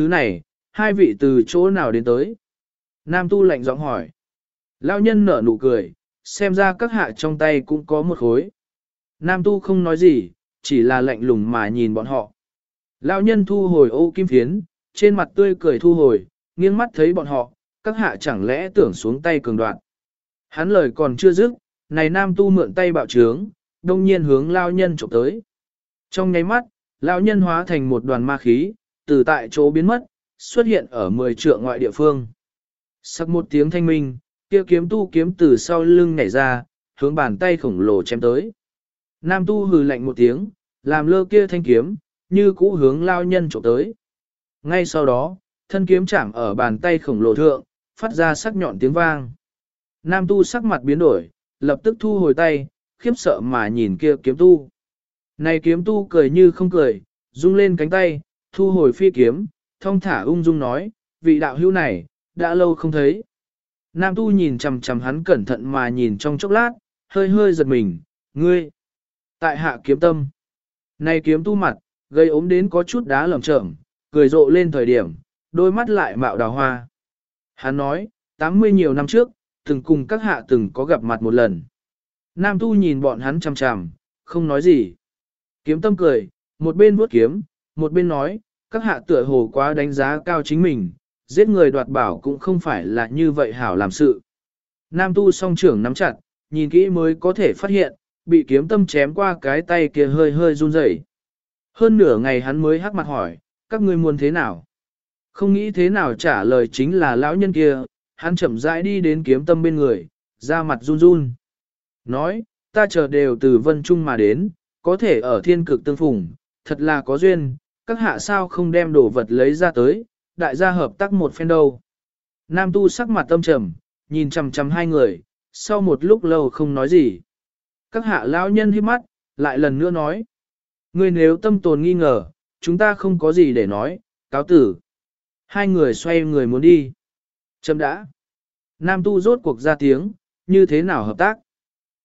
thứ này, hai vị từ chỗ nào đến tới? Nam tu lạnh giọng hỏi. Lão nhân nở nụ cười, xem ra các hạ trong tay cũng có một khối. Nam tu không nói gì, chỉ là lạnh lùng mà nhìn bọn họ. Lão nhân thu hồi ô kim phiến, trên mặt tươi cười thu hồi, nghiêng mắt thấy bọn họ, các hạ chẳng lẽ tưởng xuống tay cường đoạn. Hắn lời còn chưa dứt, này nam tu mượn tay bạo trướng, đông nhiên hướng lao nhân chụp tới. Trong nháy mắt, lao nhân hóa thành một đoàn ma khí, từ tại chỗ biến mất, xuất hiện ở 10 trượng ngoại địa phương. Sắc một tiếng thanh minh, kia kiếm tu kiếm từ sau lưng nhảy ra, hướng bàn tay khổng lồ chém tới. Nam tu hừ lạnh một tiếng, làm lơ kia thanh kiếm, như cũ hướng lao nhân trộm tới. Ngay sau đó, thân kiếm chạm ở bàn tay khổng lồ thượng, phát ra sắc nhọn tiếng vang. Nam tu sắc mặt biến đổi, lập tức thu hồi tay, khiếp sợ mà nhìn kia kiếm tu. Này kiếm tu cười như không cười, rung lên cánh tay, thu hồi phi kiếm, thong thả ung dung nói, vị đạo hữu này, đã lâu không thấy. Nam tu nhìn chằm chằm hắn cẩn thận mà nhìn trong chốc lát, hơi hơi giật mình, ngươi. Tại hạ kiếm tâm. Này kiếm tu mặt, gây ốm đến có chút đá lởm chởm, cười rộ lên thời điểm, đôi mắt lại mạo đào hoa. Hắn nói, 80 nhiều năm trước, từng cùng các hạ từng có gặp mặt một lần. Nam tu nhìn bọn hắn chằm chằm, không nói gì. Kiếm tâm cười, một bên vuốt kiếm, một bên nói, các hạ tựa hồ quá đánh giá cao chính mình, giết người đoạt bảo cũng không phải là như vậy hảo làm sự. Nam tu song trưởng nắm chặt, nhìn kỹ mới có thể phát hiện, bị kiếm tâm chém qua cái tay kia hơi hơi run rẩy. Hơn nửa ngày hắn mới hắc mặt hỏi, các ngươi muốn thế nào? Không nghĩ thế nào trả lời chính là lão nhân kia, hắn chậm rãi đi đến kiếm tâm bên người, ra mặt run run. Nói, ta chờ đều từ vân trung mà đến, có thể ở thiên cực tương phùng, thật là có duyên, các hạ sao không đem đồ vật lấy ra tới, đại gia hợp tác một phen đâu. Nam tu sắc mặt tâm trầm, nhìn chằm chằm hai người, sau một lúc lâu không nói gì. Các hạ lão nhân hiếp mắt, lại lần nữa nói. Ngươi nếu tâm tồn nghi ngờ, chúng ta không có gì để nói, cáo tử. Hai người xoay người muốn đi. Chấm đã. Nam tu rốt cuộc ra tiếng, như thế nào hợp tác?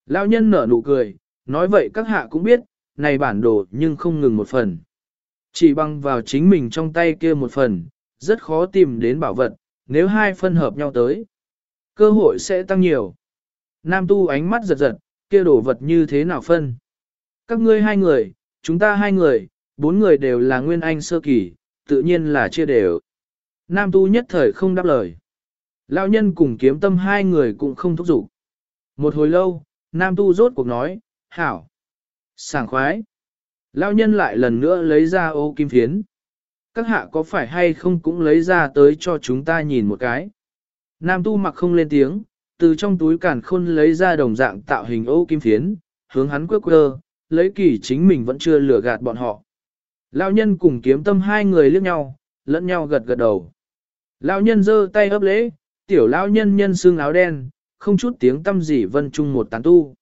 Lão nhân nở nụ cười, nói vậy các hạ cũng biết, này bản đồ nhưng không ngừng một phần. Chỉ bằng vào chính mình trong tay kia một phần, rất khó tìm đến bảo vật, nếu hai phân hợp nhau tới. Cơ hội sẽ tăng nhiều. Nam tu ánh mắt giật giật, kia đổ vật như thế nào phân. Các ngươi hai người, chúng ta hai người, bốn người đều là nguyên anh sơ kỳ, tự nhiên là chia đều. Nam tu nhất thời không đáp lời. Lão nhân cùng kiếm tâm hai người cũng không thúc giục. Một hồi lâu, Nam tu rốt cuộc nói, hảo, sảng khoái. Lão nhân lại lần nữa lấy ra ô kim phiến. Các hạ có phải hay không cũng lấy ra tới cho chúng ta nhìn một cái. Nam tu mặc không lên tiếng, từ trong túi cản khôn lấy ra đồng dạng tạo hình ô kim phiến, hướng hắn quơ quơ, lấy kỳ chính mình vẫn chưa lừa gạt bọn họ. Lão nhân cùng kiếm tâm hai người liếc nhau, lẫn nhau gật gật đầu. Lão nhân giơ tay ấp lễ, tiểu lão nhân nhân xương áo đen, không chút tiếng tâm gì vân chung một tán tu.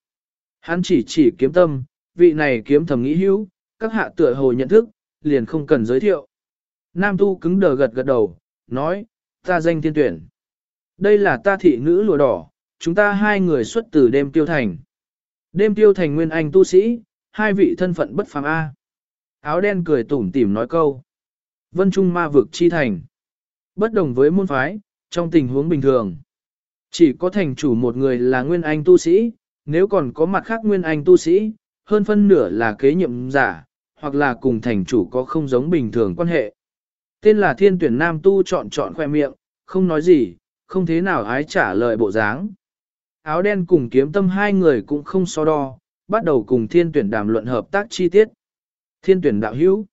Hắn chỉ chỉ kiếm tâm, vị này kiếm thầm nghĩ hữu, các hạ tựa hồ nhận thức, liền không cần giới thiệu. Nam tu cứng đờ gật gật đầu, nói, ta danh thiên tuyển. Đây là ta thị nữ lùa đỏ, chúng ta hai người xuất từ đêm tiêu thành. Đêm tiêu thành nguyên anh tu sĩ, hai vị thân phận bất phàm A. Áo đen cười tủm tỉm nói câu. Vân Trung ma vực chi thành. Bất đồng với môn phái, trong tình huống bình thường. Chỉ có thành chủ một người là nguyên anh tu sĩ, nếu còn có mặt khác nguyên anh tu sĩ, hơn phân nửa là kế nhiệm giả, hoặc là cùng thành chủ có không giống bình thường quan hệ. Tên là thiên tuyển nam tu chọn chọn khoe miệng, không nói gì, không thế nào ái trả lời bộ dáng. Áo đen cùng kiếm tâm hai người cũng không so đo, bắt đầu cùng thiên tuyển đàm luận hợp tác chi tiết. Thiên tuyển đạo hữu.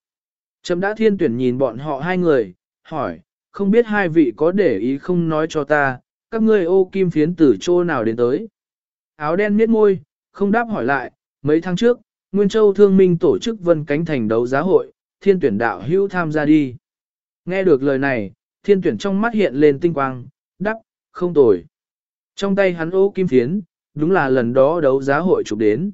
Chấm đã thiên tuyển nhìn bọn họ hai người, hỏi, không biết hai vị có để ý không nói cho ta, các ngươi ô kim phiến từ chỗ nào đến tới. Áo đen miết môi, không đáp hỏi lại, mấy tháng trước, Nguyên Châu Thương Minh tổ chức vân cánh thành đấu giá hội, thiên tuyển đạo hữu tham gia đi. Nghe được lời này, thiên tuyển trong mắt hiện lên tinh quang, đắc, không tồi. Trong tay hắn ô kim phiến, đúng là lần đó đấu giá hội chụp đến.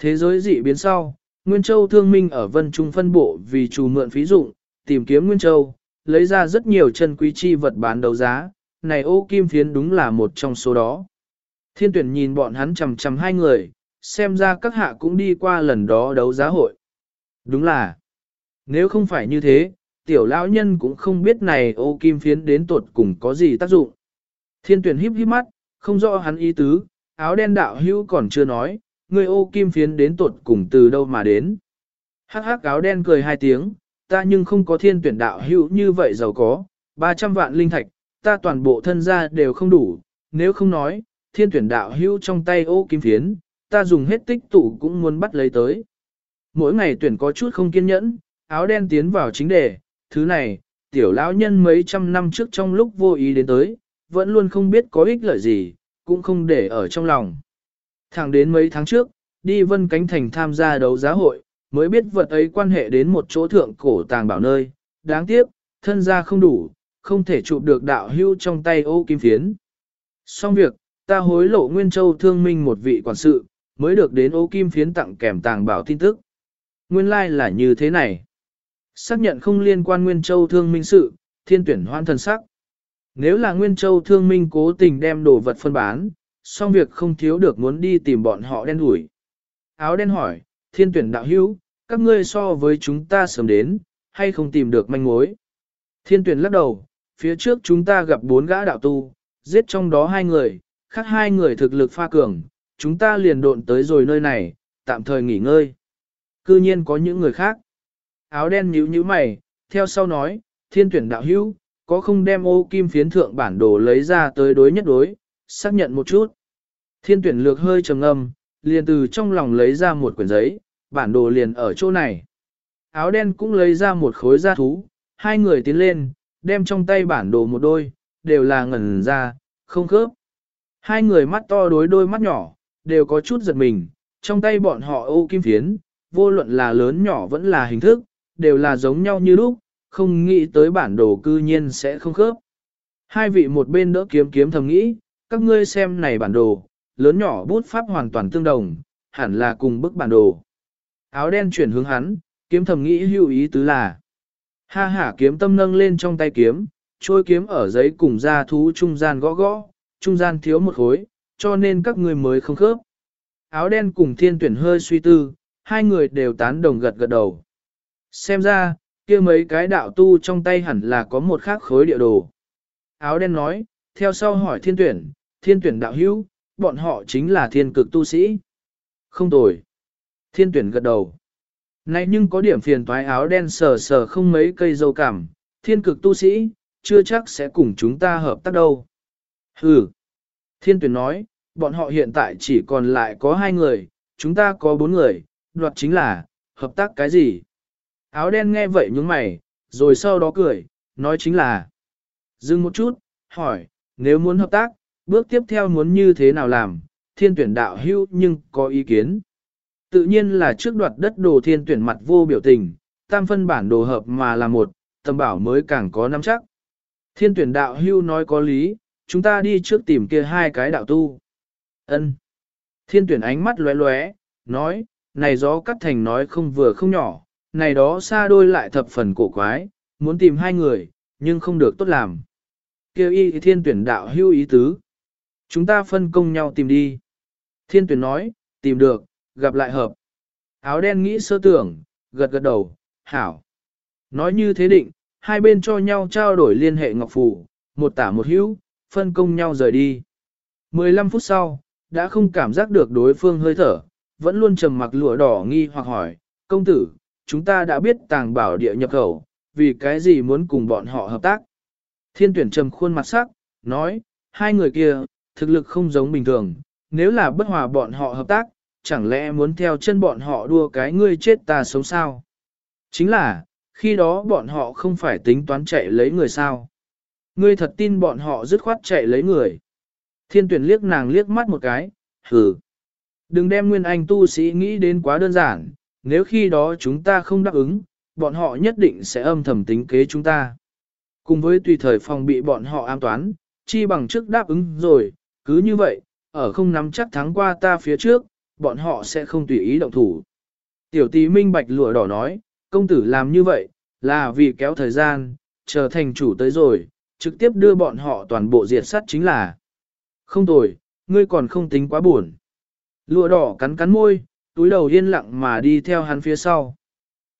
Thế giới dị biến sau, Nguyên Châu Thương Minh ở Vân Trung phân bộ vì chủ mượn phí dụng, tìm kiếm Nguyên Châu, lấy ra rất nhiều chân quý chi vật bán đấu giá, này ô kim phiến đúng là một trong số đó. Thiên tuyển nhìn bọn hắn chầm chầm hai người, xem ra các hạ cũng đi qua lần đó đấu giá hội. Đúng là, nếu không phải như thế, tiểu lão nhân cũng không biết này ô kim phiến đến tuột cùng có gì tác dụng. Thiên tuyển híp híp mắt, không rõ hắn ý tứ, áo đen đạo hữu còn chưa nói, người ô kim phiến đến tuột cùng từ đâu mà đến. Hắc hắc áo đen cười hai tiếng, ta nhưng không có thiên tuyển đạo hữu như vậy giàu có, 300 vạn linh thạch, ta toàn bộ thân gia đều không đủ, nếu không nói, thiên tuyển đạo hữu trong tay ô kim phiến, ta dùng hết tích tụ cũng muốn bắt lấy tới. Mỗi ngày tuyển có chút không kiên nhẫn, áo đen tiến vào chính đề, thứ này, tiểu lão nhân mấy trăm năm trước trong lúc vô ý đến tới, vẫn luôn không biết có ích lợi gì, cũng không để ở trong lòng. Thẳng đến mấy tháng trước, đi Vân Cánh Thành tham gia đấu giá hội, mới biết vật ấy quan hệ đến một chỗ thượng cổ tàng bảo nơi, đáng tiếc, thân gia không đủ, không thể chụp được đạo hưu trong tay ô kim phiến. Xong việc, ta hối lộ Nguyên Châu thương minh một vị quản sự, mới được đến ô kim phiến tặng kèm tàng bảo tin tức. Nguyên lai like là như thế này. Xác nhận không liên quan Nguyên Châu thương minh sự, thiên tuyển hoan thần sắc. Nếu là Nguyên Châu thương minh cố tình đem đồ vật phân bán, xong việc không thiếu được muốn đi tìm bọn họ đen đuổi. Áo đen hỏi, thiên tuyển đạo hữu, các ngươi so với chúng ta sớm đến, hay không tìm được manh mối. Thiên tuyển lắc đầu, phía trước chúng ta gặp bốn gã đạo tu, giết trong đó hai người, khác hai người thực lực pha cường, chúng ta liền độn tới rồi nơi này, tạm thời nghỉ ngơi. Cư nhiên có những người khác. Áo đen nhíu nhíu mày, theo sau nói, thiên tuyển đạo hữu, có không đem ô kim phiến thượng bản đồ lấy ra tới đối nhất đối, xác nhận một chút. Thiên tuyển lược hơi trầm ngâm, liền từ trong lòng lấy ra một quyển giấy, bản đồ liền ở chỗ này. Áo đen cũng lấy ra một khối da thú, hai người tiến lên, đem trong tay bản đồ một đôi, đều là ngẩn ra, không khớp. Hai người mắt to đối đôi mắt nhỏ, đều có chút giật mình, trong tay bọn họ ô kim phiến, vô luận là lớn nhỏ vẫn là hình thức, đều là giống nhau như lúc, không nghĩ tới bản đồ cư nhiên sẽ không khớp. Hai vị một bên đỡ kiếm kiếm thầm nghĩ, các ngươi xem này bản đồ, lớn nhỏ bút pháp hoàn toàn tương đồng, hẳn là cùng bức bản đồ. Áo đen chuyển hướng hắn, kiếm thầm nghĩ hữu ý tứ là. Ha ha kiếm tâm nâng lên trong tay kiếm, trôi kiếm ở giấy cùng ra thú trung gian gõ gõ, trung gian thiếu một khối, cho nên các người mới không khớp. Áo đen cùng thiên tuyển hơi suy tư, hai người đều tán đồng gật gật đầu. Xem ra, kia mấy cái đạo tu trong tay hẳn là có một khác khối địa đồ. Áo đen nói, theo sau hỏi thiên tuyển, thiên tuyển đạo hữu, bọn họ chính là thiên cực tu sĩ. Không tồi. Thiên tuyển gật đầu. Này nhưng có điểm phiền toái áo đen sờ sờ không mấy cây dâu cảm, thiên cực tu sĩ, chưa chắc sẽ cùng chúng ta hợp tác đâu. Hừ. Thiên tuyển nói, bọn họ hiện tại chỉ còn lại có hai người, chúng ta có bốn người, đoạt chính là, hợp tác cái gì? Áo đen nghe vậy nhướng mày, rồi sau đó cười, nói chính là. Dừng một chút, hỏi, nếu muốn hợp tác, bước tiếp theo muốn như thế nào làm, thiên tuyển đạo hữu nhưng có ý kiến. Tự nhiên là trước đoạt đất đồ thiên tuyển mặt vô biểu tình, tam phân bản đồ hợp mà là một, tâm bảo mới càng có nắm chắc. Thiên tuyển đạo hưu nói có lý, chúng ta đi trước tìm kia hai cái đạo tu. Ân. Thiên tuyển ánh mắt lóe lóe, nói, này gió cắt thành nói không vừa không nhỏ, này đó xa đôi lại thập phần cổ quái, muốn tìm hai người, nhưng không được tốt làm. Kêu y thiên tuyển đạo hưu ý tứ. Chúng ta phân công nhau tìm đi. Thiên tuyển nói, tìm được, gặp lại hợp. Áo đen nghĩ sơ tưởng, gật gật đầu, hảo. Nói như thế định, hai bên cho nhau trao đổi liên hệ ngọc phủ, một tả một hữu, phân công nhau rời đi. 15 phút sau, đã không cảm giác được đối phương hơi thở, vẫn luôn trầm mặc lụa đỏ nghi hoặc hỏi, công tử, chúng ta đã biết tàng bảo địa nhập khẩu, vì cái gì muốn cùng bọn họ hợp tác. Thiên tuyển trầm khuôn mặt sắc, nói, hai người kia, thực lực không giống bình thường, nếu là bất hòa bọn họ hợp tác, chẳng lẽ muốn theo chân bọn họ đua cái ngươi chết ta sống sao? Chính là, khi đó bọn họ không phải tính toán chạy lấy người sao? Ngươi thật tin bọn họ dứt khoát chạy lấy người. Thiên tuyển liếc nàng liếc mắt một cái, hừ. Đừng đem nguyên anh tu sĩ nghĩ đến quá đơn giản, nếu khi đó chúng ta không đáp ứng, bọn họ nhất định sẽ âm thầm tính kế chúng ta. Cùng với tùy thời phòng bị bọn họ an toán, chi bằng trước đáp ứng rồi, cứ như vậy, ở không nắm chắc thắng qua ta phía trước, bọn họ sẽ không tùy ý động thủ. Tiểu tí minh bạch lụa đỏ nói, công tử làm như vậy, là vì kéo thời gian, chờ thành chủ tới rồi, trực tiếp đưa bọn họ toàn bộ diệt sát chính là. Không tồi, ngươi còn không tính quá buồn. Lụa đỏ cắn cắn môi, túi đầu yên lặng mà đi theo hắn phía sau.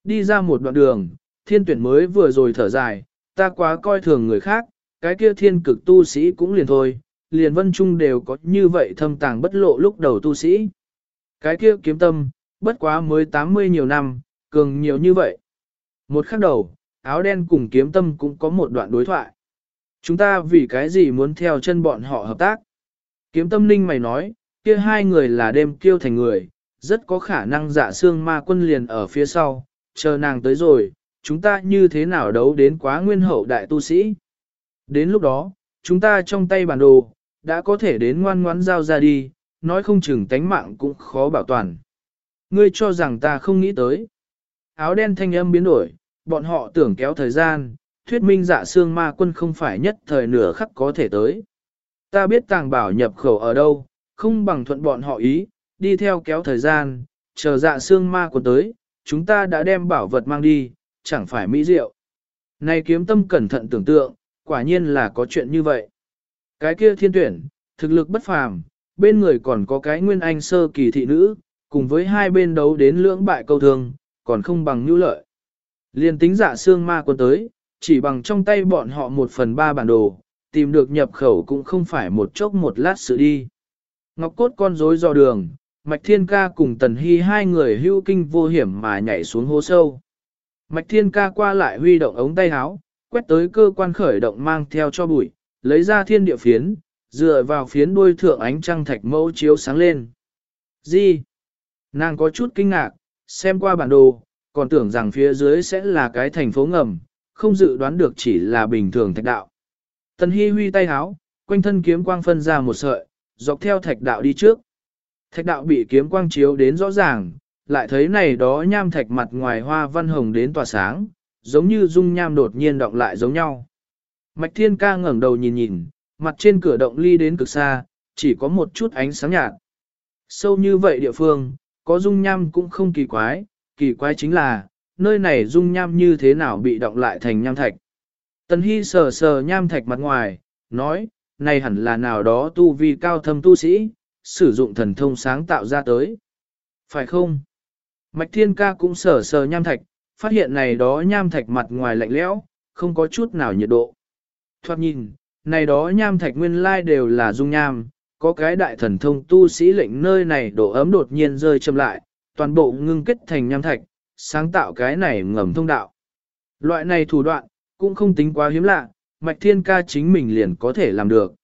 Đi ra một đoạn đường, thiên tuyển mới vừa rồi thở dài, ta quá coi thường người khác, cái kia thiên cực tu sĩ cũng liền thôi, liền vân trung đều có như vậy thâm tàng bất lộ lúc đầu tu sĩ. Cái kia kiếm tâm, bất quá mới 80 nhiều năm, cường nhiều như vậy. Một khắc đầu, áo đen cùng kiếm tâm cũng có một đoạn đối thoại. Chúng ta vì cái gì muốn theo chân bọn họ hợp tác? Kiếm tâm ninh mày nói, kia hai người là đêm kiêu thành người, rất có khả năng dạ xương ma quân liền ở phía sau, chờ nàng tới rồi, chúng ta như thế nào đấu đến quá nguyên hậu đại tu sĩ. Đến lúc đó, chúng ta trong tay bản đồ, đã có thể đến ngoan ngoãn giao ra đi, nói không chừng tánh mạng cũng khó bảo toàn. Ngươi cho rằng ta không nghĩ tới. Áo đen thanh âm biến đổi, bọn họ tưởng kéo thời gian, thuyết minh dạ xương ma quân không phải nhất thời nửa khắc có thể tới. Ta biết tàng bảo nhập khẩu ở đâu, không bằng thuận bọn họ ý, đi theo kéo thời gian, chờ dạ xương ma quân tới, chúng ta đã đem bảo vật mang đi, chẳng phải mỹ diệu. Này kiếm tâm cẩn thận tưởng tượng, quả nhiên là có chuyện như vậy. Cái kia thiên tuyển, thực lực bất phàm, bên người còn có cái nguyên anh sơ kỳ thị nữ, cùng với hai bên đấu đến lưỡng bại câu thương, còn không bằng nhu lợi. Liên tính dạ xương ma quân tới, chỉ bằng trong tay bọn họ một phần ba bản đồ, tìm được nhập khẩu cũng không phải một chốc một lát sự đi. Ngọc cốt con rối dò đường, Mạch Thiên Ca cùng Tần Hy hai người hưu kinh vô hiểm mà nhảy xuống hố sâu. Mạch Thiên Ca qua lại huy động ống tay háo quét tới cơ quan khởi động mang theo cho bụi, lấy ra thiên địa phiến, dựa vào phiến đuôi thượng ánh trăng thạch mẫu chiếu sáng lên. Gì? Nàng có chút kinh ngạc, xem qua bản đồ, còn tưởng rằng phía dưới sẽ là cái thành phố ngầm, không dự đoán được chỉ là bình thường thạch đạo. Tần Hi huy tay háo, quanh thân kiếm quang phân ra một sợi, dọc theo thạch đạo đi trước. Thạch đạo bị kiếm quang chiếu đến rõ ràng, lại thấy này đó nham thạch mặt ngoài hoa văn hồng đến tỏa sáng, giống như dung nham đột nhiên động lại giống nhau. Mạch Thiên Ca ngẩng đầu nhìn nhìn, mặt trên cửa động ly đến cực xa, chỉ có một chút ánh sáng nhạt. Sâu như vậy địa phương, có dung nham cũng không kỳ quái, kỳ quái chính là, nơi này dung nham như thế nào bị động lại thành nham thạch. Tần Hy sờ sờ nham thạch mặt ngoài, nói, này hẳn là nào đó tu vi cao thâm tu sĩ, sử dụng thần thông sáng tạo ra tới. Phải không? Mạch Thiên Ca cũng sờ sờ nham thạch, phát hiện này đó nham thạch mặt ngoài lạnh lẽo, không có chút nào nhiệt độ. Thoát nhìn, này đó nham thạch nguyên lai đều là dung nham, có cái đại thần thông tu sĩ lệnh nơi này độ ấm đột nhiên rơi chậm lại, toàn bộ ngưng kết thành nham thạch, sáng tạo cái này ngầm thông đạo. Loại này thủ đoạn, cũng không tính quá hiếm lạ, mạch thiên ca chính mình liền có thể làm được.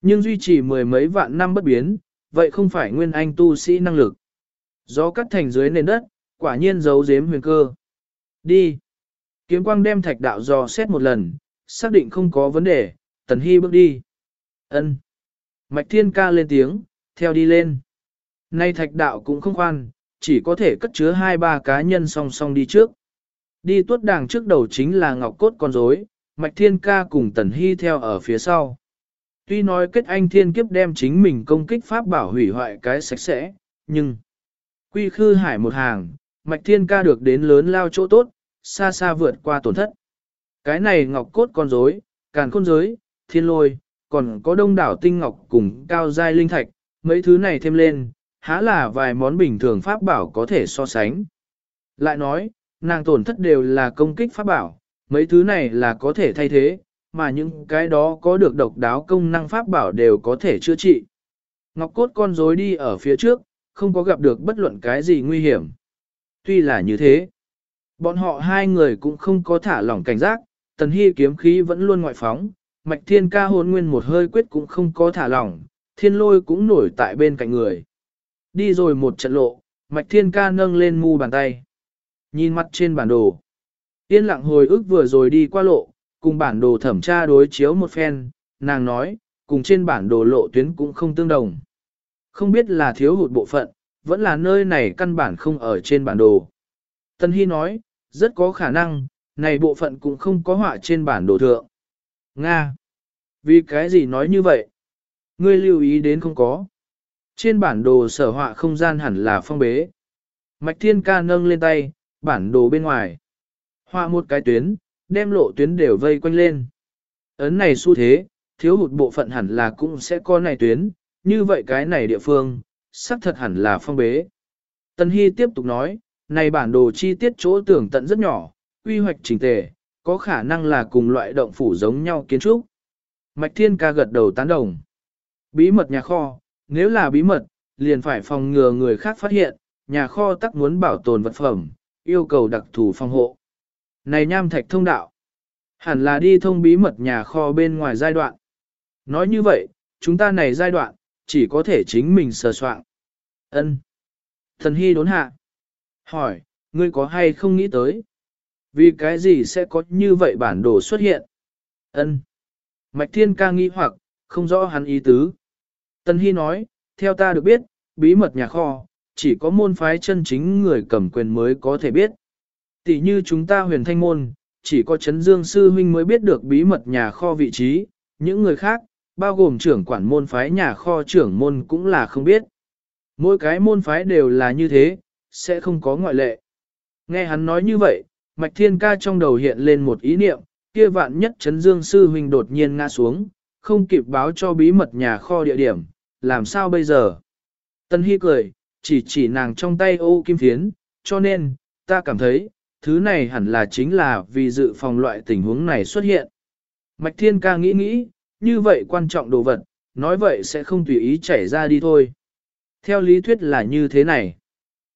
Nhưng duy trì mười mấy vạn năm bất biến, vậy không phải nguyên anh tu sĩ năng lực. gió cắt thành dưới nền đất, quả nhiên giấu giếm huyền cơ. Đi. Kiếm quang đem thạch đạo dò xét một lần, xác định không có vấn đề, tần hy bước đi. ân Mạch thiên ca lên tiếng, theo đi lên. Nay thạch đạo cũng không khoan, chỉ có thể cất chứa hai ba cá nhân song song đi trước. Đi tuốt đàng trước đầu chính là ngọc cốt con rối, mạch thiên ca cùng tần hy theo ở phía sau. Tuy nói kết anh thiên kiếp đem chính mình công kích pháp bảo hủy hoại cái sạch sẽ, nhưng quy khư hải một hàng, mạch thiên ca được đến lớn lao chỗ tốt, xa xa vượt qua tổn thất. Cái này ngọc cốt con rối, càn khôn giới, thiên lôi, còn có đông đảo tinh ngọc cùng cao giai linh thạch, mấy thứ này thêm lên, há là vài món bình thường pháp bảo có thể so sánh. Lại nói, nàng tổn thất đều là công kích pháp bảo, mấy thứ này là có thể thay thế, mà những cái đó có được độc đáo công năng pháp bảo đều có thể chữa trị. Ngọc cốt con rối đi ở phía trước, không có gặp được bất luận cái gì nguy hiểm. Tuy là như thế, bọn họ hai người cũng không có thả lỏng cảnh giác, tần hy kiếm khí vẫn luôn ngoại phóng, mạch thiên ca hôn nguyên một hơi quyết cũng không có thả lỏng, thiên lôi cũng nổi tại bên cạnh người. Đi rồi một trận lộ, mạch thiên ca nâng lên mu bàn tay. Nhìn mặt trên bản đồ. Yên lặng hồi ức vừa rồi đi qua lộ, cùng bản đồ thẩm tra đối chiếu một phen, nàng nói, cùng trên bản đồ lộ tuyến cũng không tương đồng. Không biết là thiếu hụt bộ phận, vẫn là nơi này căn bản không ở trên bản đồ. Tân Hy nói, rất có khả năng, này bộ phận cũng không có họa trên bản đồ thượng. Nga! Vì cái gì nói như vậy? Ngươi lưu ý đến không có. Trên bản đồ sở họa không gian hẳn là phong bế. Mạch Thiên Ca nâng lên tay, bản đồ bên ngoài. Họa một cái tuyến, đem lộ tuyến đều vây quanh lên. Ấn này xu thế, thiếu hụt bộ phận hẳn là cũng sẽ có này tuyến, như vậy cái này địa phương, xác thật hẳn là phong bế. Tân Hy tiếp tục nói, này bản đồ chi tiết chỗ tưởng tận rất nhỏ, quy hoạch chỉnh tề, có khả năng là cùng loại động phủ giống nhau kiến trúc. Mạch Thiên ca gật đầu tán đồng. Bí mật nhà kho, nếu là bí mật, liền phải phòng ngừa người khác phát hiện, nhà kho tắc muốn bảo tồn vật phẩm, yêu cầu đặc thù phòng hộ. Này nham thạch thông đạo, hẳn là đi thông bí mật nhà kho bên ngoài giai đoạn. Nói như vậy, chúng ta này giai đoạn, chỉ có thể chính mình sờ soạn. Ân. Thần Hy đốn hạ. Hỏi, ngươi có hay không nghĩ tới? Vì cái gì sẽ có như vậy bản đồ xuất hiện? Ân. Mạch Thiên ca nghi hoặc, không rõ hắn ý tứ. Tân Hy nói, theo ta được biết, bí mật nhà kho, chỉ có môn phái chân chính người cầm quyền mới có thể biết. Tỷ như chúng ta huyền thanh môn, chỉ có chấn dương sư huynh mới biết được bí mật nhà kho vị trí, những người khác, bao gồm trưởng quản môn phái nhà kho trưởng môn cũng là không biết. Mỗi cái môn phái đều là như thế, sẽ không có ngoại lệ. Nghe hắn nói như vậy, Mạch Thiên Ca trong đầu hiện lên một ý niệm, kia vạn nhất chấn dương sư huynh đột nhiên ngã xuống, không kịp báo cho bí mật nhà kho địa điểm, làm sao bây giờ? Tân Hy cười, chỉ chỉ nàng trong tay ô kim phiến, cho nên, ta cảm thấy, thứ này hẳn là chính là vì dự phòng loại tình huống này xuất hiện. Mạch Thiên Ca nghĩ nghĩ, như vậy quan trọng đồ vật, nói vậy sẽ không tùy ý chảy ra đi thôi. Theo lý thuyết là như thế này.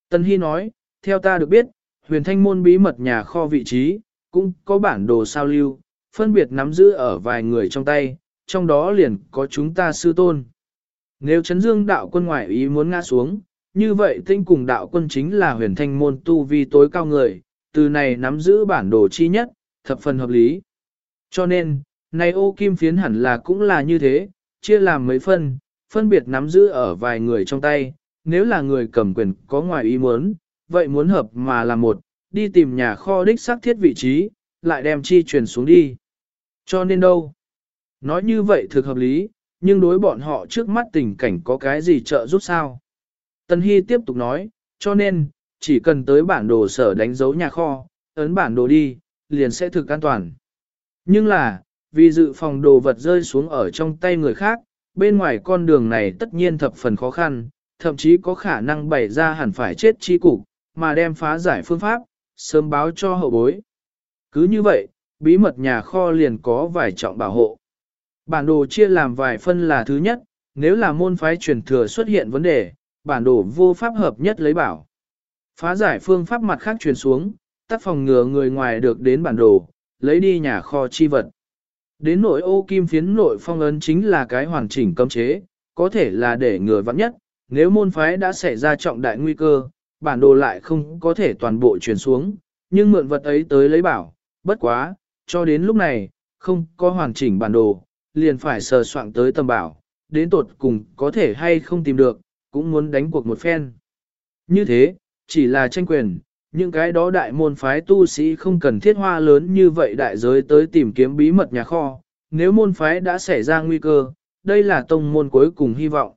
Tân Hy nói, theo ta được biết, huyền thanh môn bí mật nhà kho vị trí, cũng có bản đồ sao lưu, phân biệt nắm giữ ở vài người trong tay, trong đó liền có chúng ta sư tôn. Nếu chấn dương đạo quân ngoại ý muốn ngã xuống, như vậy tinh cùng đạo quân chính là huyền thanh môn tu vi tối cao người, từ này nắm giữ bản đồ chi nhất, thập phần hợp lý. Cho nên, này ô kim phiến hẳn là cũng là như thế, chia làm mấy phân, phân biệt nắm giữ ở vài người trong tay, nếu là người cầm quyền có ngoài ý muốn, vậy muốn hợp mà là một, đi tìm nhà kho đích xác thiết vị trí, lại đem chi truyền xuống đi. Cho nên đâu? Nói như vậy thực hợp lý, nhưng đối bọn họ trước mắt tình cảnh có cái gì trợ giúp sao? Tân Hy tiếp tục nói, cho nên, chỉ cần tới bản đồ sở đánh dấu nhà kho, ấn bản đồ đi, liền sẽ thực an toàn. Nhưng là, vì dự phòng đồ vật rơi xuống ở trong tay người khác, bên ngoài con đường này tất nhiên thập phần khó khăn, thậm chí có khả năng bày ra hẳn phải chết chi cục, mà đem phá giải phương pháp, sớm báo cho hậu bối. Cứ như vậy, bí mật nhà kho liền có vài trọng bảo hộ. Bản đồ chia làm vài phân là thứ nhất, nếu là môn phái truyền thừa xuất hiện vấn đề, bản đồ vô pháp hợp nhất lấy bảo. Phá giải phương pháp mặt khác truyền xuống, tác phòng ngừa người ngoài được đến bản đồ, lấy đi nhà kho chi vật. Đến nội ô kim phiến nội phong ấn chính là cái hoàn chỉnh cấm chế, có thể là để ngừa vắng nhất, nếu môn phái đã xảy ra trọng đại nguy cơ, bản đồ lại không có thể toàn bộ truyền xuống, nhưng mượn vật ấy tới lấy bảo, bất quá, cho đến lúc này, không có hoàn chỉnh bản đồ, liền phải sờ soạn tới tầm bảo, đến tột cùng có thể hay không tìm được, cũng muốn đánh cuộc một phen. Như thế, chỉ là tranh quyền, những cái đó đại môn phái tu sĩ không cần thiết hoa lớn như vậy đại giới tới tìm kiếm bí mật nhà kho, nếu môn phái đã xảy ra nguy cơ, đây là tông môn cuối cùng hy vọng.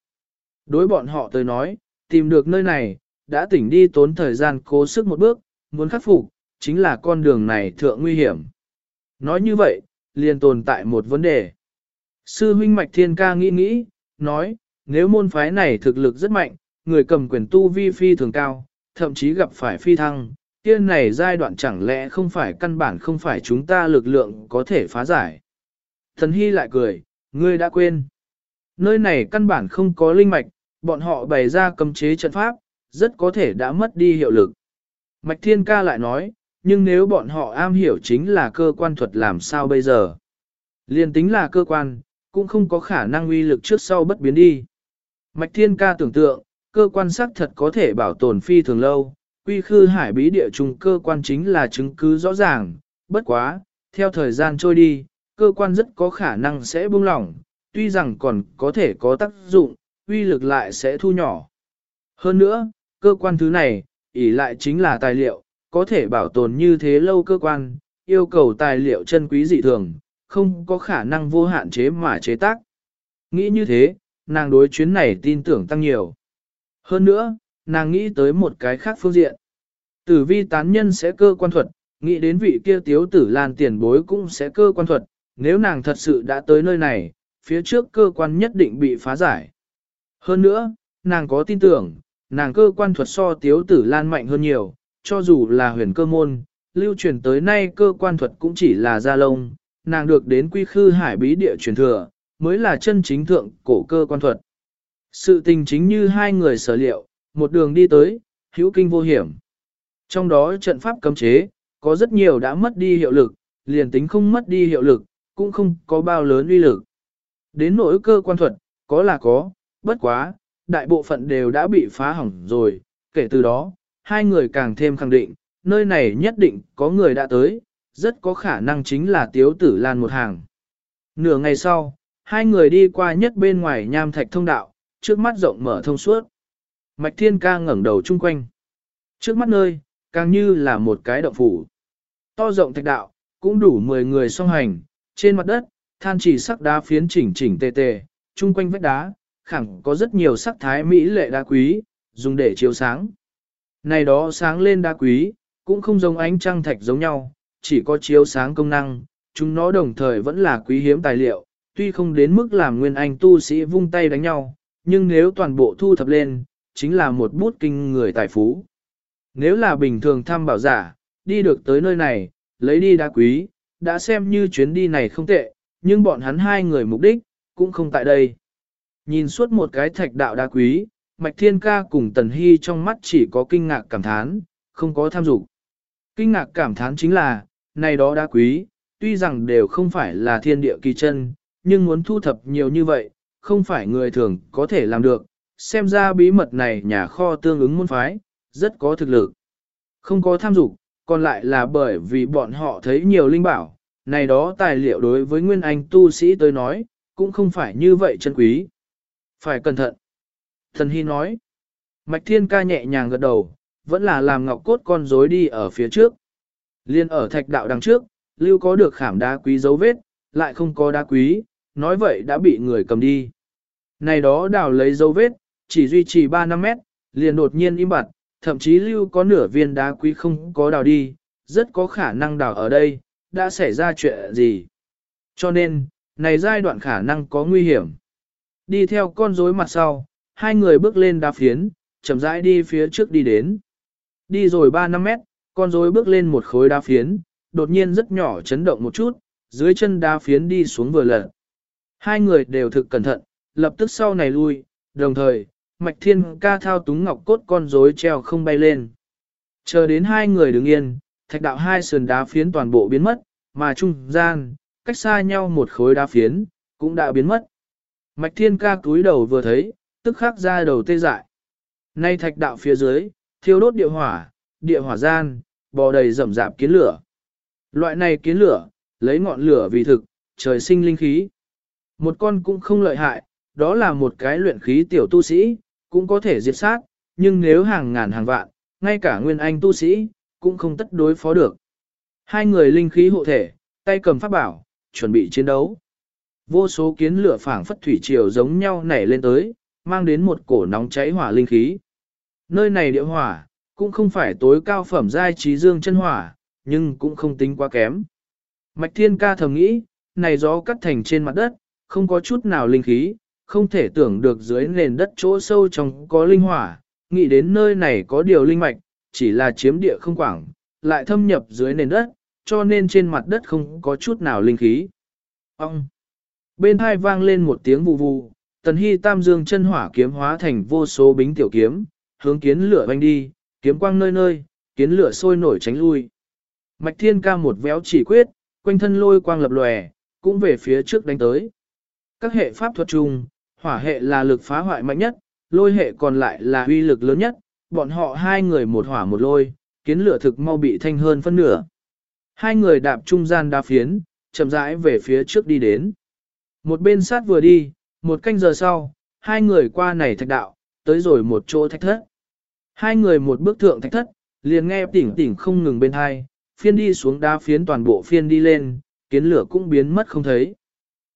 Đối bọn họ tới nói, tìm được nơi này, đã tỉnh đi tốn thời gian cố sức một bước, muốn khắc phục, chính là con đường này thượng nguy hiểm. Nói như vậy, liền tồn tại một vấn đề. Sư huynh Mạch Thiên Ca nghĩ nghĩ, nói, nếu môn phái này thực lực rất mạnh, người cầm quyền tu vi phi thường cao, thậm chí gặp phải phi thăng, kia này giai đoạn chẳng lẽ không phải căn bản không phải chúng ta lực lượng có thể phá giải. Thần Hy lại cười, ngươi đã quên. Nơi này căn bản không có linh mạch, bọn họ bày ra cấm chế trận pháp, rất có thể đã mất đi hiệu lực. Mạch Thiên Ca lại nói, nhưng nếu bọn họ am hiểu chính là cơ quan thuật làm sao bây giờ? Liên tính là cơ quan, cũng không có khả năng uy lực trước sau bất biến đi. Mạch Thiên Ca tưởng tượng, cơ quan sắc thật có thể bảo tồn phi thường lâu, quy khư hải bí địa trùng cơ quan chính là chứng cứ rõ ràng, bất quá, theo thời gian trôi đi, cơ quan rất có khả năng sẽ buông lỏng, tuy rằng còn có thể có tác dụng, uy lực lại sẽ thu nhỏ. Hơn nữa, cơ quan thứ này, ỉ lại chính là tài liệu, có thể bảo tồn như thế lâu cơ quan, yêu cầu tài liệu chân quý dị thường, không có khả năng vô hạn chế mà chế tác. Nghĩ như thế, nàng đối chuyến này tin tưởng tăng nhiều. Hơn nữa, nàng nghĩ tới một cái khác phương diện. Tử vi tán nhân sẽ cơ quan thuật, nghĩ đến vị kia tiếu tử lan tiền bối cũng sẽ cơ quan thuật, nếu nàng thật sự đã tới nơi này, phía trước cơ quan nhất định bị phá giải. Hơn nữa, nàng có tin tưởng, nàng cơ quan thuật so tiếu tử lan mạnh hơn nhiều, cho dù là huyền cơ môn, lưu truyền tới nay cơ quan thuật cũng chỉ là gia lông, nàng được đến quy khư hải bí địa truyền thừa, mới là chân chính thượng cổ cơ quan thuật. Sự tình chính như hai người sở liệu, một đường đi tới, hữu kinh vô hiểm. Trong đó trận pháp cấm chế, có rất nhiều đã mất đi hiệu lực, liền tính không mất đi hiệu lực, cũng không có bao lớn uy lực. Đến nỗi cơ quan thuật, có là có, bất quá, đại bộ phận đều đã bị phá hỏng rồi, kể từ đó, hai người càng thêm khẳng định, nơi này nhất định có người đã tới, rất có khả năng chính là tiếu tử lan một hàng. Nửa ngày sau, hai người đi qua nhất bên ngoài nham thạch thông đạo, trước mắt rộng mở thông suốt. Mạch thiên ca ngẩng đầu chung quanh. Trước mắt nơi, càng như là một cái động phủ. To rộng thạch đạo, cũng đủ 10 người song hành, trên mặt đất, than chỉ sắc đá phiến chỉnh chỉnh tề tề, chung quanh vách đá, khẳng có rất nhiều sắc thái mỹ lệ đá quý, dùng để chiếu sáng. Này đó sáng lên đá quý, cũng không giống ánh trăng thạch giống nhau, chỉ có chiếu sáng công năng, chúng nó đồng thời vẫn là quý hiếm tài liệu, tuy không đến mức làm nguyên anh tu sĩ vung tay đánh nhau, nhưng nếu toàn bộ thu thập lên, chính là một bút kinh người tài phú. Nếu là bình thường thăm bảo giả, đi được tới nơi này, lấy đi đá quý, đã xem như chuyến đi này không tệ, nhưng bọn hắn hai người mục đích, cũng không tại đây. Nhìn suốt một cái thạch đạo đá quý, Mạch Thiên Ca cùng Tần Hy trong mắt chỉ có kinh ngạc cảm thán, không có tham dục. Kinh ngạc cảm thán chính là, này đó đã quý, tuy rằng đều không phải là thiên địa kỳ chân, nhưng muốn thu thập nhiều như vậy, không phải người thường có thể làm được. Xem ra bí mật này nhà kho tương ứng môn phái, rất có thực lực. Không có tham dục, còn lại là bởi vì bọn họ thấy nhiều linh bảo, này đó tài liệu đối với nguyên anh tu sĩ tới nói, cũng không phải như vậy chân quý. Phải cẩn thận. Thần Hy nói. Mạch Thiên ca nhẹ nhàng gật đầu, vẫn là làm ngọc cốt con rối đi ở phía trước. Liên ở thạch đạo đằng trước, lưu có được khảm đá quý dấu vết, lại không có đá quý, nói vậy đã bị người cầm đi. Này đó đào lấy dấu vết, chỉ duy trì 3-5 mét, liền đột nhiên im bặt, thậm chí lưu có nửa viên đá quý không có đào đi, rất có khả năng đào ở đây, đã xảy ra chuyện gì. Cho nên, này giai đoạn khả năng có nguy hiểm. Đi theo con rối mặt sau, hai người bước lên đá phiến, chậm rãi đi phía trước đi đến. Đi rồi 3-5 mét, con rối bước lên một khối đá phiến, đột nhiên rất nhỏ chấn động một chút, dưới chân đá phiến đi xuống vừa lật. Hai người đều thực cẩn thận, lập tức sau này lui, đồng thời, Mạch Thiên ca thao túng ngọc cốt con rối treo không bay lên. Chờ đến hai người đứng yên, thạch đạo hai sườn đá phiến toàn bộ biến mất, mà trung gian, cách xa nhau một khối đá phiến, cũng đã biến mất. Mạch Thiên ca cúi đầu vừa thấy, tức khắc ra đầu tê dại. Nay thạch đạo phía dưới, thiêu đốt địa hỏa, địa hỏa gian, bò đầy rậm rạp kiến lửa. Loại này kiến lửa, lấy ngọn lửa vì thực, trời sinh linh khí. Một con cũng không lợi hại, đó là một cái luyện khí tiểu tu sĩ, cũng có thể diệt sát, nhưng nếu hàng ngàn hàng vạn, ngay cả nguyên anh tu sĩ, cũng không tất đối phó được. Hai người linh khí hộ thể, tay cầm pháp bảo, chuẩn bị chiến đấu. Vô số kiến lửa phảng phất thủy triều giống nhau nảy lên tới, mang đến một cổ nóng cháy hỏa linh khí. Nơi này địa hỏa, cũng không phải tối cao phẩm giai trí dương chân hỏa, nhưng cũng không tính quá kém. Mạch Thiên Ca thầm nghĩ, này gió cắt thành trên mặt đất, không có chút nào linh khí, không thể tưởng được dưới nền đất chỗ sâu trong có linh hỏa, nghĩ đến nơi này có điều linh mạch, chỉ là chiếm địa không quảng, lại thâm nhập dưới nền đất, cho nên trên mặt đất không có chút nào linh khí. Ông! Bên hai vang lên một tiếng vù vù, tần hy tam dương chân hỏa kiếm hóa thành vô số bính tiểu kiếm, hướng kiến lửa vanh đi, kiếm quang nơi nơi, kiến lửa sôi nổi tránh lui. Mạch thiên ca một véo chỉ quyết, quanh thân lôi quang lập lòe, cũng về phía trước đánh tới. Các hệ pháp thuật chung, hỏa hệ là lực phá hoại mạnh nhất, lôi hệ còn lại là uy lực lớn nhất, bọn họ hai người một hỏa một lôi, kiến lửa thực mau bị thanh hơn phân nửa. Hai người đạp trung gian đa phiến, chậm rãi về phía trước đi đến. Một bên sát vừa đi, một canh giờ sau, hai người qua này thạch đạo, tới rồi một chỗ thạch thất. Hai người một bước thượng thạch thất, liền nghe tỉnh tỉnh không ngừng bên hai, phiên đi xuống đá phiến toàn bộ phiên đi lên, kiến lửa cũng biến mất không thấy.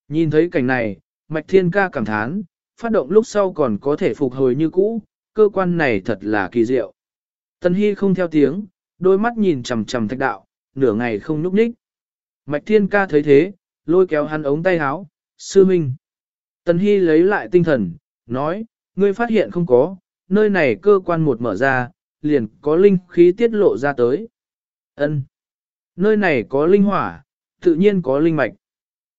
Nhìn thấy cảnh này, Mạch Thiên ca cảm thán, phát động lúc sau còn có thể phục hồi như cũ, cơ quan này thật là kỳ diệu. Tần Hy không theo tiếng, đôi mắt nhìn chằm chằm thạch đạo, nửa ngày không nhúc nhích. Mạch Thiên ca thấy thế, lôi kéo hắn ống tay háo, sư minh. Tần Hy lấy lại tinh thần, nói, ngươi phát hiện không có, nơi này cơ quan một mở ra, liền có linh khí tiết lộ ra tới. Ân. nơi này có linh hỏa, tự nhiên có linh mạch.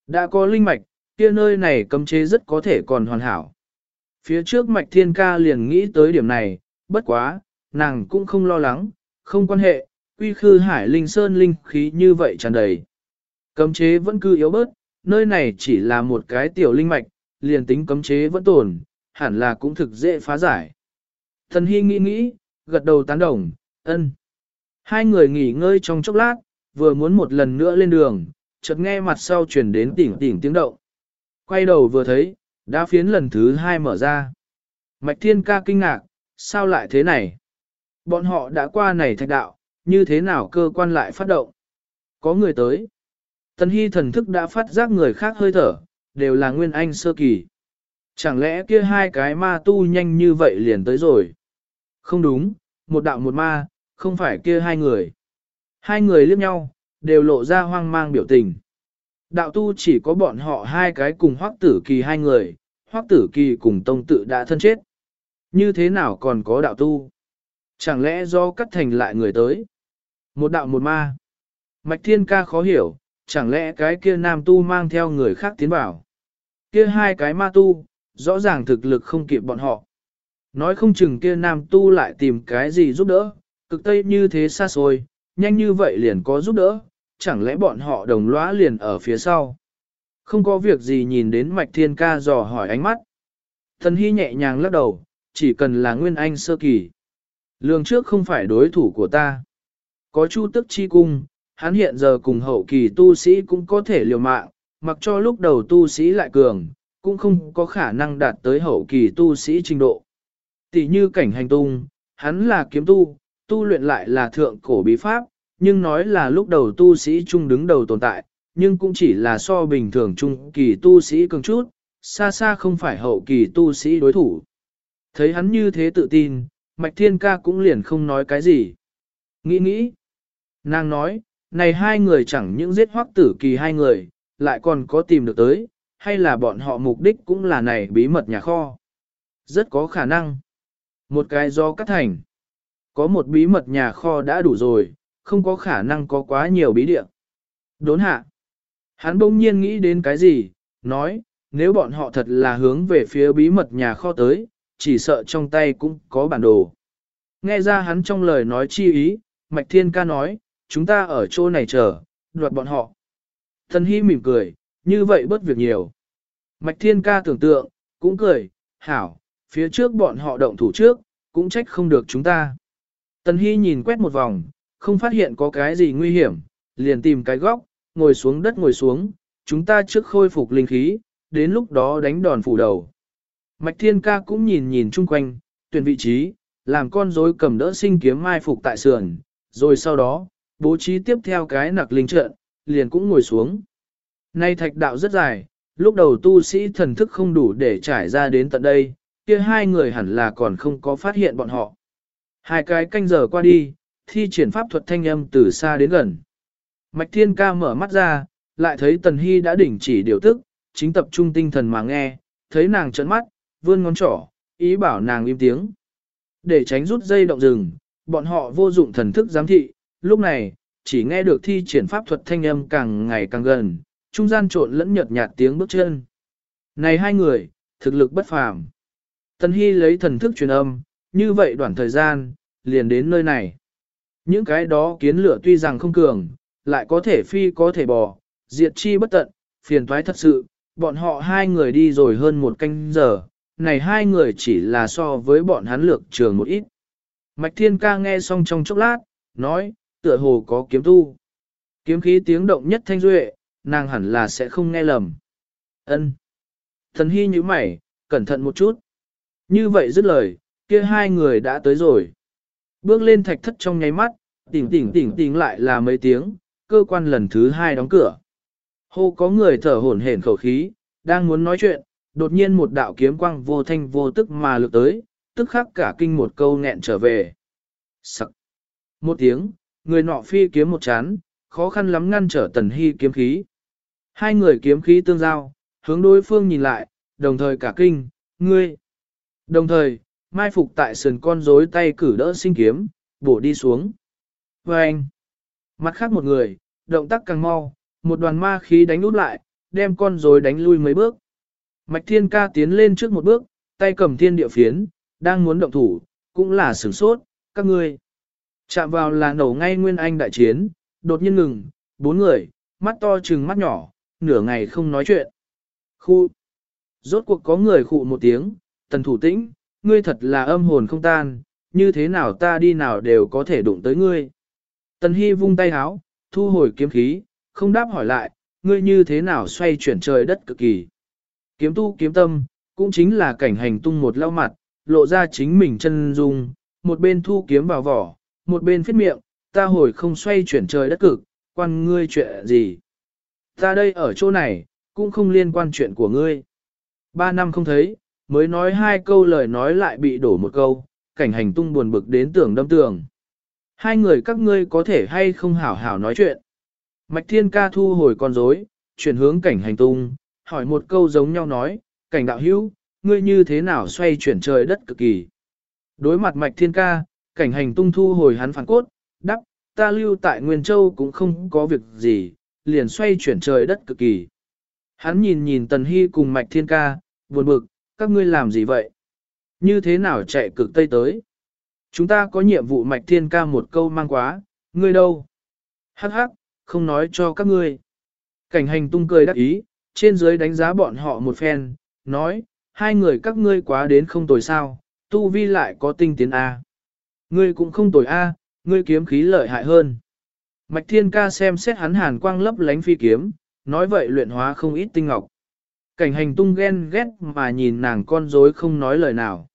Đã có linh mạch, kia nơi này cấm chế rất có thể còn hoàn hảo. Phía trước mạch thiên ca liền nghĩ tới điểm này, bất quá, nàng cũng không lo lắng, không quan hệ, quy khư hải linh sơn linh khí như vậy tràn đầy. Cấm chế vẫn cứ yếu bớt, nơi này chỉ là một cái tiểu linh mạch, liền tính cấm chế vẫn tồn, hẳn là cũng thực dễ phá giải. Thần Hy nghĩ nghĩ, gật đầu tán đồng, ân. Hai người nghỉ ngơi trong chốc lát, vừa muốn một lần nữa lên đường, chợt nghe mặt sau chuyển đến tỉnh tỉnh tiếng động. Quay đầu vừa thấy, đã phiến lần thứ hai mở ra. Mạch Thiên ca kinh ngạc, sao lại thế này? Bọn họ đã qua này thạch đạo, như thế nào cơ quan lại phát động? Có người tới. Tần Hy thần thức đã phát giác người khác hơi thở, đều là nguyên anh sơ kỳ. Chẳng lẽ kia hai cái ma tu nhanh như vậy liền tới rồi? Không đúng, một đạo một ma, không phải kia hai người. Hai người liếc nhau, đều lộ ra hoang mang biểu tình. Đạo tu chỉ có bọn họ hai cái cùng hoắc tử kỳ hai người, hoắc tử kỳ cùng tông tự đã thân chết. Như thế nào còn có đạo tu? Chẳng lẽ do cắt thành lại người tới? Một đạo một ma. Mạch thiên ca khó hiểu, chẳng lẽ cái kia nam tu mang theo người khác tiến vào? Kia hai cái ma tu, rõ ràng thực lực không kịp bọn họ. Nói không chừng kia nam tu lại tìm cái gì giúp đỡ, cực tây như thế xa xôi, nhanh như vậy liền có giúp đỡ, chẳng lẽ bọn họ đồng lõa liền ở phía sau. Không có việc gì nhìn đến mạch thiên ca dò hỏi ánh mắt. Thần hy nhẹ nhàng lắc đầu, chỉ cần là nguyên anh sơ kỳ. Lương trước không phải đối thủ của ta. Có chu tức chi cung, hắn hiện giờ cùng hậu kỳ tu sĩ cũng có thể liều mạng, mặc cho lúc đầu tu sĩ lại cường, cũng không có khả năng đạt tới hậu kỳ tu sĩ trình độ. Tỷ như cảnh hành tung, hắn là kiếm tu, tu luyện lại là thượng cổ bí pháp, nhưng nói là lúc đầu tu sĩ trung đứng đầu tồn tại, nhưng cũng chỉ là so bình thường trung kỳ tu sĩ cường chút, xa xa không phải hậu kỳ tu sĩ đối thủ. Thấy hắn như thế tự tin, Mạch Thiên Ca cũng liền không nói cái gì. Nghĩ nghĩ. Nàng nói, này hai người chẳng những giết hoắc tử kỳ hai người, lại còn có tìm được tới, hay là bọn họ mục đích cũng là này bí mật nhà kho. Rất có khả năng. Một cái do cắt thành. Có một bí mật nhà kho đã đủ rồi, không có khả năng có quá nhiều bí địa. Đốn hạ. Hắn bỗng nhiên nghĩ đến cái gì, nói, nếu bọn họ thật là hướng về phía bí mật nhà kho tới, chỉ sợ trong tay cũng có bản đồ. Nghe ra hắn trong lời nói chi ý, Mạch Thiên ca nói, chúng ta ở chỗ này chờ, đoạt bọn họ. Thần Hy mỉm cười, như vậy bớt việc nhiều. Mạch Thiên ca tưởng tượng, cũng cười, hảo, phía trước bọn họ động thủ trước, cũng trách không được chúng ta. Tần Hy nhìn quét một vòng, không phát hiện có cái gì nguy hiểm, liền tìm cái góc, ngồi xuống đất ngồi xuống, chúng ta trước khôi phục linh khí, đến lúc đó đánh đòn phủ đầu. Mạch Thiên Ca cũng nhìn nhìn chung quanh, tuyển vị trí, làm con rối cầm đỡ sinh kiếm mai phục tại sườn, rồi sau đó, bố trí tiếp theo cái nặc linh trận, liền cũng ngồi xuống. Nay thạch đạo rất dài, lúc đầu tu sĩ thần thức không đủ để trải ra đến tận đây, kia hai người hẳn là còn không có phát hiện bọn họ. Hai cái canh giờ qua đi, thi triển pháp thuật thanh âm từ xa đến gần. Mạch Thiên Ca mở mắt ra, lại thấy Tần Hy đã đỉnh chỉ điều tức, chính tập trung tinh thần mà nghe, thấy nàng trợn mắt, vươn ngón trỏ, ý bảo nàng im tiếng. Để tránh rút dây động rừng, bọn họ vô dụng thần thức giám thị, lúc này, chỉ nghe được thi triển pháp thuật thanh âm càng ngày càng gần, trung gian trộn lẫn nhợt nhạt tiếng bước chân. Này hai người, thực lực bất phàm. Tần Hy lấy thần thức truyền âm, như vậy đoạn thời gian, liền đến nơi này. Những cái đó kiến lửa tuy rằng không cường, lại có thể phi có thể bò, diệt chi bất tận, phiền toái thật sự, bọn họ hai người đi rồi hơn một canh giờ, này hai người chỉ là so với bọn hắn lược trường một ít. Mạch Thiên Ca nghe xong trong chốc lát, nói, tựa hồ có kiếm tu. Kiếm khí tiếng động nhất thanh duệ, nàng hẳn là sẽ không nghe lầm. Ân. Thần hy như mày, cẩn thận một chút. Như vậy dứt lời, kia hai người đã tới rồi. Bước lên thạch thất trong nháy mắt, tỉnh tỉnh tỉnh tỉnh lại là mấy tiếng, cơ quan lần thứ hai đóng cửa. Hô có người thở hổn hển khẩu khí, đang muốn nói chuyện, đột nhiên một đạo kiếm quang vô thanh vô tức mà lực tới, tức khắc cả kinh một câu nghẹn trở về. Sắc. Một tiếng, người nọ phi kiếm một chán, khó khăn lắm ngăn trở tần hy kiếm khí. Hai người kiếm khí tương giao, hướng đối phương nhìn lại, đồng thời cả kinh, ngươi. Đồng thời, mai phục tại sườn con rối tay cử đỡ sinh kiếm, bổ đi xuống. Và anh, mặt khác một người, động tác càng mau, một đoàn ma khí đánh út lại, đem con rối đánh lui mấy bước. Mạch thiên ca tiến lên trước một bước, tay cầm thiên địa phiến, đang muốn động thủ, cũng là sửng sốt, các ngươi. Chạm vào là nổ ngay nguyên anh đại chiến, đột nhiên ngừng, bốn người, mắt to trừng mắt nhỏ, nửa ngày không nói chuyện. Khu. Rốt cuộc có người khụ một tiếng, tần thủ tĩnh, ngươi thật là âm hồn không tan, như thế nào ta đi nào đều có thể đụng tới ngươi. Tần Hy vung tay háo, thu hồi kiếm khí, không đáp hỏi lại, ngươi như thế nào xoay chuyển trời đất cực kỳ. Kiếm tu kiếm tâm, cũng chính là cảnh hành tung một lau mặt, lộ ra chính mình chân dung, một bên thu kiếm vào vỏ, một bên phết miệng, ta hồi không xoay chuyển trời đất cực, quan ngươi chuyện gì. Ta đây ở chỗ này, cũng không liên quan chuyện của ngươi. Ba năm không thấy, mới nói hai câu lời nói lại bị đổ một câu, cảnh hành tung buồn bực đến tưởng đâm tường. Hai người các ngươi có thể hay không hảo hảo nói chuyện. Mạch thiên ca thu hồi con rối, chuyển hướng cảnh hành tung, hỏi một câu giống nhau nói, cảnh đạo hữu, ngươi như thế nào xoay chuyển trời đất cực kỳ. Đối mặt mạch thiên ca, cảnh hành tung thu hồi hắn phản cốt, đắp, ta lưu tại Nguyên Châu cũng không có việc gì, liền xoay chuyển trời đất cực kỳ. Hắn nhìn nhìn Tần Hy cùng mạch thiên ca, buồn bực, các ngươi làm gì vậy? Như thế nào chạy cực Tây tới? Chúng ta có nhiệm vụ mạch thiên ca một câu mang quá, ngươi đâu? Hắc hắc, không nói cho các ngươi. Cảnh hành tung cười đắc ý, trên dưới đánh giá bọn họ một phen, nói, hai người các ngươi quá đến không tồi sao, tu vi lại có tinh tiến A. Ngươi cũng không tồi A, ngươi kiếm khí lợi hại hơn. Mạch thiên ca xem xét hắn hàn quang lấp lánh phi kiếm, nói vậy luyện hóa không ít tinh ngọc. Cảnh hành tung ghen ghét mà nhìn nàng con dối không nói lời nào.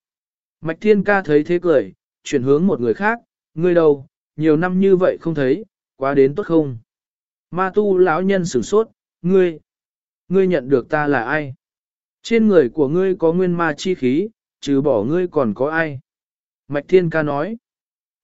Mạch thiên ca thấy thế cười, chuyển hướng một người khác, ngươi đâu, nhiều năm như vậy không thấy, quá đến tốt không? Ma tu lão nhân sửng sốt, ngươi, ngươi nhận được ta là ai? Trên người của ngươi có nguyên ma chi khí, trừ bỏ ngươi còn có ai? Mạch Thiên Ca nói,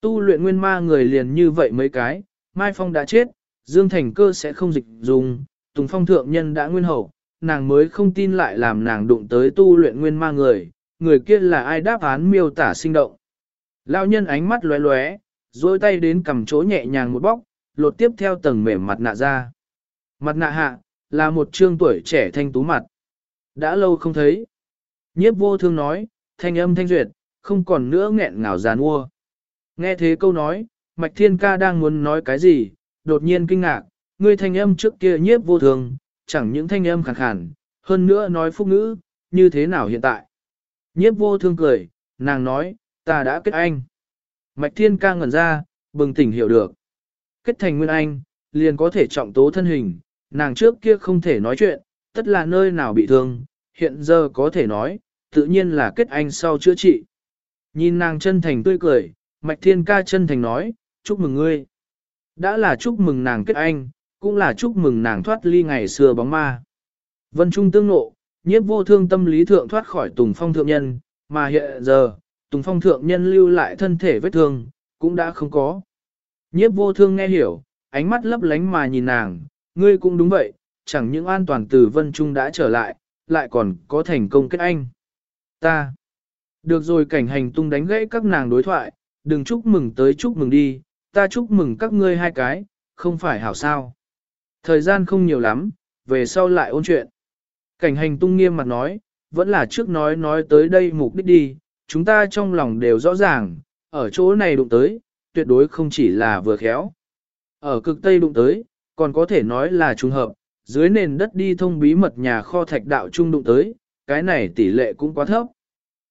tu luyện nguyên ma người liền như vậy mấy cái, Mai Phong đã chết, Dương Thành Cơ sẽ không dịch dùng, Tùng Phong thượng nhân đã nguyên hậu, nàng mới không tin lại làm nàng đụng tới tu luyện nguyên ma người, người kia là ai đáp án miêu tả sinh động. Lão nhân ánh mắt lóe lóe, dôi tay đến cầm chỗ nhẹ nhàng một bóc, lột tiếp theo tầng mềm mặt nạ ra. Mặt nạ hạ, là một trương tuổi trẻ thanh tú mặt. Đã lâu không thấy. Nhiếp vô thương nói, thanh âm thanh duyệt, không còn nữa nghẹn ngào giàn ua. Nghe thế câu nói, Mạch Thiên Ca đang muốn nói cái gì, đột nhiên kinh ngạc, ngươi thanh âm trước kia nhiếp vô thường, chẳng những thanh âm khàn khàn, hơn nữa nói phúc ngữ, như thế nào hiện tại. Nhiếp vô thương cười, nàng nói, ta đã kết anh. Mạch Thiên Ca ngẩn ra, bừng tỉnh hiểu được. Kết thành nguyên anh, liền có thể trọng tố thân hình, nàng trước kia không thể nói chuyện, tất là nơi nào bị thương, hiện giờ có thể nói, tự nhiên là kết anh sau chữa trị. Nhìn nàng chân thành tươi cười, Mạch Thiên Ca chân thành nói, chúc mừng ngươi. Đã là chúc mừng nàng kết anh, cũng là chúc mừng nàng thoát ly ngày xưa bóng ma. Vân Trung tương nộ, nhiếp vô thương tâm lý thượng thoát khỏi Tùng Phong thượng nhân, mà hiện giờ, Tùng Phong thượng nhân lưu lại thân thể vết thương, cũng đã không có. Nhiếp vô thương nghe hiểu, ánh mắt lấp lánh mà nhìn nàng, ngươi cũng đúng vậy, chẳng những an toàn từ Vân Trung đã trở lại, lại còn có thành công kết anh. Ta. Được rồi cảnh hành tung đánh gãy các nàng đối thoại, đừng chúc mừng tới chúc mừng đi, ta chúc mừng các ngươi hai cái, không phải hảo sao. Thời gian không nhiều lắm, về sau lại ôn chuyện. Cảnh hành tung nghiêm mặt nói, vẫn là trước nói nói tới đây mục đích đi, chúng ta trong lòng đều rõ ràng, ở chỗ này đụng tới, tuyệt đối không chỉ là vừa khéo. Ở cực Tây đụng tới, còn có thể nói là trùng hợp, dưới nền đất đi thông bí mật nhà kho thạch đạo trung đụng tới, cái này tỷ lệ cũng quá thấp.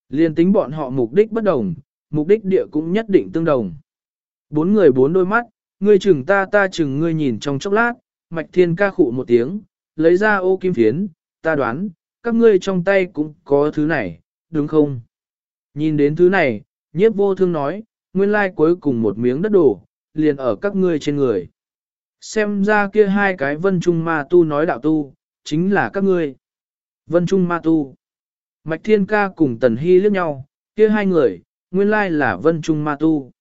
Liên tính bọn họ mục đích bất đồng, mục đích địa cũng nhất định tương đồng. Bốn người bốn đôi mắt, ngươi chừng ta ta chừng ngươi nhìn trong chốc lát, mạch thiên ca khụ một tiếng, lấy ra ô kim phiến, ta đoán, các ngươi trong tay cũng có thứ này, đúng không? Nhìn đến thứ này, nhiếp vô thương nói, nguyên lai cuối cùng một miếng đất đổ, liền ở các ngươi trên người. Xem ra kia hai cái vân trung ma tu nói đạo tu, chính là các ngươi. Vân trung ma tu. Mạch thiên ca cùng tần hy liếc nhau, kia hai người, nguyên lai là vân trung ma tu.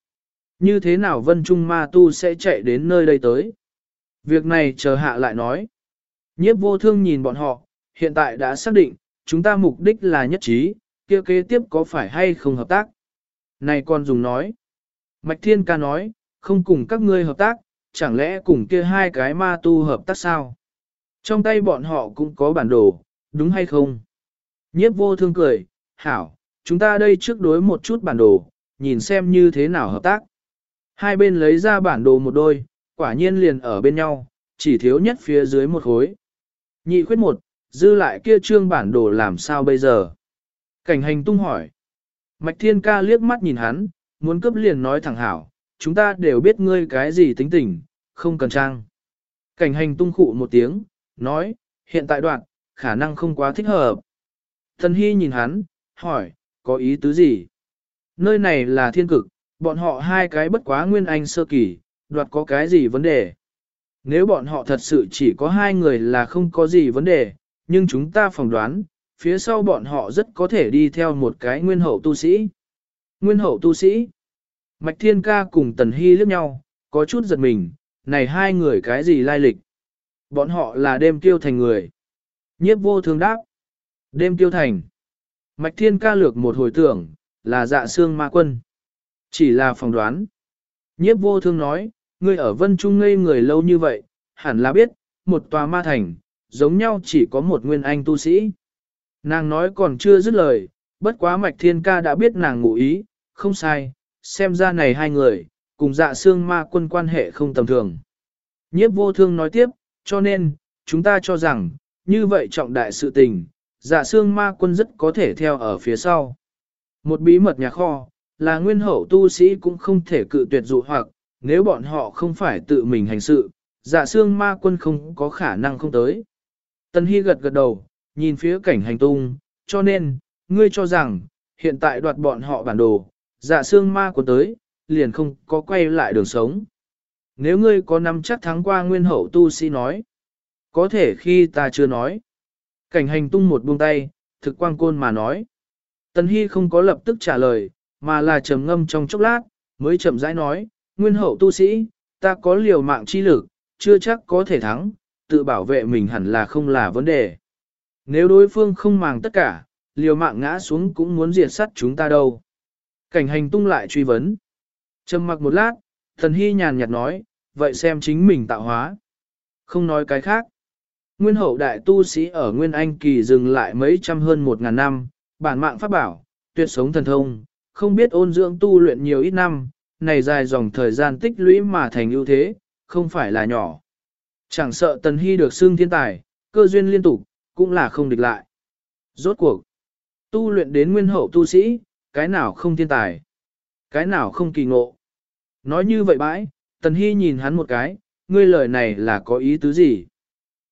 Như thế nào vân trung ma tu sẽ chạy đến nơi đây tới? Việc này chờ hạ lại nói. Nhiếp vô thương nhìn bọn họ, hiện tại đã xác định, chúng ta mục đích là nhất trí, kia kế tiếp có phải hay không hợp tác? Này con dùng nói. Mạch Thiên Ca nói, không cùng các ngươi hợp tác, chẳng lẽ cùng kia hai cái ma tu hợp tác sao? Trong tay bọn họ cũng có bản đồ, đúng hay không? Nhiếp vô thương cười, hảo, chúng ta đây trước đối một chút bản đồ, nhìn xem như thế nào hợp tác. Hai bên lấy ra bản đồ một đôi, quả nhiên liền ở bên nhau, chỉ thiếu nhất phía dưới một khối. Nhị khuyết một, dư lại kia trương bản đồ làm sao bây giờ? Cảnh hành tung hỏi. Mạch thiên ca liếc mắt nhìn hắn, muốn cấp liền nói thẳng hảo, chúng ta đều biết ngươi cái gì tính tình, không cần trang. Cảnh hành tung khụ một tiếng, nói, hiện tại đoạn, khả năng không quá thích hợp. Thần Hy nhìn hắn, hỏi, có ý tứ gì? Nơi này là thiên cực, bọn họ hai cái bất quá nguyên anh sơ kỳ, đoạt có cái gì vấn đề? Nếu bọn họ thật sự chỉ có hai người là không có gì vấn đề, nhưng chúng ta phỏng đoán, phía sau bọn họ rất có thể đi theo một cái nguyên hậu tu sĩ. Nguyên hậu tu sĩ. Mạch Thiên Ca cùng Tần Hy liếc nhau, có chút giật mình, này hai người cái gì lai lịch? Bọn họ là đêm tiêu thành người. Nhiếp vô thương đáp. Đêm tiêu thành. Mạch Thiên Ca lược một hồi tưởng, là dạ xương ma quân. Chỉ là phỏng đoán. Nhiếp vô thương nói, ngươi ở Vân Trung ngây người lâu như vậy, hẳn là biết, một tòa ma thành, giống nhau chỉ có một nguyên anh tu sĩ. Nàng nói còn chưa dứt lời, bất quá mạch thiên ca đã biết nàng ngụ ý, không sai, xem ra này hai người, cùng dạ xương ma quân quan hệ không tầm thường. Nhiếp vô thương nói tiếp, cho nên, chúng ta cho rằng, như vậy trọng đại sự tình, dạ xương ma quân rất có thể theo ở phía sau. Một bí mật nhà kho, là nguyên hậu tu sĩ cũng không thể cự tuyệt dụ hoặc, nếu bọn họ không phải tự mình hành sự, dạ xương ma quân không có khả năng không tới. Tân Hy gật gật đầu, nhìn phía cảnh hành tung, cho nên, ngươi cho rằng, hiện tại đoạt bọn họ bản đồ, dạ xương ma quân tới, liền không có quay lại đường sống. Nếu ngươi có nắm chắc thắng qua nguyên hậu tu sĩ nói, có thể khi ta chưa nói. Cảnh hành tung một buông tay, thực quang côn mà nói. Tân Hy không có lập tức trả lời, mà là trầm ngâm trong chốc lát, mới chậm rãi nói, nguyên hậu tu sĩ, ta có liều mạng chi lực, chưa chắc có thể thắng, tự bảo vệ mình hẳn là không là vấn đề. Nếu đối phương không màng tất cả, liều mạng ngã xuống cũng muốn diệt sát chúng ta đâu. Cảnh hành tung lại truy vấn. Trầm mặc một lát, thần hy nhàn nhạt nói, vậy xem chính mình tạo hóa. Không nói cái khác. Nguyên hậu đại tu sĩ ở Nguyên Anh kỳ dừng lại mấy trăm hơn một ngàn năm, bản mạng pháp bảo, tuyệt sống thần thông, không biết ôn dưỡng tu luyện nhiều ít năm, này dài dòng thời gian tích lũy mà thành ưu thế, không phải là nhỏ. Chẳng sợ Tần Hy được xưng thiên tài, cơ duyên liên tục, cũng là không địch lại. Rốt cuộc, tu luyện đến nguyên hậu tu sĩ, cái nào không thiên tài, cái nào không kỳ ngộ. Nói như vậy bãi, Tần Hy nhìn hắn một cái, ngươi lời này là có ý tứ gì?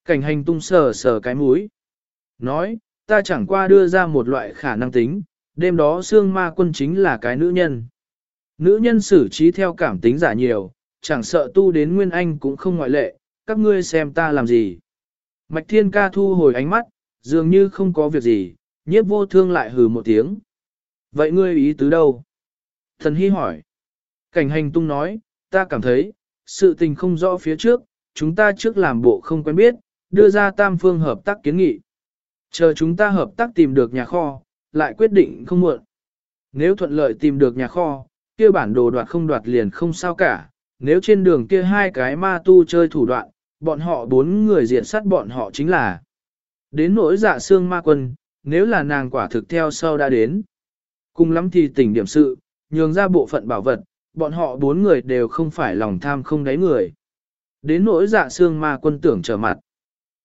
Cảnh hành tung sờ sờ cái mũi. Nói, ta chẳng qua đưa ra một loại khả năng tính, đêm đó xương ma quân chính là cái nữ nhân. Nữ nhân xử trí theo cảm tính giả nhiều, chẳng sợ tu đến Nguyên Anh cũng không ngoại lệ, các ngươi xem ta làm gì. Mạch Thiên Ca thu hồi ánh mắt, dường như không có việc gì, nhiếp vô thương lại hừ một tiếng. Vậy ngươi ý tứ đâu? Thần Hy hỏi. Cảnh hành tung nói, ta cảm thấy, sự tình không rõ phía trước, chúng ta trước làm bộ không quen biết, đưa ra tam phương hợp tác kiến nghị. Chờ chúng ta hợp tác tìm được nhà kho, lại quyết định không muộn. Nếu thuận lợi tìm được nhà kho, kia bản đồ đoạt không đoạt liền không sao cả, nếu trên đường kia hai cái ma tu chơi thủ đoạn, bọn họ bốn người diện sát bọn họ chính là. Đến nỗi dạ xương ma quân, nếu là nàng quả thực theo sau đã đến. Cùng lắm thì tỉnh điểm sự, nhường ra bộ phận bảo vật, bọn họ bốn người đều không phải lòng tham không đáy người. Đến nỗi dạ xương ma quân tưởng trở mặt.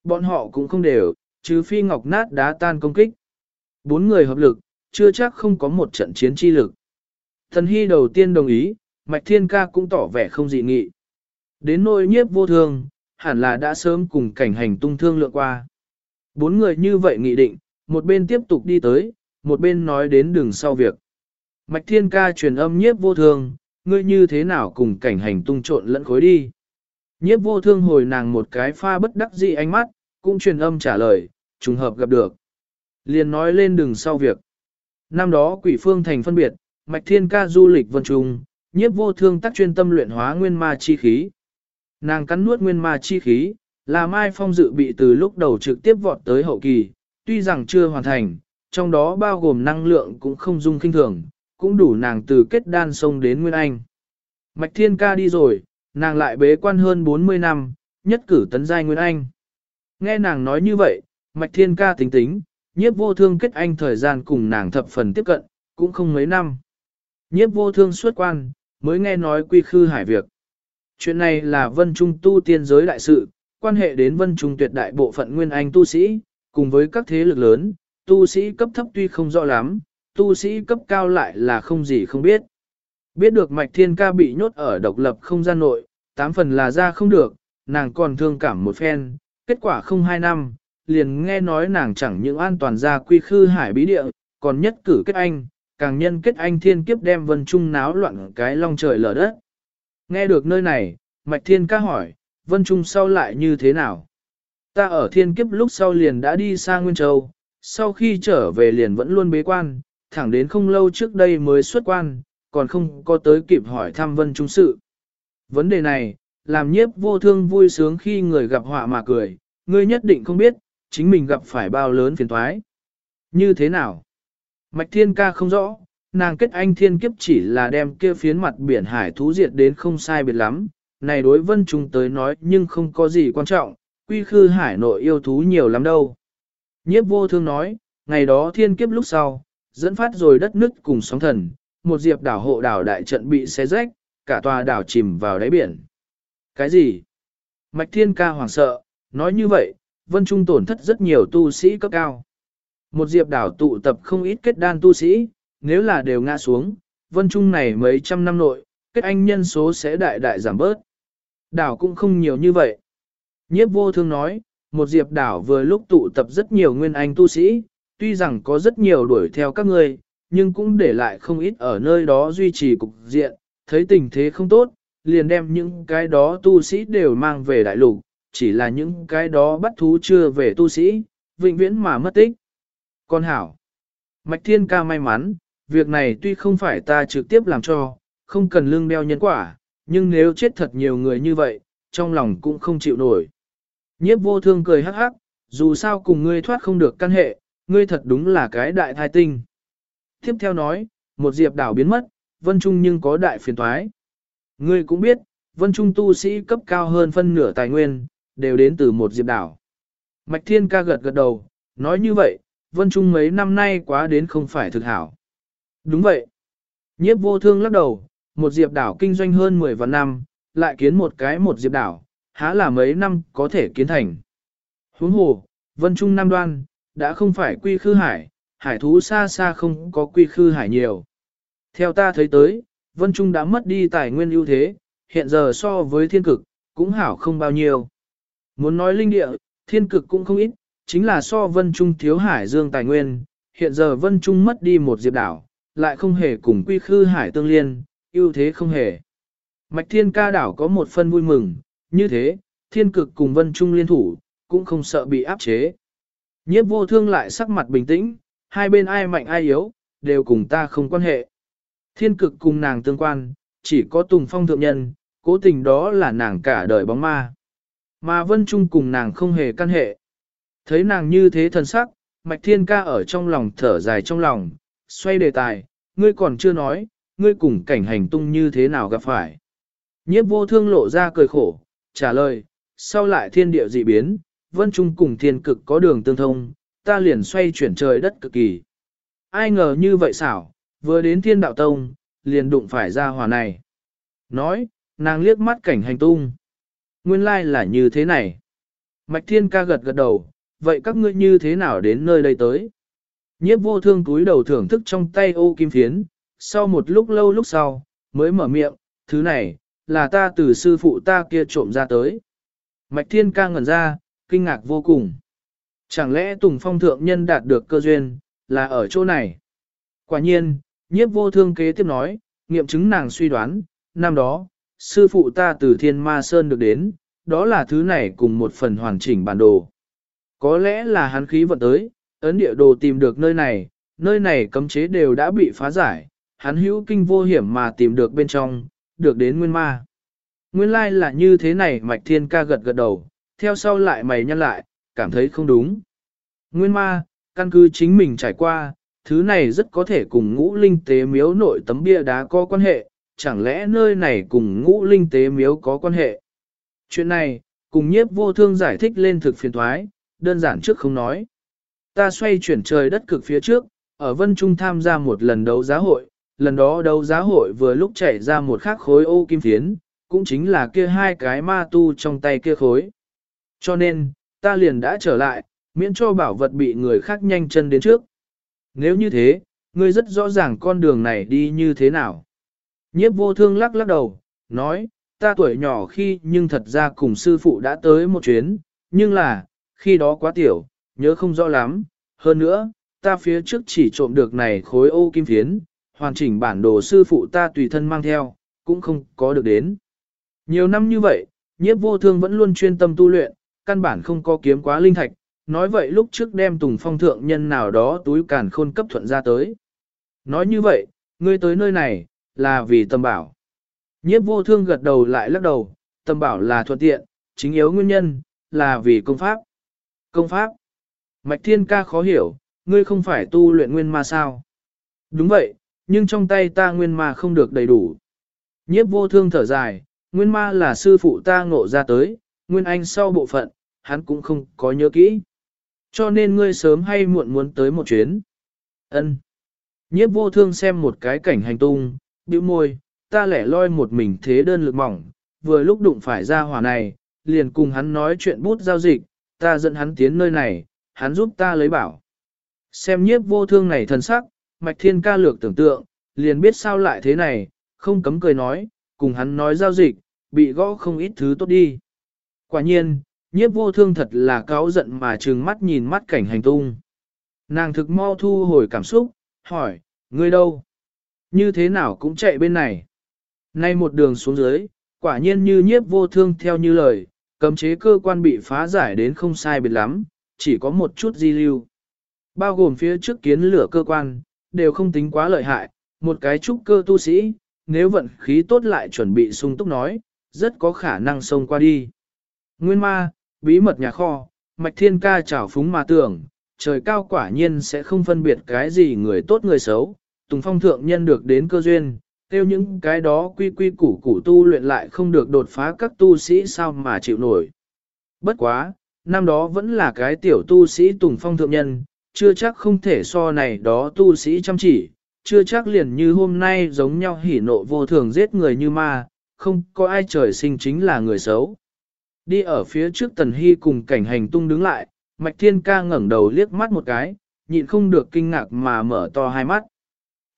Bọn họ cũng không đều, chứ phi ngọc nát đá tan công kích. Bốn người hợp lực, chưa chắc không có một trận chiến chi lực. Thần Hy đầu tiên đồng ý, Mạch Thiên Ca cũng tỏ vẻ không dị nghị. Đến nỗi nhiếp vô thương, hẳn là đã sớm cùng cảnh hành tung thương lượng qua. Bốn người như vậy nghị định, một bên tiếp tục đi tới, một bên nói đến đường sau việc. Mạch Thiên Ca truyền âm nhiếp vô thương, ngươi như thế nào cùng cảnh hành tung trộn lẫn khối đi. Nhiếp vô thương hồi nàng một cái pha bất đắc dĩ ánh mắt, cũng truyền âm trả lời, trùng hợp gặp được. Liền nói lên đường sau việc. Năm đó quỷ phương thành phân biệt, Mạch Thiên Ca du lịch vân trùng, nhiếp vô thương tác chuyên tâm luyện hóa nguyên ma chi khí. Nàng cắn nuốt nguyên ma chi khí, là Mai Phong dự bị từ lúc đầu trực tiếp vọt tới hậu kỳ, tuy rằng chưa hoàn thành, trong đó bao gồm năng lượng cũng không dung kinh thường, cũng đủ nàng từ kết đan sông đến Nguyên Anh. Mạch Thiên Ca đi rồi, Nàng lại bế quan hơn 40 năm, nhất cử tấn giai Nguyên Anh. Nghe nàng nói như vậy, Mạch Thiên Ca tính tính, nhiếp vô thương kết anh thời gian cùng nàng thập phần tiếp cận, cũng không mấy năm. Nhiếp vô thương xuất quan, mới nghe nói quy khư hải việc. Chuyện này là vân trung tu tiên giới đại sự, quan hệ đến vân trung tuyệt đại bộ phận nguyên anh tu sĩ, cùng với các thế lực lớn, tu sĩ cấp thấp tuy không rõ lắm, tu sĩ cấp cao lại là không gì không biết. Biết được mạch thiên ca bị nhốt ở độc lập không gian nội, tám phần là ra không được, nàng còn thương cảm một phen, kết quả không hai năm, liền nghe nói nàng chẳng những an toàn ra quy khư hải bí địa, còn nhất cử kết anh, càng nhân kết anh thiên kiếp đem vân trung náo loạn cái long trời lở đất. Nghe được nơi này, Mạch Thiên ca hỏi, vân trung sau lại như thế nào? Ta ở thiên kiếp lúc sau liền đã đi sang Nguyên Châu, sau khi trở về liền vẫn luôn bế quan, thẳng đến không lâu trước đây mới xuất quan, còn không có tới kịp hỏi thăm vân trung sự. Vấn đề này, làm nhiếp vô thương vui sướng khi người gặp họa mà cười, ngươi nhất định không biết, chính mình gặp phải bao lớn phiền thoái. Như thế nào? Mạch thiên ca không rõ, nàng kết anh thiên kiếp chỉ là đem kia phiến mặt biển hải thú diệt đến không sai biệt lắm, này đối vân trùng tới nói nhưng không có gì quan trọng, quy khư hải nội yêu thú nhiều lắm đâu. Nhiếp vô thương nói, ngày đó thiên kiếp lúc sau, dẫn phát rồi đất nứt cùng sóng thần, một diệp đảo hộ đảo đại trận bị xé rách, cả tòa đảo chìm vào đáy biển. Cái gì? Mạch thiên ca hoảng sợ, nói như vậy, vân trung tổn thất rất nhiều tu sĩ cấp cao. Một diệp đảo tụ tập không ít kết đan tu sĩ, nếu là đều ngã xuống, vân trung này mấy trăm năm nội, kết anh nhân số sẽ đại đại giảm bớt. Đảo cũng không nhiều như vậy. Nhiếp vô thương nói, một diệp đảo vừa lúc tụ tập rất nhiều nguyên anh tu sĩ, tuy rằng có rất nhiều đuổi theo các ngươi, nhưng cũng để lại không ít ở nơi đó duy trì cục diện, thấy tình thế không tốt, liền đem những cái đó tu sĩ đều mang về đại lục, chỉ là những cái đó bắt thú chưa về tu sĩ, vĩnh viễn mà mất tích. Con hảo, Mạch Thiên ca may mắn, việc này tuy không phải ta trực tiếp làm cho, không cần lương đeo nhân quả, nhưng nếu chết thật nhiều người như vậy, trong lòng cũng không chịu nổi. Nhiếp vô thương cười hắc hắc, dù sao cùng ngươi thoát không được căn hệ, ngươi thật đúng là cái đại thai tinh. Tiếp theo nói, một diệp đảo biến mất, vân trung nhưng có đại phiền thoái. Ngươi cũng biết, vân trung tu sĩ cấp cao hơn phân nửa tài nguyên, đều đến từ một diệp đảo. Mạch thiên ca gật gật đầu, nói như vậy, vân trung mấy năm nay quá đến không phải thực hảo. Đúng vậy. Nhiếp vô thương lắc đầu, một diệp đảo kinh doanh hơn 10 vạn năm, lại kiến một cái một diệp đảo, há là mấy năm có thể kiến thành. Huống hồ, vân trung nam đoan, đã không phải quy khư hải, hải thú xa xa không có quy khư hải nhiều. Theo ta thấy tới, vân trung đã mất đi tài nguyên ưu thế, hiện giờ so với thiên cực, cũng hảo không bao nhiêu. Muốn nói linh địa, thiên cực cũng không ít, chính là so vân trung thiếu hải dương tài nguyên, hiện giờ vân trung mất đi một diệp đảo, lại không hề cùng quy khư hải tương liên, ưu thế không hề. Mạch thiên ca đảo có một phân vui mừng, như thế, thiên cực cùng vân trung liên thủ, cũng không sợ bị áp chế. Nhiếp vô thương lại sắc mặt bình tĩnh, hai bên ai mạnh ai yếu, đều cùng ta không quan hệ. Thiên cực cùng nàng tương quan, chỉ có tùng phong thượng nhân, cố tình đó là nàng cả đời bóng ma. Mà vân trung cùng nàng không hề căn hệ. Thấy nàng như thế thần sắc, mạch thiên ca ở trong lòng thở dài trong lòng, xoay đề tài, ngươi còn chưa nói, ngươi cùng cảnh hành tung như thế nào gặp phải. Nhiếp vô thương lộ ra cười khổ, trả lời, sau lại thiên địa dị biến, vân trung cùng thiên cực có đường tương thông, ta liền xoay chuyển trời đất cực kỳ. Ai ngờ như vậy xảo, vừa đến thiên đạo tông, liền đụng phải ra hòa này. Nói, nàng liếc mắt cảnh hành tung. Nguyên lai là như thế này. Mạch thiên ca gật gật đầu, vậy các ngươi như thế nào đến nơi đây tới? Nhiếp vô thương túi đầu thưởng thức trong tay ô kim phiến, sau một lúc lâu lúc sau, mới mở miệng, thứ này, là ta từ sư phụ ta kia trộm ra tới. Mạch thiên ca ngẩn ra, kinh ngạc vô cùng. Chẳng lẽ Tùng Phong thượng nhân đạt được cơ duyên, là ở chỗ này? Quả nhiên, nhiếp vô thương kế tiếp nói, nghiệm chứng nàng suy đoán, năm đó, sư phụ ta từ thiên ma sơn được đến, đó là thứ này cùng một phần hoàn chỉnh bản đồ. Có lẽ là hắn khí vận tới, ấn địa đồ tìm được nơi này, nơi này cấm chế đều đã bị phá giải, hắn hữu kinh vô hiểm mà tìm được bên trong, được đến nguyên ma. Nguyên lai là như thế này mạch thiên ca gật gật đầu, theo sau lại mày nhăn lại, cảm thấy không đúng. Nguyên ma, căn cứ chính mình trải qua, thứ này rất có thể cùng ngũ linh tế miếu nội tấm bia đá có quan hệ, chẳng lẽ nơi này cùng ngũ linh tế miếu có quan hệ. Chuyện này, cùng nhiếp vô thương giải thích lên thực phiền thoái, đơn giản trước không nói. Ta xoay chuyển trời đất cực phía trước, ở Vân Trung tham gia một lần đấu giá hội, lần đó đấu giá hội vừa lúc chạy ra một khắc khối ô kim phiến, cũng chính là kia hai cái ma tu trong tay kia khối. Cho nên, ta liền đã trở lại, miễn cho bảo vật bị người khác nhanh chân đến trước. Nếu như thế, ngươi rất rõ ràng con đường này đi như thế nào. Nhiếp vô thương lắc lắc đầu, nói, ta tuổi nhỏ khi nhưng thật ra cùng sư phụ đã tới một chuyến, nhưng là, khi đó quá tiểu, nhớ không rõ lắm, hơn nữa, ta phía trước chỉ trộm được này khối ô kim phiến, hoàn chỉnh bản đồ sư phụ ta tùy thân mang theo, cũng không có được đến. Nhiều năm như vậy, nhiếp vô thương vẫn luôn chuyên tâm tu luyện, căn bản không có kiếm quá linh thạch, nói vậy lúc trước đem tùng phong thượng nhân nào đó túi càn khôn cấp thuận ra tới. Nói như vậy, ngươi tới nơi này, là vì tâm bảo. Nhiếp vô thương gật đầu lại lắc đầu, tâm bảo là thuận tiện, chính yếu nguyên nhân, là vì công pháp. Công pháp. Mạch thiên ca khó hiểu, ngươi không phải tu luyện nguyên ma sao? Đúng vậy, nhưng trong tay ta nguyên ma không được đầy đủ. Nhiếp vô thương thở dài, nguyên ma là sư phụ ta ngộ ra tới, nguyên anh sau bộ phận, hắn cũng không có nhớ kỹ. Cho nên ngươi sớm hay muộn muốn tới một chuyến. Ân. Nhiếp vô thương xem một cái cảnh hành tung, bĩu môi, ta lẻ loi một mình thế đơn lực mỏng, vừa lúc đụng phải ra hỏa này, liền cùng hắn nói chuyện bút giao dịch, ta dẫn hắn tiến nơi này, hắn giúp ta lấy bảo. Xem nhiếp vô thương này thần sắc, mạch thiên ca lược tưởng tượng, liền biết sao lại thế này, không cấm cười nói, cùng hắn nói giao dịch, bị gõ không ít thứ tốt đi. Quả nhiên, nhiếp vô thương thật là cáo giận mà trừng mắt nhìn mắt cảnh hành tung. Nàng thực mau thu hồi cảm xúc, hỏi, ngươi đâu? Như thế nào cũng chạy bên này. Nay một đường xuống dưới, quả nhiên như nhiếp vô thương theo như lời, cấm chế cơ quan bị phá giải đến không sai biệt lắm, chỉ có một chút di lưu. Bao gồm phía trước kiến lửa cơ quan, đều không tính quá lợi hại, một cái trúc cơ tu sĩ, nếu vận khí tốt lại chuẩn bị sung túc nói, rất có khả năng xông qua đi. Nguyên ma, bí mật nhà kho, mạch thiên ca trảo phúng mà tưởng, trời cao quả nhiên sẽ không phân biệt cái gì người tốt người xấu, Tùng Phong thượng nhân được đến cơ duyên, tiêu những cái đó quy quy củ củ tu luyện lại không được đột phá các tu sĩ sao mà chịu nổi. Bất quá, năm đó vẫn là cái tiểu tu sĩ Tùng Phong thượng nhân, chưa chắc không thể so này đó tu sĩ chăm chỉ, chưa chắc liền như hôm nay giống nhau hỉ nộ vô thường giết người như ma, không có ai trời sinh chính là người xấu. Đi ở phía trước Tần Hy cùng cảnh hành tung đứng lại, Mạch Thiên Ca ngẩng đầu liếc mắt một cái, nhịn không được kinh ngạc mà mở to hai mắt.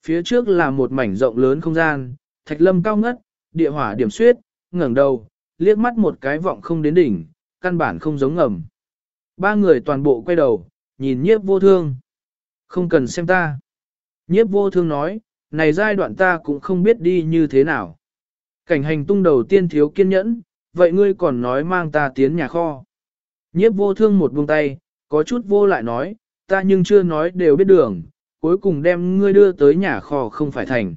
Phía trước là một mảnh rộng lớn không gian, thạch lâm cao ngất, địa hỏa điểm suyết, ngẩng đầu, liếc mắt một cái vọng không đến đỉnh, căn bản không giống ngầm. Ba người toàn bộ quay đầu, nhìn nhiếp vô thương. Không cần xem ta. Nhiếp vô thương nói, này giai đoạn ta cũng không biết đi như thế nào. Cảnh hành tung đầu tiên thiếu kiên nhẫn, vậy ngươi còn nói mang ta tiến nhà kho. Nhiếp vô thương một buông tay, có chút vô lại nói, ta nhưng chưa nói đều biết đường, cuối cùng đem ngươi đưa tới nhà kho không phải thành.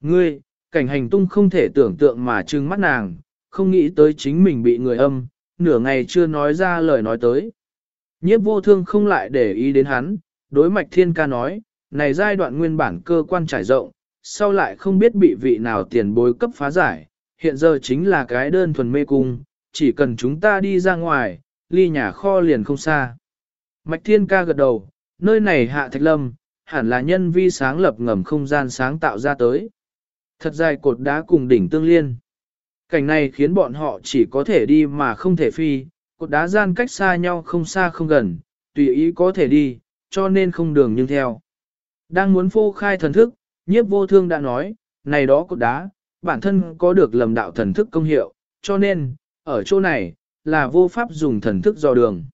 Ngươi, cảnh hành tung không thể tưởng tượng mà trừng mắt nàng, không nghĩ tới chính mình bị người âm, nửa ngày chưa nói ra lời nói tới. Nhiếp vô thương không lại để ý đến hắn, đối mạch thiên ca nói, này giai đoạn nguyên bản cơ quan trải rộng, sau lại không biết bị vị nào tiền bối cấp phá giải, hiện giờ chính là cái đơn thuần mê cung, chỉ cần chúng ta đi ra ngoài, ly nhà kho liền không xa. Mạch thiên ca gật đầu, nơi này hạ thạch lâm, hẳn là nhân vi sáng lập ngầm không gian sáng tạo ra tới. Thật dài cột đá cùng đỉnh tương liên. Cảnh này khiến bọn họ chỉ có thể đi mà không thể phi, cột đá gian cách xa nhau không xa không gần, tùy ý có thể đi, cho nên không đường nhưng theo. Đang muốn phô khai thần thức, nhiếp vô thương đã nói, này đó cột đá, bản thân có được lầm đạo thần thức công hiệu, cho nên, ở chỗ này, là vô pháp dùng thần thức dò đường.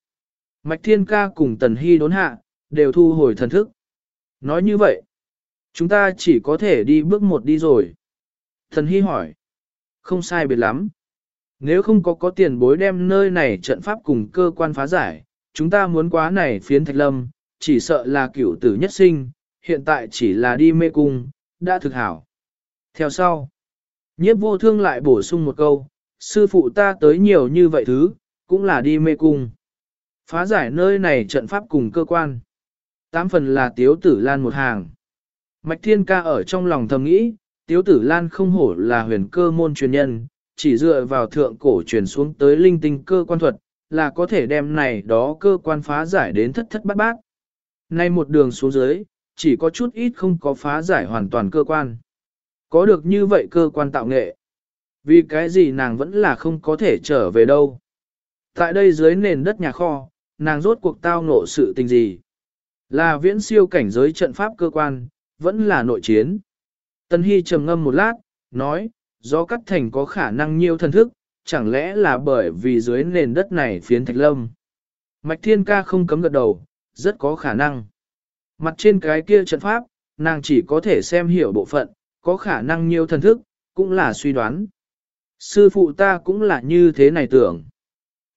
Mạch Thiên Ca cùng Tần Hy đốn hạ, đều thu hồi thần thức. Nói như vậy, chúng ta chỉ có thể đi bước một đi rồi. Thần Hy hỏi, không sai biệt lắm. Nếu không có có tiền bối đem nơi này trận pháp cùng cơ quan phá giải, chúng ta muốn quá này phiến thạch lâm, chỉ sợ là cửu tử nhất sinh, hiện tại chỉ là đi mê cung, đã thực hảo. Theo sau, nhiếp vô thương lại bổ sung một câu, sư phụ ta tới nhiều như vậy thứ, cũng là đi mê cung. Phá giải nơi này trận pháp cùng cơ quan. Tám phần là tiếu tử lan một hàng. Mạch thiên ca ở trong lòng thầm nghĩ, Tiếu tử Lan không hổ là huyền cơ môn truyền nhân, chỉ dựa vào thượng cổ truyền xuống tới linh tinh cơ quan thuật, là có thể đem này đó cơ quan phá giải đến thất thất bát bát. Nay một đường xuống dưới, chỉ có chút ít không có phá giải hoàn toàn cơ quan. Có được như vậy cơ quan tạo nghệ. Vì cái gì nàng vẫn là không có thể trở về đâu. Tại đây dưới nền đất nhà kho, nàng rốt cuộc tao ngộ sự tình gì. Là viễn siêu cảnh giới trận pháp cơ quan, vẫn là nội chiến. Tân Hy trầm ngâm một lát, nói, do cắt thành có khả năng nhiều thần thức, chẳng lẽ là bởi vì dưới nền đất này phiến thạch lâm. Mạch Thiên Ca không cấm gật đầu, rất có khả năng. Mặt trên cái kia trận pháp, nàng chỉ có thể xem hiểu bộ phận, có khả năng nhiều thần thức, cũng là suy đoán. Sư phụ ta cũng là như thế này tưởng.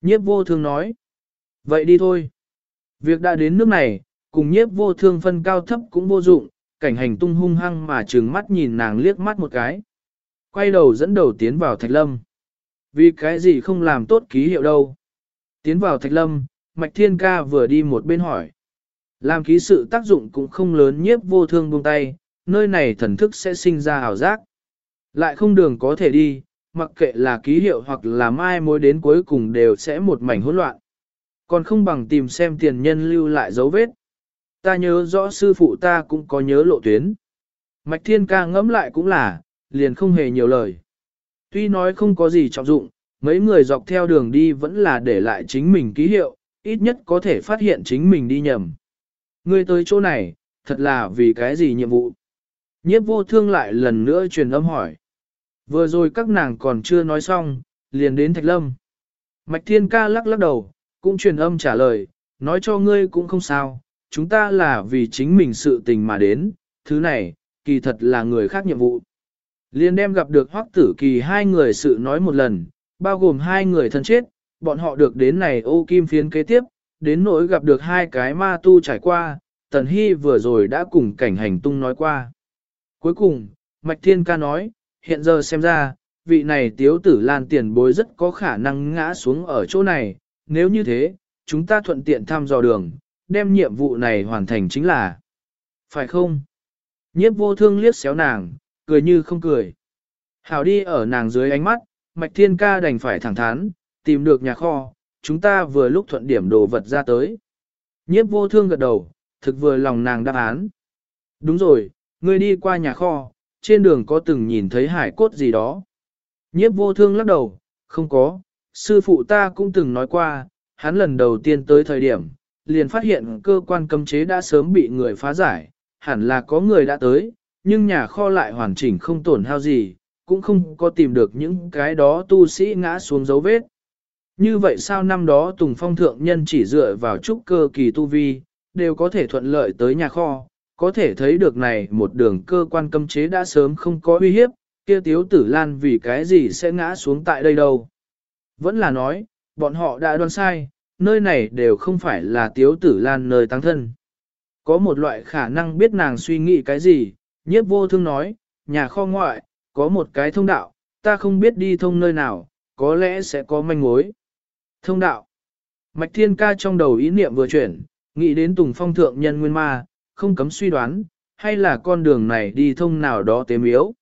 Nhiếp vô thương nói. Vậy đi thôi. Việc đã đến nước này, cùng nhiếp vô thương phân cao thấp cũng vô dụng, cảnh hành tung hung hăng mà trừng mắt nhìn nàng liếc mắt một cái. Quay đầu dẫn đầu tiến vào thạch lâm. Vì cái gì không làm tốt ký hiệu đâu. Tiến vào thạch lâm, Mạch Thiên Ca vừa đi một bên hỏi. Làm ký sự tác dụng cũng không lớn nhiếp vô thương buông tay, nơi này thần thức sẽ sinh ra ảo giác. Lại không đường có thể đi, mặc kệ là ký hiệu hoặc là mai mối đến cuối cùng đều sẽ một mảnh hỗn loạn. Còn không bằng tìm xem tiền nhân lưu lại dấu vết. Ta nhớ rõ sư phụ ta cũng có nhớ lộ tuyến. Mạch Thiên Ca ngẫm lại cũng là, liền không hề nhiều lời. Tuy nói không có gì trọng dụng, mấy người dọc theo đường đi vẫn là để lại chính mình ký hiệu, ít nhất có thể phát hiện chính mình đi nhầm. Ngươi tới chỗ này, thật là vì cái gì nhiệm vụ? Nhiếp vô thương lại lần nữa truyền âm hỏi. Vừa rồi các nàng còn chưa nói xong, liền đến Thạch Lâm. Mạch Thiên Ca lắc lắc đầu, cũng truyền âm trả lời, nói cho ngươi cũng không sao, chúng ta là vì chính mình sự tình mà đến, thứ này, kỳ thật là người khác nhiệm vụ. Liên đem gặp được hoắc tử kỳ hai người sự nói một lần, bao gồm hai người thân chết, bọn họ được đến này ô kim phiến kế tiếp, đến nỗi gặp được hai cái ma tu trải qua, Tần Hy vừa rồi đã cùng cảnh hành tung nói qua. Cuối cùng, Mạch Thiên Ca nói, hiện giờ xem ra, vị này tiếu tử lan tiền bối rất có khả năng ngã xuống ở chỗ này, nếu như thế, chúng ta thuận tiện thăm dò đường, đem nhiệm vụ này hoàn thành chính là. Phải không? Nhiếp vô thương liếc xéo nàng, cười như không cười. Hảo đi ở nàng dưới ánh mắt, Mạch Thiên Ca đành phải thẳng thắn, tìm được nhà kho, chúng ta vừa lúc thuận điểm đồ vật ra tới. Nhiếp vô thương gật đầu, thực vừa lòng nàng đáp án. Đúng rồi, ngươi đi qua nhà kho, trên đường có từng nhìn thấy hải cốt gì đó. Nhiếp vô thương lắc đầu, không có, sư phụ ta cũng từng nói qua, hắn lần đầu tiên tới thời điểm, liền phát hiện cơ quan cấm chế đã sớm bị người phá giải, hẳn là có người đã tới, nhưng nhà kho lại hoàn chỉnh không tổn hao gì, cũng không có tìm được những cái đó tu sĩ ngã xuống dấu vết. Như vậy sao năm đó Tùng Phong Thượng Nhân chỉ dựa vào trúc cơ kỳ tu vi, đều có thể thuận lợi tới nhà kho, có thể thấy được này một đường cơ quan cấm chế đã sớm không có uy hiếp, kia tiếu tử lan vì cái gì sẽ ngã xuống tại đây đâu. Vẫn là nói, bọn họ đã đoán sai, nơi này đều không phải là tiếu tử lan nơi tăng thân. Có một loại khả năng biết nàng suy nghĩ cái gì, nhiếp vô thương nói, nhà kho ngoại, có một cái thông đạo, ta không biết đi thông nơi nào, có lẽ sẽ có manh mối. Thông đạo. Mạch thiên ca trong đầu ý niệm vừa chuyển, nghĩ đến tùng phong thượng nhân nguyên ma, không cấm suy đoán, hay là con đường này đi thông nào đó tế miếu.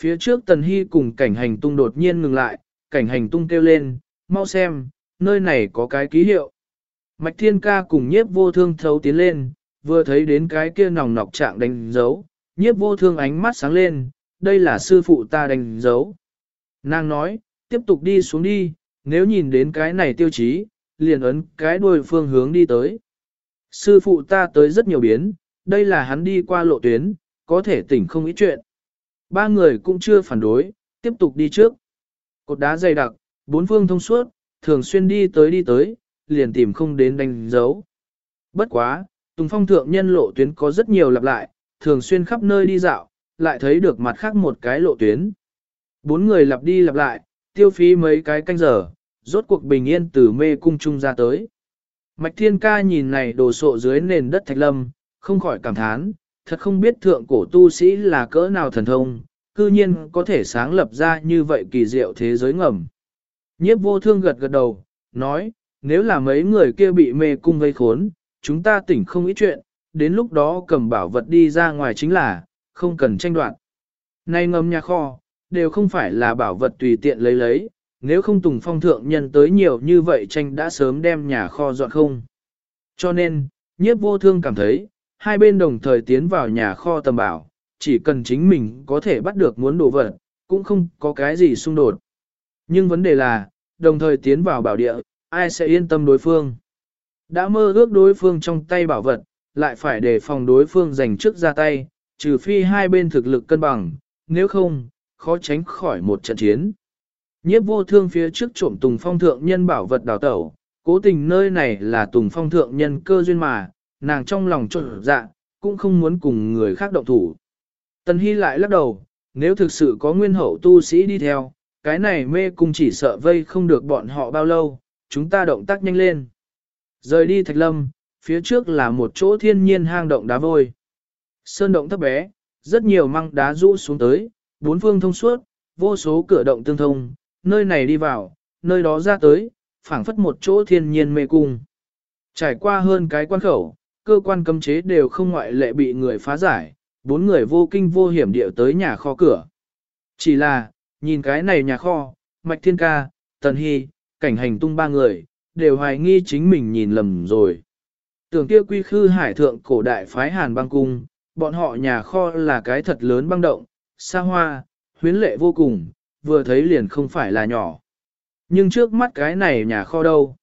Phía trước tần hy cùng cảnh hành tung đột nhiên ngừng lại, cảnh hành tung kêu lên, mau xem, nơi này có cái ký hiệu. Mạch thiên ca cùng nhiếp vô thương thấu tiến lên, vừa thấy đến cái kia nòng nọc trạng đánh dấu, nhiếp vô thương ánh mắt sáng lên, đây là sư phụ ta đánh dấu. Nàng nói, tiếp tục đi xuống đi, nếu nhìn đến cái này tiêu chí, liền ấn cái đuôi phương hướng đi tới. Sư phụ ta tới rất nhiều biến, đây là hắn đi qua lộ tuyến, có thể tỉnh không ít chuyện. Ba người cũng chưa phản đối, tiếp tục đi trước. Cột đá dày đặc, bốn phương thông suốt, thường xuyên đi tới đi tới, liền tìm không đến đánh dấu. Bất quá, Tùng Phong thượng nhân lộ tuyến có rất nhiều lặp lại, thường xuyên khắp nơi đi dạo, lại thấy được mặt khác một cái lộ tuyến. Bốn người lặp đi lặp lại, tiêu phí mấy cái canh giờ, rốt cuộc bình yên từ mê cung trung ra tới. Mạch Thiên Ca nhìn này đồ sộ dưới nền đất thạch lâm, không khỏi cảm thán, thật không biết thượng cổ tu sĩ là cỡ nào thần thông, cư nhiên có thể sáng lập ra như vậy kỳ diệu thế giới ngầm. Nhiếp vô thương gật gật đầu, nói, nếu là mấy người kia bị mê cung vây khốn, chúng ta tỉnh không ít chuyện, đến lúc đó cầm bảo vật đi ra ngoài chính là, không cần tranh đoạn. Nay ngầm nhà kho, đều không phải là bảo vật tùy tiện lấy lấy, nếu không Tùng Phong thượng nhân tới nhiều như vậy tranh đã sớm đem nhà kho dọn không. Cho nên, nhiếp vô thương cảm thấy, hai bên đồng thời tiến vào nhà kho tầm bảo, chỉ cần chính mình có thể bắt được muốn đồ vật, cũng không có cái gì xung đột. Nhưng vấn đề là, đồng thời tiến vào bảo địa, ai sẽ yên tâm đối phương. Đã mơ ước đối phương trong tay bảo vật, lại phải đề phòng đối phương giành trước ra tay, trừ phi hai bên thực lực cân bằng, nếu không, khó tránh khỏi một trận chiến. Nhiếp vô thương phía trước trộm Tùng Phong thượng nhân bảo vật đào tẩu, cố tình nơi này là Tùng Phong thượng nhân cơ duyên mà, nàng trong lòng trộn dạ, cũng không muốn cùng người khác động thủ. Tần Hy lại lắc đầu, nếu thực sự có nguyên hậu tu sĩ đi theo, cái này mê cung chỉ sợ vây không được bọn họ bao lâu, chúng ta động tác nhanh lên. Rời đi Thạch Lâm, phía trước là một chỗ thiên nhiên hang động đá vôi. Sơn động thấp bé, rất nhiều măng đá rũ xuống tới, bốn phương thông suốt, vô số cửa động tương thông, nơi này đi vào, nơi đó ra tới, phảng phất một chỗ thiên nhiên mê cung. Trải qua hơn cái quan khẩu, cơ quan cấm chế đều không ngoại lệ bị người phá giải, bốn người vô kinh vô hiểm điệu tới nhà kho cửa. Chỉ là, nhìn cái này nhà kho, Mạch Thiên Ca, Tần Hy, cảnh hành tung ba người, đều hoài nghi chính mình nhìn lầm rồi. Tưởng kia quy khư hải thượng cổ đại phái Hàn băng cung, bọn họ nhà kho là cái thật lớn băng động, xa hoa, huyến lệ vô cùng, vừa thấy liền không phải là nhỏ. Nhưng trước mắt cái này nhà kho đâu?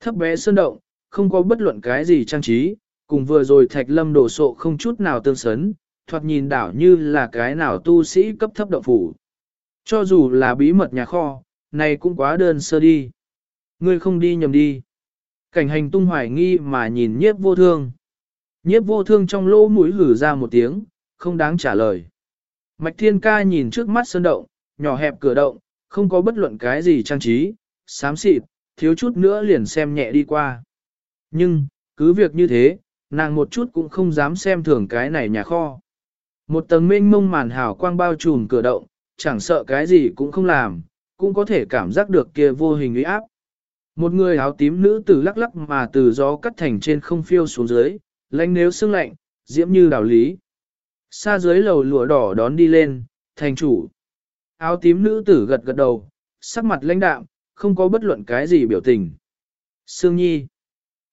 Thấp bé sơn động, không có bất luận cái gì trang trí, cùng vừa rồi thạch lâm đổ sộ không chút nào tương sấn, thoạt nhìn đảo như là cái nào tu sĩ cấp thấp động phủ. Cho dù là bí mật nhà kho, này cũng quá đơn sơ đi. Ngươi không đi nhầm đi. Cảnh hành tung hoài nghi mà nhìn nhiếp vô thương. Nhiếp vô thương trong lỗ mũi hử ra một tiếng, không đáng trả lời. Mạch thiên ca nhìn trước mắt sơn động, nhỏ hẹp cửa động, không có bất luận cái gì trang trí, xám xịt, thiếu chút nữa liền xem nhẹ đi qua. Nhưng, cứ việc như thế, nàng một chút cũng không dám xem thường cái này nhà kho. Một tầng mênh mông màn hào quang bao trùm cửa động, chẳng sợ cái gì cũng không làm, cũng có thể cảm giác được kia vô hình uy áp. Một người áo tím nữ tử lắc lắc mà từ gió cắt thành trên không phiêu xuống dưới, lạnh nếu sương lạnh, diễm như đảo lý. Xa dưới lầu lụa đỏ đón đi lên, thành chủ. Áo tím nữ tử gật gật đầu, sắc mặt lãnh đạm, không có bất luận cái gì biểu tình. Sương Nhi.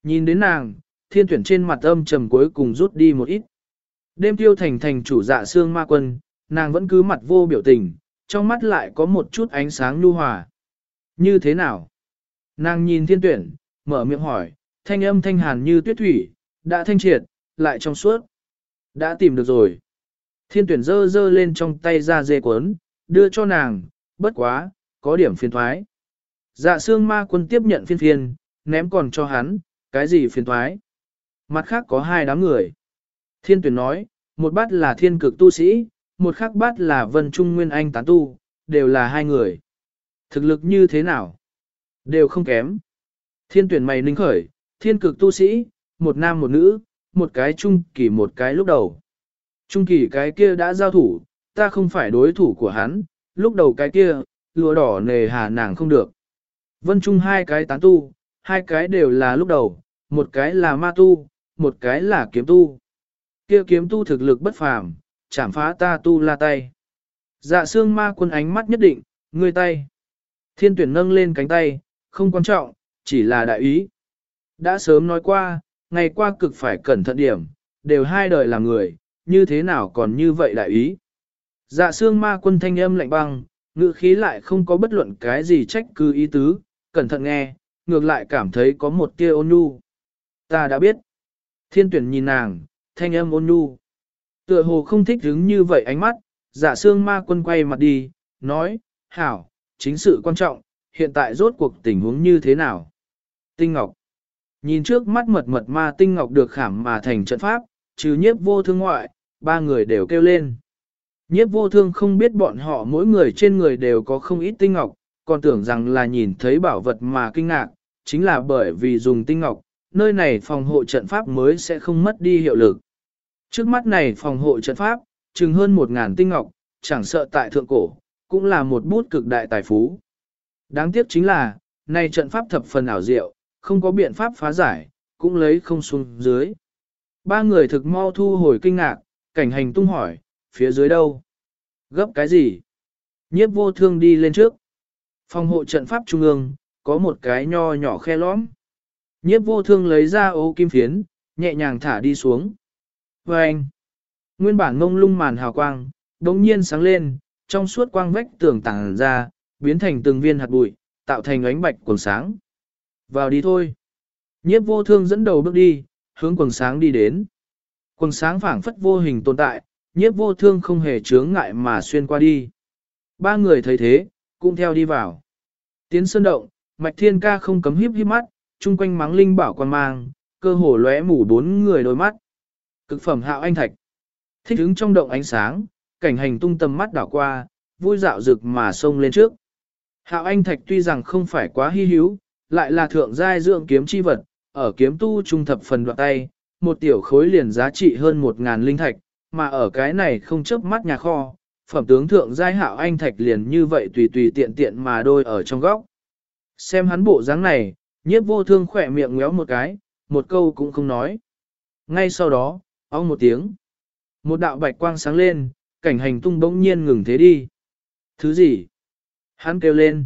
Nhìn đến nàng, thiên tuyển trên mặt âm trầm cuối cùng rút đi một ít. Đêm tiêu thành thành chủ dạ Sương ma quân, nàng vẫn cứ mặt vô biểu tình, trong mắt lại có một chút ánh sáng nhu hòa. Như thế nào? Nàng nhìn thiên tuyển, mở miệng hỏi, thanh âm thanh hàn như tuyết thủy, đã thanh triệt, lại trong suốt. Đã tìm được rồi. Thiên tuyển dơ dơ lên trong tay ra dê cuốn, đưa cho nàng, bất quá, có điểm phiền thoái. Dạ xương ma quân tiếp nhận phiên phiên, ném còn cho hắn, cái gì phiền thoái. Mặt khác có hai đám người. Thiên tuyển nói, một bát là thiên cực tu sĩ, một khắc bát là vân trung nguyên anh tán tu, đều là hai người. Thực lực như thế nào? Đều không kém. Thiên tuyển mày ninh khởi, thiên cực tu sĩ, một nam một nữ, một cái trung kỳ một cái lúc đầu. Trung kỳ cái kia đã giao thủ, ta không phải đối thủ của hắn, lúc đầu cái kia, lụa đỏ nề hà nàng không được. Vân Trung hai cái tán tu, hai cái đều là lúc đầu, một cái là ma tu, một cái là kiếm tu. Kia kiếm tu thực lực bất phàm, chảm phá ta tu la tay. Dạ xương ma quân ánh mắt nhất định, ngươi tay. Thiên tuyển nâng lên cánh tay, không quan trọng, chỉ là đại ý. Đã sớm nói qua, ngày qua cực phải cẩn thận điểm, đều hai đời làm người, như thế nào còn như vậy đại ý. Dạ xương ma quân thanh âm lạnh băng, ngữ khí lại không có bất luận cái gì trách cứ ý tứ, cẩn thận nghe, ngược lại cảm thấy có một tia ôn nhu. Ta đã biết. Thiên tuyển nhìn nàng, thanh âm ôn nhu. Tựa hồ không thích hứng như vậy ánh mắt, giả xương ma quân quay mặt đi, nói, hảo, chính sự quan trọng, hiện tại rốt cuộc tình huống như thế nào? Tinh Ngọc. Nhìn trước mắt mật mật ma Tinh Ngọc được khảm mà thành trận pháp, trừ nhiếp vô thương ngoại, ba người đều kêu lên. Nhiếp vô thương không biết bọn họ mỗi người trên người đều có không ít tinh ngọc, còn tưởng rằng là nhìn thấy bảo vật mà kinh ngạc, chính là bởi vì dùng tinh ngọc, nơi này phòng hộ trận pháp mới sẽ không mất đi hiệu lực. Trước mắt này phòng hộ trận pháp, chừng hơn một ngàn tinh ngọc, chẳng sợ tại thượng cổ, cũng là một bút cực đại tài phú. Đáng tiếc chính là, này trận pháp thập phần ảo diệu, không có biện pháp phá giải, cũng lấy không xuống dưới. Ba người thực mau thu hồi kinh ngạc, cảnh hành tung hỏi, phía dưới đâu? Gấp cái gì? Nhiếp vô thương đi lên trước. Phòng hộ trận pháp trung ương, có một cái nho nhỏ khe lõm. Nhiếp vô thương lấy ra ô kim phiến, nhẹ nhàng thả đi xuống. Và anh, nguyên bản ngông lung màn hào quang, đống nhiên sáng lên, trong suốt quang vách tường tảng ra, biến thành từng viên hạt bụi, tạo thành ánh bạch quần sáng. Vào đi thôi. Nhiếp vô thương dẫn đầu bước đi, hướng quần sáng đi đến. Quần sáng phảng phất vô hình tồn tại, nhiếp vô thương không hề chướng ngại mà xuyên qua đi. Ba người thấy thế, cũng theo đi vào. Tiến sơn động, mạch thiên ca không cấm hiếp hiếp mắt, chung quanh mắng linh bảo quan mang, cơ hồ lóe mù bốn người đôi mắt. Cực phẩm hạo anh thạch. Thích ứng trong động ánh sáng, cảnh hành tung tầm mắt đảo qua, vui dạo rực mà xông lên trước. Hạo anh thạch tuy rằng không phải quá hy hữu, lại là thượng giai dưỡng kiếm chi vật, ở kiếm tu trung thập phần đoạn tay, một tiểu khối liền giá trị hơn một ngàn linh thạch, mà ở cái này không chớp mắt nhà kho, phẩm tướng thượng giai hạo anh thạch liền như vậy tùy tùy tiện tiện mà đôi ở trong góc. Xem hắn bộ dáng này, nhiếp vô thương khỏe miệng ngéo một cái, một câu cũng không nói. Ngay sau đó, ong một tiếng. Một đạo bạch quang sáng lên, cảnh hành tung bỗng nhiên ngừng thế đi. Thứ gì? Hắn kêu lên.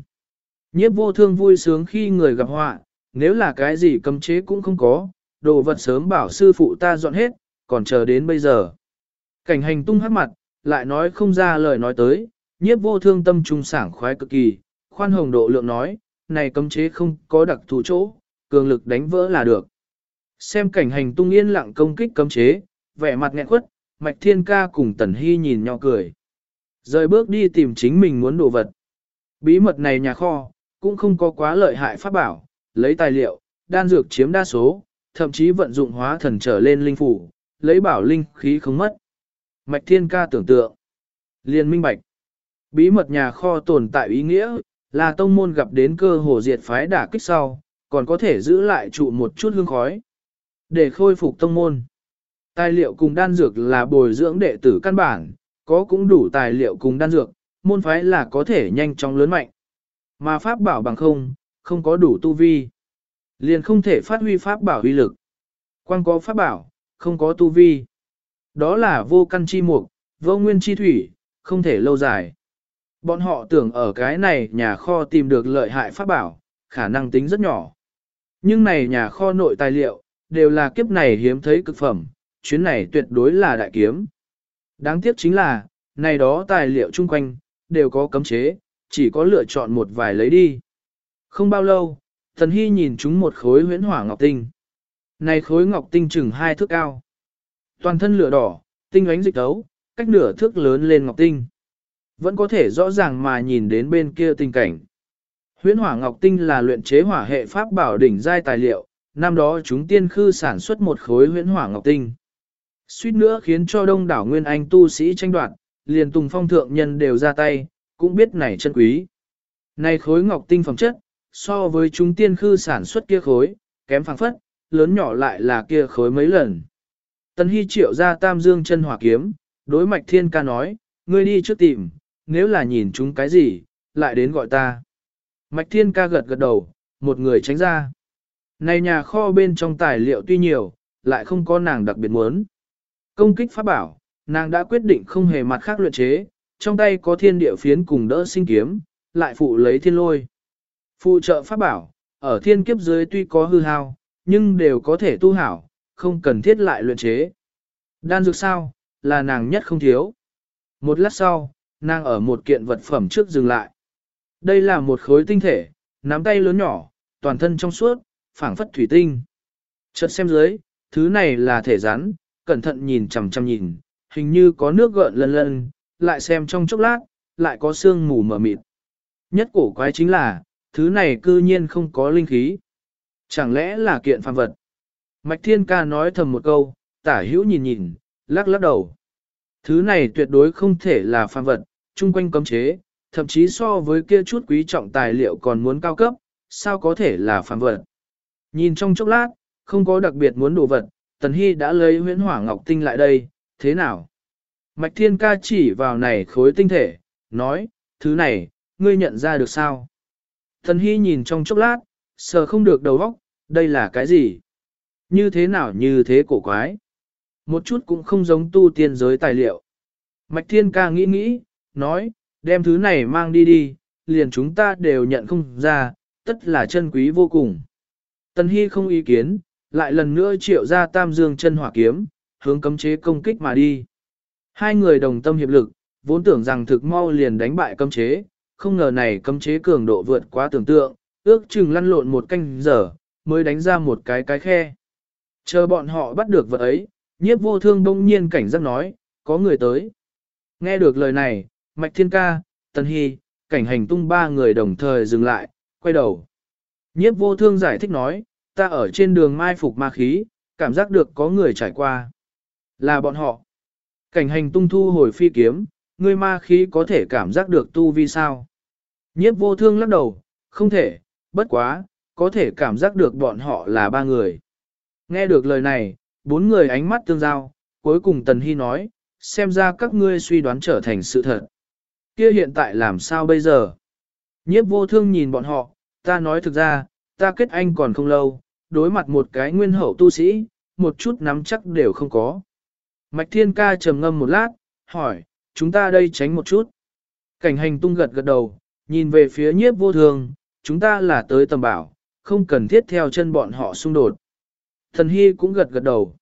Nhiếp vô thương vui sướng khi người gặp họa, nếu là cái gì cấm chế cũng không có, đồ vật sớm bảo sư phụ ta dọn hết, còn chờ đến bây giờ. Cảnh hành tung hát mặt, lại nói không ra lời nói tới, nhiếp vô thương tâm trung sảng khoái cực kỳ, khoan hồng độ lượng nói, này cấm chế không có đặc thù chỗ, cường lực đánh vỡ là được. Xem cảnh hành tung yên lặng công kích cấm chế, vẻ mặt nghẹn quất, mạch thiên ca cùng tần hy nhìn nhau cười. Rời bước đi tìm chính mình muốn đồ vật. Bí mật này nhà kho, cũng không có quá lợi hại pháp bảo, lấy tài liệu, đan dược chiếm đa số, thậm chí vận dụng hóa thần trở lên linh phủ, lấy bảo linh khí không mất. Mạch Thiên Ca tưởng tượng. Liên minh bạch. Bí mật nhà kho tồn tại ý nghĩa, là tông môn gặp đến cơ hồ diệt phái đả kích sau, còn có thể giữ lại trụ một chút hương khói. Để khôi phục tông môn. Tài liệu cùng đan dược là bồi dưỡng đệ tử căn bản, có cũng đủ tài liệu cùng đan dược, môn phái là có thể nhanh chóng lớn mạnh. Mà pháp bảo bằng không, không có đủ tu vi. Liền không thể phát huy pháp bảo uy lực. Quan có pháp bảo, không có tu vi. Đó là vô căn chi mục, vô nguyên chi thủy, không thể lâu dài. Bọn họ tưởng ở cái này nhà kho tìm được lợi hại pháp bảo, khả năng tính rất nhỏ. Nhưng này nhà kho nội tài liệu, đều là kiếp này hiếm thấy cực phẩm, chuyến này tuyệt đối là đại kiếm. Đáng tiếc chính là, này đó tài liệu chung quanh, đều có cấm chế, chỉ có lựa chọn một vài lấy đi. Không bao lâu, Thần Hy nhìn chúng một khối huyễn hỏa ngọc tinh. Này khối ngọc tinh chừng hai thước cao. Toàn thân lửa đỏ, tinh ánh dịch tấu, cách nửa thước lớn lên ngọc tinh. Vẫn có thể rõ ràng mà nhìn đến bên kia tình cảnh. Huyễn hỏa ngọc tinh là luyện chế hỏa hệ pháp bảo đỉnh giai tài liệu, năm đó chúng tiên khư sản xuất một khối huyễn hỏa ngọc tinh. Suýt nữa khiến cho đông đảo nguyên anh tu sĩ tranh đoạt, liền tùng phong thượng nhân đều ra tay, cũng biết này chân quý. Này khối ngọc tinh phẩm chất, so với chúng tiên khư sản xuất kia khối, kém phẳng phất, lớn nhỏ lại là kia khối mấy lần. Tần Hy triệu ra tam dương chân hỏa kiếm, đối mạch thiên ca nói, ngươi đi trước tìm, nếu là nhìn chúng cái gì, lại đến gọi ta. Mạch thiên ca gật gật đầu, một người tránh ra. Này nhà kho bên trong tài liệu tuy nhiều, lại không có nàng đặc biệt muốn. Công kích pháp bảo, nàng đã quyết định không hề mặt khác luyện chế, trong tay có thiên địa phiến cùng đỡ sinh kiếm, lại phụ lấy thiên lôi. Phụ trợ pháp bảo, ở thiên kiếp dưới tuy có hư hao, nhưng đều có thể tu hảo, không cần thiết lại luyện chế. Đan dược sao, là nàng nhất không thiếu. Một lát sau, nàng ở một kiện vật phẩm trước dừng lại. Đây là một khối tinh thể, nắm tay lớn nhỏ, toàn thân trong suốt, phảng phất thủy tinh. Chợt xem dưới, thứ này là thể rắn, cẩn thận nhìn chằm chằm nhìn, hình như có nước gợn lân lân, lại xem trong chốc lát, lại có sương mù mờ mịt. Nhất cổ quái chính là, thứ này cư nhiên không có linh khí. Chẳng lẽ là kiện phàm vật? Mạch Thiên Ca nói thầm một câu, tả hữu nhìn nhìn, lắc lắc đầu. Thứ này tuyệt đối không thể là phàm vật, chung quanh cấm chế, thậm chí so với kia chút quý trọng tài liệu còn muốn cao cấp, sao có thể là phàm vật. Nhìn trong chốc lát, không có đặc biệt muốn đồ vật, Tần Hy đã lấy huyễn hỏa ngọc tinh lại đây, thế nào? Mạch Thiên Ca chỉ vào này khối tinh thể, nói, thứ này, ngươi nhận ra được sao? Tần Hy nhìn trong chốc lát, sờ không được đầu óc, đây là cái gì? Như thế nào như thế cổ quái? Một chút cũng không giống tu tiên giới tài liệu. Mạch Thiên Ca nghĩ nghĩ, nói, đem thứ này mang đi đi, liền chúng ta đều nhận không ra, tất là chân quý vô cùng. Tần Hy không ý kiến, lại lần nữa triệu ra tam dương chân hỏa kiếm, hướng cấm chế công kích mà đi. Hai người đồng tâm hiệp lực, vốn tưởng rằng thực mau liền đánh bại cấm chế, không ngờ này cấm chế cường độ vượt quá tưởng tượng, ước chừng lăn lộn một canh giờ, mới đánh ra một cái cái khe. Chờ bọn họ bắt được vật ấy, nhiếp vô thương đông nhiên cảnh giác nói, có người tới. Nghe được lời này, Mạch Thiên Ca, Tần Hy, cảnh hành tung ba người đồng thời dừng lại, quay đầu. Nhiếp vô thương giải thích nói, ta ở trên đường mai phục ma khí, cảm giác được có người trải qua. Là bọn họ. Cảnh hành tung thu hồi phi kiếm, ngươi ma khí có thể cảm giác được tu vi sao. Nhiếp vô thương lắc đầu, không thể, bất quá, có thể cảm giác được bọn họ là ba người. Nghe được lời này, bốn người ánh mắt tương giao, cuối cùng Tần Hy nói, xem ra các ngươi suy đoán trở thành sự thật. Kia hiện tại làm sao bây giờ? Nhiếp vô thương nhìn bọn họ, ta nói thực ra, ta kết anh còn không lâu, đối mặt một cái nguyên hậu tu sĩ, một chút nắm chắc đều không có. Mạch Thiên Ca trầm ngâm một lát, hỏi, chúng ta đây tránh một chút. Cảnh hành tung gật gật đầu, nhìn về phía nhiếp vô thường, chúng ta là tới tầm bảo, không cần thiết theo chân bọn họ xung đột. Thần Hy cũng gật gật đầu.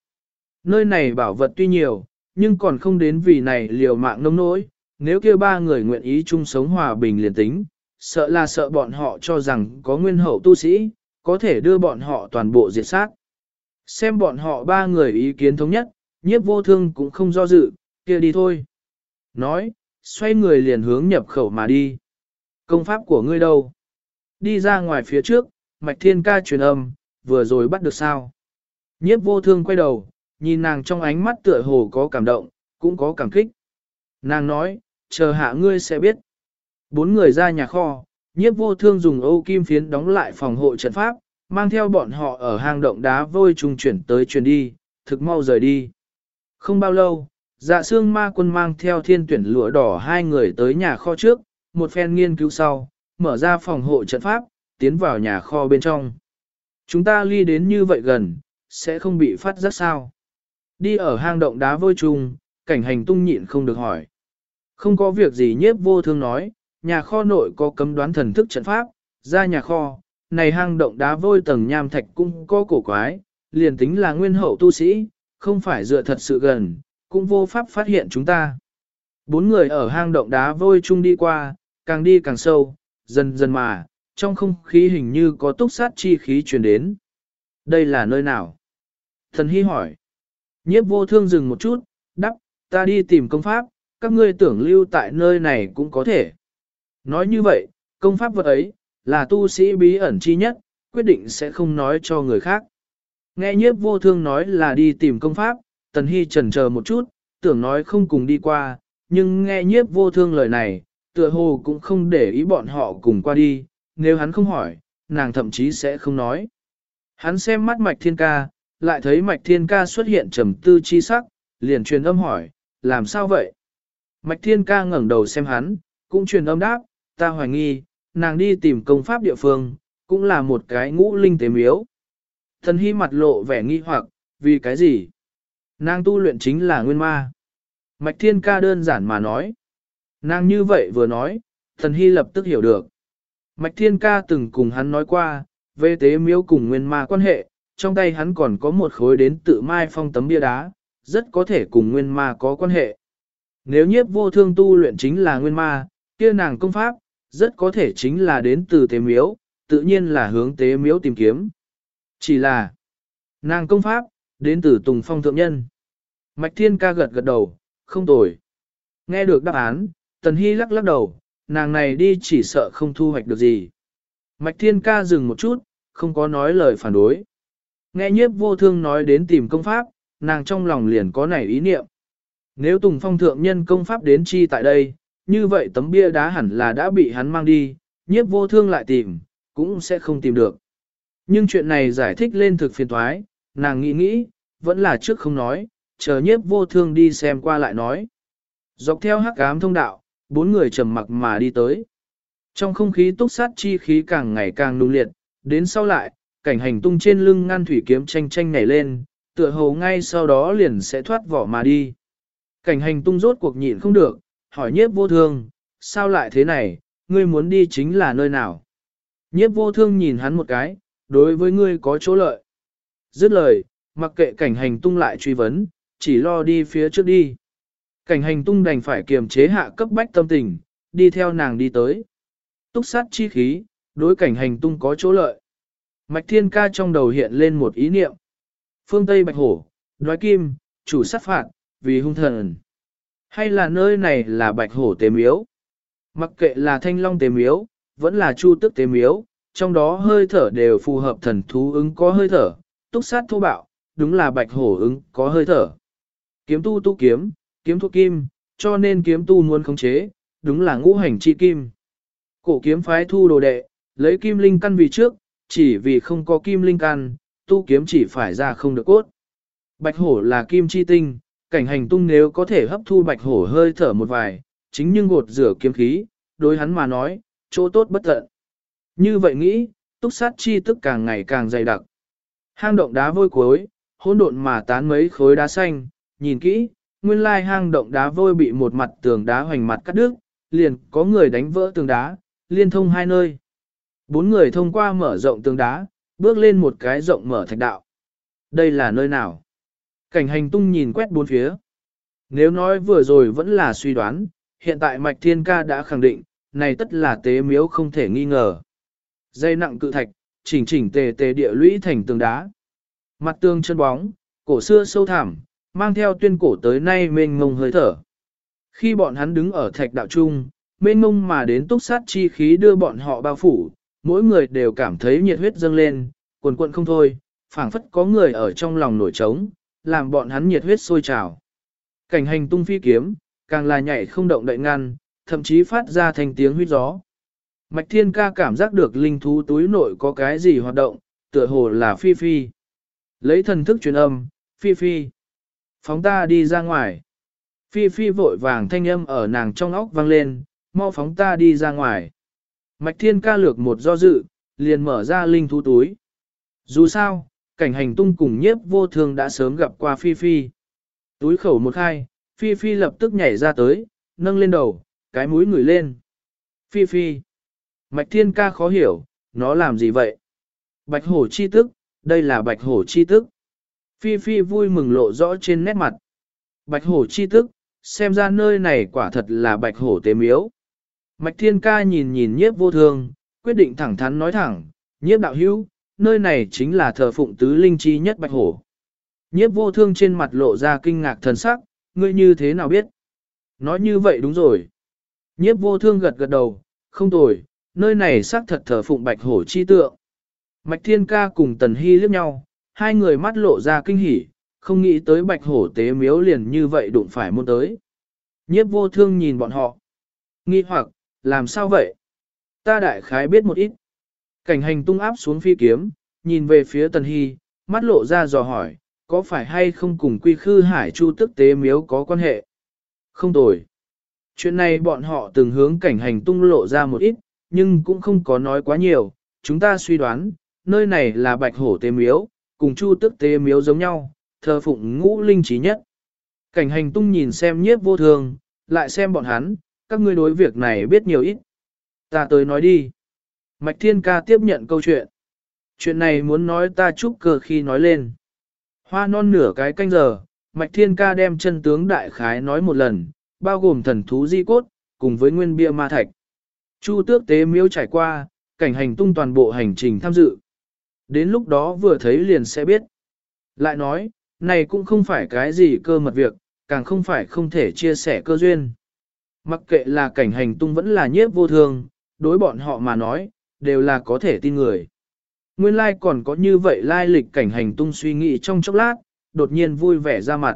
Nơi này bảo vật tuy nhiều, nhưng còn không đến vì này liều mạng nông nỗi, nếu kia ba người nguyện ý chung sống hòa bình liền tính, sợ là sợ bọn họ cho rằng có nguyên hậu tu sĩ, có thể đưa bọn họ toàn bộ diệt sát. Xem bọn họ ba người ý kiến thống nhất, nhiếp vô thương cũng không do dự, kia đi thôi. Nói, xoay người liền hướng nhập khẩu mà đi. Công pháp của ngươi đâu? Đi ra ngoài phía trước, mạch thiên ca truyền âm, vừa rồi bắt được sao? Nhiếp vô thương quay đầu, nhìn nàng trong ánh mắt tựa hồ có cảm động, cũng có cảm kích. Nàng nói, chờ hạ ngươi sẽ biết. Bốn người ra nhà kho, nhiếp vô thương dùng ô kim phiến đóng lại phòng hộ trận pháp, mang theo bọn họ ở hang động đá vôi trùng chuyển tới chuyển đi, thực mau rời đi. Không bao lâu, dạ xương ma quân mang theo thiên tuyển lụa đỏ hai người tới nhà kho trước, một phen nghiên cứu sau, mở ra phòng hộ trận pháp, tiến vào nhà kho bên trong. Chúng ta ly đến như vậy gần, sẽ không bị phát giác sao. Đi ở hang động đá vôi trùng, cảnh hành tung nhịn không được hỏi. Không có việc gì nhiếp vô thương nói, nhà kho nội có cấm đoán thần thức trận pháp, ra nhà kho, này hang động đá vôi tầng nham thạch cũng có cổ quái, liền tính là nguyên hậu tu sĩ, không phải dựa thật sự gần, cũng vô pháp phát hiện chúng ta. Bốn người ở hang động đá vôi chung đi qua, càng đi càng sâu, dần dần mà, trong không khí hình như có túc sát chi khí truyền đến. Đây là nơi nào? Thần Hy hỏi. Nhiếp vô thương dừng một chút, đắp, ta đi tìm công pháp, các ngươi tưởng lưu tại nơi này cũng có thể. Nói như vậy, công pháp vật ấy, là tu sĩ bí ẩn chi nhất, quyết định sẽ không nói cho người khác. Nghe nhiếp vô thương nói là đi tìm công pháp, Tần Hy trần chờ một chút, tưởng nói không cùng đi qua, nhưng nghe nhiếp vô thương lời này, tựa hồ cũng không để ý bọn họ cùng qua đi, nếu hắn không hỏi, nàng thậm chí sẽ không nói. Hắn xem mắt mạch thiên ca, lại thấy mạch thiên ca xuất hiện trầm tư chi sắc, liền truyền âm hỏi, làm sao vậy? Mạch thiên ca ngẩng đầu xem hắn, cũng truyền âm đáp, ta hoài nghi, nàng đi tìm công pháp địa phương, cũng là một cái ngũ linh tế miếu. Thần hy mặt lộ vẻ nghi hoặc, vì cái gì? Nàng tu luyện chính là nguyên ma. Mạch thiên ca đơn giản mà nói. Nàng như vậy vừa nói, thần hy lập tức hiểu được. Mạch thiên ca từng cùng hắn nói qua, về tế miếu cùng nguyên ma quan hệ, trong tay hắn còn có một khối đến tự mai phong tấm bia đá, rất có thể cùng nguyên ma có quan hệ. Nếu nhiếp vô thương tu luyện chính là nguyên ma, kia nàng công pháp, rất có thể chính là đến từ tế miếu, tự nhiên là hướng tế miếu tìm kiếm. Chỉ là, nàng công pháp, đến từ Tùng Phong Thượng Nhân. Mạch Thiên ca gật gật đầu, không tồi. Nghe được đáp án, Tần Hy lắc lắc đầu, nàng này đi chỉ sợ không thu hoạch được gì. Mạch Thiên ca dừng một chút, không có nói lời phản đối. Nghe nhiếp vô thương nói đến tìm công pháp, nàng trong lòng liền có nảy ý niệm. Nếu Tùng Phong Thượng Nhân công pháp đến chi tại đây, như vậy tấm bia đá hẳn là đã bị hắn mang đi, nhiếp vô thương lại tìm, cũng sẽ không tìm được. Nhưng chuyện này giải thích lên thực phiền thoái, nàng nghĩ nghĩ, vẫn là trước không nói, chờ nhiếp vô thương đi xem qua lại nói. Dọc theo hắc ám thông đạo, bốn người trầm mặc mà đi tới. Trong không khí túc sát chi khí càng ngày càng nung liệt, đến sau lại, cảnh hành tung trên lưng ngăn thủy kiếm tranh tranh nhảy lên, tựa hồ ngay sau đó liền sẽ thoát vỏ mà đi. Cảnh hành tung rốt cuộc nhịn không được, hỏi nhiếp vô thương, sao lại thế này, ngươi muốn đi chính là nơi nào? Nhiếp vô thương nhìn hắn một cái, đối với ngươi có chỗ lợi. Dứt lời, mặc kệ cảnh hành tung lại truy vấn, chỉ lo đi phía trước đi. Cảnh hành tung đành phải kiềm chế hạ cấp bách tâm tình, đi theo nàng đi tới. Túc sát chi khí, đối cảnh hành tung có chỗ lợi. Mạch thiên ca trong đầu hiện lên một ý niệm. Phương Tây Bạch Hổ, đoái kim, chủ sát phạt, vì hung thần. Hay là nơi này là Bạch Hổ tế miếu? Mặc kệ là thanh long tế miếu, vẫn là chu tức tế miếu, trong đó hơi thở đều phù hợp thần thú ứng có hơi thở, túc sát thô bạo, đúng là bạch hổ ứng có hơi thở. Kiếm tu tu kiếm, kiếm thuốc kim, cho nên kiếm tu muốn khống chế, đúng là ngũ hành chi kim. Cổ kiếm phái thu đồ đệ, lấy kim linh căn vì trước, chỉ vì không có kim linh căn, tu kiếm chỉ phải ra không được cốt. Bạch hổ là kim chi tinh, cảnh hành tung nếu có thể hấp thu bạch hổ hơi thở một vài, chính nhưng gột rửa kiếm khí, đối hắn mà nói, chỗ tốt bất tận. Như vậy nghĩ, túc sát chi tức càng ngày càng dày đặc. Hang động đá vôi cuối, hỗn độn mà tán mấy khối đá xanh, nhìn kỹ, nguyên lai hang động đá vôi bị một mặt tường đá hoành mặt cắt đứt, liền có người đánh vỡ tường đá, liên thông hai nơi. Bốn người thông qua mở rộng tường đá, bước lên một cái rộng mở thạch đạo. Đây là nơi nào? Cảnh hành tung nhìn quét bốn phía. Nếu nói vừa rồi vẫn là suy đoán, hiện tại Mạch Thiên Ca đã khẳng định, này tất là tế miếu không thể nghi ngờ. Dây nặng cự thạch, chỉnh chỉnh tề tề địa lũy thành tường đá. Mặt tường chân bóng, cổ xưa sâu thẳm, mang theo tuyên cổ tới nay mênh ngông hơi thở. Khi bọn hắn đứng ở thạch đạo trung, mênh ngông mà đến túc sát chi khí đưa bọn họ bao phủ, mỗi người đều cảm thấy nhiệt huyết dâng lên, cuồn cuộn không thôi, phảng phất có người ở trong lòng nổi trống, làm bọn hắn nhiệt huyết sôi trào. Cảnh hành tung phi kiếm, càng là nhảy không động đậy ngăn, thậm chí phát ra thành tiếng huyết gió. Mạch Thiên Ca cảm giác được linh thú túi nội có cái gì hoạt động, tựa hồ là Phi Phi. Lấy thần thức truyền âm, Phi Phi. Phóng ta đi ra ngoài. Phi Phi vội vàng thanh âm ở nàng trong óc vang lên, mau phóng ta đi ra ngoài. Mạch Thiên Ca lược một do dự, liền mở ra linh thú túi. Dù sao, cảnh hành tung cùng nhiếp vô thường đã sớm gặp qua Phi Phi. Túi khẩu một khai, Phi Phi lập tức nhảy ra tới, nâng lên đầu, cái mũi ngửi lên. Phi Phi. Mạch Thiên Ca khó hiểu, nó làm gì vậy? Bạch hổ chi tức, đây là bạch hổ chi tức. Phi Phi vui mừng lộ rõ trên nét mặt. Bạch hổ chi tức, xem ra nơi này quả thật là bạch hổ tế miếu. Mạch Thiên Ca nhìn nhìn nhiếp vô thương, quyết định thẳng thắn nói thẳng, nhiếp đạo hữu, nơi này chính là thờ phụng tứ linh chi nhất bạch hổ. Nhiếp vô thương trên mặt lộ ra kinh ngạc thần sắc, ngươi như thế nào biết? Nói như vậy đúng rồi. Nhiếp vô thương gật gật đầu, không tồi, nơi này xác thật thờ phụng bạch hổ chi tượng. Mạch Thiên Ca cùng Tần Hy liếc nhau, hai người mắt lộ ra kinh hỉ, không nghĩ tới bạch hổ tế miếu liền như vậy đụng phải môn tới. Nhiếp vô thương nhìn bọn họ. Nghi hoặc, làm sao vậy? Ta đại khái biết một ít. Cảnh hành tung áp xuống phi kiếm, nhìn về phía Tần Hy, mắt lộ ra dò hỏi, có phải hay không cùng quy khư hải chu tức tế miếu có quan hệ? Không tồi. Chuyện này bọn họ từng hướng cảnh hành tung lộ ra một ít, nhưng cũng không có nói quá nhiều, chúng ta suy đoán, nơi này là bạch hổ tế miếu, cùng chu tức tế miếu giống nhau, thờ phụng ngũ linh trí nhất. Cảnh hành tung nhìn xem nhiếp vô thường, lại xem bọn hắn, các ngươi đối việc này biết nhiều ít. Ta tới nói đi. Mạch Thiên Ca tiếp nhận câu chuyện. Chuyện này muốn nói ta chúc cờ khi nói lên. Hoa non nửa cái canh giờ, Mạch Thiên Ca đem chân tướng đại khái nói một lần, bao gồm thần thú di cốt, cùng với nguyên bia ma thạch. Chu tước tế miếu trải qua, cảnh hành tung toàn bộ hành trình tham dự. Đến lúc đó vừa thấy liền sẽ biết. Lại nói, này cũng không phải cái gì cơ mật việc, càng không phải không thể chia sẻ cơ duyên. Mặc kệ là cảnh hành tung vẫn là nhiếp vô thường, đối bọn họ mà nói, đều là có thể tin người. Nguyên lai like còn có như vậy lai lịch cảnh hành tung suy nghĩ trong chốc lát, đột nhiên vui vẻ ra mặt.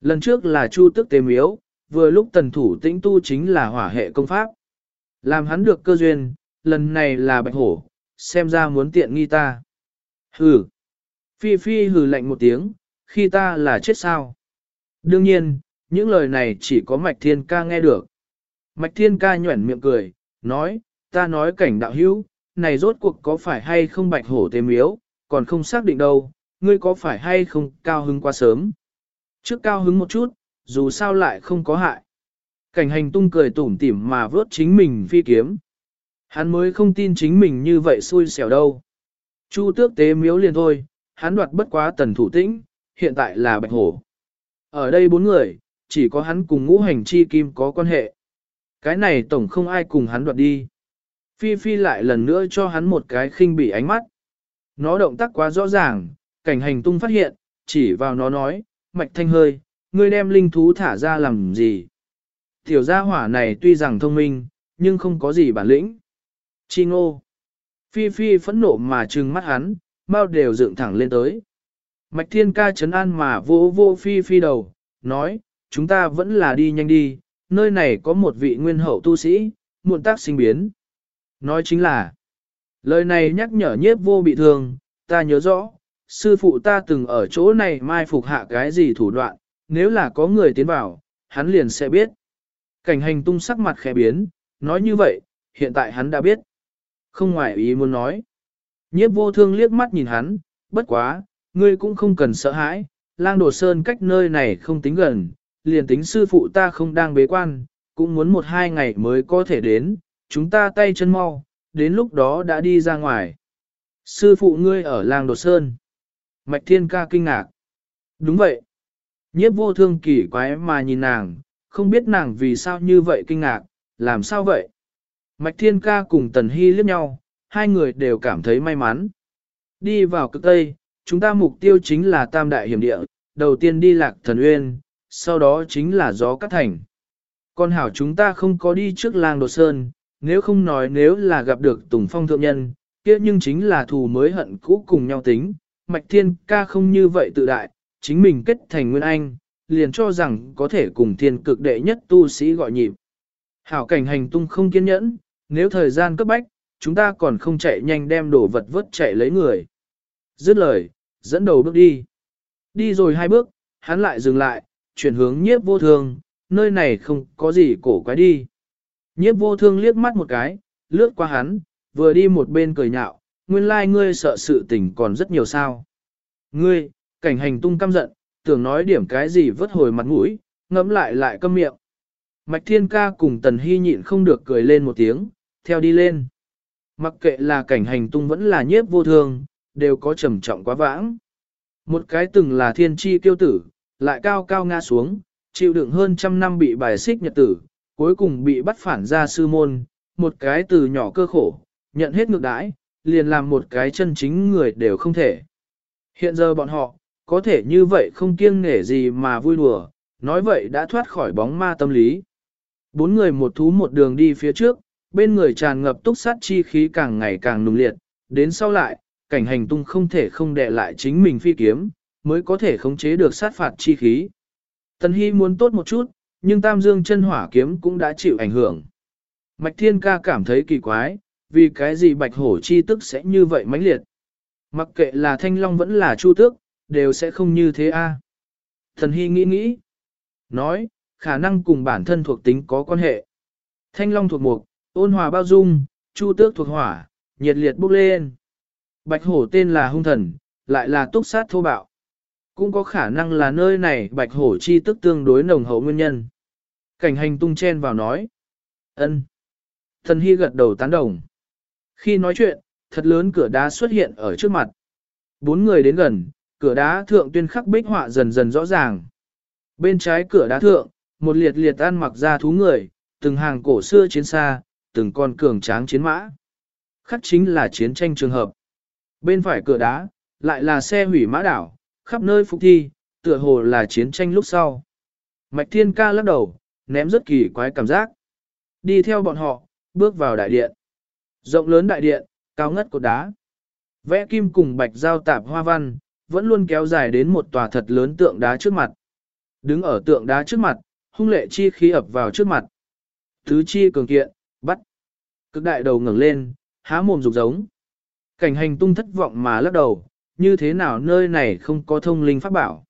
Lần trước là chu tức tế miếu, vừa lúc tần thủ tĩnh tu chính là hỏa hệ công pháp. Làm hắn được cơ duyên, lần này là bạch hổ, xem ra muốn tiện nghi ta. Hừ. Phi Phi hừ lạnh một tiếng, khi ta là chết sao. Đương nhiên, những lời này chỉ có Mạch Thiên Ca nghe được. Mạch Thiên Ca nhuẩn miệng cười, nói, ta nói cảnh đạo hữu, này rốt cuộc có phải hay không bạch hổ tế miếu, còn không xác định đâu, ngươi có phải hay không cao hứng quá sớm. Trước cao hứng một chút, dù sao lại không có hại. Cảnh hành tung cười tủm tỉm mà vớt chính mình phi kiếm. Hắn mới không tin chính mình như vậy xui xẻo đâu. Chu tước tế miếu liền thôi, hắn đoạt bất quá tần thủ tĩnh, hiện tại là bạch hổ. Ở đây bốn người, chỉ có hắn cùng ngũ hành chi kim có quan hệ. Cái này tổng không ai cùng hắn đoạt đi. Phi Phi lại lần nữa cho hắn một cái khinh bỉ ánh mắt. Nó động tác quá rõ ràng, cảnh hành tung phát hiện, chỉ vào nó nói, mạch thanh hơi, ngươi đem linh thú thả ra làm gì. Tiểu gia hỏa này tuy rằng thông minh, nhưng không có gì bản lĩnh. Chi ngô. Phi Phi phẫn nộ mà trừng mắt hắn, bao đều dựng thẳng lên tới. Mạch thiên ca chấn an mà vô vô Phi Phi đầu, nói, chúng ta vẫn là đi nhanh đi, nơi này có một vị nguyên hậu tu sĩ, muộn tác sinh biến. Nói chính là, lời này nhắc nhở nhiếp vô bị thương, ta nhớ rõ, sư phụ ta từng ở chỗ này mai phục hạ cái gì thủ đoạn, nếu là có người tiến vào, hắn liền sẽ biết. Cảnh hành tung sắc mặt khẽ biến, nói như vậy, hiện tại hắn đã biết. Không ngoài ý muốn nói. Nhiếp vô thương liếc mắt nhìn hắn, bất quá, ngươi cũng không cần sợ hãi, lang đồ sơn cách nơi này không tính gần, liền tính sư phụ ta không đang bế quan, cũng muốn một hai ngày mới có thể đến, chúng ta tay chân mau, đến lúc đó đã đi ra ngoài. Sư phụ ngươi ở làng đột sơn. Mạch thiên ca kinh ngạc. Đúng vậy. Nhiếp vô thương kỳ quái mà nhìn nàng, không biết nàng vì sao như vậy kinh ngạc, làm sao vậy? Mạch thiên ca cùng tần hy liếc nhau, hai người đều cảm thấy may mắn. Đi vào cực tây, chúng ta mục tiêu chính là tam đại hiểm địa, đầu tiên đi lạc thần uyên, sau đó chính là gió cắt thành. Con hảo chúng ta không có đi trước làng đột sơn, nếu không nói nếu là gặp được Tùng Phong thượng nhân, kia nhưng chính là thù mới hận cũ cùng nhau tính. Mạch Thiên ca không như vậy tự đại, chính mình kết thành Nguyên Anh, liền cho rằng có thể cùng thiên cực đệ nhất tu sĩ gọi nhịp. Hảo cảnh hành tung không kiên nhẫn, nếu thời gian cấp bách, chúng ta còn không chạy nhanh đem đồ vật vớt chạy lấy người. Dứt lời, dẫn đầu bước đi. Đi rồi hai bước, hắn lại dừng lại, chuyển hướng nhiếp vô thường, nơi này không có gì cổ quái đi. Nhiếp vô thương liếc mắt một cái, lướt qua hắn, vừa đi một bên cười nhạo, nguyên lai like ngươi sợ sự tình còn rất nhiều sao. Ngươi, cảnh hành tung căm giận, tưởng nói điểm cái gì vớt hồi mặt mũi, ngẫm lại lại câm miệng. Mạch thiên ca cùng tần hy nhịn không được cười lên một tiếng, theo đi lên. Mặc kệ là cảnh hành tung vẫn là nhiếp vô thương, đều có trầm trọng quá vãng. Một cái từng là thiên tri kiêu tử, lại cao cao ngã xuống, chịu đựng hơn trăm năm bị bài xích nhật tử, cuối cùng bị bắt phản ra sư môn, một cái từ nhỏ cơ khổ, nhận hết ngược đãi, liền làm một cái chân chính người đều không thể. Hiện giờ bọn họ, có thể như vậy không kiêng nể gì mà vui đùa, nói vậy đã thoát khỏi bóng ma tâm lý. Bốn người một thú một đường đi phía trước, bên người tràn ngập túc sát chi khí càng ngày càng nùng liệt, đến sau lại, cảnh hành tung không thể không đè lại chính mình phi kiếm, mới có thể khống chế được sát phạt chi khí. Tần Hy muốn tốt một chút, nhưng Tam Dương chân hỏa kiếm cũng đã chịu ảnh hưởng. Mạch Thiên Ca cảm thấy kỳ quái, vì cái gì bạch hổ chi tức sẽ như vậy mãnh liệt. Mặc kệ là thanh long vẫn là chu tước, đều sẽ không như thế a. Thần Hy nghĩ nghĩ, nói, khả năng cùng bản thân thuộc tính có quan hệ. Thanh long thuộc mục, ôn hòa bao dung, chu tước thuộc hỏa, nhiệt liệt bốc lên. Bạch hổ tên là hung thần, lại là túc sát thô bạo. Cũng có khả năng là nơi này bạch hổ chi tức tương đối nồng hậu nguyên nhân. Cảnh hành tung chen vào nói. ân. Thần Hy gật đầu tán đồng. Khi nói chuyện, thật lớn cửa đá xuất hiện ở trước mặt. Bốn người đến gần, cửa đá thượng tuyên khắc bích họa dần dần rõ ràng. Bên trái cửa đá thượng, một liệt liệt ăn mặc ra thú người, từng hàng cổ xưa chiến xa, từng con cường tráng chiến mã. Khắc chính là chiến tranh trường hợp. Bên phải cửa đá, lại là xe hủy mã đảo, khắp nơi phục thi, tựa hồ là chiến tranh lúc sau. Mạch Thiên Ca lắc đầu, ném rất kỳ quái cảm giác. Đi theo bọn họ, bước vào đại điện. Rộng lớn đại điện, cao ngất cột đá. Vẽ kim cùng bạch giao tạp hoa văn, vẫn luôn kéo dài đến một tòa thật lớn tượng đá trước mặt. Đứng ở tượng đá trước mặt, hung lệ chi khí ập vào trước mặt. Thứ chi cường kiện, bắt. Cực đại đầu ngẩng lên, há mồm rục giống. Cảnh hành tung thất vọng mà lắc đầu, như thế nào nơi này không có thông linh pháp bảo.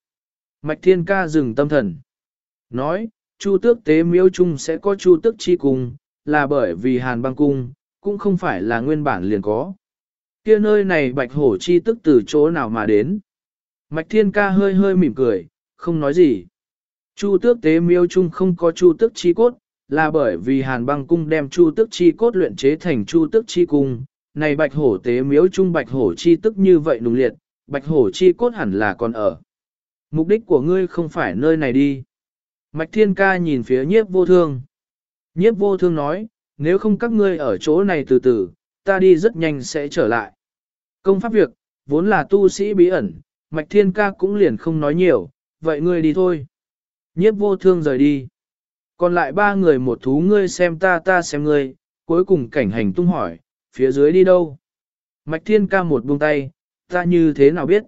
Mạch thiên ca dừng tâm thần. Nói, chu tước tế miếu Trung sẽ có chu tước chi cung, là bởi vì hàn băng cung, cũng không phải là nguyên bản liền có. kia nơi này bạch hổ chi tức từ chỗ nào mà đến. Mạch thiên ca hơi hơi mỉm cười, không nói gì. Chu tước tế miêu Trung không có chu tước chi cốt, là bởi vì hàn băng cung đem chu Tước chi cốt luyện chế thành chu Tước chi cung, này bạch hổ tế miếu trung bạch hổ chi tức như vậy nùng liệt, bạch hổ chi cốt hẳn là còn ở. Mục đích của ngươi không phải nơi này đi. Mạch thiên ca nhìn phía nhiếp vô thương. Nhiếp vô thương nói, nếu không các ngươi ở chỗ này từ từ, ta đi rất nhanh sẽ trở lại. Công pháp việc, vốn là tu sĩ bí ẩn, mạch thiên ca cũng liền không nói nhiều, vậy ngươi đi thôi. Nhiếp vô thương rời đi. Còn lại ba người một thú ngươi xem ta ta xem ngươi, cuối cùng cảnh hành tung hỏi, phía dưới đi đâu? Mạch thiên ca một buông tay, ta như thế nào biết?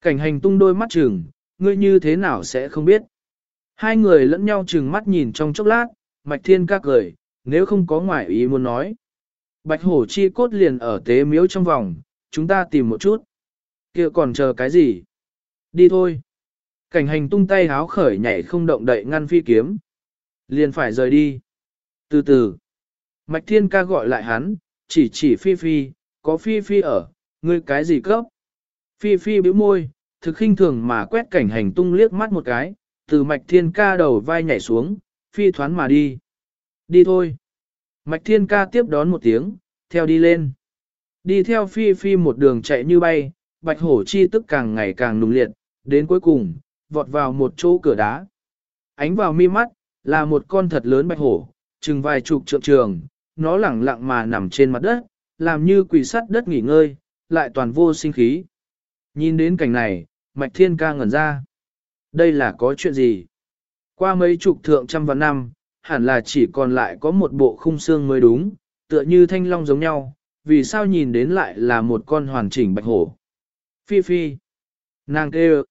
Cảnh hành tung đôi mắt chừng, ngươi như thế nào sẽ không biết? Hai người lẫn nhau chừng mắt nhìn trong chốc lát, mạch thiên ca cười, nếu không có ngoại ý muốn nói. Bạch hổ chi cốt liền ở tế miếu trong vòng, chúng ta tìm một chút. kia còn chờ cái gì? Đi thôi. Cảnh hành tung tay háo khởi nhảy không động đậy ngăn phi kiếm. Liền phải rời đi. Từ từ. Mạch thiên ca gọi lại hắn, chỉ chỉ phi phi, có phi phi ở, ngươi cái gì cấp? Phi phi bĩu môi, thực khinh thường mà quét cảnh hành tung liếc mắt một cái, từ mạch thiên ca đầu vai nhảy xuống, phi thoán mà đi. Đi thôi. Mạch thiên ca tiếp đón một tiếng, theo đi lên. Đi theo phi phi một đường chạy như bay, bạch hổ chi tức càng ngày càng nùng liệt, đến cuối cùng, vọt vào một chỗ cửa đá. Ánh vào mi mắt, là một con thật lớn bạch hổ, chừng vài chục trượng trường, nó lẳng lặng mà nằm trên mặt đất, làm như quỳ sắt đất nghỉ ngơi, lại toàn vô sinh khí. Nhìn đến cảnh này, Mạch Thiên ca ngẩn ra. Đây là có chuyện gì? Qua mấy chục thượng trăm vạn năm, hẳn là chỉ còn lại có một bộ khung xương mới đúng, tựa như thanh long giống nhau, vì sao nhìn đến lại là một con hoàn chỉnh bạch hổ. Phi Phi. Nàng kêu.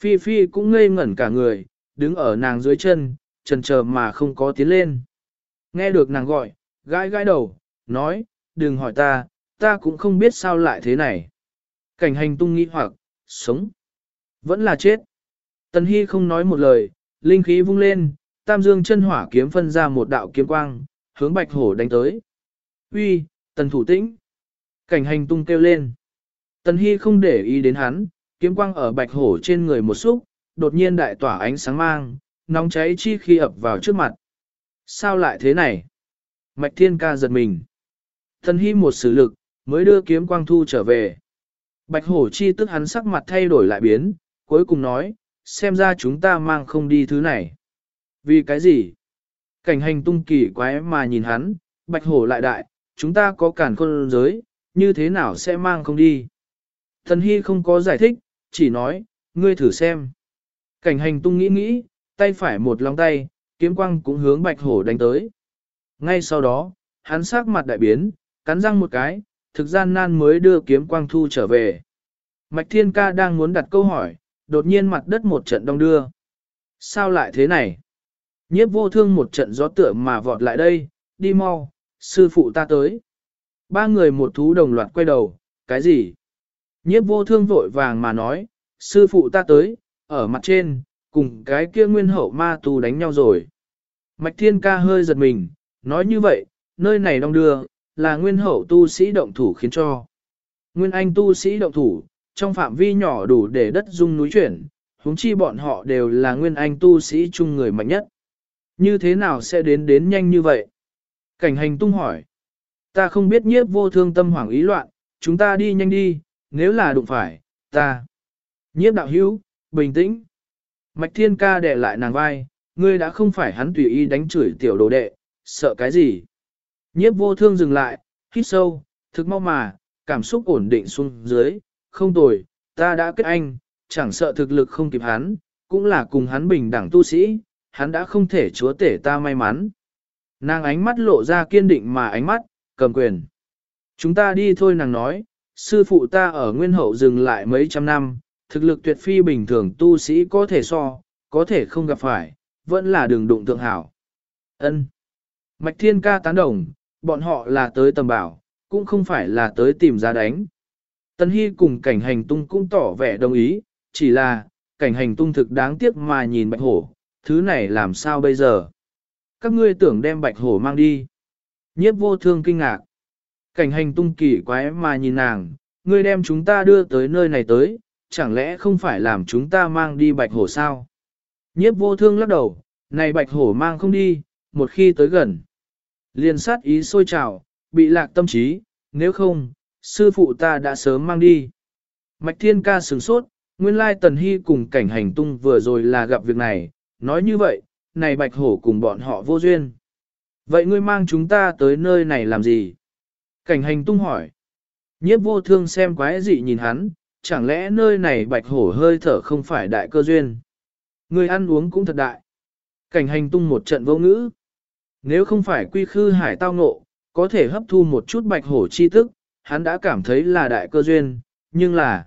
Phi Phi cũng ngây ngẩn cả người, đứng ở nàng dưới chân, trần chờ mà không có tiến lên. Nghe được nàng gọi, gãi gãi đầu, nói, đừng hỏi ta, ta cũng không biết sao lại thế này. Cảnh hành tung nghĩ hoặc, sống, vẫn là chết. Tần Hy không nói một lời, linh khí vung lên, tam dương chân hỏa kiếm phân ra một đạo kiếm quang, hướng bạch hổ đánh tới. Uy, tần thủ tĩnh. Cảnh hành tung kêu lên. Tần Hy không để ý đến hắn, kiếm quang ở bạch hổ trên người một xúc, đột nhiên đại tỏa ánh sáng mang, nóng cháy chi khi ập vào trước mặt. Sao lại thế này? Mạch thiên ca giật mình. Thần Hy một sử lực, mới đưa kiếm quang thu trở về. Bạch hổ chi tức hắn sắc mặt thay đổi lại biến, cuối cùng nói, xem ra chúng ta mang không đi thứ này. Vì cái gì? Cảnh hành tung kỳ quái mà nhìn hắn, bạch hổ lại đại, chúng ta có cản khôn giới, như thế nào sẽ mang không đi? Thần Hy không có giải thích, chỉ nói, ngươi thử xem. Cảnh hành tung nghĩ nghĩ, tay phải một lòng tay, kiếm quang cũng hướng bạch hổ đánh tới. Ngay sau đó, hắn sắc mặt đại biến, cắn răng một cái, thực gian nan mới đưa kiếm quang thu trở về. Mạch Thiên Ca đang muốn đặt câu hỏi, đột nhiên mặt đất một trận đông đưa. Sao lại thế này? Nhiếp vô thương một trận gió tựa mà vọt lại đây, đi mau, sư phụ ta tới. Ba người một thú đồng loạt quay đầu, cái gì? Nhiếp vô thương vội vàng mà nói, sư phụ ta tới, ở mặt trên, cùng cái kia nguyên hậu ma tù đánh nhau rồi. Mạch thiên ca hơi giật mình, nói như vậy, nơi này đông đưa, là nguyên hậu tu sĩ động thủ khiến cho. Nguyên anh tu sĩ động thủ, trong phạm vi nhỏ đủ để đất dung núi chuyển, huống chi bọn họ đều là nguyên anh tu sĩ chung người mạnh nhất. Như thế nào sẽ đến đến nhanh như vậy? Cảnh hành tung hỏi. Ta không biết nhiếp vô thương tâm hoảng ý loạn, chúng ta đi nhanh đi, nếu là đụng phải, ta. Nhiếp đạo hữu, bình tĩnh. Mạch thiên ca để lại nàng vai, ngươi đã không phải hắn tùy ý đánh chửi tiểu đồ đệ, sợ cái gì? Nhiếp vô thương dừng lại, hít sâu, thực mau mà, cảm xúc ổn định xuống dưới, không tồi, ta đã kết anh, chẳng sợ thực lực không kịp hắn, cũng là cùng hắn bình đẳng tu sĩ, hắn đã không thể chúa tể ta may mắn. Nàng ánh mắt lộ ra kiên định mà ánh mắt, cầm quyền. Chúng ta đi thôi nàng nói, sư phụ ta ở nguyên hậu dừng lại mấy trăm năm, thực lực tuyệt phi bình thường tu sĩ có thể so, có thể không gặp phải, vẫn là đường đụng tượng hảo. ân Mạch thiên ca tán đồng, bọn họ là tới tầm bảo, cũng không phải là tới tìm ra đánh. Tân Hy cùng cảnh hành tung cũng tỏ vẻ đồng ý, chỉ là, cảnh hành tung thực đáng tiếc mà nhìn bạch hổ, thứ này làm sao bây giờ? Các ngươi tưởng đem bạch hổ mang đi. Nhiếp vô thương kinh ngạc. Cảnh hành tung kỳ quái mà nhìn nàng, ngươi đem chúng ta đưa tới nơi này tới, chẳng lẽ không phải làm chúng ta mang đi bạch hổ sao? Nhiếp vô thương lắc đầu, này bạch hổ mang không đi, một khi tới gần. Liền sát ý sôi trào, bị lạc tâm trí, nếu không, sư phụ ta đã sớm mang đi. Mạch thiên ca sửng sốt, nguyên lai tần hy cùng cảnh hành tung vừa rồi là gặp việc này, nói như vậy, này bạch hổ cùng bọn họ vô duyên. Vậy ngươi mang chúng ta tới nơi này làm gì? Cảnh hành tung hỏi. Nhiếp vô thương xem quái dị nhìn hắn, chẳng lẽ nơi này bạch hổ hơi thở không phải đại cơ duyên? Ngươi ăn uống cũng thật đại. Cảnh hành tung một trận vô ngữ. Nếu không phải quy khư hải tao ngộ, có thể hấp thu một chút bạch hổ chi tức, hắn đã cảm thấy là đại cơ duyên, nhưng là...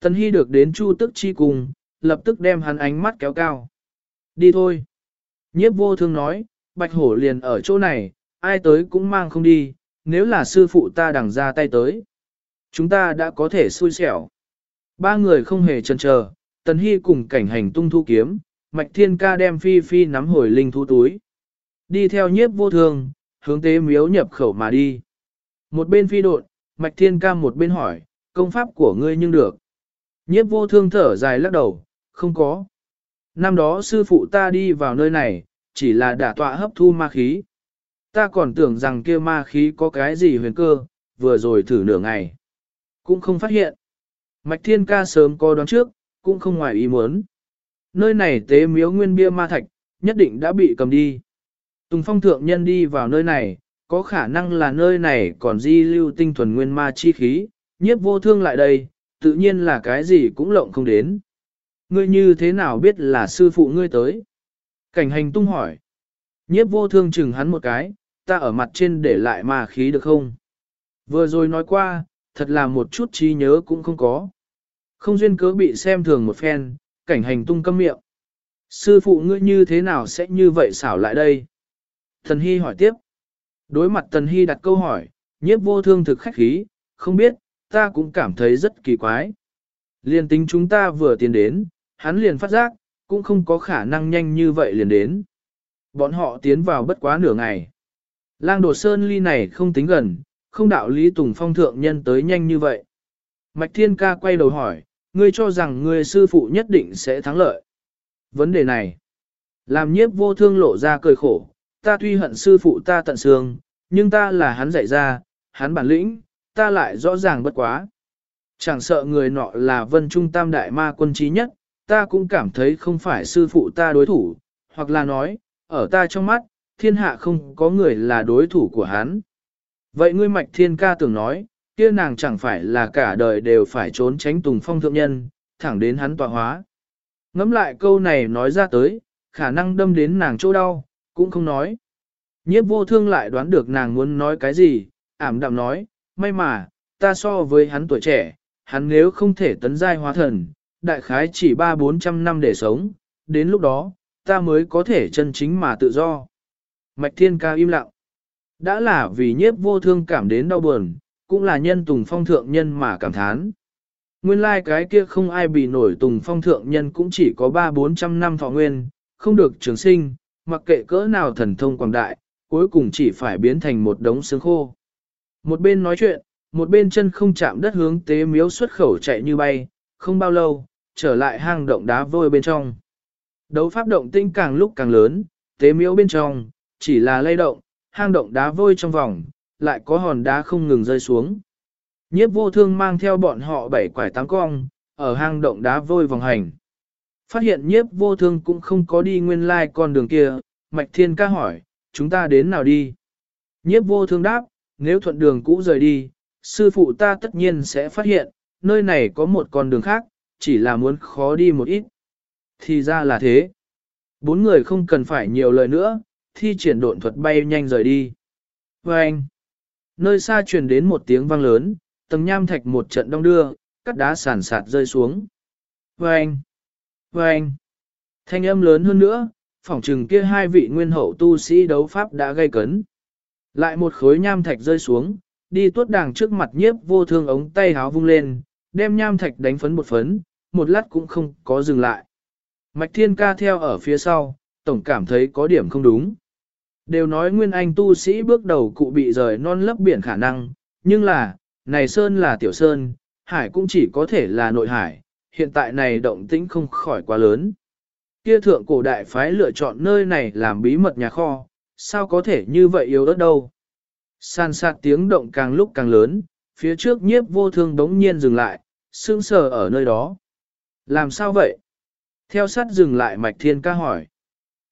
Tần Hy được đến chu tức chi cùng, lập tức đem hắn ánh mắt kéo cao. Đi thôi. Nhiếp vô thương nói, bạch hổ liền ở chỗ này, ai tới cũng mang không đi, nếu là sư phụ ta đằng ra tay tới. Chúng ta đã có thể xui xẻo. Ba người không hề chần chờ, Tần Hy cùng cảnh hành tung thu kiếm, Mạch Thiên Ca đem Phi Phi nắm hồi linh thu túi. Đi theo nhiếp vô thương, hướng tế miếu nhập khẩu mà đi. Một bên phi độn, Mạch Thiên Ca một bên hỏi, công pháp của ngươi nhưng được. Nhiếp vô thương thở dài lắc đầu, không có. Năm đó sư phụ ta đi vào nơi này, chỉ là đả tọa hấp thu ma khí. Ta còn tưởng rằng kia ma khí có cái gì huyền cơ, vừa rồi thử nửa ngày. Cũng không phát hiện. Mạch Thiên Ca sớm có đoán trước, cũng không ngoài ý muốn. Nơi này tế miếu nguyên bia ma thạch, nhất định đã bị cầm đi. Tùng phong thượng nhân đi vào nơi này, có khả năng là nơi này còn di lưu tinh thuần nguyên ma chi khí, nhiếp vô thương lại đây, tự nhiên là cái gì cũng lộng không đến. Ngươi như thế nào biết là sư phụ ngươi tới? Cảnh hành tung hỏi. Nhiếp vô thương chừng hắn một cái, ta ở mặt trên để lại ma khí được không? Vừa rồi nói qua, thật là một chút trí nhớ cũng không có. Không duyên cớ bị xem thường một phen, cảnh hành tung câm miệng. Sư phụ ngươi như thế nào sẽ như vậy xảo lại đây? Thần Hy hỏi tiếp. Đối mặt Thần Hy đặt câu hỏi, nhiếp vô thương thực khách khí, không biết, ta cũng cảm thấy rất kỳ quái. Liên tính chúng ta vừa tiến đến, hắn liền phát giác, cũng không có khả năng nhanh như vậy liền đến. Bọn họ tiến vào bất quá nửa ngày. Lang đột sơn ly này không tính gần, không đạo lý Tùng Phong thượng nhân tới nhanh như vậy. Mạch Thiên Ca quay đầu hỏi, ngươi cho rằng ngươi sư phụ nhất định sẽ thắng lợi. Vấn đề này, làm nhiếp vô thương lộ ra cười khổ, ta tuy hận sư phụ ta tận xương, nhưng ta là hắn dạy ra, hắn bản lĩnh, ta lại rõ ràng bất quá. Chẳng sợ người nọ là vân trung tam đại ma quân trí nhất, ta cũng cảm thấy không phải sư phụ ta đối thủ, hoặc là nói, ở ta trong mắt, thiên hạ không có người là đối thủ của hắn. Vậy ngươi mạch thiên ca tưởng nói, kia nàng chẳng phải là cả đời đều phải trốn tránh tùng phong thượng nhân, thẳng đến hắn tọa hóa. Ngắm lại câu này nói ra tới, khả năng đâm đến nàng chỗ đau, cũng không nói. Nhiếp vô thương lại đoán được nàng muốn nói cái gì, ảm đạm nói, may mà, ta so với hắn tuổi trẻ, hắn nếu không thể tấn giai hóa thần, đại khái chỉ ba bốn trăm năm để sống, đến lúc đó, ta mới có thể chân chính mà tự do. Mạch thiên ca im lặng. Đã là vì nhiếp vô thương cảm đến đau buồn, cũng là nhân tùng phong thượng nhân mà cảm thán. Nguyên lai like cái kia không ai bị nổi tùng phong thượng nhân cũng chỉ có ba bốn trăm năm thọ nguyên, không được trường sinh, mặc kệ cỡ nào thần thông quảng đại, cuối cùng chỉ phải biến thành một đống xương khô. Một bên nói chuyện, một bên chân không chạm đất hướng tế miếu xuất khẩu chạy như bay, không bao lâu, trở lại hang động đá vôi bên trong. Đấu pháp động tinh càng lúc càng lớn, tế miếu bên trong, chỉ là lay động, hang động đá vôi trong vòng, lại có hòn đá không ngừng rơi xuống. Nhiếp vô thương mang theo bọn họ bảy quải tám cong, ở hang động đá vôi vòng hành. Phát hiện nhiếp vô thương cũng không có đi nguyên lai con đường kia, Mạch Thiên ca hỏi, chúng ta đến nào đi? Nhiếp vô thương đáp, nếu thuận đường cũ rời đi, sư phụ ta tất nhiên sẽ phát hiện, nơi này có một con đường khác, chỉ là muốn khó đi một ít. Thì ra là thế. Bốn người không cần phải nhiều lời nữa, thi triển độn thuật bay nhanh rời đi. Và anh, nơi xa truyền đến một tiếng vang lớn, tầng nham thạch một trận đông đưa, cắt đá sản sạt rơi xuống. Và anh, và anh, thanh âm lớn hơn nữa, phỏng trừng kia hai vị nguyên hậu tu sĩ đấu pháp đã gây cấn. Lại một khối nham thạch rơi xuống, đi tuốt đàng trước mặt nhiếp vô thương ống tay háo vung lên, đem nham thạch đánh phấn một phấn, một lát cũng không có dừng lại. Mạch thiên ca theo ở phía sau, tổng cảm thấy có điểm không đúng. Đều nói nguyên anh tu sĩ bước đầu cụ bị rời non lấp biển khả năng, nhưng là, này sơn là tiểu sơn, hải cũng chỉ có thể là nội hải, hiện tại này động tĩnh không khỏi quá lớn. Kia thượng cổ đại phái lựa chọn nơi này làm bí mật nhà kho, sao có thể như vậy yếu ớt đâu. San sạt tiếng động càng lúc càng lớn, phía trước nhiếp vô thương đống nhiên dừng lại, sững sờ ở nơi đó. Làm sao vậy? Theo sát dừng lại mạch thiên ca hỏi.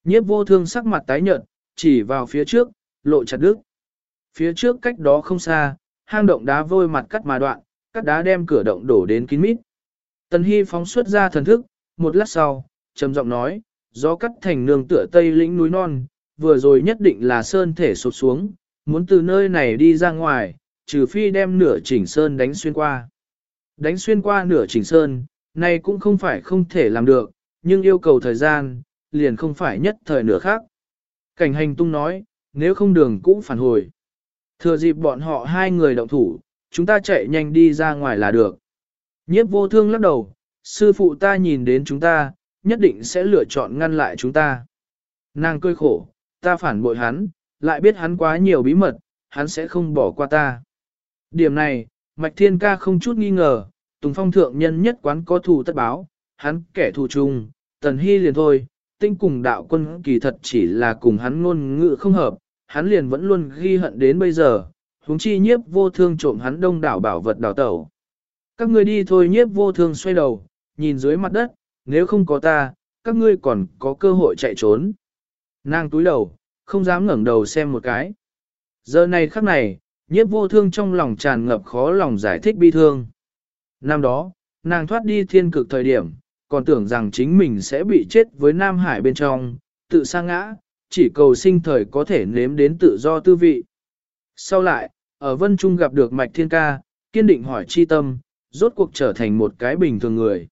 Nhiếp vô thương sắc mặt tái nhợt, chỉ vào phía trước, lộ chặt đứt. Phía trước cách đó không xa, hang động đá vôi mặt cắt mà đoạn, cắt đá đem cửa động đổ đến kín mít. Tần Hy phóng xuất ra thần thức, một lát sau, trầm giọng nói, gió cắt thành nương tựa tây lĩnh núi non, vừa rồi nhất định là sơn thể sụp xuống, muốn từ nơi này đi ra ngoài, trừ phi đem nửa chỉnh sơn đánh xuyên qua. Đánh xuyên qua nửa chỉnh sơn, này cũng không phải không thể làm được, nhưng yêu cầu thời gian, liền không phải nhất thời nửa khác. Cảnh hành tung nói, nếu không đường cũng phản hồi. Thừa dịp bọn họ hai người động thủ, chúng ta chạy nhanh đi ra ngoài là được. Nhiếp vô thương lắc đầu, sư phụ ta nhìn đến chúng ta, nhất định sẽ lựa chọn ngăn lại chúng ta. Nàng cười khổ, ta phản bội hắn, lại biết hắn quá nhiều bí mật, hắn sẽ không bỏ qua ta. Điểm này, Mạch Thiên Ca không chút nghi ngờ, Tùng Phong thượng nhân nhất quán có thù tất báo, hắn kẻ thù chung, Tần Hy liền thôi, tinh cùng đạo quân kỳ thật chỉ là cùng hắn ngôn ngữ không hợp, hắn liền vẫn luôn ghi hận đến bây giờ, huống chi nhiếp vô thương trộm hắn đông đảo bảo vật đào tẩu. Các ngươi đi thôi nhiếp vô thương xoay đầu, nhìn dưới mặt đất, nếu không có ta, các ngươi còn có cơ hội chạy trốn. Nàng túi đầu, không dám ngẩng đầu xem một cái. Giờ này khắc này, nhiếp vô thương trong lòng tràn ngập khó lòng giải thích bi thương. Năm đó, nàng thoát đi thiên cực thời điểm, còn tưởng rằng chính mình sẽ bị chết với Nam Hải bên trong, tự sa ngã, chỉ cầu sinh thời có thể nếm đến tự do tư vị. Sau lại, ở Vân Trung gặp được Mạch Thiên Ca, kiên định hỏi chi tâm, rốt cuộc trở thành một cái bình thường người.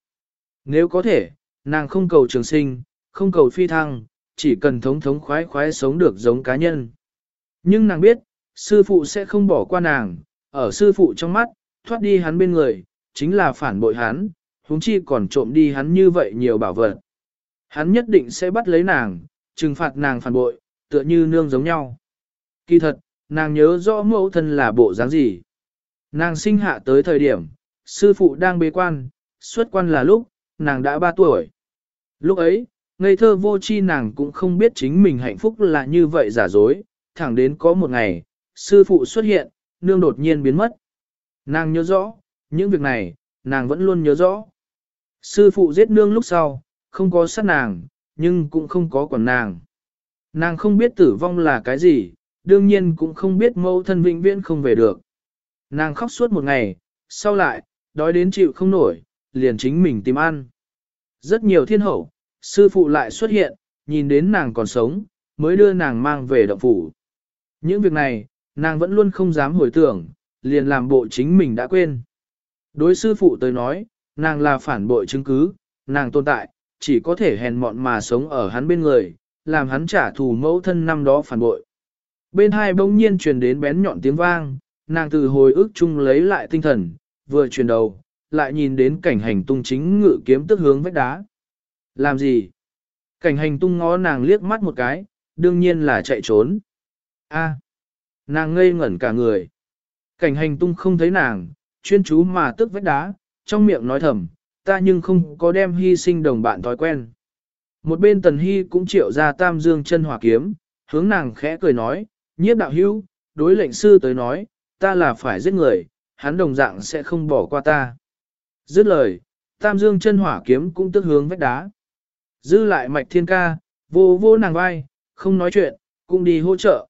Nếu có thể, nàng không cầu trường sinh, không cầu phi thăng, chỉ cần thống thống khoái khoái sống được giống cá nhân. Nhưng nàng biết, sư phụ sẽ không bỏ qua nàng, ở sư phụ trong mắt, thoát đi hắn bên người, chính là phản bội hắn, huống chi còn trộm đi hắn như vậy nhiều bảo vật. Hắn nhất định sẽ bắt lấy nàng, trừng phạt nàng phản bội, tựa như nương giống nhau. Kỳ thật, nàng nhớ rõ mẫu thân là bộ dáng gì. Nàng sinh hạ tới thời điểm, sư phụ đang bế quan, xuất quan là lúc, nàng đã 3 tuổi. Lúc ấy, ngây thơ vô chi nàng cũng không biết chính mình hạnh phúc là như vậy giả dối, thẳng đến có một ngày, sư phụ xuất hiện, nương đột nhiên biến mất. Nàng nhớ rõ, những việc này, nàng vẫn luôn nhớ rõ. Sư phụ giết nương lúc sau, không có sát nàng, nhưng cũng không có quản nàng. Nàng không biết tử vong là cái gì, đương nhiên cũng không biết mẫu thân vĩnh viễn không về được. Nàng khóc suốt một ngày, sau lại, đói đến chịu không nổi, liền chính mình tìm ăn. Rất nhiều thiên hậu, sư phụ lại xuất hiện, nhìn đến nàng còn sống, mới đưa nàng mang về động phủ. Những việc này, nàng vẫn luôn không dám hồi tưởng, liền làm bộ chính mình đã quên. Đối sư phụ tới nói, nàng là phản bội chứng cứ, nàng tồn tại, chỉ có thể hèn mọn mà sống ở hắn bên người, làm hắn trả thù mẫu thân năm đó phản bội. Bên hai bỗng nhiên truyền đến bén nhọn tiếng vang, nàng từ hồi ức chung lấy lại tinh thần, vừa chuyển đầu, lại nhìn đến cảnh hành tung chính ngự kiếm tức hướng vách đá. Làm gì? Cảnh hành tung ngó nàng liếc mắt một cái, đương nhiên là chạy trốn. A, nàng ngây ngẩn cả người. Cảnh hành tung không thấy nàng, chuyên chú mà tức vách đá, trong miệng nói thầm, ta nhưng không có đem hy sinh đồng bạn thói quen. Một bên tần hy cũng triệu ra tam dương chân hỏa kiếm, hướng nàng khẽ cười nói, nhiếp đạo hữu, đối lệnh sư tới nói, ta là phải giết người, hắn đồng dạng sẽ không bỏ qua ta. Dứt lời, tam dương chân hỏa kiếm cũng tức hướng vách đá. Dư lại mạch thiên ca, vô vô nàng vai, không nói chuyện, cũng đi hỗ trợ.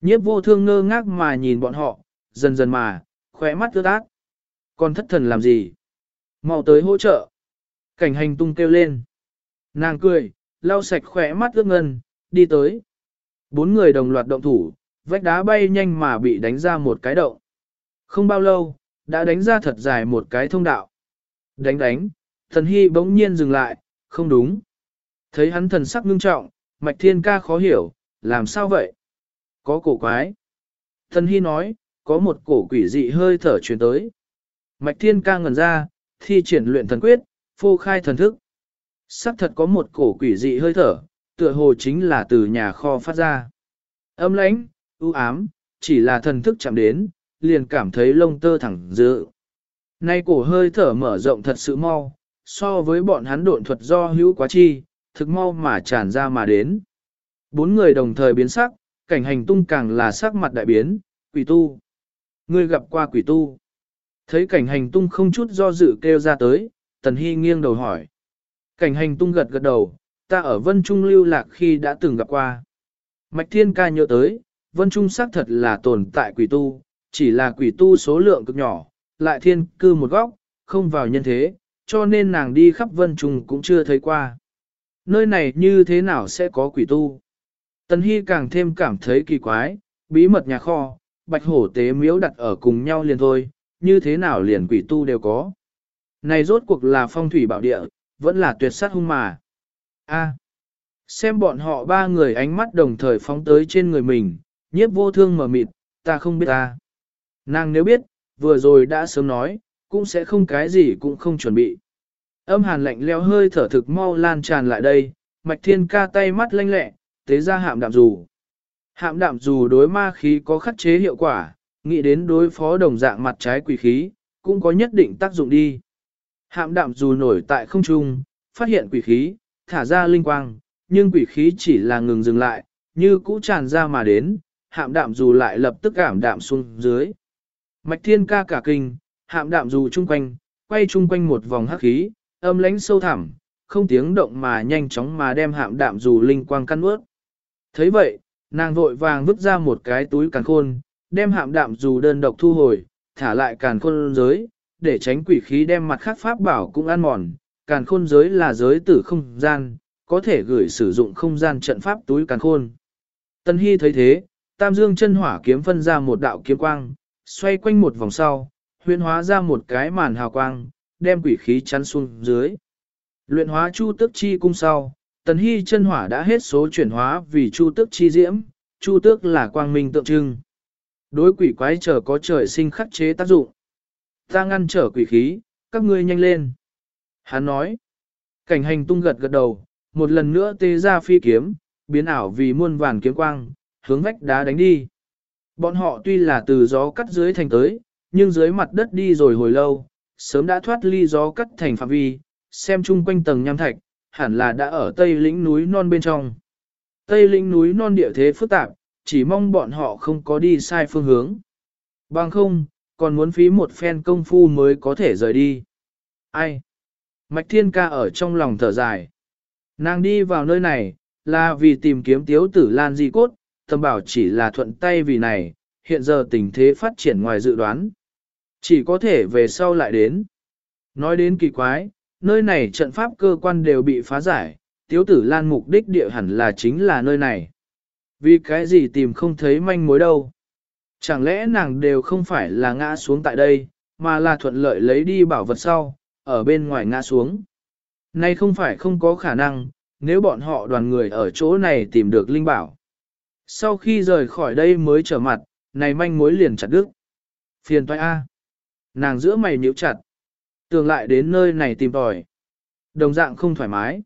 Nhiếp vô thương ngơ ngác mà nhìn bọn họ, dần dần mà, khóe mắt ướt át. Còn thất thần làm gì? mau tới hỗ trợ. Cảnh hành tung kêu lên. Nàng cười, lau sạch khỏe mắt ướt ngân, đi tới. Bốn người đồng loạt động thủ, vách đá bay nhanh mà bị đánh ra một cái động. Không bao lâu, đã đánh ra thật dài một cái thông đạo. Đánh đánh, thần hy bỗng nhiên dừng lại, không đúng. Thấy hắn thần sắc ngưng trọng, mạch thiên ca khó hiểu, làm sao vậy? Có cổ quái. Thần hy nói, có một cổ quỷ dị hơi thở truyền tới. Mạch thiên ca ngẩn ra, thi triển luyện thần quyết, phô khai thần thức. Sắc thật có một cổ quỷ dị hơi thở, tựa hồ chính là từ nhà kho phát ra. Âm lãnh, u ám, chỉ là thần thức chạm đến, liền cảm thấy lông tơ thẳng dự. Nay cổ hơi thở mở rộng thật sự mau, so với bọn hắn độn thuật do hữu quá chi, thực mau mà tràn ra mà đến. Bốn người đồng thời biến sắc, cảnh hành tung càng là sắc mặt đại biến, quỷ tu. Ngươi gặp qua quỷ tu. Thấy cảnh hành tung không chút do dự kêu ra tới, tần hy nghiêng đầu hỏi. Cảnh hành tung gật gật đầu, ta ở vân trung lưu lạc khi đã từng gặp qua. Mạch thiên ca nhớ tới, vân trung xác thật là tồn tại quỷ tu, chỉ là quỷ tu số lượng cực nhỏ, lại thiên cư một góc, không vào nhân thế, cho nên nàng đi khắp vân trùng cũng chưa thấy qua. Nơi này như thế nào sẽ có quỷ tu? Tần Hy càng thêm cảm thấy kỳ quái, bí mật nhà kho, bạch hổ tế miếu đặt ở cùng nhau liền thôi, như thế nào liền quỷ tu đều có. Này rốt cuộc là phong thủy bảo địa, vẫn là tuyệt sát hung mà. A. xem bọn họ ba người ánh mắt đồng thời phóng tới trên người mình, nhiếp vô thương mở mịt, ta không biết ta. Nàng nếu biết, vừa rồi đã sớm nói, cũng sẽ không cái gì cũng không chuẩn bị. Âm hàn lạnh leo hơi thở thực mau lan tràn lại đây, mạch thiên ca tay mắt lanh lẹ, tế ra hạm đạm dù. Hạm đạm dù đối ma khí có khắc chế hiệu quả, nghĩ đến đối phó đồng dạng mặt trái quỷ khí, cũng có nhất định tác dụng đi. Hạm đạm dù nổi tại không trung, phát hiện quỷ khí, thả ra linh quang, nhưng quỷ khí chỉ là ngừng dừng lại, như cũ tràn ra mà đến, hạm đạm dù lại lập tức cảm đạm xuống dưới. Mạch thiên ca cả kinh, hạm đạm dù chung quanh, quay chung quanh một vòng hắc khí, âm lãnh sâu thẳm, không tiếng động mà nhanh chóng mà đem hạm đạm dù linh quang căn ướt. thấy vậy, nàng vội vàng vứt ra một cái túi càn khôn, đem hạm đạm dù đơn độc thu hồi, thả lại càn khôn giới, để tránh quỷ khí đem mặt khác pháp bảo cũng ăn mòn. Càn khôn giới là giới tử không gian, có thể gửi sử dụng không gian trận pháp túi càn khôn. Tân Hy thấy thế, Tam Dương chân hỏa kiếm phân ra một đạo kiếm quang, xoay quanh một vòng sau, huyễn hóa ra một cái màn hào quang, đem quỷ khí chắn xuống dưới. Luyện hóa chu tức chi cung sau, Tần Hy chân hỏa đã hết số chuyển hóa vì chu tức chi diễm, chu tước là quang minh tượng trưng. Đối quỷ quái trở có trời sinh khắc chế tác dụng. Ta ngăn trở quỷ khí, các ngươi nhanh lên. Hắn nói. Cảnh hành tung gật gật đầu, một lần nữa tê ra phi kiếm, biến ảo vì muôn vàn kiếm quang, hướng vách đá đánh đi. Bọn họ tuy là từ gió cắt dưới thành tới, nhưng dưới mặt đất đi rồi hồi lâu, sớm đã thoát ly gió cắt thành phạm vi, xem chung quanh tầng nham thạch, hẳn là đã ở tây lĩnh núi non bên trong. Tây lĩnh núi non địa thế phức tạp, chỉ mong bọn họ không có đi sai phương hướng. Bằng không, còn muốn phí một phen công phu mới có thể rời đi. Ai? Mạch Thiên Ca ở trong lòng thở dài. Nàng đi vào nơi này, là vì tìm kiếm tiếu tử Lan Di Cốt, tầm bảo chỉ là thuận tay vì này, hiện giờ tình thế phát triển ngoài dự đoán. Chỉ có thể về sau lại đến. Nói đến kỳ quái, nơi này trận pháp cơ quan đều bị phá giải, tiếu tử Lan mục đích địa hẳn là chính là nơi này. Vì cái gì tìm không thấy manh mối đâu. Chẳng lẽ nàng đều không phải là ngã xuống tại đây, mà là thuận lợi lấy đi bảo vật sau, ở bên ngoài ngã xuống. Nay không phải không có khả năng, nếu bọn họ đoàn người ở chỗ này tìm được linh bảo. Sau khi rời khỏi đây mới trở mặt, này manh mối liền chặt đứt. Phiền toái A. Nàng giữa mày nhíu chặt. Tường lại đến nơi này tìm tòi. Đồng dạng không thoải mái.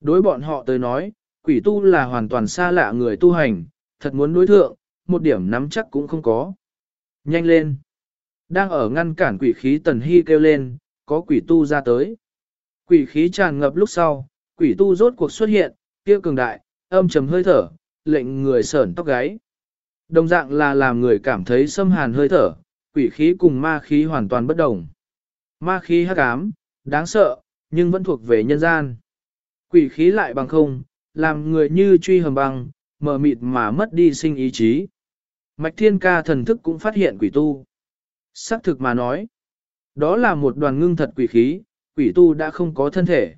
Đối bọn họ tới nói, quỷ tu là hoàn toàn xa lạ người tu hành, thật muốn đối thượng, một điểm nắm chắc cũng không có. Nhanh lên! Đang ở ngăn cản quỷ khí tần hy kêu lên, có quỷ tu ra tới. Quỷ khí tràn ngập lúc sau, quỷ tu rốt cuộc xuất hiện, kia cường đại, âm trầm hơi thở, lệnh người sởn tóc gáy. Đồng dạng là làm người cảm thấy xâm hàn hơi thở, quỷ khí cùng ma khí hoàn toàn bất đồng. Ma khí hắc ám, đáng sợ, nhưng vẫn thuộc về nhân gian. Quỷ khí lại bằng không, làm người như truy hầm băng, mờ mịt mà mất đi sinh ý chí. Mạch thiên ca thần thức cũng phát hiện quỷ tu. Sắc thực mà nói, đó là một đoàn ngưng thật quỷ khí, quỷ tu đã không có thân thể.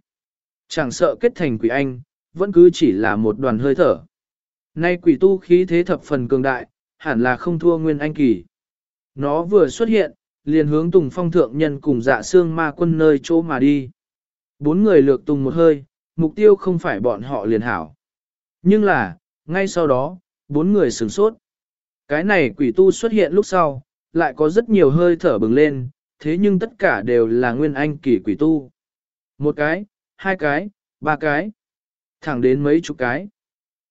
Chẳng sợ kết thành quỷ anh, vẫn cứ chỉ là một đoàn hơi thở. Nay quỷ tu khí thế thập phần cường đại, hẳn là không thua nguyên anh kỳ. Nó vừa xuất hiện, liền hướng tùng phong thượng nhân cùng dạ xương ma quân nơi chỗ mà đi. Bốn người lược tùng một hơi, mục tiêu không phải bọn họ liền hảo. Nhưng là, ngay sau đó, bốn người sửng sốt. Cái này quỷ tu xuất hiện lúc sau, lại có rất nhiều hơi thở bừng lên, thế nhưng tất cả đều là nguyên anh kỳ quỷ tu. Một cái, hai cái, ba cái, thẳng đến mấy chục cái.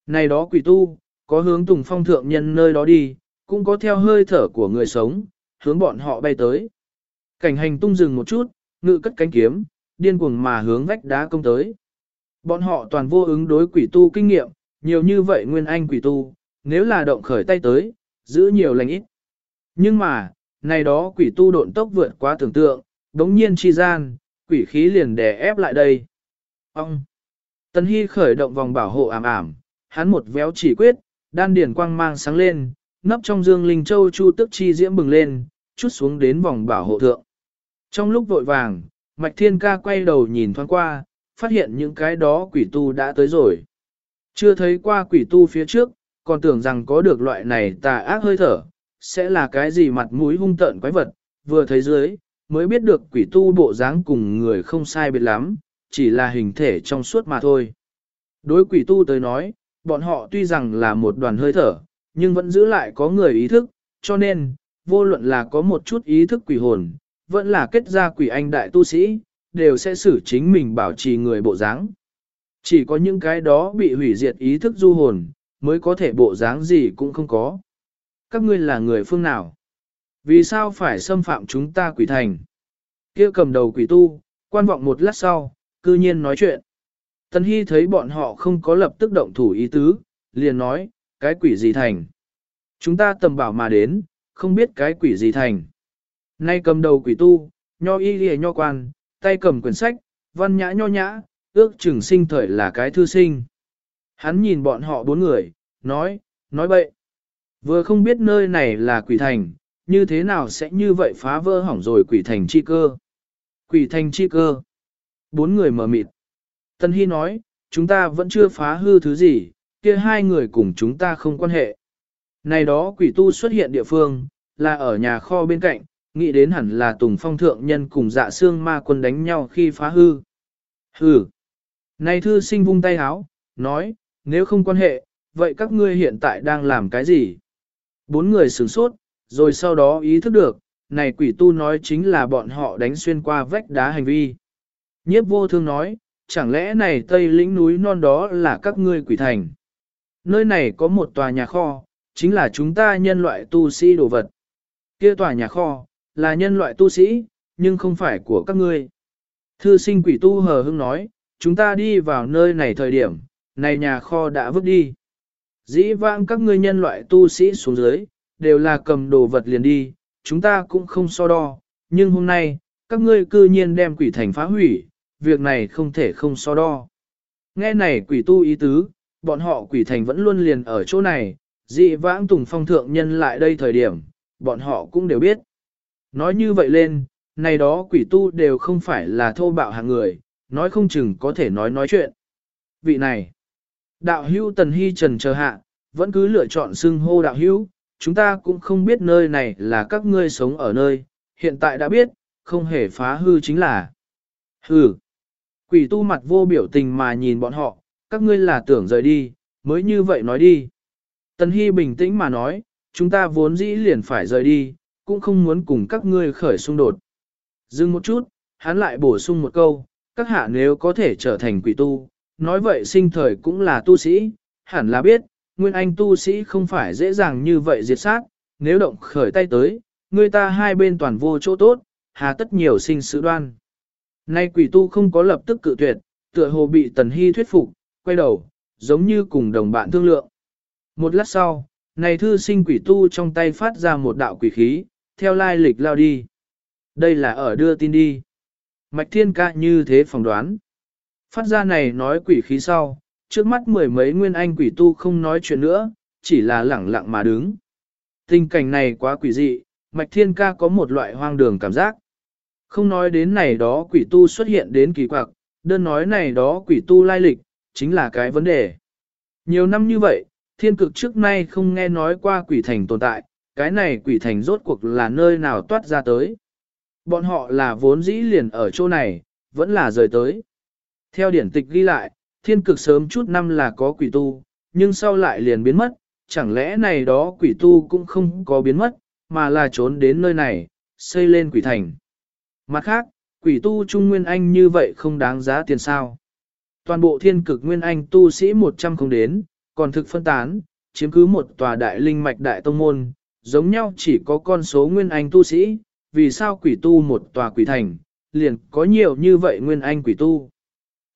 Này đó quỷ tu, có hướng tùng phong thượng nhân nơi đó đi, cũng có theo hơi thở của người sống, hướng bọn họ bay tới. Cảnh hành tung dừng một chút, ngự cất cánh kiếm, điên cuồng mà hướng vách đá công tới. Bọn họ toàn vô ứng đối quỷ tu kinh nghiệm, nhiều như vậy nguyên anh quỷ tu, nếu là động khởi tay tới, giữ nhiều lành ít. Nhưng mà, này đó quỷ tu độn tốc vượt quá tưởng tượng, đống nhiên chi gian, quỷ khí liền đè ép lại đây. Ông! tân Hy khởi động vòng bảo hộ ảm ảm, hắn một véo chỉ quyết, đan điển quang mang sáng lên, nấp trong dương linh châu chu tức chi diễm bừng lên, chút xuống đến vòng bảo hộ thượng. Trong lúc vội vàng, Mạch Thiên Ca quay đầu nhìn thoáng qua, phát hiện những cái đó quỷ tu đã tới rồi. Chưa thấy qua quỷ tu phía trước, còn tưởng rằng có được loại này tà ác hơi thở, sẽ là cái gì mặt mũi hung tợn quái vật, vừa thấy dưới, mới biết được quỷ tu bộ dáng cùng người không sai biệt lắm, chỉ là hình thể trong suốt mà thôi. Đối quỷ tu tới nói, bọn họ tuy rằng là một đoàn hơi thở, nhưng vẫn giữ lại có người ý thức, cho nên, vô luận là có một chút ý thức quỷ hồn, vẫn là kết ra quỷ anh đại tu sĩ, đều sẽ xử chính mình bảo trì người bộ dáng. Chỉ có những cái đó bị hủy diệt ý thức du hồn, mới có thể bộ dáng gì cũng không có. Các ngươi là người phương nào? Vì sao phải xâm phạm chúng ta quỷ thành? kia cầm đầu quỷ tu, quan vọng một lát sau, cư nhiên nói chuyện. Tần Hy thấy bọn họ không có lập tức động thủ ý tứ, liền nói, cái quỷ gì thành? Chúng ta tầm bảo mà đến, không biết cái quỷ gì thành. Nay cầm đầu quỷ tu, nho y lìa nho quan, tay cầm quyển sách, văn nhã nho nhã, ước chừng sinh thời là cái thư sinh. Hắn nhìn bọn họ bốn người, nói, nói bậy. Vừa không biết nơi này là quỷ thành, như thế nào sẽ như vậy phá vỡ hỏng rồi quỷ thành chi cơ. Quỷ thành chi cơ. Bốn người mở mịt. Tân Hy nói, chúng ta vẫn chưa phá hư thứ gì, kia hai người cùng chúng ta không quan hệ. Này đó quỷ tu xuất hiện địa phương, là ở nhà kho bên cạnh, nghĩ đến hẳn là Tùng Phong thượng nhân cùng dạ xương ma quân đánh nhau khi phá hư. Hừ. Này thư sinh vung tay háo, nói, nếu không quan hệ, vậy các ngươi hiện tại đang làm cái gì? Bốn người sửng sốt, rồi sau đó ý thức được, này quỷ tu nói chính là bọn họ đánh xuyên qua vách đá hành vi. Nhiếp vô thương nói, chẳng lẽ này tây lĩnh núi non đó là các ngươi quỷ thành? Nơi này có một tòa nhà kho, chính là chúng ta nhân loại tu sĩ đồ vật. Kia tòa nhà kho, là nhân loại tu sĩ, nhưng không phải của các ngươi. Thư sinh quỷ tu hờ hưng nói, chúng ta đi vào nơi này thời điểm, này nhà kho đã vứt đi. Dĩ vãng các ngươi nhân loại tu sĩ xuống dưới, đều là cầm đồ vật liền đi, chúng ta cũng không so đo, nhưng hôm nay, các ngươi cư nhiên đem quỷ thành phá hủy, việc này không thể không so đo. Nghe này quỷ tu ý tứ, bọn họ quỷ thành vẫn luôn liền ở chỗ này, dị vãng tùng phong thượng nhân lại đây thời điểm, bọn họ cũng đều biết. Nói như vậy lên, này đó quỷ tu đều không phải là thô bạo hàng người, nói không chừng có thể nói nói chuyện. Vị này, đạo hữu tần hy trần chờ hạ, vẫn cứ lựa chọn xưng hô đạo hữu, chúng ta cũng không biết nơi này là các ngươi sống ở nơi, hiện tại đã biết, không hề phá hư chính là. Hừ, quỷ tu mặt vô biểu tình mà nhìn bọn họ, các ngươi là tưởng rời đi, mới như vậy nói đi. Tần Hy bình tĩnh mà nói, chúng ta vốn dĩ liền phải rời đi, cũng không muốn cùng các ngươi khởi xung đột. Dừng một chút, hắn lại bổ sung một câu, các hạ nếu có thể trở thành quỷ tu, nói vậy sinh thời cũng là tu sĩ, hẳn là biết, nguyên anh tu sĩ không phải dễ dàng như vậy diệt sát, nếu động khởi tay tới, người ta hai bên toàn vô chỗ tốt, hà tất nhiều sinh sự đoan. Nay quỷ tu không có lập tức cự tuyệt, tựa hồ bị tần hy thuyết phục, quay đầu, giống như cùng đồng bạn thương lượng. Một lát sau, này thư sinh quỷ tu trong tay phát ra một đạo quỷ khí, theo lai lịch lao đi. Đây là ở đưa tin đi. Mạch thiên ca như thế phỏng đoán. Phát ra này nói quỷ khí sau, trước mắt mười mấy nguyên anh quỷ tu không nói chuyện nữa, chỉ là lẳng lặng mà đứng. Tình cảnh này quá quỷ dị, mạch thiên ca có một loại hoang đường cảm giác. Không nói đến này đó quỷ tu xuất hiện đến kỳ quặc, đơn nói này đó quỷ tu lai lịch, chính là cái vấn đề. Nhiều năm như vậy, thiên cực trước nay không nghe nói qua quỷ thành tồn tại, cái này quỷ thành rốt cuộc là nơi nào toát ra tới. Bọn họ là vốn dĩ liền ở chỗ này, vẫn là rời tới. Theo điển tịch ghi lại, thiên cực sớm chút năm là có quỷ tu, nhưng sau lại liền biến mất, chẳng lẽ này đó quỷ tu cũng không có biến mất, mà là trốn đến nơi này, xây lên quỷ thành. Mặt khác, quỷ tu Trung Nguyên Anh như vậy không đáng giá tiền sao. Toàn bộ thiên cực Nguyên Anh tu sĩ 100 không đến, còn thực phân tán, chiếm cứ một tòa đại linh mạch đại tông môn, giống nhau chỉ có con số Nguyên Anh tu sĩ, vì sao quỷ tu một tòa quỷ thành, liền có nhiều như vậy Nguyên Anh quỷ tu.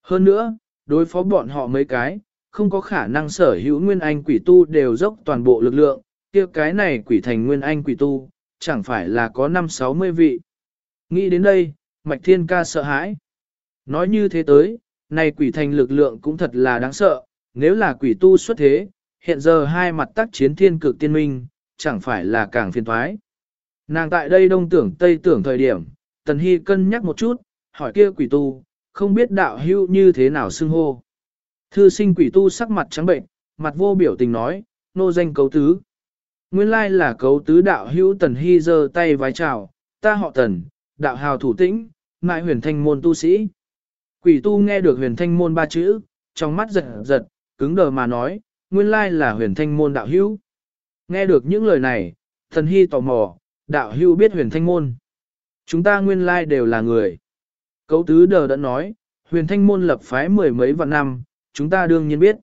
Hơn nữa, đối phó bọn họ mấy cái, không có khả năng sở hữu nguyên anh quỷ tu đều dốc toàn bộ lực lượng, kia cái này quỷ thành nguyên anh quỷ tu, chẳng phải là có 5-60 vị. Nghĩ đến đây, Mạch Thiên Ca sợ hãi. Nói như thế tới, này quỷ thành lực lượng cũng thật là đáng sợ, nếu là quỷ tu xuất thế, hiện giờ hai mặt tác chiến thiên cực tiên minh, chẳng phải là càng phiền thoái. Nàng tại đây đông tưởng tây tưởng thời điểm, Tần Hy cân nhắc một chút, hỏi kia quỷ tu, không biết đạo hữu như thế nào xưng hô. Thư sinh quỷ tu sắc mặt trắng bệnh, mặt vô biểu tình nói, nô danh cấu tứ. Nguyên lai là cấu tứ đạo hữu Tần Hy giơ tay vái chào, ta họ Tần, đạo hào thủ tĩnh, ngại huyền thanh môn tu sĩ. Quỷ tu nghe được huyền thanh môn ba chữ, trong mắt giật giật, cứng đờ mà nói, nguyên lai là huyền thanh môn đạo hữu. Nghe được những lời này, thần hy tò mò, đạo hữu biết huyền thanh môn. Chúng ta nguyên lai đều là người. Cấu tứ đờ đã nói, huyền thanh môn lập phái mười mấy vạn năm, chúng ta đương nhiên biết.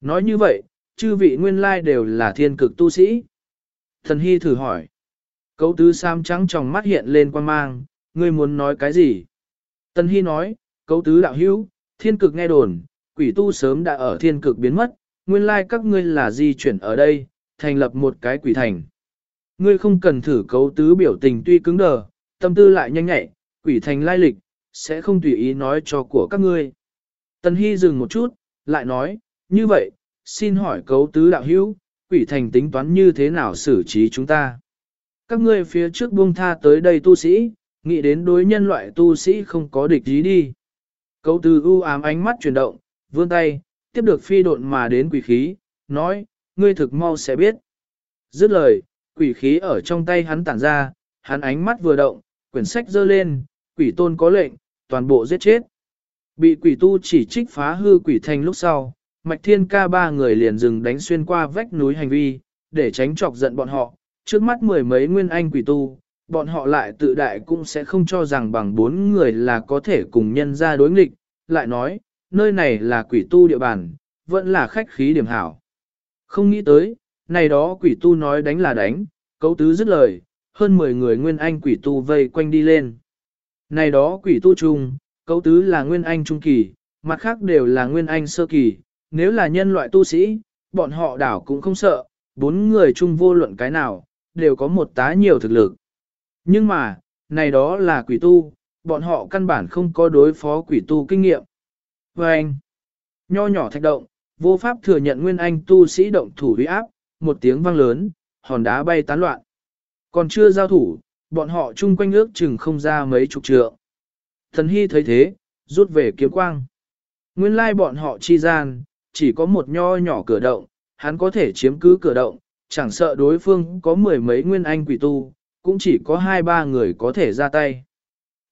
Nói như vậy, chư vị nguyên lai đều là thiên cực tu sĩ. Thần hy thử hỏi. Cấu tứ sam trắng trong mắt hiện lên quan mang, ngươi muốn nói cái gì? Tần hy nói, cấu tứ đạo hữu, thiên cực nghe đồn, quỷ tu sớm đã ở thiên cực biến mất, nguyên lai các ngươi là di chuyển ở đây, thành lập một cái quỷ thành. Ngươi không cần thử cấu tứ biểu tình tuy cứng đờ, tâm tư lại nhanh nhạy, quỷ thành lai lịch, sẽ không tùy ý nói cho của các ngươi. Tần Hy dừng một chút, lại nói, như vậy, xin hỏi cấu tứ đạo hữu, quỷ thành tính toán như thế nào xử trí chúng ta? Các ngươi phía trước buông tha tới đây tu sĩ, nghĩ đến đối nhân loại tu sĩ không có địch ý đi. Cấu từ u ám ánh mắt chuyển động, vươn tay, tiếp được phi độn mà đến quỷ khí, nói, ngươi thực mau sẽ biết. Dứt lời, quỷ khí ở trong tay hắn tản ra, hắn ánh mắt vừa động, quyển sách giơ lên, quỷ tôn có lệnh, toàn bộ giết chết. Bị quỷ tu chỉ trích phá hư quỷ thành lúc sau, mạch thiên ca ba người liền dừng đánh xuyên qua vách núi hành vi, để tránh chọc giận bọn họ, trước mắt mười mấy nguyên anh quỷ tu, bọn họ lại tự đại cũng sẽ không cho rằng bằng bốn người là có thể cùng nhân ra đối nghịch, lại nói, nơi này là quỷ tu địa bàn, vẫn là khách khí điểm hảo. Không nghĩ tới, này đó quỷ tu nói đánh là đánh, cấu tứ dứt lời, hơn 10 người nguyên anh quỷ tu vây quanh đi lên. Này đó quỷ tu chung, cấu tứ là nguyên anh trung kỳ, mặt khác đều là nguyên anh sơ kỳ, nếu là nhân loại tu sĩ, bọn họ đảo cũng không sợ, bốn người chung vô luận cái nào, đều có một tá nhiều thực lực. Nhưng mà, này đó là quỷ tu, bọn họ căn bản không có đối phó quỷ tu kinh nghiệm. Và anh, nho nhỏ thạch động, vô pháp thừa nhận nguyên anh tu sĩ động thủ uy áp, một tiếng vang lớn, hòn đá bay tán loạn. Còn chưa giao thủ, bọn họ chung quanh ước chừng không ra mấy chục trượng. Thần Hy thấy thế, rút về kiếm quang. Nguyên lai bọn họ chi gian, chỉ có một nho nhỏ cửa động, hắn có thể chiếm cứ cửa động, chẳng sợ đối phương có mười mấy nguyên anh quỷ tu, cũng chỉ có hai ba người có thể ra tay.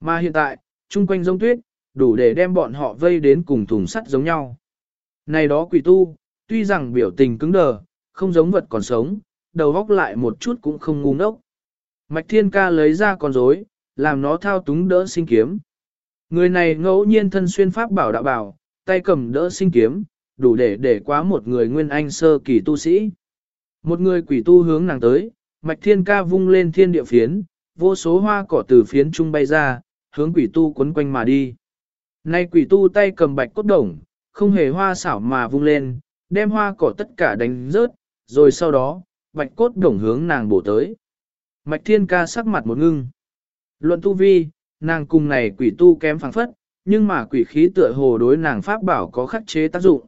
Mà hiện tại, chung quanh giống tuyết, đủ để đem bọn họ vây đến cùng thùng sắt giống nhau. Này đó quỷ tu, tuy rằng biểu tình cứng đờ, không giống vật còn sống, đầu góc lại một chút cũng không ngu ngốc. Mạch Thiên Ca lấy ra con rối, làm nó thao túng đỡ sinh kiếm. Người này ngẫu nhiên thân xuyên pháp bảo đạo bảo, tay cầm đỡ sinh kiếm, đủ để để quá một người nguyên anh sơ kỳ tu sĩ. Một người quỷ tu hướng nàng tới, Mạch Thiên Ca vung lên thiên địa phiến, vô số hoa cỏ từ phiến trung bay ra, hướng quỷ tu quấn quanh mà đi. Nay quỷ tu tay cầm bạch cốt đồng, không hề hoa xảo mà vung lên, đem hoa cỏ tất cả đánh rớt, rồi sau đó, bạch cốt đồng hướng nàng bổ tới. Mạch thiên ca sắc mặt một ngưng. Luận tu vi, nàng cùng này quỷ tu kém phẳng phất, nhưng mà quỷ khí tựa hồ đối nàng pháp bảo có khắc chế tác dụng.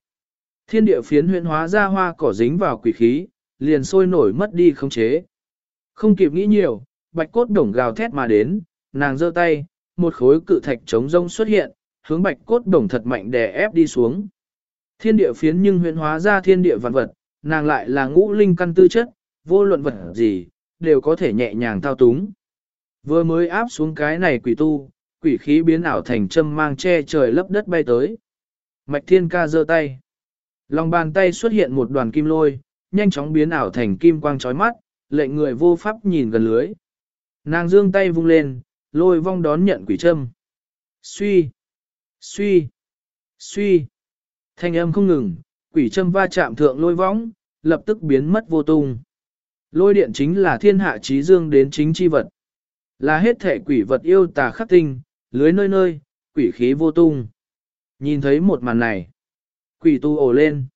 Thiên địa phiến huyện hóa ra hoa cỏ dính vào quỷ khí, liền sôi nổi mất đi không chế. Không kịp nghĩ nhiều, bạch cốt đồng gào thét mà đến, nàng giơ tay, một khối cự thạch trống rông xuất hiện, hướng bạch cốt đồng thật mạnh đè ép đi xuống. Thiên địa phiến nhưng huyễn hóa ra thiên địa vạn vật, nàng lại là ngũ linh căn tư chất, vô luận vật gì, đều có thể nhẹ nhàng thao túng. Vừa mới áp xuống cái này quỷ tu, quỷ khí biến ảo thành châm mang che trời lấp đất bay tới. Mạch thiên ca giơ tay. Lòng bàn tay xuất hiện một đoàn kim lôi, nhanh chóng biến ảo thành kim quang chói mắt, lệnh người vô pháp nhìn gần lưới. Nàng dương tay vung lên, lôi vong đón nhận quỷ châm. Suy, suy, suy. Thanh âm không ngừng, quỷ châm va chạm thượng lôi vong, lập tức biến mất vô tung. Lôi điện chính là thiên hạ trí dương đến chính chi vật. Là hết thể quỷ vật yêu tà khắc tinh, lưới nơi nơi, quỷ khí vô tung. Nhìn thấy một màn này, quỷ tu ổ lên.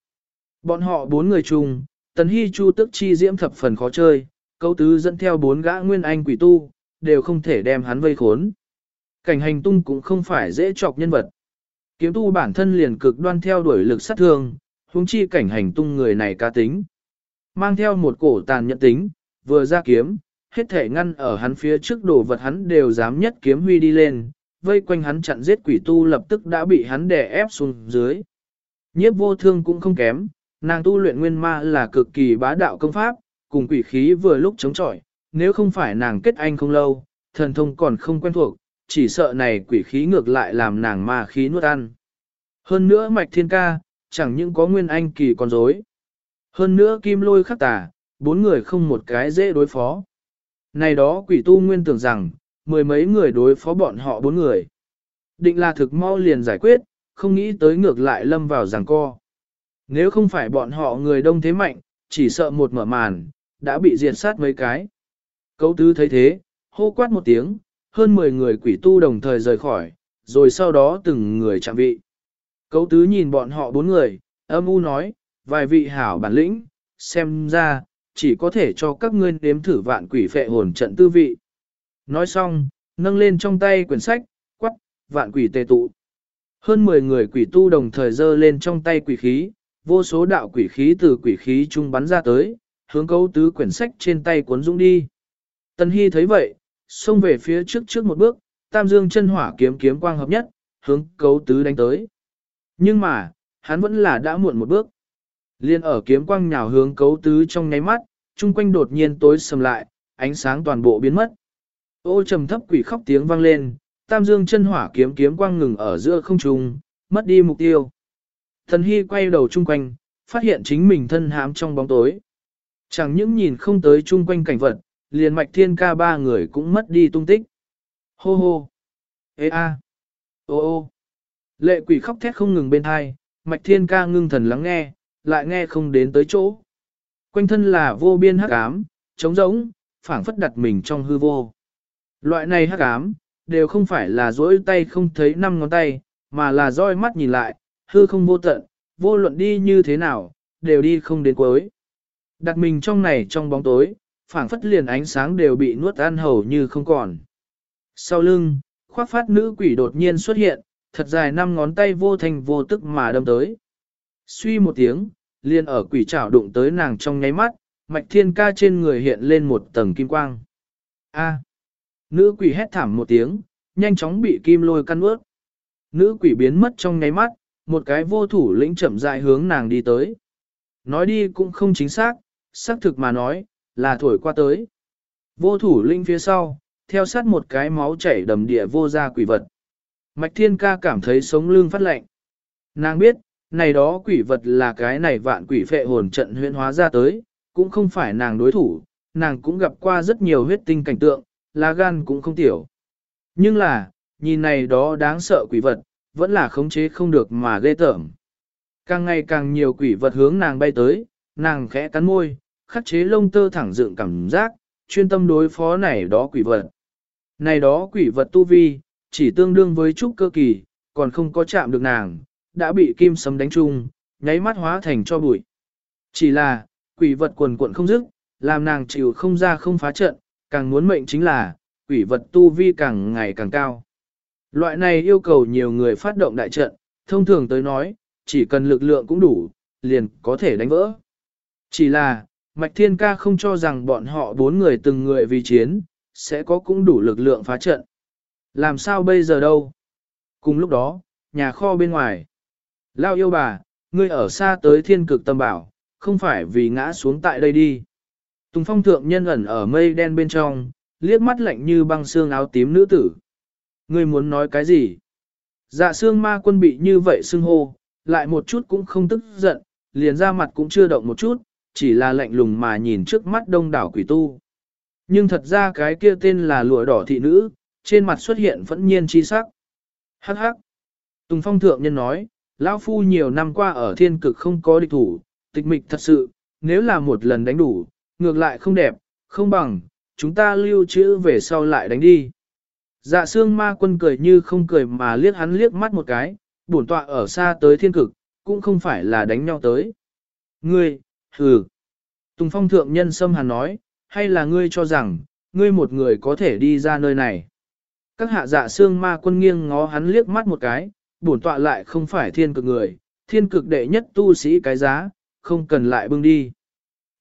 Bọn họ bốn người chung, Tần Hy Chu tức chi diễm thập phần khó chơi, câu tứ dẫn theo bốn gã nguyên anh quỷ tu, đều không thể đem hắn vây khốn. Cảnh hành tung cũng không phải dễ chọc nhân vật. Kiếm tu bản thân liền cực đoan theo đuổi lực sát thương, huống chi cảnh hành tung người này ca tính. Mang theo một cổ tàn nhẫn tính, vừa ra kiếm, hết thể ngăn ở hắn phía trước đồ vật hắn đều dám nhất kiếm huy đi lên, vây quanh hắn chặn giết quỷ tu lập tức đã bị hắn đè ép xuống dưới. Nhiếp vô thương cũng không kém, nàng tu luyện nguyên ma là cực kỳ bá đạo công pháp, cùng quỷ khí vừa lúc chống chọi, nếu không phải nàng kết anh không lâu, thần thông còn không quen thuộc, chỉ sợ này quỷ khí ngược lại làm nàng ma khí nuốt ăn. Hơn nữa mạch thiên ca, chẳng những có nguyên anh kỳ còn dối. Hơn nữa kim lôi khắc tà, bốn người không một cái dễ đối phó. Này đó quỷ tu nguyên tưởng rằng, mười mấy người đối phó bọn họ bốn người. Định là thực mau liền giải quyết, không nghĩ tới ngược lại lâm vào giằng co. Nếu không phải bọn họ người đông thế mạnh, chỉ sợ một mở màn, đã bị diệt sát mấy cái. Cấu tứ thấy thế, hô quát một tiếng, hơn 10 người quỷ tu đồng thời rời khỏi, rồi sau đó từng người chạm vị. Cấu tứ nhìn bọn họ bốn người, âm u nói, vài vị hảo bản lĩnh, xem ra, chỉ có thể cho các ngươi nếm thử vạn quỷ phệ hồn trận tư vị. Nói xong, nâng lên trong tay quyển sách, quắc, vạn quỷ tề tụ. Hơn 10 người quỷ tu đồng thời dơ lên trong tay quỷ khí, vô số đạo quỷ khí từ quỷ khí trung bắn ra tới, hướng cấu tứ quyển sách trên tay cuốn dũng đi. Tần Hy thấy vậy, xông về phía trước trước một bước, tam dương chân hỏa kiếm kiếm quang hợp nhất, hướng cấu tứ đánh tới. Nhưng mà, hắn vẫn là đã muộn một bước. Liên ở kiếm quang nhào hướng cấu tứ trong nháy mắt, chung quanh đột nhiên tối sầm lại, ánh sáng toàn bộ biến mất. Ô trầm thấp quỷ khóc tiếng vang lên, tam dương chân hỏa kiếm kiếm quang ngừng ở giữa không trung, mất đi mục tiêu. Thần Hy quay đầu chung quanh, phát hiện chính mình thân hám trong bóng tối. Chẳng những nhìn không tới chung quanh cảnh vật, liền mạch thiên ca ba người cũng mất đi tung tích. Hô hô! Ê a! Ô ô! Lệ quỷ khóc thét không ngừng bên hai, mạch thiên ca ngưng thần lắng nghe, lại nghe không đến tới chỗ. Quanh thân là vô biên hắc ám, trống rỗng, phảng phất đặt mình trong hư vô. Loại này hắc ám, đều không phải là dỗi tay không thấy năm ngón tay, mà là roi mắt nhìn lại, hư không vô tận, vô luận đi như thế nào, đều đi không đến cuối. Đặt mình trong này trong bóng tối, phảng phất liền ánh sáng đều bị nuốt ăn hầu như không còn. Sau lưng, khoác phát nữ quỷ đột nhiên xuất hiện, thật dài năm ngón tay vô thành vô tức mà đâm tới. Suy một tiếng, liền ở quỷ trảo đụng tới nàng trong nháy mắt, mạch thiên ca trên người hiện lên một tầng kim quang. A. Nữ quỷ hét thảm một tiếng, nhanh chóng bị kim lôi căn ướt. Nữ quỷ biến mất trong nháy mắt, một cái vô thủ lĩnh chậm rãi hướng nàng đi tới. Nói đi cũng không chính xác, xác thực mà nói, là thổi qua tới. Vô thủ lĩnh phía sau, theo sát một cái máu chảy đầm địa vô ra quỷ vật. Mạch thiên ca cảm thấy sống lưng phát lạnh. Nàng biết, này đó quỷ vật là cái này vạn quỷ phệ hồn trận huyễn hóa ra tới, cũng không phải nàng đối thủ, nàng cũng gặp qua rất nhiều huyết tinh cảnh tượng, lá gan cũng không tiểu. Nhưng là, nhìn này đó đáng sợ quỷ vật, vẫn là khống chế không được mà ghê tởm. Càng ngày càng nhiều quỷ vật hướng nàng bay tới, nàng khẽ cắn môi, khắc chế lông tơ thẳng dựng cảm giác, chuyên tâm đối phó này đó quỷ vật. Này đó quỷ vật tu vi, chỉ tương đương với trúc cơ kỳ, còn không có chạm được nàng, đã bị kim sấm đánh chung, nháy mắt hóa thành cho bụi. Chỉ là, quỷ vật quần cuộn không dứt, làm nàng chịu không ra không phá trận, càng muốn mệnh chính là, quỷ vật tu vi càng ngày càng cao. Loại này yêu cầu nhiều người phát động đại trận, thông thường tới nói, chỉ cần lực lượng cũng đủ, liền có thể đánh vỡ. Chỉ là, Mạch Thiên Ca không cho rằng bọn họ bốn người từng người vì chiến, sẽ có cũng đủ lực lượng phá trận. Làm sao bây giờ đâu? Cùng lúc đó, nhà kho bên ngoài. Lao yêu bà, ngươi ở xa tới thiên cực tâm bảo, không phải vì ngã xuống tại đây đi. Tùng phong thượng nhân ẩn ở mây đen bên trong, liếc mắt lạnh như băng xương áo tím nữ tử. Ngươi muốn nói cái gì? Dạ xương ma quân bị như vậy xưng hô, lại một chút cũng không tức giận, liền ra mặt cũng chưa động một chút, chỉ là lạnh lùng mà nhìn trước mắt đông đảo quỷ tu. Nhưng thật ra cái kia tên là lụa đỏ thị nữ, trên mặt xuất hiện vẫn nhiên chi sắc. Hắc hắc. Tùng phong thượng nhân nói, lão phu nhiều năm qua ở thiên cực không có địch thủ, tịch mịch thật sự, nếu là một lần đánh đủ, ngược lại không đẹp, không bằng, chúng ta lưu trữ về sau lại đánh đi. Dạ xương ma quân cười như không cười mà liếc hắn liếc mắt một cái, bổn tọa ở xa tới thiên cực, cũng không phải là đánh nhau tới. Ngươi, hừ. Tùng phong thượng nhân xâm hàn nói, hay là ngươi cho rằng, ngươi một người có thể đi ra nơi này. Các hạ dạ xương ma quân nghiêng ngó hắn liếc mắt một cái, bổn tọa lại không phải thiên cực người, thiên cực đệ nhất tu sĩ cái giá, không cần lại bưng đi.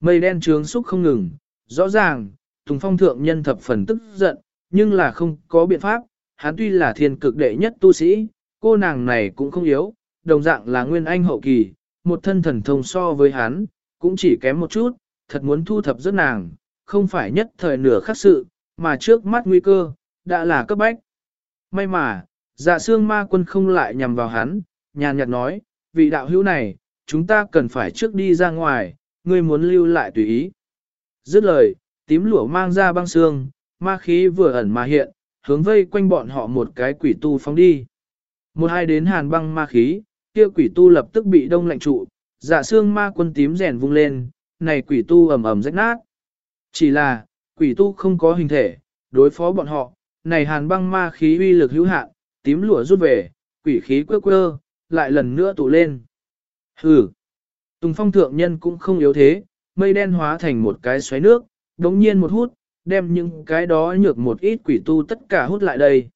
Mây đen trướng xúc không ngừng, rõ ràng, Tùng Phong thượng nhân thập phần tức giận, nhưng là không có biện pháp, hắn tuy là thiên cực đệ nhất tu sĩ, cô nàng này cũng không yếu, đồng dạng là nguyên anh hậu kỳ, một thân thần thông so với hắn, cũng chỉ kém một chút, thật muốn thu thập rất nàng, không phải nhất thời nửa khắc sự, mà trước mắt nguy cơ, đã là cấp bách. May mà, dạ xương ma quân không lại nhằm vào hắn, nhàn nhạt nói, vị đạo hữu này, chúng ta cần phải trước đi ra ngoài, ngươi muốn lưu lại tùy ý. Dứt lời, tím lửa mang ra băng xương, ma khí vừa ẩn mà hiện, hướng vây quanh bọn họ một cái quỷ tu phóng đi. Một hai đến hàn băng ma khí, kia quỷ tu lập tức bị đông lạnh trụ, dạ xương ma quân tím rèn vung lên, này quỷ tu ầm ầm rách nát. Chỉ là, quỷ tu không có hình thể, đối phó bọn họ, này hàn băng ma khí uy lực hữu hạn, tím lửa rút về, quỷ khí quơ quơ, lại lần nữa tụ lên. Hừ! Tùng phong thượng nhân cũng không yếu thế, mây đen hóa thành một cái xoáy nước, đống nhiên một hút, đem những cái đó nhược một ít quỷ tu tất cả hút lại đây.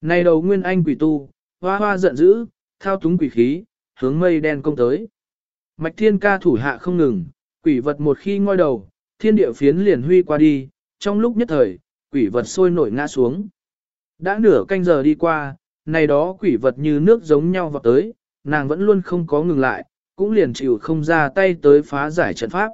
Này đầu nguyên anh quỷ tu, hoa hoa giận dữ, thao túng quỷ khí, hướng mây đen công tới. Mạch thiên ca thủ hạ không ngừng, quỷ vật một khi ngoi đầu, thiên địa phiến liền huy qua đi, trong lúc nhất thời, quỷ vật sôi nổi ngã xuống. Đã nửa canh giờ đi qua, này đó quỷ vật như nước giống nhau vào tới, nàng vẫn luôn không có ngừng lại, cũng liền chịu không ra tay tới phá giải trận pháp.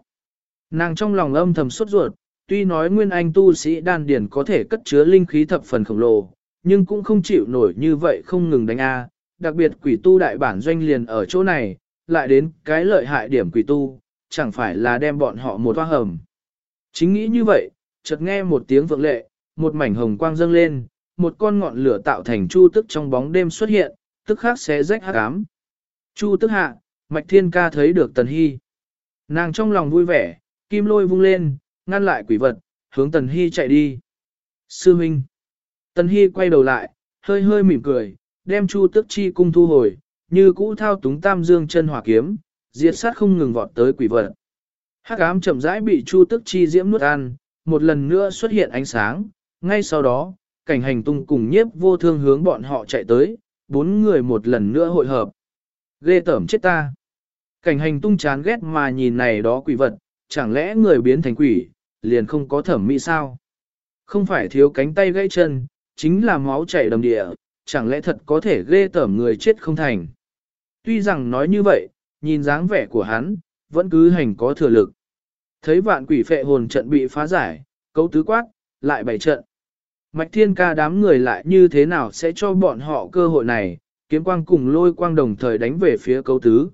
Nàng trong lòng âm thầm sốt ruột, tuy nói nguyên anh tu sĩ đan điển có thể cất chứa linh khí thập phần khổng lồ, nhưng cũng không chịu nổi như vậy không ngừng đánh A, đặc biệt quỷ tu đại bản doanh liền ở chỗ này, lại đến cái lợi hại điểm quỷ tu, chẳng phải là đem bọn họ một hoa hầm. Chính nghĩ như vậy, chợt nghe một tiếng vượng lệ, một mảnh hồng quang dâng lên, một con ngọn lửa tạo thành chu tức trong bóng đêm xuất hiện, tức khắc xé rách hắc ám. Chu tức hạ, Mạch Thiên Ca thấy được Tần Hy. Nàng trong lòng vui vẻ, kim lôi vung lên, ngăn lại quỷ vật, hướng Tần Hy chạy đi. Sư Minh. Tần Hy quay đầu lại, hơi hơi mỉm cười, đem Chu tức chi cung thu hồi, như cũ thao túng tam dương chân hỏa kiếm, diệt sát không ngừng vọt tới quỷ vật. Hắc ám chậm rãi bị Chu tức chi diễm nuốt ăn, một lần nữa xuất hiện ánh sáng, ngay sau đó, cảnh hành tung cùng nhiếp vô thương hướng bọn họ chạy tới, bốn người một lần nữa hội hợp. Ghê tởm chết ta. Cảnh hành tung chán ghét mà nhìn này đó quỷ vật, chẳng lẽ người biến thành quỷ, liền không có thẩm mỹ sao? Không phải thiếu cánh tay gãy chân, chính là máu chảy đầm địa, chẳng lẽ thật có thể ghê tởm người chết không thành? Tuy rằng nói như vậy, nhìn dáng vẻ của hắn, vẫn cứ hành có thừa lực. Thấy vạn quỷ phệ hồn trận bị phá giải, cấu tứ quát, lại bày trận. Mạch thiên ca đám người lại như thế nào sẽ cho bọn họ cơ hội này, kiếm quang cùng lôi quang đồng thời đánh về phía cấu tứ.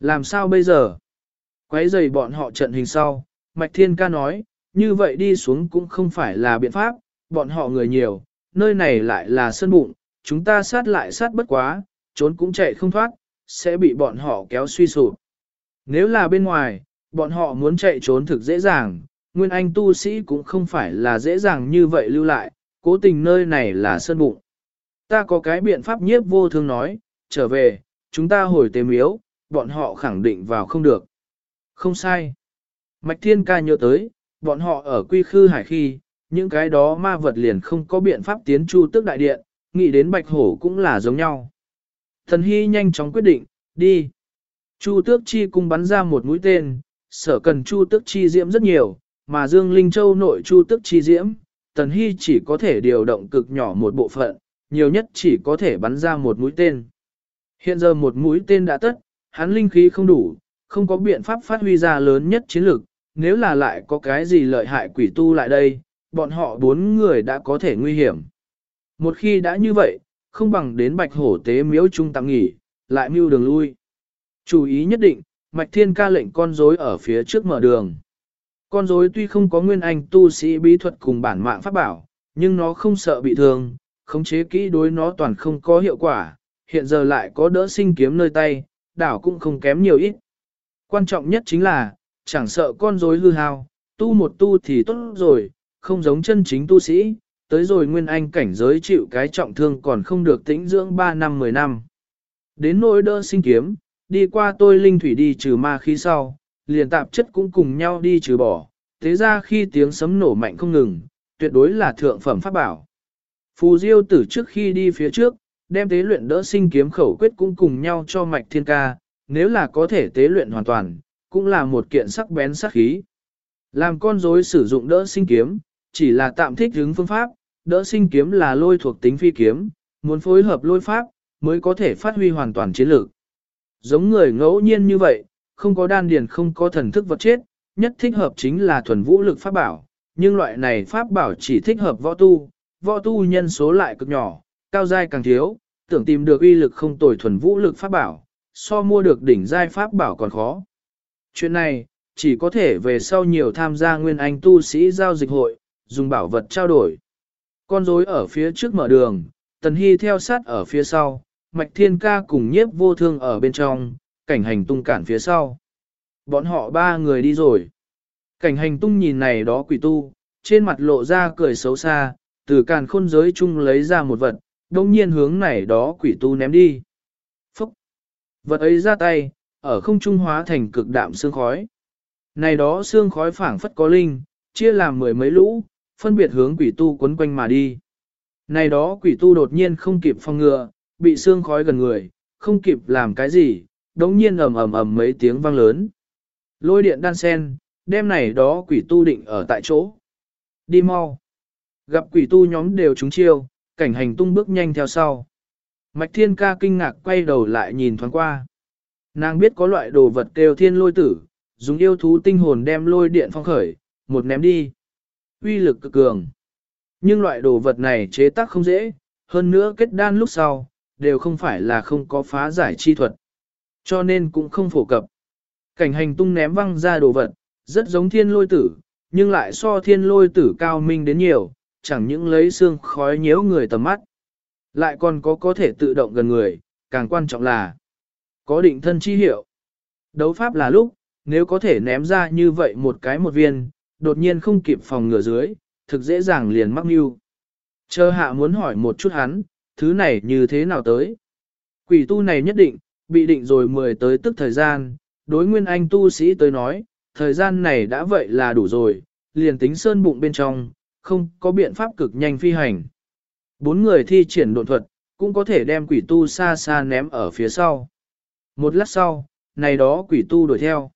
Làm sao bây giờ? Quấy giày bọn họ trận hình sau, Mạch thiên ca nói, như vậy đi xuống cũng không phải là biện pháp, bọn họ người nhiều, nơi này lại là sân bụng, chúng ta sát lại sát bất quá, trốn cũng chạy không thoát, sẽ bị bọn họ kéo suy sụp. Nếu là bên ngoài, bọn họ muốn chạy trốn thực dễ dàng, nguyên anh tu sĩ cũng không phải là dễ dàng như vậy lưu lại, cố tình nơi này là sân bụng. Ta có cái biện pháp nhiếp vô thương nói, trở về, chúng ta hồi tế miếu, bọn họ khẳng định vào không được. Không sai. Mạch Thiên ca nhớ tới, bọn họ ở quy khư hải khi, những cái đó ma vật liền không có biện pháp tiến chu tước đại điện, nghĩ đến bạch hổ cũng là giống nhau. Thần Hy nhanh chóng quyết định, đi. Chu tước chi cung bắn ra một mũi tên, sở cần chu tước chi diễm rất nhiều, mà Dương Linh Châu nội chu tước chi diễm, Tần Hy chỉ có thể điều động cực nhỏ một bộ phận, nhiều nhất chỉ có thể bắn ra một mũi tên. Hiện giờ một mũi tên đã tất, hắn linh khí không đủ, không có biện pháp phát huy ra lớn nhất chiến lược, nếu là lại có cái gì lợi hại quỷ tu lại đây, bọn họ bốn người đã có thể nguy hiểm. Một khi đã như vậy, không bằng đến bạch hổ tế miếu trung tạm nghỉ, lại mưu đường lui. Chú ý nhất định, mạch thiên ca lệnh con rối ở phía trước mở đường. Con rối tuy không có nguyên anh tu sĩ bí thuật cùng bản mạng pháp bảo, nhưng nó không sợ bị thương, khống chế kỹ đối nó toàn không có hiệu quả, hiện giờ lại có đỡ sinh kiếm nơi tay, đảo cũng không kém nhiều ít. Quan trọng nhất chính là, chẳng sợ con rối hư hao, tu một tu thì tốt rồi, không giống chân chính tu sĩ, tới rồi nguyên anh cảnh giới chịu cái trọng thương còn không được tĩnh dưỡng 3 năm 10 năm. Đến nỗi đỡ sinh kiếm, đi qua tôi linh thủy đi trừ ma khí sau, liền tạp chất cũng cùng nhau đi trừ bỏ, thế ra khi tiếng sấm nổ mạnh không ngừng, tuyệt đối là thượng phẩm pháp bảo. Phù Diêu tử trước khi đi phía trước, đem tế luyện đỡ sinh kiếm khẩu quyết cũng cùng nhau cho mạch thiên ca, nếu là có thể tế luyện hoàn toàn, cũng là một kiện sắc bén sắc khí. Làm con rối sử dụng đỡ sinh kiếm, chỉ là tạm thích hướng phương pháp, đỡ sinh kiếm là lôi thuộc tính phi kiếm, muốn phối hợp lôi pháp, mới có thể phát huy hoàn toàn chiến lược. Giống người ngẫu nhiên như vậy, không có đan điền không có thần thức vật chết, nhất thích hợp chính là thuần vũ lực pháp bảo, nhưng loại này pháp bảo chỉ thích hợp võ tu, võ tu nhân số lại cực nhỏ, cao giai càng thiếu, tưởng tìm được uy lực không tồi thuần vũ lực pháp bảo, so mua được đỉnh giai pháp bảo còn khó. Chuyện này, chỉ có thể về sau nhiều tham gia nguyên anh tu sĩ giao dịch hội, dùng bảo vật trao đổi. Con rối ở phía trước mở đường, Tần Hy theo sát ở phía sau, Mạch Thiên Ca cùng nhiếp vô thương ở bên trong, cảnh hành tung cản phía sau. Bọn họ ba người đi rồi. Cảnh hành tung nhìn này đó quỷ tu, trên mặt lộ ra cười xấu xa, từ càn khôn giới chung lấy ra một vật, đông nhiên hướng này đó quỷ tu ném đi. Phúc! Vật ấy ra tay, ở không trung hóa thành cực đạm xương khói. Này đó xương khói phảng phất có linh, chia làm mười mấy lũ, phân biệt hướng quỷ tu quấn quanh mà đi. Này đó quỷ tu đột nhiên không kịp phòng ngừa, bị xương khói gần người, không kịp làm cái gì, đống nhiên ầm ầm ầm mấy tiếng vang lớn. Lôi điện đan sen, đêm này đó quỷ tu định ở tại chỗ. Đi mau. Gặp quỷ tu nhóm đều trúng chiêu, cảnh hành tung bước nhanh theo sau. Mạch thiên ca kinh ngạc quay đầu lại nhìn thoáng qua. Nàng biết có loại đồ vật kêu thiên lôi tử, dùng yêu thú tinh hồn đem lôi điện phong khởi, một ném đi. Uy lực cực cường. Nhưng loại đồ vật này chế tác không dễ, hơn nữa kết đan lúc sau, đều không phải là không có phá giải chi thuật. Cho nên cũng không phổ cập. Cảnh hành tung ném văng ra đồ vật, rất giống thiên lôi tử, nhưng lại so thiên lôi tử cao minh đến nhiều, chẳng những lấy xương khói nhiễu người tầm mắt. Lại còn có có thể tự động gần người, càng quan trọng là có định thân chi hiệu. Đấu pháp là lúc, nếu có thể ném ra như vậy một cái một viên, đột nhiên không kịp phòng ngừa dưới, thực dễ dàng liền mắc mưu. Chờ hạ muốn hỏi một chút hắn, thứ này như thế nào tới? Quỷ tu này nhất định, bị định rồi mười tới tức thời gian, đối nguyên anh tu sĩ tới nói, thời gian này đã vậy là đủ rồi, liền tính sơn bụng bên trong, không có biện pháp cực nhanh phi hành. Bốn người thi triển độn thuật, cũng có thể đem quỷ tu xa xa ném ở phía sau. Một lát sau, này đó quỷ tu đuổi theo.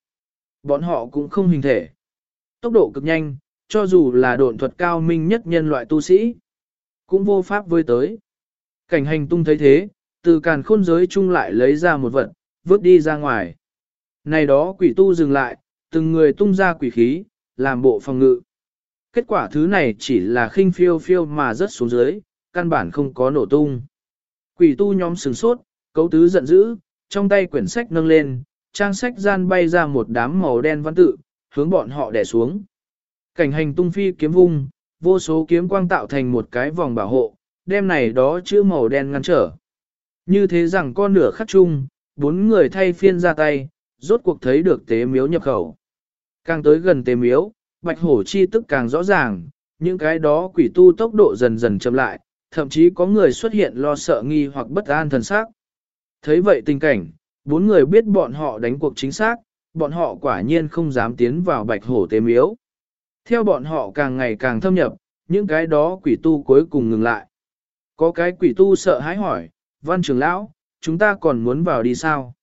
Bọn họ cũng không hình thể. Tốc độ cực nhanh, cho dù là độn thuật cao minh nhất nhân loại tu sĩ, cũng vô pháp với tới. Cảnh hành tung thấy thế, từ càn khôn giới chung lại lấy ra một vật, vứt đi ra ngoài. Này đó quỷ tu dừng lại, từng người tung ra quỷ khí, làm bộ phòng ngự. Kết quả thứ này chỉ là khinh phiêu phiêu mà rớt xuống dưới, căn bản không có nổ tung. Quỷ tu nhóm sừng sốt, cấu tứ giận dữ, trong tay quyển sách nâng lên, trang sách gian bay ra một đám màu đen văn tự, hướng bọn họ đè xuống. Cảnh hành tung phi kiếm vung, vô số kiếm quang tạo thành một cái vòng bảo hộ, đem này đó chữ màu đen ngăn trở. Như thế rằng con nửa khắc chung, bốn người thay phiên ra tay, rốt cuộc thấy được tế miếu nhập khẩu. Càng tới gần tế miếu, bạch hổ chi tức càng rõ ràng, những cái đó quỷ tu tốc độ dần dần chậm lại, thậm chí có người xuất hiện lo sợ nghi hoặc bất an thần sắc. Thấy vậy tình cảnh, bốn người biết bọn họ đánh cuộc chính xác, bọn họ quả nhiên không dám tiến vào bạch hổ tế miếu. Theo bọn họ càng ngày càng thâm nhập, những cái đó quỷ tu cuối cùng ngừng lại. Có cái quỷ tu sợ hãi hỏi, văn trưởng lão, chúng ta còn muốn vào đi sao?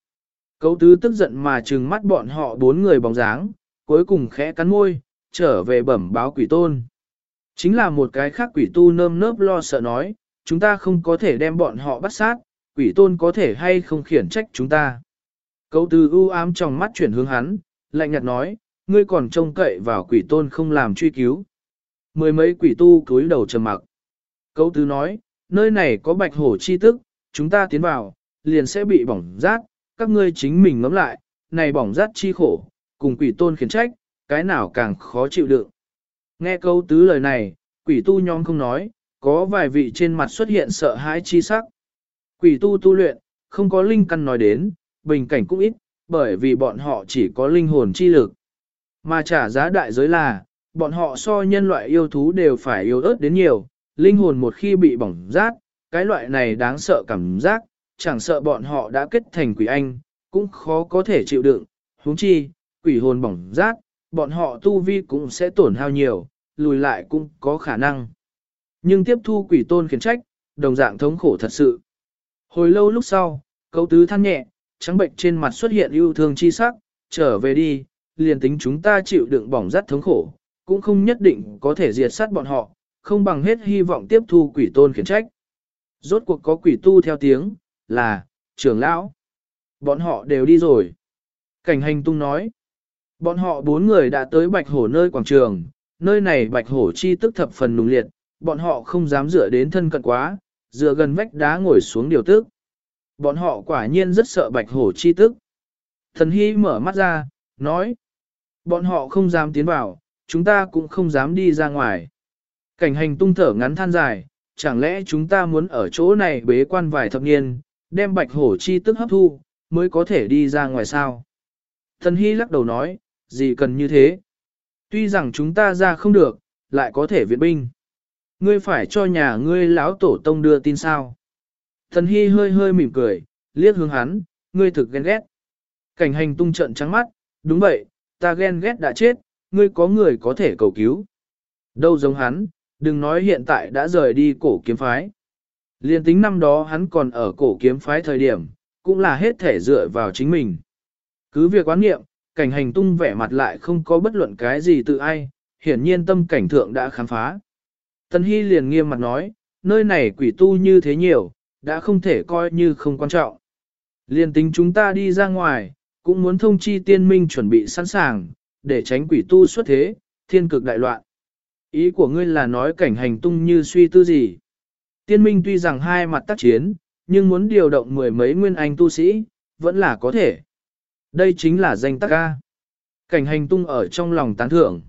Cấu tứ tức giận mà trừng mắt bọn họ bốn người bóng dáng, cuối cùng khẽ cắn môi, trở về bẩm báo quỷ tôn. Chính là một cái khác quỷ tu nơm nớp lo sợ nói, chúng ta không có thể đem bọn họ bắt sát, quỷ tôn có thể hay không khiển trách chúng ta. Cấu từ u ám trong mắt chuyển hướng hắn, lạnh nhạt nói, ngươi còn trông cậy vào quỷ tôn không làm truy cứu. Mười mấy quỷ tu cúi đầu trầm mặc. Cấu tứ nói, nơi này có bạch hổ chi tức, chúng ta tiến vào, liền sẽ bị bỏng rát, các ngươi chính mình ngắm lại, này bỏng rát chi khổ, cùng quỷ tôn khiển trách, cái nào càng khó chịu đựng. Nghe câu tứ lời này, quỷ tu nhóm không nói, có vài vị trên mặt xuất hiện sợ hãi chi sắc. Quỷ tu tu luyện, không có linh căn nói đến, bình cảnh cũng ít, bởi vì bọn họ chỉ có linh hồn chi lực. Mà trả giá đại giới là, bọn họ so nhân loại yêu thú đều phải yêu ớt đến nhiều, linh hồn một khi bị bỏng rát, cái loại này đáng sợ cảm giác, chẳng sợ bọn họ đã kết thành quỷ anh, cũng khó có thể chịu đựng, huống chi, quỷ hồn bỏng rát, bọn họ tu vi cũng sẽ tổn hao nhiều, lùi lại cũng có khả năng. Nhưng tiếp thu quỷ tôn khiển trách, đồng dạng thống khổ thật sự. Hồi lâu lúc sau, cấu tứ than nhẹ, trắng bệnh trên mặt xuất hiện yêu thương chi sắc, trở về đi, liền tính chúng ta chịu đựng bỏng rát thống khổ, cũng không nhất định có thể diệt sát bọn họ, không bằng hết hy vọng tiếp thu quỷ tôn khiển trách. Rốt cuộc có quỷ tu theo tiếng, là, trưởng lão. Bọn họ đều đi rồi. Cảnh hành tung nói. Bọn họ bốn người đã tới bạch hổ nơi quảng trường, nơi này bạch hổ chi tức thập phần nùng liệt, bọn họ không dám dựa đến thân cận quá, dựa gần vách đá ngồi xuống điều tức. Bọn họ quả nhiên rất sợ bạch hổ chi tức. Thần Hy mở mắt ra, nói. Bọn họ không dám tiến vào, chúng ta cũng không dám đi ra ngoài. Cảnh hành tung thở ngắn than dài, chẳng lẽ chúng ta muốn ở chỗ này bế quan vài thập niên, đem bạch hổ chi tức hấp thu, mới có thể đi ra ngoài sao? Thần Hy lắc đầu nói, gì cần như thế? Tuy rằng chúng ta ra không được, lại có thể viện binh. Ngươi phải cho nhà ngươi lão tổ tông đưa tin sao? Thần Hy hơi hơi mỉm cười, liếc hướng hắn, ngươi thực ghen ghét. Cảnh hành tung trận trắng mắt, đúng vậy, ta ghen ghét đã chết, ngươi có người có thể cầu cứu. Đâu giống hắn, đừng nói hiện tại đã rời đi cổ kiếm phái. Liên tính năm đó hắn còn ở cổ kiếm phái thời điểm, cũng là hết thể dựa vào chính mình. Cứ việc quán nghiệm, cảnh hành tung vẻ mặt lại không có bất luận cái gì tự ai, hiển nhiên tâm cảnh thượng đã khám phá. Tần Hy liền nghiêm mặt nói, nơi này quỷ tu như thế nhiều, đã không thể coi như không quan trọng. Liên tính chúng ta đi ra ngoài, cũng muốn thông chi tiên minh chuẩn bị sẵn sàng, để tránh quỷ tu xuất thế, thiên cực đại loạn. Ý của ngươi là nói cảnh hành tung như suy tư gì? Tiên minh tuy rằng hai mặt tác chiến, nhưng muốn điều động mười mấy nguyên anh tu sĩ, vẫn là có thể. Đây chính là danh tắc ca. Cảnh hành tung ở trong lòng tán thưởng.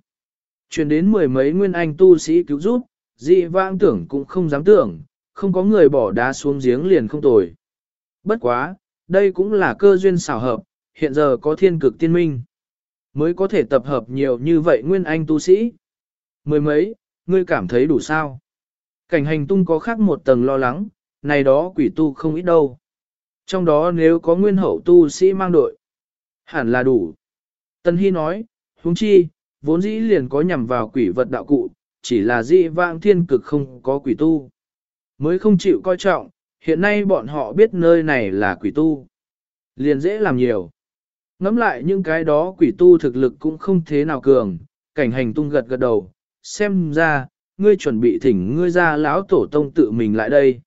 Chuyển đến mười mấy nguyên anh tu sĩ cứu giúp, dị vãng tưởng cũng không dám tưởng, không có người bỏ đá xuống giếng liền không tồi. Bất quá, đây cũng là cơ duyên xảo hợp, hiện giờ có thiên cực tiên minh. Mới có thể tập hợp nhiều như vậy nguyên anh tu sĩ. Mười mấy, ngươi cảm thấy đủ sao? Cảnh hành tung có khác một tầng lo lắng, này đó quỷ tu không ít đâu. Trong đó nếu có nguyên hậu tu sĩ mang đội, hẳn là đủ. Tân Hy nói, huống chi, vốn dĩ liền có nhằm vào quỷ vật đạo cụ, chỉ là dị vãng thiên cực không có quỷ tu. Mới không chịu coi trọng, hiện nay bọn họ biết nơi này là quỷ tu. Liền dễ làm nhiều. Ngắm lại những cái đó quỷ tu thực lực cũng không thế nào cường, cảnh hành tung gật gật đầu, xem ra, ngươi chuẩn bị thỉnh ngươi ra lão tổ tông tự mình lại đây.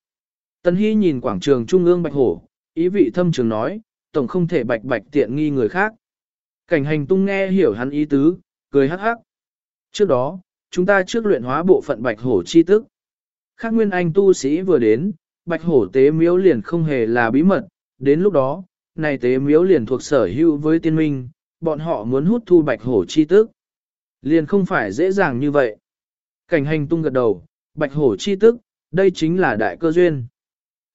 Tân Hy nhìn quảng trường trung ương bạch hổ, ý vị thâm trường nói, tổng không thể bạch bạch tiện nghi người khác. Cảnh hành tung nghe hiểu hắn ý tứ, cười hắc hắc. Trước đó, chúng ta trước luyện hóa bộ phận bạch hổ chi tức. Khác nguyên anh tu sĩ vừa đến, bạch hổ tế miếu liền không hề là bí mật, đến lúc đó, này tế miếu liền thuộc sở hữu với tiên minh, bọn họ muốn hút thu bạch hổ chi tức. Liền không phải dễ dàng như vậy. Cảnh hành tung gật đầu, bạch hổ chi tức, đây chính là đại cơ duyên.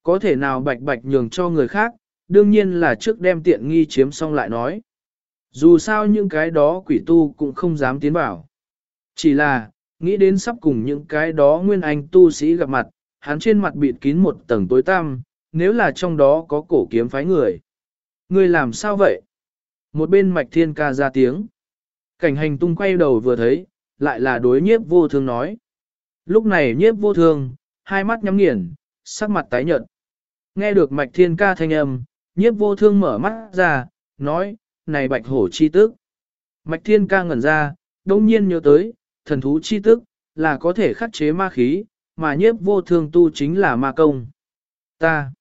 Có thể nào bạch bạch nhường cho người khác, đương nhiên là trước đem tiện nghi chiếm xong lại nói. Dù sao những cái đó quỷ tu cũng không dám tiến vào. Chỉ là, nghĩ đến sắp cùng những cái đó nguyên anh tu sĩ gặp mặt, hắn trên mặt bịt kín một tầng tối tăm, nếu là trong đó có cổ kiếm phái người. Người làm sao vậy? Một bên mạch thiên ca ra tiếng. Cảnh hành tung quay đầu vừa thấy, lại là đối nhiếp vô thương nói. Lúc này nhiếp vô thương, hai mắt nhắm nghiền, sắc mặt tái nhợt. Nghe được mạch thiên ca thanh âm, nhiếp vô thương mở mắt ra, nói, này bạch hổ chi tức. Mạch thiên ca ngẩn ra, đông nhiên nhớ tới, thần thú chi tức, là có thể khắc chế ma khí, mà nhiếp vô thương tu chính là ma công. Ta,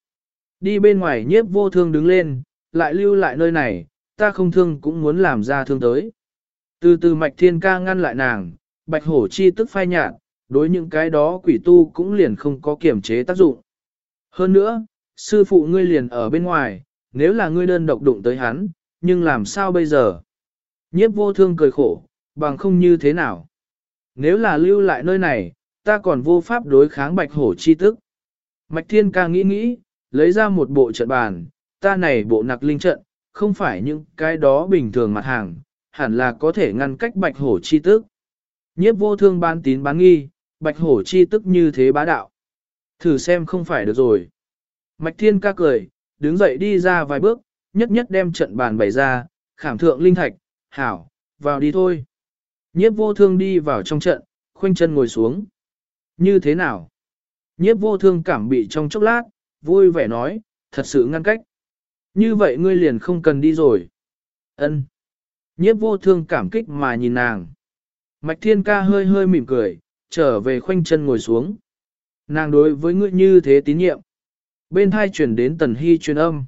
đi bên ngoài nhiếp vô thương đứng lên, lại lưu lại nơi này, ta không thương cũng muốn làm ra thương tới. Từ từ mạch thiên ca ngăn lại nàng, bạch hổ chi tức phai nhạt, đối những cái đó quỷ tu cũng liền không có kiểm chế tác dụng. Hơn nữa, sư phụ ngươi liền ở bên ngoài, nếu là ngươi đơn độc đụng tới hắn, nhưng làm sao bây giờ? Nhiếp vô thương cười khổ, bằng không như thế nào? Nếu là lưu lại nơi này, ta còn vô pháp đối kháng bạch hổ chi tức. Mạch thiên ca nghĩ nghĩ, lấy ra một bộ trận bàn, ta này bộ nặc linh trận, không phải những cái đó bình thường mặt hàng, hẳn là có thể ngăn cách bạch hổ chi tức. Nhiếp vô thương bán tín bán nghi, bạch hổ chi tức như thế bá đạo. Thử xem không phải được rồi. Mạch thiên ca cười, đứng dậy đi ra vài bước, nhất nhất đem trận bàn bày ra, khảm thượng linh thạch, hảo, vào đi thôi. Nhiếp vô thương đi vào trong trận, khoanh chân ngồi xuống. Như thế nào? Nhiếp vô thương cảm bị trong chốc lát, vui vẻ nói, thật sự ngăn cách. Như vậy ngươi liền không cần đi rồi. Ân. Nhiếp vô thương cảm kích mà nhìn nàng. Mạch thiên ca hơi hơi mỉm cười, trở về khoanh chân ngồi xuống. Nàng đối với ngươi như thế tín nhiệm. Bên thai chuyển đến tần hy truyền âm.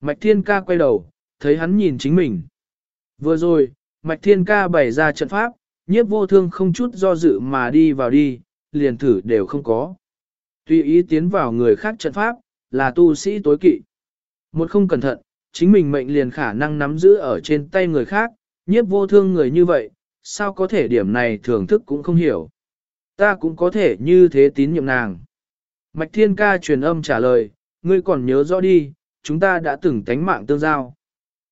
Mạch thiên ca quay đầu, thấy hắn nhìn chính mình. Vừa rồi, Mạch thiên ca bày ra trận pháp, nhiếp vô thương không chút do dự mà đi vào đi, liền thử đều không có. Tuy ý tiến vào người khác trận pháp, là tu sĩ tối kỵ. Một không cẩn thận, chính mình mệnh liền khả năng nắm giữ ở trên tay người khác, nhiếp vô thương người như vậy, sao có thể điểm này thưởng thức cũng không hiểu. Ta cũng có thể như thế tín nhiệm nàng. Mạch Thiên Ca truyền âm trả lời, ngươi còn nhớ rõ đi, chúng ta đã từng tánh mạng tương giao.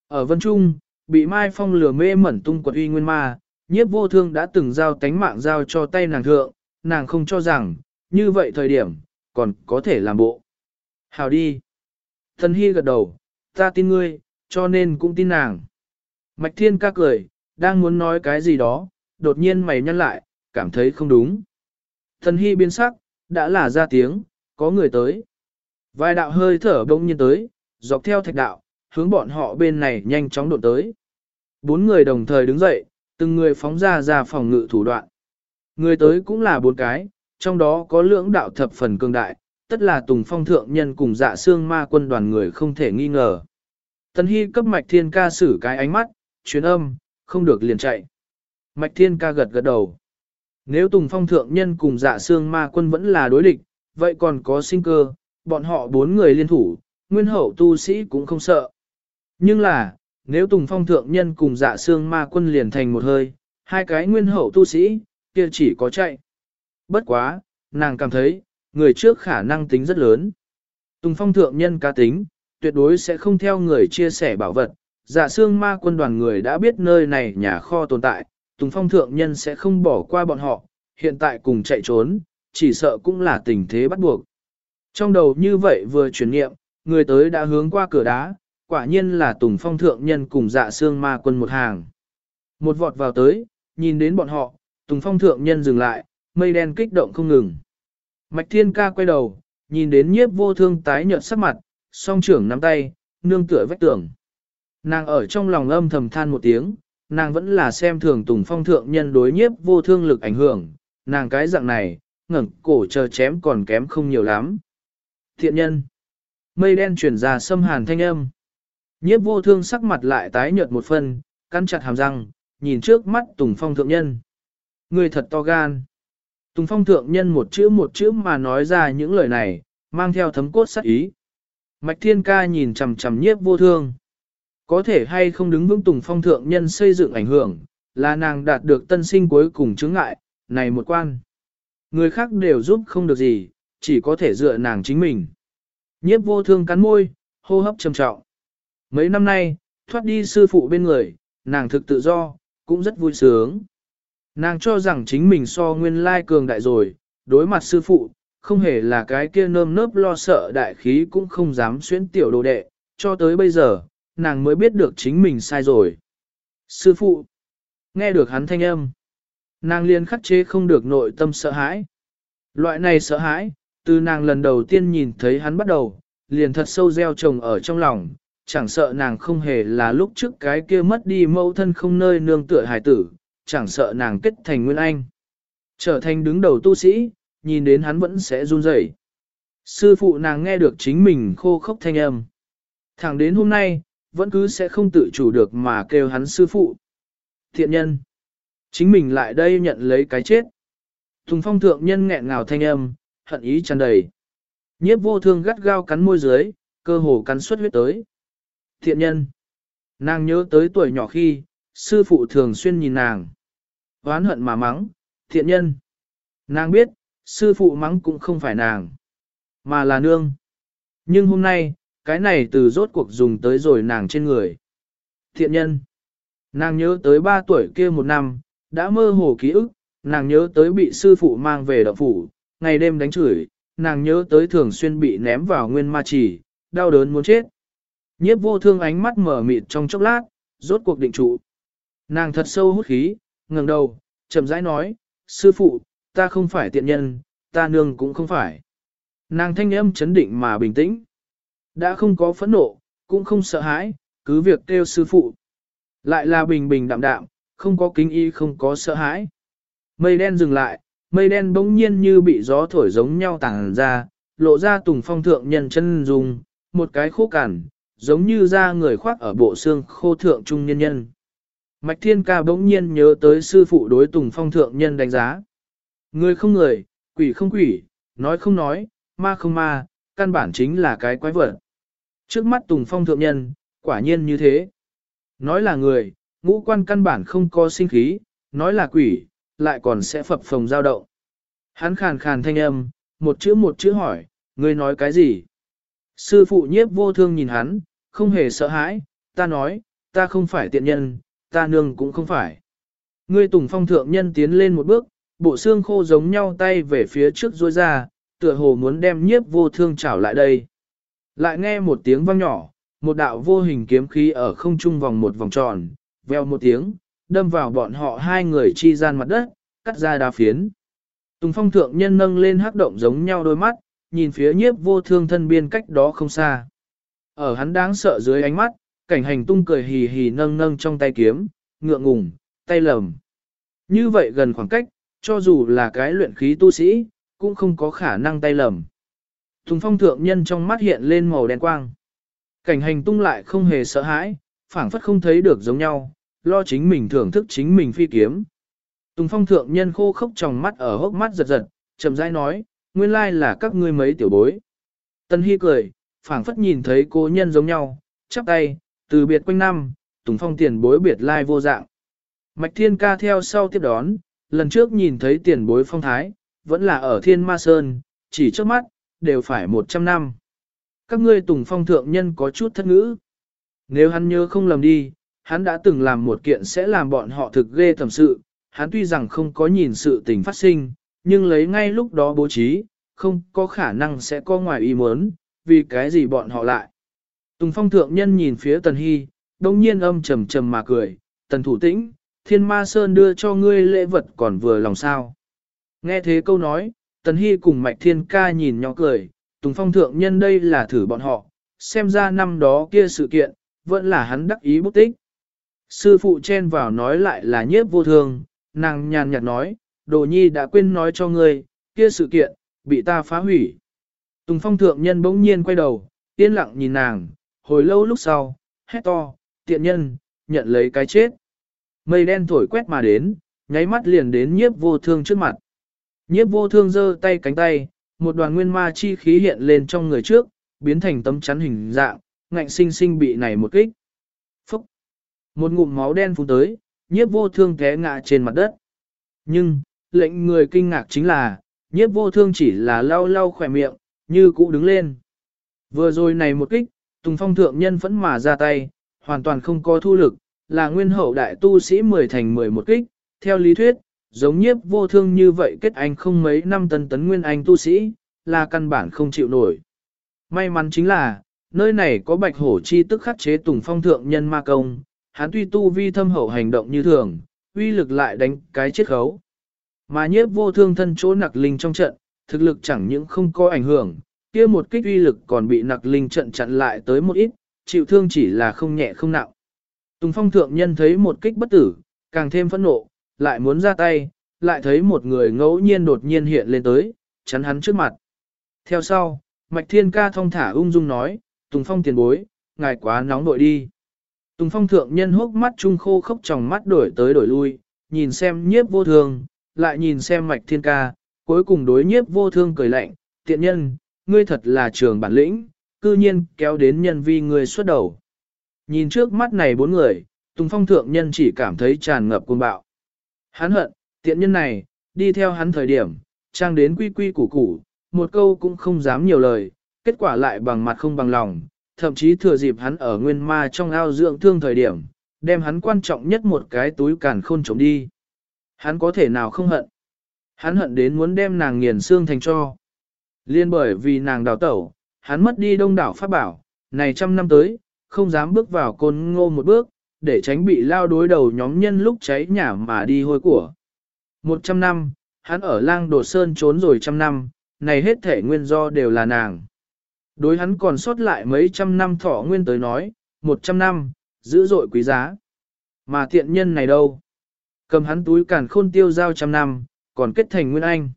Ở Vân Trung, bị Mai Phong lừa mê mẩn tung quật uy nguyên ma, nhiếp vô thương đã từng giao tánh mạng giao cho tay nàng thượng, nàng không cho rằng, như vậy thời điểm, còn có thể làm bộ. Hào đi. Thần Hy gật đầu, ta tin ngươi, cho nên cũng tin nàng. Mạch Thiên ca cười, đang muốn nói cái gì đó, đột nhiên mày nhăn lại, cảm thấy không đúng. Thần Hy biến sắc, đã là ra tiếng, có người tới. Vài đạo hơi thở bỗng nhiên tới, dọc theo thạch đạo, hướng bọn họ bên này nhanh chóng đột tới. Bốn người đồng thời đứng dậy, từng người phóng ra ra phòng ngự thủ đoạn. Người tới cũng là bốn cái, trong đó có lưỡng đạo thập phần cường đại, tất là Tùng Phong thượng nhân cùng dạ xương ma quân đoàn người không thể nghi ngờ. Tần Hy cấp Mạch Thiên ca xử cái ánh mắt, chuyến âm, không được liền chạy. Mạch Thiên ca gật gật đầu. Nếu Tùng Phong thượng nhân cùng dạ xương ma quân vẫn là đối địch, vậy còn có sinh cơ, bọn họ bốn người liên thủ, nguyên hậu tu sĩ cũng không sợ. Nhưng là, nếu Tùng Phong thượng nhân cùng dạ xương ma quân liền thành một hơi, hai cái nguyên hậu tu sĩ, kia chỉ có chạy. Bất quá, nàng cảm thấy, người trước khả năng tính rất lớn. Tùng Phong thượng nhân cá tính, tuyệt đối sẽ không theo người chia sẻ bảo vật. Dạ xương ma quân đoàn người đã biết nơi này nhà kho tồn tại, Tùng Phong thượng nhân sẽ không bỏ qua bọn họ, hiện tại cùng chạy trốn, chỉ sợ cũng là tình thế bắt buộc. Trong đầu như vậy vừa chuyển nghiệm, người tới đã hướng qua cửa đá, quả nhiên là Tùng Phong thượng nhân cùng dạ xương ma quân một hàng. Một vọt vào tới, nhìn đến bọn họ, Tùng Phong thượng nhân dừng lại, mây đen kích động không ngừng. Mạch Thiên Ca quay đầu, nhìn đến nhiếp vô thương tái nhợt sắc mặt, song trưởng nắm tay, nương tựa vách tường. Nàng ở trong lòng âm thầm than một tiếng, nàng vẫn là xem thường Tùng Phong thượng nhân đối nhiếp vô thương lực ảnh hưởng, nàng cái dạng này, ngẩng cổ chờ chém còn kém không nhiều lắm. Thiện nhân. Mây đen chuyển ra xâm hàn thanh âm. Nhiếp vô thương sắc mặt lại tái nhợt một phần, căn chặt hàm răng, nhìn trước mắt Tùng Phong thượng nhân. Người thật to gan. Tùng Phong thượng nhân một chữ một chữ mà nói ra những lời này, mang theo thấm cốt sắc ý. Mạch Thiên Ca nhìn chằm chằm nhiếp vô thương. Có thể hay không đứng vững Tùng Phong thượng nhân xây dựng ảnh hưởng, là nàng đạt được tân sinh cuối cùng chứng ngại, này một quan. Người khác đều giúp không được gì, chỉ có thể dựa nàng chính mình. Nhiếp vô thương cắn môi, hô hấp trầm trọng. Mấy năm nay, thoát đi sư phụ bên người, nàng thực tự do, cũng rất vui sướng. Nàng cho rằng chính mình so nguyên lai cường đại rồi, đối mặt sư phụ, không hề là cái kia nơm nớp lo sợ đại khí cũng không dám xuyến tiểu đồ đệ, cho tới bây giờ, nàng mới biết được chính mình sai rồi. Sư phụ, nghe được hắn thanh âm, nàng liền khắc chế không được nội tâm sợ hãi. Loại này sợ hãi, từ nàng lần đầu tiên nhìn thấy hắn bắt đầu, liền thật sâu gieo trồng ở trong lòng, chẳng sợ nàng không hề là lúc trước cái kia mất đi mẫu thân không nơi nương tựa hài tử, chẳng sợ nàng kết thành nguyên anh. Trở thành đứng đầu tu sĩ, nhìn đến hắn vẫn sẽ run rẩy. Sư phụ nàng nghe được chính mình khô khốc thanh âm. Thẳng đến hôm nay, vẫn cứ sẽ không tự chủ được mà kêu hắn sư phụ. Thiện nhân. Chính mình lại đây nhận lấy cái chết. Tùng phong thượng nhân nghẹn ngào thanh âm, hận ý tràn đầy. Nhiếp vô thương gắt gao cắn môi dưới, cơ hồ cắn suất huyết tới. Thiện nhân. Nàng nhớ tới tuổi nhỏ khi, sư phụ thường xuyên nhìn nàng. Hoán hận mà mắng, thiện nhân. Nàng biết, sư phụ mắng cũng không phải nàng, mà là nương. Nhưng hôm nay, cái này từ rốt cuộc dùng tới rồi nàng trên người. Thiện nhân. Nàng nhớ tới ba tuổi kia một năm, đã mơ hồ ký ức, nàng nhớ tới bị sư phụ mang về động phủ, ngày đêm đánh chửi, nàng nhớ tới thường xuyên bị ném vào nguyên ma chỉ, đau đớn muốn chết. Nhiếp vô thương ánh mắt mở mịt trong chốc lát, rốt cuộc định trụ. Nàng thật sâu hút khí, ngẩng đầu, chậm rãi nói, sư phụ, ta không phải tiện nhân, ta nương cũng không phải. Nàng thanh âm chấn định mà bình tĩnh. Đã không có phẫn nộ, cũng không sợ hãi, cứ việc kêu sư phụ. Lại là bình bình đạm đạm, không có kính y không có sợ hãi. Mây đen dừng lại, mây đen bỗng nhiên như bị gió thổi giống nhau tàng ra, lộ ra tùng phong thượng nhân chân dùng, một cái khô cằn, giống như da người khoác ở bộ xương khô thượng trung nhân nhân. Mạch Thiên Ca bỗng nhiên nhớ tới sư phụ đối Tùng Phong thượng nhân đánh giá. Người không người, quỷ không quỷ, nói không nói, ma không ma, căn bản chính là cái quái vật. Trước mắt Tùng Phong thượng nhân, quả nhiên như thế. Nói là người, ngũ quan căn bản không có sinh khí, nói là quỷ, lại còn sẽ phập phồng dao động. Hắn khàn khàn thanh âm, một chữ một chữ hỏi, ngươi nói cái gì? Sư phụ nhiếp vô thương nhìn hắn, không hề sợ hãi, ta nói, ta không phải tiện nhân, ta nương cũng không phải. Ngươi tùng phong thượng nhân tiến lên một bước, bộ xương khô giống nhau tay về phía trước rôi ra, tựa hồ muốn đem nhiếp vô thương chảo lại đây. Lại nghe một tiếng vang nhỏ, một đạo vô hình kiếm khí ở không trung vòng một vòng tròn, veo một tiếng, đâm vào bọn họ hai người chi gian mặt đất, cắt ra đá phiến. Tùng phong thượng nhân nâng lên hắc động giống nhau đôi mắt, nhìn phía nhiếp vô thương thân biên cách đó không xa. Ở hắn đáng sợ dưới ánh mắt, cảnh hành tung cười hì hì nâng nâng trong tay kiếm, ngượng ngùng, tay lầm. Như vậy gần khoảng cách, cho dù là cái luyện khí tu sĩ, cũng không có khả năng tay lầm. Thùng phong thượng nhân trong mắt hiện lên màu đen quang. Cảnh hành tung lại không hề sợ hãi, phảng phất không thấy được giống nhau, lo chính mình thưởng thức chính mình phi kiếm. Tùng phong thượng nhân khô khốc trong mắt ở hốc mắt giật giật, chậm rãi nói, nguyên lai là các ngươi mấy tiểu bối. Tân Hy cười, phảng phất nhìn thấy cô nhân giống nhau, chắp tay, từ biệt quanh năm, Tùng Phong tiền bối biệt lai vô dạng. Mạch Thiên ca theo sau tiếp đón, lần trước nhìn thấy tiền bối phong thái, vẫn là ở Thiên Ma Sơn, chỉ trước mắt, đều phải 100 năm. Các ngươi Tùng Phong thượng nhân có chút thất ngữ. Nếu hắn nhớ không lầm đi, hắn đã từng làm một kiện sẽ làm bọn họ thực ghê thầm sự, hắn tuy rằng không có nhìn sự tình phát sinh, nhưng lấy ngay lúc đó bố trí, không có khả năng sẽ có ngoài ý muốn, vì cái gì bọn họ lại. Tùng phong thượng nhân nhìn phía tần hy, đông nhiên âm trầm trầm mà cười, tần thủ tĩnh, thiên ma sơn đưa cho ngươi lễ vật còn vừa lòng sao. Nghe thế câu nói, tần hy cùng mạch thiên ca nhìn nhỏ cười, tùng phong thượng nhân đây là thử bọn họ, xem ra năm đó kia sự kiện, vẫn là hắn đắc ý bút tích. Sư phụ chen vào nói lại là nhiếp vô thường, nàng nhàn nhạt nói, đồ nhi đã quên nói cho ngươi, kia sự kiện, bị ta phá hủy. Tùng phong thượng nhân bỗng nhiên quay đầu, yên lặng nhìn nàng, hồi lâu lúc sau, hét to, tiện nhân, nhận lấy cái chết. Mây đen thổi quét mà đến, nháy mắt liền đến nhiếp vô thương trước mặt. Nhiếp vô thương giơ tay cánh tay, một đoàn nguyên ma chi khí hiện lên trong người trước, biến thành tấm chắn hình dạng, ngạnh sinh sinh bị này một kích. Phúc! Một ngụm máu đen phun tới, nhiếp vô thương té ngã trên mặt đất. Nhưng, lệnh người kinh ngạc chính là, nhiếp vô thương chỉ là lau lau khỏe miệng, như cũ đứng lên. Vừa rồi này một kích, Tùng Phong thượng nhân vẫn mà ra tay, hoàn toàn không có thu lực, là nguyên hậu đại tu sĩ 10 thành 10 một kích, theo lý thuyết, giống nhiếp vô thương như vậy kết anh không mấy năm tấn tấn nguyên anh tu sĩ, là căn bản không chịu nổi. May mắn chính là, nơi này có bạch hổ chi tức khắc chế Tùng Phong thượng nhân ma công, hắn tuy tu vi thâm hậu hành động như thường, uy lực lại đánh cái chết khấu. Mà nhiếp vô thương thân chỗ nặc linh trong trận, thực lực chẳng những không có ảnh hưởng, kia một kích uy lực còn bị nặc linh trận chặn lại tới một ít, chịu thương chỉ là không nhẹ không nặng. Tùng phong thượng nhân thấy một kích bất tử, càng thêm phẫn nộ, lại muốn ra tay, lại thấy một người ngẫu nhiên đột nhiên hiện lên tới, chắn hắn trước mặt. Theo sau, Mạch Thiên Ca thông thả ung dung nói, Tùng phong tiền bối, ngài quá nóng nội đi. Tùng phong thượng nhân hốc mắt trung khô khốc tròng mắt đổi tới đổi lui, nhìn xem nhiếp vô thường, lại nhìn xem mạch thiên ca, cuối cùng đối nhiếp vô thương cười lạnh, tiện nhân, ngươi thật là trường bản lĩnh, cư nhiên kéo đến nhân vi ngươi xuất đầu. Nhìn trước mắt này bốn người, Tùng Phong thượng nhân chỉ cảm thấy tràn ngập cuồng bạo. Hắn hận, tiện nhân này, đi theo hắn thời điểm, trang đến quy quy củ củ, một câu cũng không dám nhiều lời, kết quả lại bằng mặt không bằng lòng, thậm chí thừa dịp hắn ở nguyên ma trong ao dưỡng thương thời điểm, đem hắn quan trọng nhất một cái túi càn khôn trống đi. Hắn có thể nào không hận? Hắn hận đến muốn đem nàng nghiền xương thành cho. Liên bởi vì nàng đào tẩu, hắn mất đi đông đảo pháp bảo, này trăm năm tới, không dám bước vào côn ngô một bước, để tránh bị lao đối đầu nhóm nhân lúc cháy nhà mà đi hôi của. Một trăm năm, hắn ở lang đột sơn trốn rồi trăm năm, này hết thể nguyên do đều là nàng. Đối hắn còn sót lại mấy trăm năm thọ nguyên tới nói, một trăm năm, dữ dội quý giá. Mà tiện nhân này đâu? Cầm hắn túi càn khôn tiêu giao trăm năm, còn kết thành nguyên anh.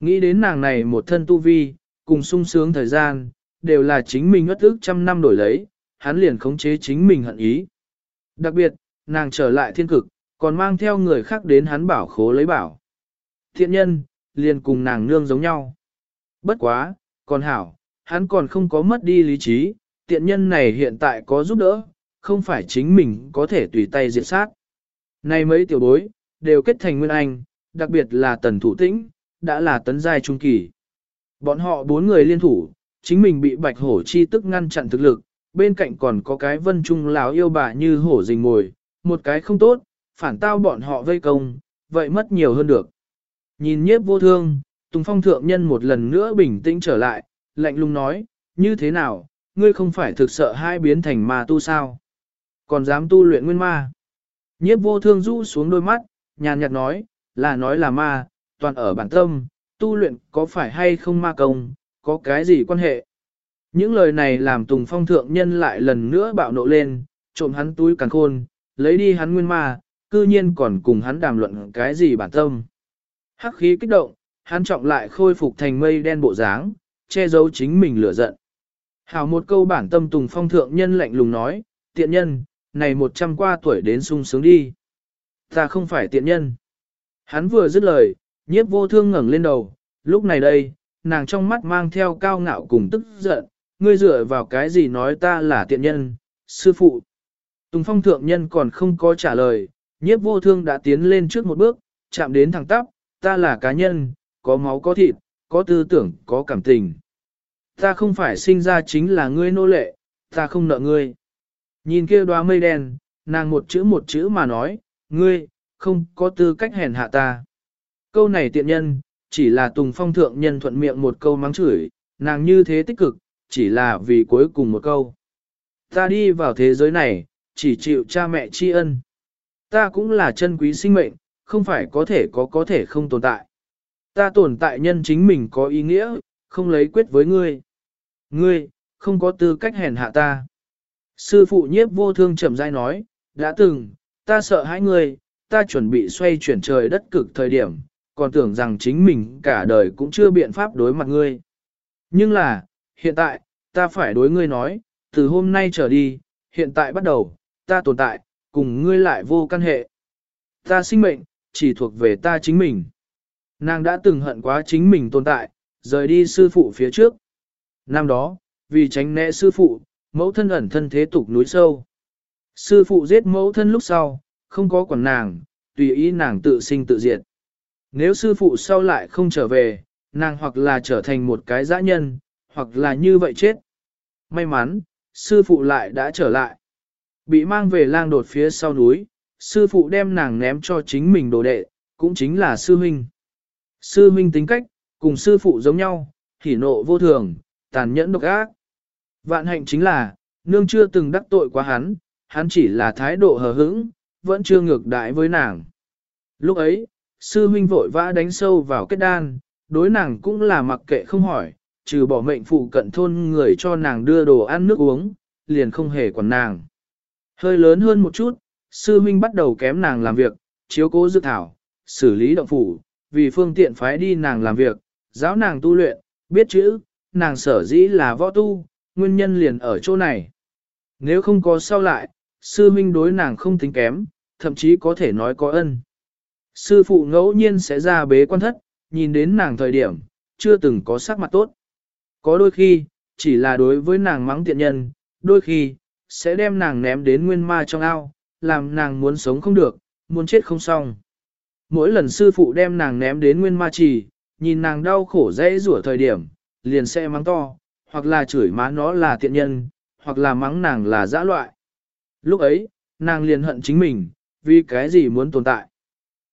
Nghĩ đến nàng này một thân tu vi, cùng sung sướng thời gian, đều là chính mình ất ức trăm năm đổi lấy, hắn liền khống chế chính mình hận ý. Đặc biệt, nàng trở lại thiên cực, còn mang theo người khác đến hắn bảo khố lấy bảo. Thiện nhân, liền cùng nàng nương giống nhau. Bất quá, còn hảo, hắn còn không có mất đi lý trí, tiện nhân này hiện tại có giúp đỡ, không phải chính mình có thể tùy tay diệt sát. Này mấy tiểu bối, đều kết thành nguyên anh, đặc biệt là tần thủ tĩnh, đã là tấn giai trung kỳ. Bọn họ bốn người liên thủ, chính mình bị bạch hổ chi tức ngăn chặn thực lực, bên cạnh còn có cái vân trung lão yêu bà như hổ rình ngồi, một cái không tốt, phản tao bọn họ vây công, vậy mất nhiều hơn được. Nhìn nhiếp vô thương, Tùng Phong thượng nhân một lần nữa bình tĩnh trở lại, lạnh lùng nói, như thế nào, ngươi không phải thực sợ hai biến thành ma tu sao? Còn dám tu luyện nguyên ma? Nhiếp vô thương rũ xuống đôi mắt, nhàn nhạt nói, là nói là ma, toàn ở bản tâm, tu luyện có phải hay không ma công, có cái gì quan hệ? Những lời này làm Tùng Phong thượng nhân lại lần nữa bạo nộ lên, trộm hắn túi càng khôn, lấy đi hắn nguyên ma, cư nhiên còn cùng hắn đàm luận cái gì bản tâm. Hắc khí kích động, hắn trọng lại khôi phục thành mây đen bộ dáng, che giấu chính mình lửa giận. Hảo một câu bản tâm Tùng Phong thượng nhân lạnh lùng nói, tiện nhân, này một trăm qua tuổi đến sung sướng đi. Ta không phải tiện nhân. Hắn vừa dứt lời, nhiếp vô thương ngẩng lên đầu, lúc này đây, nàng trong mắt mang theo cao ngạo cùng tức giận, ngươi dựa vào cái gì nói ta là tiện nhân, sư phụ. Tùng phong thượng nhân còn không có trả lời, nhiếp vô thương đã tiến lên trước một bước, chạm đến thẳng tắp, ta là cá nhân, có máu có thịt, có tư tưởng, có cảm tình. Ta không phải sinh ra chính là ngươi nô lệ, ta không nợ ngươi. Nhìn kia đoá mây đen, nàng một chữ một chữ mà nói, ngươi, không có tư cách hèn hạ ta. Câu này tiện nhân, chỉ là Tùng Phong thượng nhân thuận miệng một câu mắng chửi, nàng như thế tích cực, chỉ là vì cuối cùng một câu. Ta đi vào thế giới này, chỉ chịu cha mẹ tri ân. Ta cũng là chân quý sinh mệnh, không phải có thể có có thể không tồn tại. Ta tồn tại nhân chính mình có ý nghĩa, không lấy quyết với ngươi. Ngươi, không có tư cách hèn hạ ta. Sư phụ nhiếp vô thương chậm rãi nói, đã từng, ta sợ hãi ngươi, ta chuẩn bị xoay chuyển trời đất cực thời điểm, còn tưởng rằng chính mình cả đời cũng chưa biện pháp đối mặt ngươi. Nhưng là, hiện tại, ta phải đối ngươi nói, từ hôm nay trở đi, hiện tại bắt đầu, ta tồn tại, cùng ngươi lại vô căn hệ. Ta sinh mệnh, chỉ thuộc về ta chính mình. Nàng đã từng hận quá chính mình tồn tại, rời đi sư phụ phía trước. Năm đó, vì tránh né sư phụ, mẫu thân ẩn thân thế tục núi sâu. Sư phụ giết mẫu thân lúc sau, không có quản nàng, tùy ý nàng tự sinh tự diệt. Nếu sư phụ sau lại không trở về, nàng hoặc là trở thành một cái dã nhân, hoặc là như vậy chết. May mắn, sư phụ lại đã trở lại. Bị mang về lang đột phía sau núi, sư phụ đem nàng ném cho chính mình đồ đệ, cũng chính là sư huynh. Sư huynh tính cách, cùng sư phụ giống nhau, hỉ nộ vô thường, tàn nhẫn độc ác. Vạn hạnh chính là, nương chưa từng đắc tội quá hắn, hắn chỉ là thái độ hờ hững, vẫn chưa ngược đại với nàng. Lúc ấy, sư huynh vội vã đánh sâu vào kết đan, đối nàng cũng là mặc kệ không hỏi, trừ bỏ mệnh phụ cận thôn người cho nàng đưa đồ ăn nước uống, liền không hề quản nàng. Hơi lớn hơn một chút, sư huynh bắt đầu kém nàng làm việc, chiếu cố dự thảo, xử lý động phủ, vì phương tiện phái đi nàng làm việc, giáo nàng tu luyện, biết chữ, nàng sở dĩ là võ tu, nguyên nhân liền ở chỗ này. Nếu không có sau lại, sư huynh đối nàng không tính kém, thậm chí có thể nói có ân. Sư phụ ngẫu nhiên sẽ ra bế quan thất, nhìn đến nàng thời điểm, chưa từng có sắc mặt tốt. Có đôi khi, chỉ là đối với nàng mắng tiện nhân, đôi khi, sẽ đem nàng ném đến nguyên ma trong ao, làm nàng muốn sống không được, muốn chết không xong. Mỗi lần sư phụ đem nàng ném đến nguyên ma trì, nhìn nàng đau khổ dễ rủa thời điểm, liền sẽ mắng to, hoặc là chửi má nó là tiện nhân, hoặc là mắng nàng là dã loại. Lúc ấy, nàng liền hận chính mình, vì cái gì muốn tồn tại.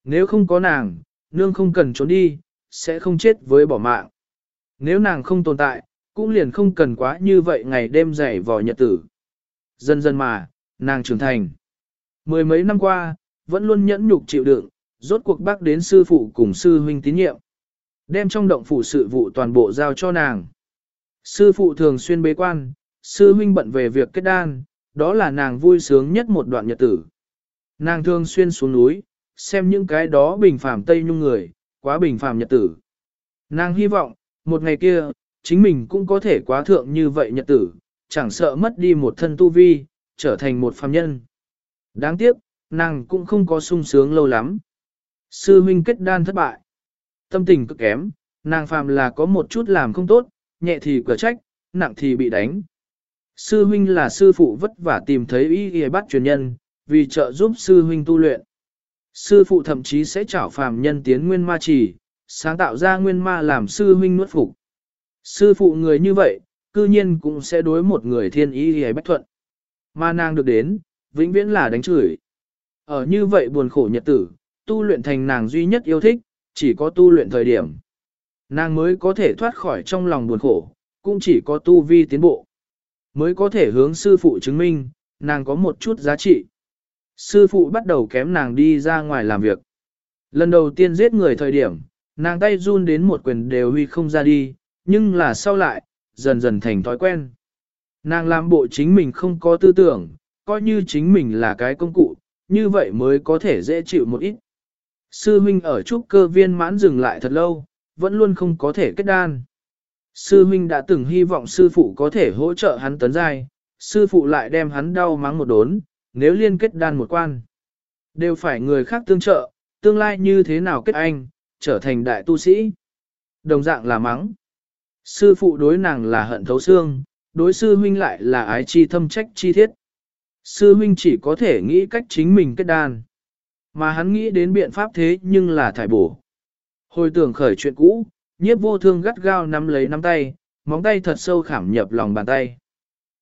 Nếu không có nàng, nương không cần trốn đi, sẽ không chết với bỏ mạng. Nếu nàng không tồn tại, cũng liền không cần quá như vậy ngày đêm dày vò nhật tử. Dần dần mà, nàng trưởng thành. Mười mấy năm qua, vẫn luôn nhẫn nhục chịu đựng, rốt cuộc bác đến sư phụ cùng sư huynh tín nhiệm. Đem trong động phủ sự vụ toàn bộ giao cho nàng. Sư phụ thường xuyên bế quan, sư huynh bận về việc kết đan, đó là nàng vui sướng nhất một đoạn nhật tử. Nàng thường xuyên xuống núi, xem những cái đó bình phàm Tây Nhung người, quá bình phàm nhật tử. Nàng hy vọng, một ngày kia, chính mình cũng có thể quá thượng như vậy nhật tử, chẳng sợ mất đi một thân tu vi, trở thành một phàm nhân. Đáng tiếc, nàng cũng không có sung sướng lâu lắm. Sư huynh kết đan thất bại. Tâm tình cực kém, nàng phàm là có một chút làm không tốt, nhẹ thì cửa trách, nặng thì bị đánh. Sư huynh là sư phụ vất vả tìm thấy ý y bắt truyền nhân, vì trợ giúp sư huynh tu luyện. Sư phụ thậm chí sẽ trảo phàm nhân tiến nguyên ma chỉ, sáng tạo ra nguyên ma làm sư huynh nuốt phục. Sư phụ người như vậy, cư nhiên cũng sẽ đối một người thiên ý y bách thuận. Mà nàng được đến, vĩnh viễn là đánh chửi. Ở như vậy buồn khổ nhật tử, tu luyện thành nàng duy nhất yêu thích, chỉ có tu luyện thời điểm. Nàng mới có thể thoát khỏi trong lòng buồn khổ, cũng chỉ có tu vi tiến bộ. Mới có thể hướng sư phụ chứng minh, nàng có một chút giá trị. Sư phụ bắt đầu kém nàng đi ra ngoài làm việc. Lần đầu tiên giết người thời điểm, nàng tay run đến một quyền đều huy không ra đi, nhưng là sau lại, dần dần thành thói quen. Nàng làm bộ chính mình không có tư tưởng, coi như chính mình là cái công cụ, như vậy mới có thể dễ chịu một ít. Sư huynh ở trúc cơ viên mãn dừng lại thật lâu, vẫn luôn không có thể kết đan. Sư huynh đã từng hy vọng sư phụ có thể hỗ trợ hắn tấn giai, sư phụ lại đem hắn đau mắng một đốn, nếu liên kết đan một quan. Đều phải người khác tương trợ, tương lai như thế nào kết anh, trở thành đại tu sĩ. Đồng dạng là mắng. Sư phụ đối nàng là hận thấu xương, đối sư huynh lại là ái chi thâm trách chi thiết. Sư huynh chỉ có thể nghĩ cách chính mình kết đan. Mà hắn nghĩ đến biện pháp thế nhưng là thải bổ. Hồi tưởng khởi chuyện cũ, nhiếp vô thương gắt gao nắm lấy nắm tay, móng tay thật sâu khảm nhập lòng bàn tay.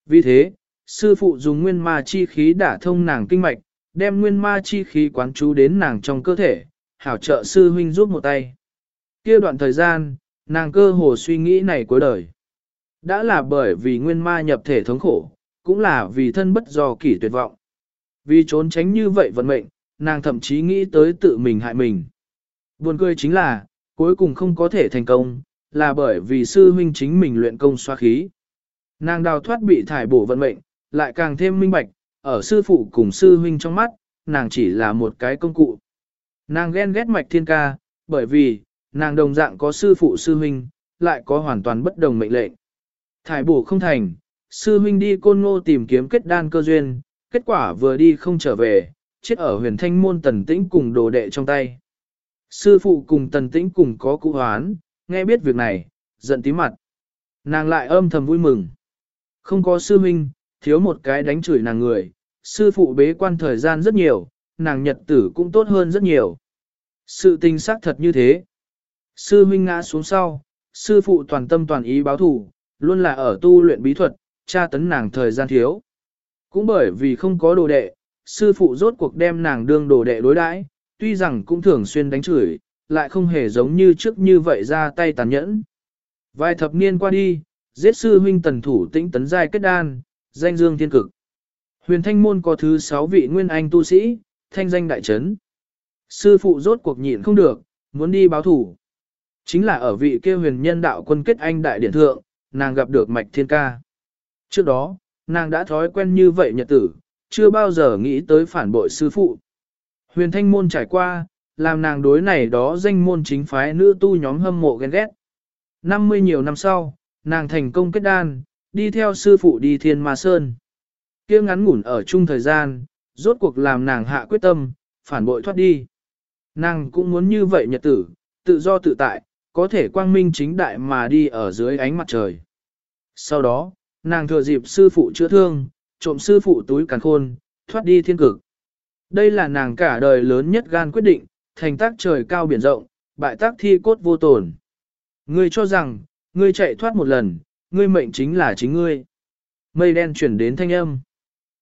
Vì thế, sư phụ dùng nguyên ma chi khí đả thông nàng kinh mạch, đem nguyên ma chi khí quán chú đến nàng trong cơ thể, hảo trợ sư huynh giúp một tay. kia đoạn thời gian, nàng cơ hồ suy nghĩ này cuối đời. Đã là bởi vì nguyên ma nhập thể thống khổ, cũng là vì thân bất do kỷ tuyệt vọng. Vì trốn tránh như vậy vận mệnh, nàng thậm chí nghĩ tới tự mình hại mình. Buồn cười chính là, cuối cùng không có thể thành công, là bởi vì sư huynh chính mình luyện công xoa khí. Nàng đào thoát bị thải bổ vận mệnh, lại càng thêm minh bạch, ở sư phụ cùng sư huynh trong mắt, nàng chỉ là một cái công cụ. Nàng ghen ghét mạch thiên ca, bởi vì, nàng đồng dạng có sư phụ sư huynh, lại có hoàn toàn bất đồng mệnh lệnh. Thải bổ không thành, sư huynh đi côn ngô tìm kiếm kết đan cơ duyên, kết quả vừa đi không trở về, chết ở huyền thanh môn tần tĩnh cùng đồ đệ trong tay. Sư phụ cùng tần tĩnh cùng có cụ hoán, nghe biết việc này, giận tí mặt. Nàng lại âm thầm vui mừng. Không có sư huynh, thiếu một cái đánh chửi nàng người, sư phụ bế quan thời gian rất nhiều, nàng nhật tử cũng tốt hơn rất nhiều. Sự tình xác thật như thế. Sư huynh ngã xuống sau, sư phụ toàn tâm toàn ý báo thủ, luôn là ở tu luyện bí thuật, tra tấn nàng thời gian thiếu. Cũng bởi vì không có đồ đệ, sư phụ rốt cuộc đem nàng đương đồ đệ đối đãi, tuy rằng cũng thường xuyên đánh chửi, lại không hề giống như trước như vậy ra tay tàn nhẫn. Vài thập niên qua đi, giết sư huynh tần thủ tĩnh tấn giai kết đan, danh dương thiên cực. Huyền thanh môn có thứ sáu vị nguyên anh tu sĩ, thanh danh đại trấn. Sư phụ rốt cuộc nhịn không được, muốn đi báo thủ. Chính là ở vị kia huyền nhân đạo quân kết anh đại điện thượng, nàng gặp được mạch thiên ca. Trước đó, nàng đã thói quen như vậy nhật tử, chưa bao giờ nghĩ tới phản bội sư phụ. Huyền thanh môn trải qua, làm nàng đối này đó danh môn chính phái nữ tu nhóm hâm mộ ghen ghét. 50 nhiều năm sau, nàng thành công kết đan, đi theo sư phụ đi thiên ma sơn. kia ngắn ngủn ở chung thời gian, rốt cuộc làm nàng hạ quyết tâm, phản bội thoát đi. Nàng cũng muốn như vậy nhật tử, tự do tự tại, có thể quang minh chính đại mà đi ở dưới ánh mặt trời. Sau đó, nàng thừa dịp sư phụ chữa thương, trộm sư phụ túi càn khôn, thoát đi thiên cực. Đây là nàng cả đời lớn nhất gan quyết định, thành tác trời cao biển rộng, bại tác thi cốt vô tổn. Ngươi cho rằng, ngươi chạy thoát một lần, ngươi mệnh chính là chính ngươi. Mây đen chuyển đến thanh âm.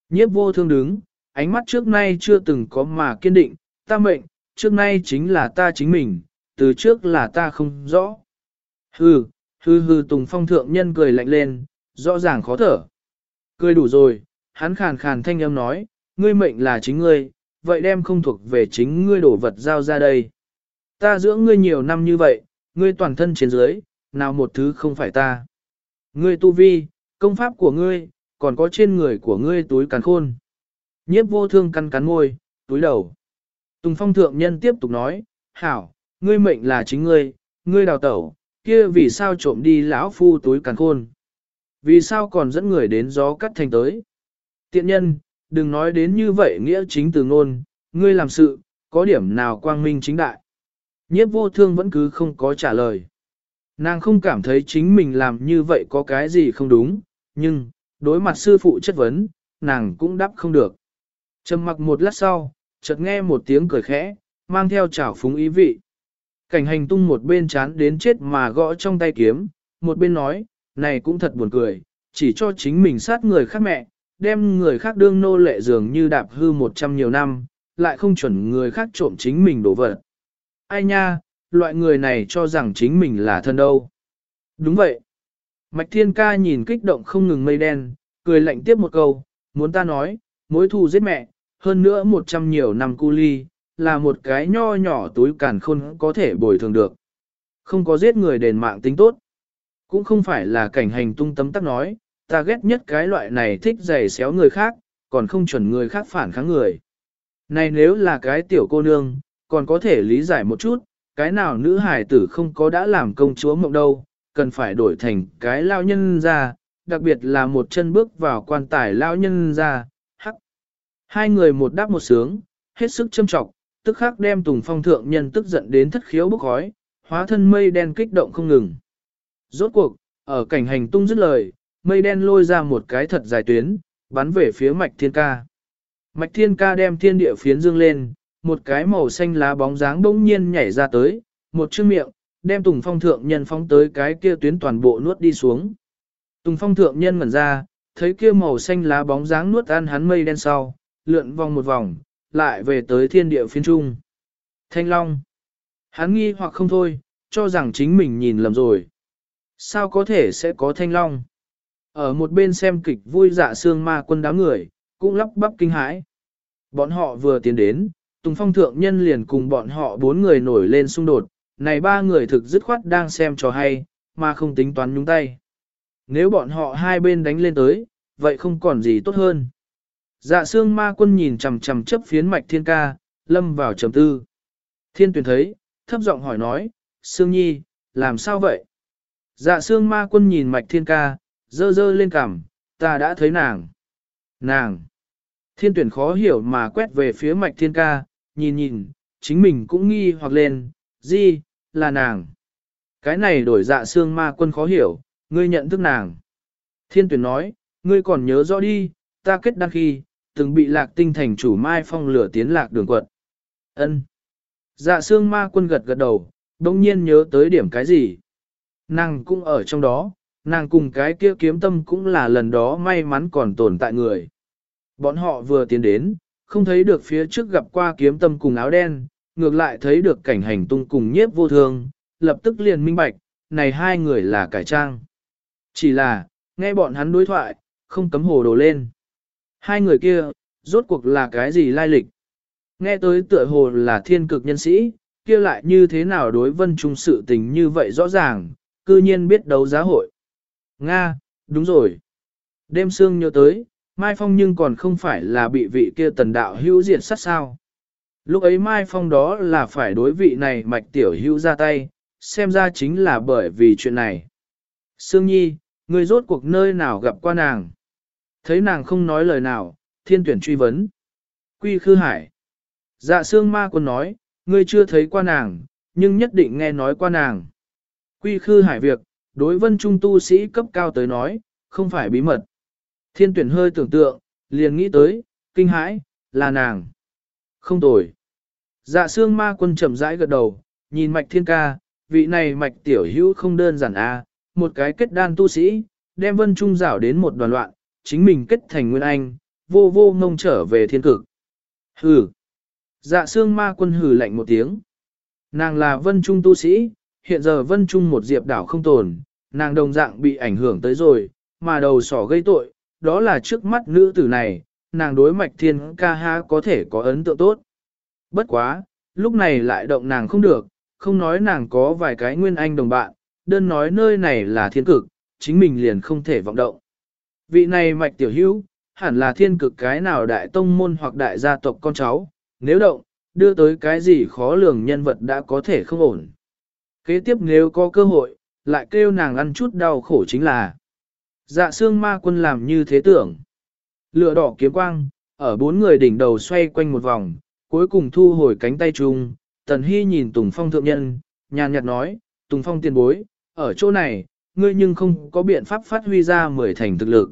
Nhiếp vô thương đứng, ánh mắt trước nay chưa từng có mà kiên định, ta mệnh, trước nay chính là ta chính mình, từ trước là ta không rõ. Hừ, hừ hừ tùng phong thượng nhân cười lạnh lên, rõ ràng khó thở. Cười đủ rồi, hắn khàn khàn thanh âm nói, ngươi mệnh là chính ngươi, vậy đem không thuộc về chính ngươi đổ vật giao ra đây. Ta dưỡng ngươi nhiều năm như vậy, ngươi toàn thân trên dưới, nào một thứ không phải ta. Ngươi tu vi, công pháp của ngươi, còn có trên người của ngươi túi càn khôn. Nhiếp vô thương căn cắn môi, túi đầu. Tùng phong thượng nhân tiếp tục nói, hảo, ngươi mệnh là chính ngươi, ngươi đào tẩu, kia vì sao trộm đi lão phu túi càn khôn. Vì sao còn dẫn người đến gió cắt thành tới. Tiện nhân, đừng nói đến như vậy nghĩa chính từ ngôn, ngươi làm sự, có điểm nào quang minh chính đại. Nhiếp vô thương vẫn cứ không có trả lời. Nàng không cảm thấy chính mình làm như vậy có cái gì không đúng, nhưng, đối mặt sư phụ chất vấn, nàng cũng đáp không được. Trầm mặc một lát sau, chợt nghe một tiếng cười khẽ, mang theo trào phúng ý vị. Cảnh hành tung một bên chán đến chết mà gõ trong tay kiếm, một bên nói, này cũng thật buồn cười, chỉ cho chính mình sát người khác mẹ, đem người khác đương nô lệ dường như đạp hư một trăm nhiều năm, lại không chuẩn người khác trộm chính mình đổ vật. Ai nha, loại người này cho rằng chính mình là thân đâu. Đúng vậy. Mạch Thiên Ca nhìn kích động không ngừng mây đen, cười lạnh tiếp một câu, muốn ta nói, mối thù giết mẹ, hơn nữa một trăm nhiều năm cu ly, là một cái nho nhỏ túi càn khôn có thể bồi thường được. Không có giết người đền mạng tính tốt. Cũng không phải là cảnh hành tung tấm tắc nói, ta ghét nhất cái loại này thích giày xéo người khác, còn không chuẩn người khác phản kháng người. Này nếu là cái tiểu cô nương, còn có thể lý giải một chút, cái nào nữ hài tử không có đã làm công chúa mộng đâu, cần phải đổi thành cái lao nhân ra, đặc biệt là một chân bước vào quan tài lao nhân ra, hắc. Hai người một đáp một sướng, hết sức châm trọng, tức khắc đem Tùng Phong thượng nhân tức giận đến thất khiếu bốc khói, hóa thân mây đen kích động không ngừng. Rốt cuộc, ở cảnh hành tung dứt lời, mây đen lôi ra một cái thật dài tuyến, bắn về phía mạch thiên ca. Mạch thiên ca đem thiên địa phiến dương lên, một cái màu xanh lá bóng dáng bỗng nhiên nhảy ra tới, một chữ miệng, đem Tùng Phong thượng nhân phóng tới cái kia tuyến toàn bộ nuốt đi xuống. Tùng Phong thượng nhân ngẩn ra, thấy kia màu xanh lá bóng dáng nuốt ăn hắn mây đen sau, lượn vòng một vòng, lại về tới thiên địa phiên trung. Thanh Long. Hắn nghi hoặc không thôi, cho rằng chính mình nhìn lầm rồi. Sao có thể sẽ có Thanh Long? Ở một bên xem kịch vui dạ xương ma quân đám người, cũng lắp bắp kinh hãi. Bọn họ vừa tiến đến, Tùng Phong thượng nhân liền cùng bọn họ bốn người nổi lên xung đột, này ba người thực dứt khoát đang xem trò hay, mà không tính toán nhúng tay. Nếu bọn họ hai bên đánh lên tới, vậy không còn gì tốt hơn. Dạ xương ma quân nhìn chằm chằm chấp phiến mạch thiên ca, lâm vào trầm tư. Thiên tuyển thấy, thấp giọng hỏi nói, Sương Nhi, làm sao vậy? Dạ xương ma quân nhìn mạch thiên ca, dơ dơ lên cằm, ta đã thấy nàng. Nàng! Thiên tuyển khó hiểu mà quét về phía mạch thiên ca, nhìn nhìn, chính mình cũng nghi hoặc lên, gì, là nàng. Cái này đổi dạ xương ma quân khó hiểu, ngươi nhận thức nàng. Thiên tuyển nói, ngươi còn nhớ rõ đi, ta kết đăng khi, từng bị lạc tinh thành chủ mai phong lửa tiến lạc đường quật. ân Dạ xương ma quân gật gật đầu, đông nhiên nhớ tới điểm cái gì. Nàng cũng ở trong đó, nàng cùng cái kia kiếm tâm cũng là lần đó may mắn còn tồn tại người. Bọn họ vừa tiến đến, không thấy được phía trước gặp qua kiếm tâm cùng áo đen, ngược lại thấy được cảnh hành tung cùng nhiếp vô thương, lập tức liền minh bạch, này hai người là cải trang. Chỉ là, nghe bọn hắn đối thoại, không cấm hồ đồ lên. Hai người kia, rốt cuộc là cái gì lai lịch? Nghe tới tựa hồ là thiên cực nhân sĩ, kia lại như thế nào đối vân trung sự tình như vậy rõ ràng, cư nhiên biết đấu giá hội. Nga, đúng rồi. Đêm sương nhớ tới, Mai Phong nhưng còn không phải là bị vị kia tần đạo hữu diệt sát sao. Lúc ấy Mai Phong đó là phải đối vị này mạch tiểu hữu ra tay, xem ra chính là bởi vì chuyện này. Sương Nhi, người rốt cuộc nơi nào gặp qua nàng. Thấy nàng không nói lời nào, thiên tuyển truy vấn. Quy khư hải. Dạ Sương Ma Quân nói, ngươi chưa thấy qua nàng, nhưng nhất định nghe nói qua nàng. Quy khư hải việc, đối vân trung tu sĩ cấp cao tới nói, không phải bí mật. Thiên tuyển hơi tưởng tượng, liền nghĩ tới, kinh hãi, là nàng. Không tồi. Dạ xương ma quân chậm rãi gật đầu, nhìn mạch thiên ca, vị này mạch tiểu hữu không đơn giản a, à, một cái kết đan tu sĩ, đem vân trung rảo đến một đoàn loạn, chính mình kết thành nguyên anh, vô vô ngông trở về thiên cực. Hừ. Dạ xương ma quân hừ lạnh một tiếng. Nàng là vân trung tu sĩ, hiện giờ vân trung một diệp đảo không tồn, nàng đồng dạng bị ảnh hưởng tới rồi, mà đầu sỏ gây tội, đó là trước mắt nữ tử này, nàng đối mạch thiên ca ha có thể có ấn tượng tốt. Bất quá, lúc này lại động nàng không được, không nói nàng có vài cái nguyên anh đồng bạn, đơn nói nơi này là thiên cực, chính mình liền không thể vọng động. Vị này mạch tiểu hữu, hẳn là thiên cực cái nào đại tông môn hoặc đại gia tộc con cháu, nếu động, đưa tới cái gì khó lường nhân vật đã có thể không ổn. Kế tiếp nếu có cơ hội, lại kêu nàng ăn chút đau khổ chính là dạ xương ma quân làm như thế tưởng. Lửa đỏ kiếm quang, ở bốn người đỉnh đầu xoay quanh một vòng, cuối cùng thu hồi cánh tay chung, tần hy nhìn Tùng Phong thượng nhân, nhàn nhạt nói, Tùng Phong tiền bối, ở chỗ này, ngươi nhưng không có biện pháp phát huy ra mười thành thực lực.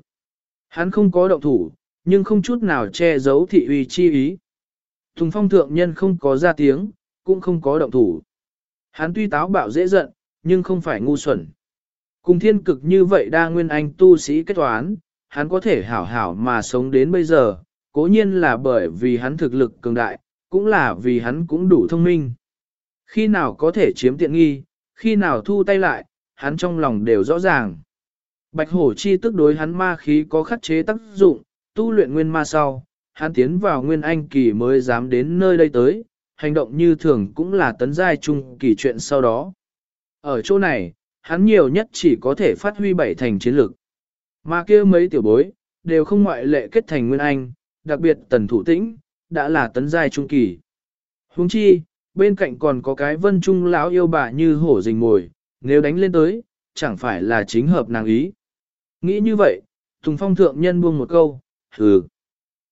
Hắn không có động thủ, nhưng không chút nào che giấu thị uy chi ý. Tùng Phong thượng nhân không có ra tiếng, cũng không có động thủ. Hắn tuy táo bạo dễ giận, nhưng không phải ngu xuẩn. Cùng thiên cực như vậy đa nguyên anh tu sĩ kết toán, hắn có thể hảo hảo mà sống đến bây giờ, cố nhiên là bởi vì hắn thực lực cường đại, cũng là vì hắn cũng đủ thông minh. Khi nào có thể chiếm tiện nghi, khi nào thu tay lại, hắn trong lòng đều rõ ràng. Bạch hổ chi tức đối hắn ma khí có khắc chế tác dụng, tu luyện nguyên ma sau, hắn tiến vào nguyên anh kỳ mới dám đến nơi đây tới, hành động như thường cũng là tấn giai chung kỳ chuyện sau đó. Ở chỗ này, hắn nhiều nhất chỉ có thể phát huy bảy thành chiến lực. Mà kia mấy tiểu bối, đều không ngoại lệ kết thành nguyên anh, đặc biệt tần thủ tĩnh, đã là tấn giai trung kỳ. Huống chi, bên cạnh còn có cái vân trung lão yêu bà như hổ rình mồi, nếu đánh lên tới, chẳng phải là chính hợp nàng ý. Nghĩ như vậy, Tùng Phong thượng nhân buông một câu, hừ.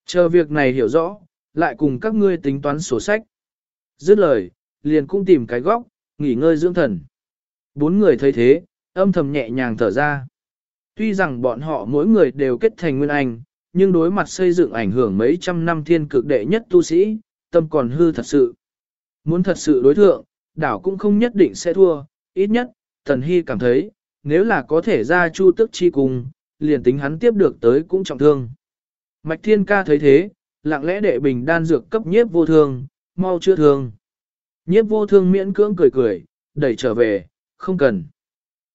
Chờ việc này hiểu rõ, lại cùng các ngươi tính toán sổ sách. Dứt lời, liền cũng tìm cái góc, nghỉ ngơi dưỡng thần. Bốn người thấy thế, âm thầm nhẹ nhàng thở ra. Tuy rằng bọn họ mỗi người đều kết thành nguyên anh, nhưng đối mặt xây dựng ảnh hưởng mấy trăm năm thiên cực đệ nhất tu sĩ, tâm còn hư thật sự. Muốn thật sự đối thượng, đảo cũng không nhất định sẽ thua, ít nhất, thần Hy cảm thấy, nếu là có thể ra chu tức chi cùng, liền tính hắn tiếp được tới cũng trọng thương. Mạch Thiên Ca thấy thế, lặng lẽ đệ bình đan dược cấp nhiếp vô thương, mau chữa thương. Nhiếp vô thương miễn cưỡng cười cười, đẩy trở về, không cần.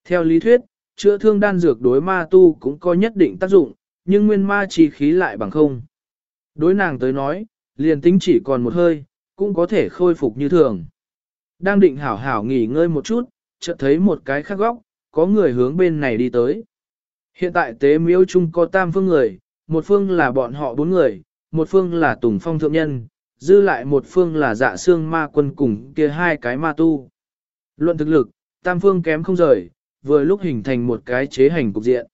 Theo lý thuyết, chữa thương đan dược đối ma tu cũng có nhất định tác dụng, nhưng nguyên ma chi khí lại bằng không. Đối nàng tới nói, liền tính chỉ còn một hơi, cũng có thể khôi phục như thường. Đang định hảo hảo nghỉ ngơi một chút, chợt thấy một cái khác góc, có người hướng bên này đi tới. Hiện tại tế miếu chung có tam phương người, một phương là bọn họ bốn người, một phương là Tùng Phong Thượng Nhân, dư lại một phương là dạ xương ma quân cùng kia hai cái ma tu. Luận thực lực, tam phương kém không rời, vừa lúc hình thành một cái chế hành cục diện.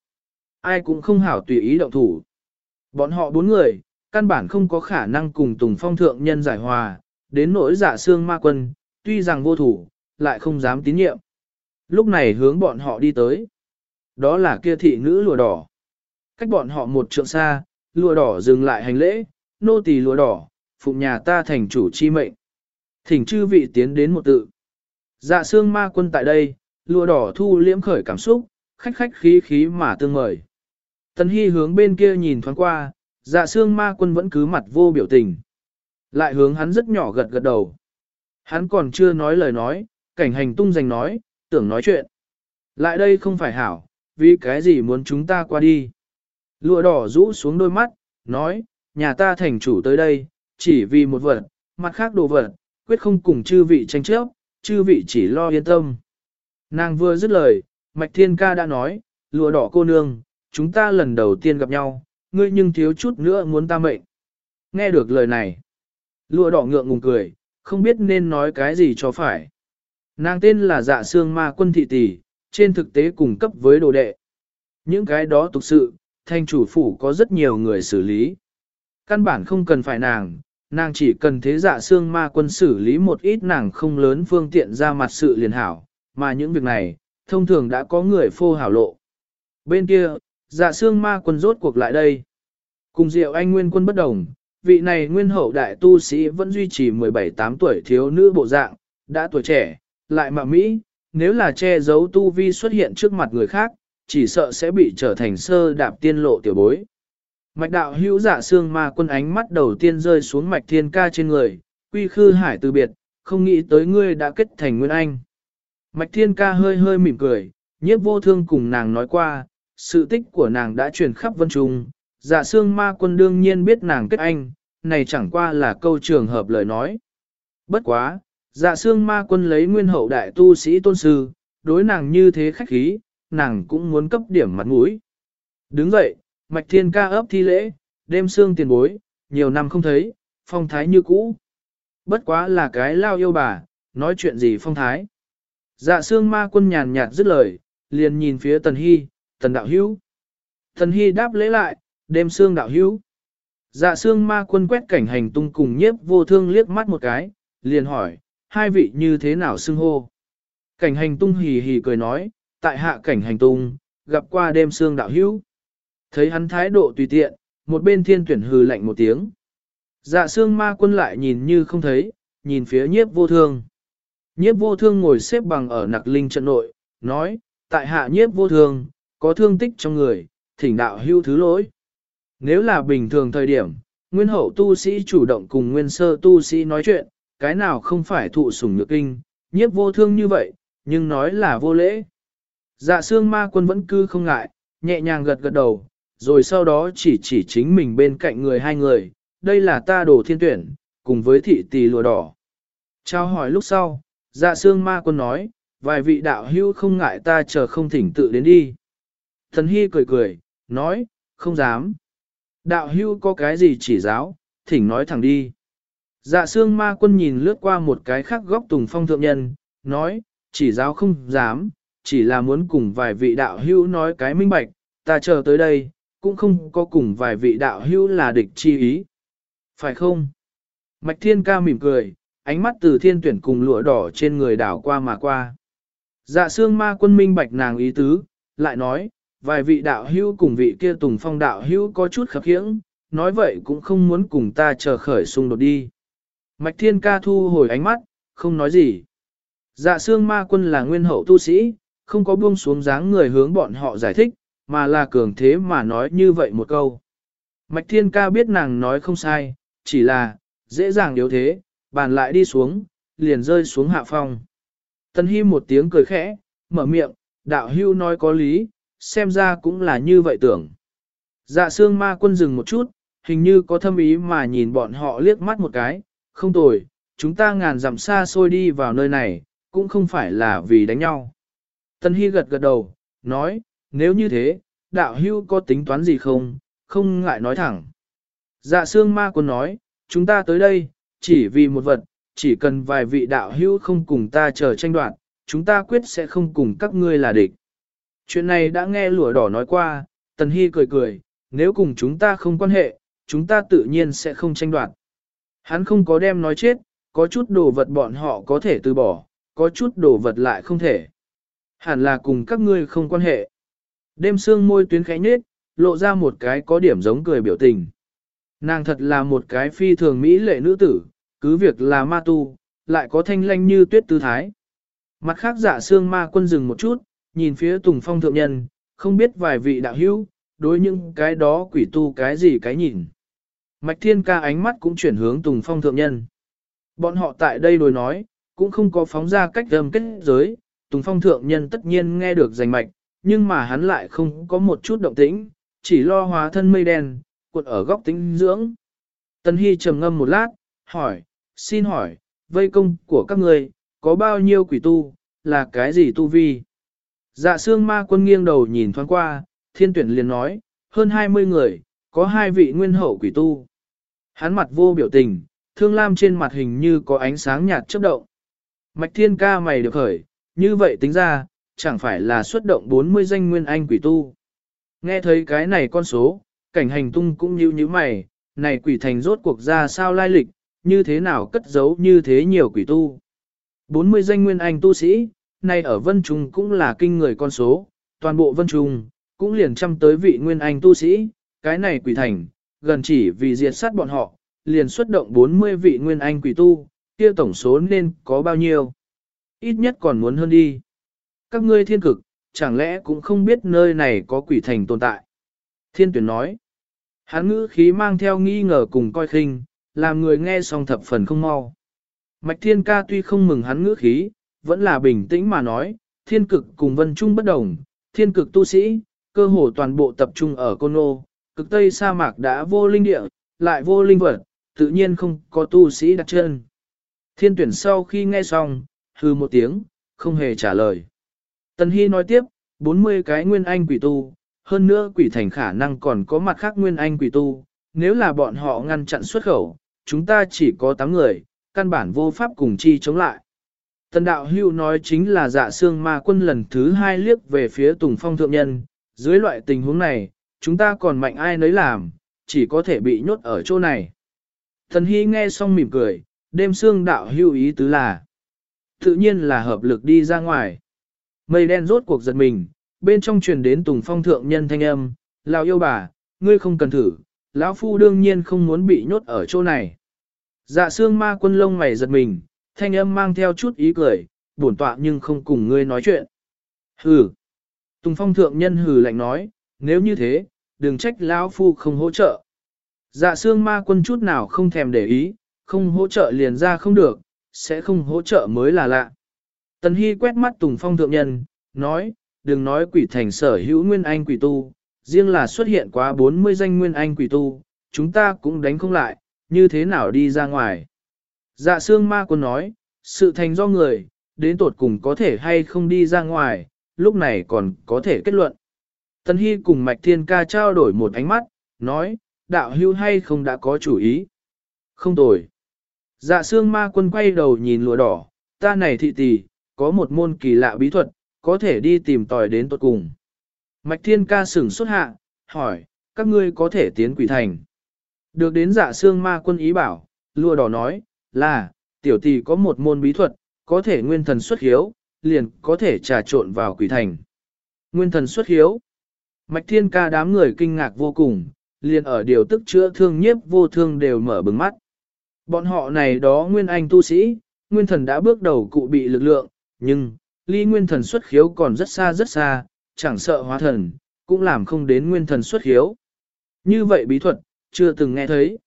Ai cũng không hảo tùy ý động thủ. Bọn họ bốn người, căn bản không có khả năng cùng Tùng Phong Thượng Nhân giải hòa, đến nỗi dạ xương ma quân, tuy rằng vô thủ, lại không dám tín nhiệm. Lúc này hướng bọn họ đi tới. Đó là kia thị nữ lùa đỏ. Cách bọn họ một trượng xa, lùa đỏ dừng lại hành lễ, nô tỳ lùa đỏ, phụng nhà ta thành chủ chi mệnh. Thỉnh chư vị tiến đến một tự. Dạ xương ma quân tại đây, lụa đỏ thu liễm khởi cảm xúc, khách khách khí khí mà tương mời. Tần Hy hướng bên kia nhìn thoáng qua, dạ xương ma quân vẫn cứ mặt vô biểu tình. Lại hướng hắn rất nhỏ gật gật đầu. Hắn còn chưa nói lời nói, cảnh hành tung giành nói, tưởng nói chuyện. Lại đây không phải hảo, vì cái gì muốn chúng ta qua đi. Lụa đỏ rũ xuống đôi mắt, nói, nhà ta thành chủ tới đây, chỉ vì một vật, mặt khác đồ vật, quyết không cùng chư vị tranh chấp, chư vị chỉ lo yên tâm. Nàng vừa dứt lời, Mạch Thiên Ca đã nói, lụa đỏ cô nương, chúng ta lần đầu tiên gặp nhau, ngươi nhưng thiếu chút nữa muốn ta mệnh. Nghe được lời này, lụa đỏ ngượng ngùng cười, không biết nên nói cái gì cho phải. Nàng tên là dạ xương ma quân thị tỷ, trên thực tế cùng cấp với đồ đệ. Những cái đó tục sự, thanh chủ phủ có rất nhiều người xử lý. Căn bản không cần phải nàng, nàng chỉ cần thế dạ xương ma quân xử lý một ít nàng không lớn phương tiện ra mặt sự liền hảo, mà những việc này, thông thường đã có người phô hảo lộ. Bên kia, dạ xương ma quân rốt cuộc lại đây. Cùng diệu anh nguyên quân bất đồng, vị này nguyên hậu đại tu sĩ vẫn duy trì 17-8 tuổi thiếu nữ bộ dạng, đã tuổi trẻ, lại mà Mỹ, nếu là che giấu tu vi xuất hiện trước mặt người khác, chỉ sợ sẽ bị trở thành sơ đạp tiên lộ tiểu bối. Mạch đạo hữu dạ xương ma quân ánh mắt đầu tiên rơi xuống mạch thiên ca trên người, quy khư hải từ biệt, không nghĩ tới ngươi đã kết thành nguyên anh. Mạch thiên ca hơi hơi mỉm cười, nhiếp vô thương cùng nàng nói qua, sự tích của nàng đã truyền khắp vân trung, Dạ xương ma quân đương nhiên biết nàng kết anh, này chẳng qua là câu trường hợp lời nói. Bất quá, dạ xương ma quân lấy nguyên hậu đại tu sĩ tôn sư, đối nàng như thế khách khí, nàng cũng muốn cấp điểm mặt mũi. Đứng dậy, mạch thiên ca ấp thi lễ, đêm xương tiền bối, nhiều năm không thấy, phong thái như cũ. Bất quá là cái lao yêu bà, nói chuyện gì phong thái. Dạ xương ma quân nhàn nhạt dứt lời, liền nhìn phía tần hy, tần đạo hữu. Tần hy đáp lễ lại, đêm xương đạo hữu. Dạ xương ma quân quét cảnh hành tung cùng nhiếp vô thương liếc mắt một cái, liền hỏi, hai vị như thế nào xưng hô. Cảnh hành tung hì hì cười nói, tại hạ cảnh hành tung, gặp qua đêm xương đạo hữu. Thấy hắn thái độ tùy tiện, một bên thiên tuyển hừ lạnh một tiếng. Dạ xương ma quân lại nhìn như không thấy, nhìn phía nhiếp vô thương. Nhiếp vô thương ngồi xếp bằng ở nặc linh trận nội, nói, tại hạ nhiếp vô thương, có thương tích trong người, thỉnh đạo hưu thứ lỗi. Nếu là bình thường thời điểm, nguyên hậu tu sĩ chủ động cùng nguyên sơ tu sĩ nói chuyện, cái nào không phải thụ sủng nhược kinh, nhiếp vô thương như vậy, nhưng nói là vô lễ. Dạ xương ma quân vẫn cư không ngại, nhẹ nhàng gật gật đầu, rồi sau đó chỉ chỉ chính mình bên cạnh người hai người, đây là ta đồ thiên tuyển, cùng với thị tỷ lùa đỏ. Trao hỏi lúc sau, dạ xương ma quân nói, vài vị đạo hữu không ngại ta chờ không thỉnh tự đến đi. Thần Hy cười cười, nói, không dám. Đạo hữu có cái gì chỉ giáo, thỉnh nói thẳng đi. Dạ xương ma quân nhìn lướt qua một cái khác góc tùng phong thượng nhân, nói, chỉ giáo không dám, chỉ là muốn cùng vài vị đạo hữu nói cái minh bạch, ta chờ tới đây, cũng không có cùng vài vị đạo hữu là địch chi ý. Phải không? Mạch thiên ca mỉm cười, ánh mắt từ thiên tuyển cùng lụa đỏ trên người đảo qua mà qua. Dạ xương ma quân minh bạch nàng ý tứ, lại nói, vài vị đạo hữu cùng vị kia tùng phong đạo hữu có chút khập khiễng, nói vậy cũng không muốn cùng ta chờ khởi xung đột đi. Mạch thiên ca thu hồi ánh mắt, không nói gì. Dạ xương ma quân là nguyên hậu tu sĩ, không có buông xuống dáng người hướng bọn họ giải thích, mà là cường thế mà nói như vậy một câu. Mạch thiên ca biết nàng nói không sai, chỉ là, dễ dàng yếu thế, bàn lại đi xuống, liền rơi xuống hạ phong. Tân Hi một tiếng cười khẽ, mở miệng, đạo hưu nói có lý, xem ra cũng là như vậy tưởng. Dạ xương ma quân dừng một chút, hình như có thâm ý mà nhìn bọn họ liếc mắt một cái, không tồi, chúng ta ngàn dặm xa xôi đi vào nơi này, cũng không phải là vì đánh nhau. Tân Hi gật gật đầu, nói, nếu như thế, đạo hưu có tính toán gì không, không ngại nói thẳng. Dạ xương ma quân nói, chúng ta tới đây, chỉ vì một vật, chỉ cần vài vị đạo hưu không cùng ta chờ tranh đoạt, chúng ta quyết sẽ không cùng các ngươi là địch. Chuyện này đã nghe lụa đỏ nói qua, Tần Hy cười cười, nếu cùng chúng ta không quan hệ, chúng ta tự nhiên sẽ không tranh đoạt. Hắn không có đem nói chết, có chút đồ vật bọn họ có thể từ bỏ, có chút đồ vật lại không thể. Hẳn là cùng các ngươi không quan hệ. Đêm sương môi tuyến khẽ nhết, lộ ra một cái có điểm giống cười biểu tình. Nàng thật là một cái phi thường mỹ lệ nữ tử, cứ việc là ma tu, lại có thanh lanh như tuyết tư thái. Mặt khác dạ sương ma quân dừng một chút, nhìn phía tùng phong thượng nhân, không biết vài vị đạo hữu, đối những cái đó quỷ tu cái gì cái nhìn. Mạch thiên ca ánh mắt cũng chuyển hướng tùng phong thượng nhân. Bọn họ tại đây đối nói, cũng không có phóng ra cách âm kết giới, tùng phong thượng nhân tất nhiên nghe được giành mạch, nhưng mà hắn lại không có một chút động tĩnh, chỉ lo hóa thân mây đen, cuộn ở góc tính dưỡng. Tân Hy trầm ngâm một lát, hỏi, xin hỏi, vây công của các người, có bao nhiêu quỷ tu, là cái gì tu vi? Dạ xương ma quân nghiêng đầu nhìn thoáng qua, thiên tuyển liền nói, hơn 20 người, có hai vị nguyên hậu quỷ tu. Hắn mặt vô biểu tình, thương lam trên mặt hình như có ánh sáng nhạt chớp động. Mạch thiên ca mày được khởi, như vậy tính ra, chẳng phải là xuất động 40 danh nguyên anh quỷ tu. Nghe thấy cái này con số, cảnh hành tung cũng như như mày, này quỷ thành rốt cuộc ra sao lai lịch, như thế nào cất giấu như thế nhiều quỷ tu. 40 danh nguyên anh tu sĩ, này ở Vân Trung cũng là kinh người con số, toàn bộ Vân Trung, cũng liền chăm tới vị nguyên anh tu sĩ, cái này quỷ thành, gần chỉ vì diệt sát bọn họ, liền xuất động 40 vị nguyên anh quỷ tu, kia tổng số nên có bao nhiêu. Ít nhất còn muốn hơn đi. Các ngươi thiên cực, chẳng lẽ cũng không biết nơi này có quỷ thành tồn tại. Thiên tuyển nói, hắn ngữ khí mang theo nghi ngờ cùng coi khinh, làm người nghe xong thập phần không mau. Mạch thiên ca tuy không mừng hắn ngữ khí, vẫn là bình tĩnh mà nói, thiên cực cùng vân trung bất đồng, thiên cực tu sĩ, cơ hồ toàn bộ tập trung ở Côn Ô, cực tây sa mạc đã vô linh địa, lại vô linh vật, tự nhiên không có tu sĩ đặt chân. Thiên tuyển sau khi nghe xong, hư một tiếng, không hề trả lời. Tần Hy nói tiếp, 40 cái nguyên anh quỷ tu, hơn nữa quỷ thành khả năng còn có mặt khác nguyên anh quỷ tu, nếu là bọn họ ngăn chặn xuất khẩu, chúng ta chỉ có 8 người, căn bản vô pháp cùng chi chống lại. Tần đạo hưu nói chính là dạ xương ma quân lần thứ hai liếc về phía Tùng Phong thượng nhân, dưới loại tình huống này, chúng ta còn mạnh ai nấy làm, chỉ có thể bị nhốt ở chỗ này. Tần Hy nghe xong mỉm cười, đêm xương đạo hưu ý tứ là, tự nhiên là hợp lực đi ra ngoài. Mây đen rốt cuộc giật mình, bên trong truyền đến Tùng Phong thượng nhân thanh âm, Lão yêu bà, ngươi không cần thử, lão phu đương nhiên không muốn bị nhốt ở chỗ này. Dạ xương ma quân lông mày giật mình, thanh âm mang theo chút ý cười, bổn tọa nhưng không cùng ngươi nói chuyện. Hừ. Tùng phong thượng nhân hừ lạnh nói, nếu như thế, đừng trách lão phu không hỗ trợ. Dạ xương ma quân chút nào không thèm để ý, không hỗ trợ liền ra không được, sẽ không hỗ trợ mới là lạ. Tần Hy quét mắt Tùng Phong thượng nhân, nói, đừng nói quỷ thành sở hữu nguyên anh quỷ tu, riêng là xuất hiện quá 40 danh nguyên anh quỷ tu, chúng ta cũng đánh không lại, như thế nào đi ra ngoài. Dạ xương ma quân nói, sự thành do người, đến tột cùng có thể hay không đi ra ngoài, lúc này còn có thể kết luận. Tân Hy cùng Mạch Thiên Ca trao đổi một ánh mắt, nói, đạo hưu hay không đã có chủ ý. Không tồi. Dạ xương ma quân quay đầu nhìn lụa đỏ, ta này thị tỷ, có một môn kỳ lạ bí thuật, có thể đi tìm tòi đến tốt cùng. Mạch Thiên Ca sửng xuất hạ, hỏi, các ngươi có thể tiến quỷ thành. Được đến dạ xương ma quân ý bảo, lùa đỏ nói, là, tiểu tỷ có một môn bí thuật, có thể nguyên thần xuất hiếu, liền có thể trà trộn vào quỷ thành. Nguyên thần xuất hiếu. Mạch thiên ca đám người kinh ngạc vô cùng, liền ở điều tức chữa thương nhiếp vô thương đều mở bừng mắt. Bọn họ này đó nguyên anh tu sĩ, nguyên thần đã bước đầu cụ bị lực lượng, nhưng, ly nguyên thần xuất khiếu còn rất xa rất xa, chẳng sợ hóa thần, cũng làm không đến nguyên thần xuất khiếu. Như vậy bí thuật, chưa từng nghe thấy.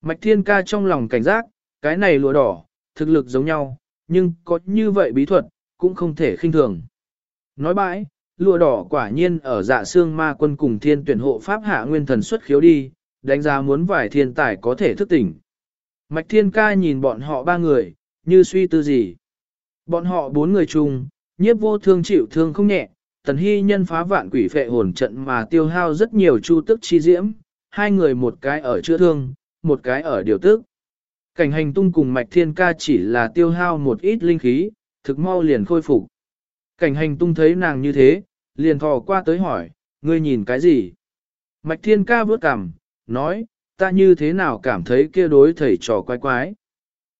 Mạch thiên ca trong lòng cảnh giác, cái này lụa đỏ, thực lực giống nhau, nhưng có như vậy bí thuật, cũng không thể khinh thường. Nói bãi, lụa đỏ quả nhiên ở dạ xương ma quân cùng thiên tuyển hộ pháp hạ nguyên thần xuất khiếu đi, đánh giá muốn vài thiên tài có thể thức tỉnh. Mạch thiên ca nhìn bọn họ ba người, như suy tư gì. Bọn họ bốn người chung, nhiếp vô thương chịu thương không nhẹ, tần hy nhân phá vạn quỷ phệ hồn trận mà tiêu hao rất nhiều chu tức chi diễm, hai người một cái ở chữa thương, một cái ở điều tức. Cảnh hành tung cùng mạch thiên ca chỉ là tiêu hao một ít linh khí, thực mau liền khôi phục. Cảnh hành tung thấy nàng như thế, liền thò qua tới hỏi, ngươi nhìn cái gì? Mạch thiên ca vớt cằm, nói, ta như thế nào cảm thấy kia đối thầy trò quái quái.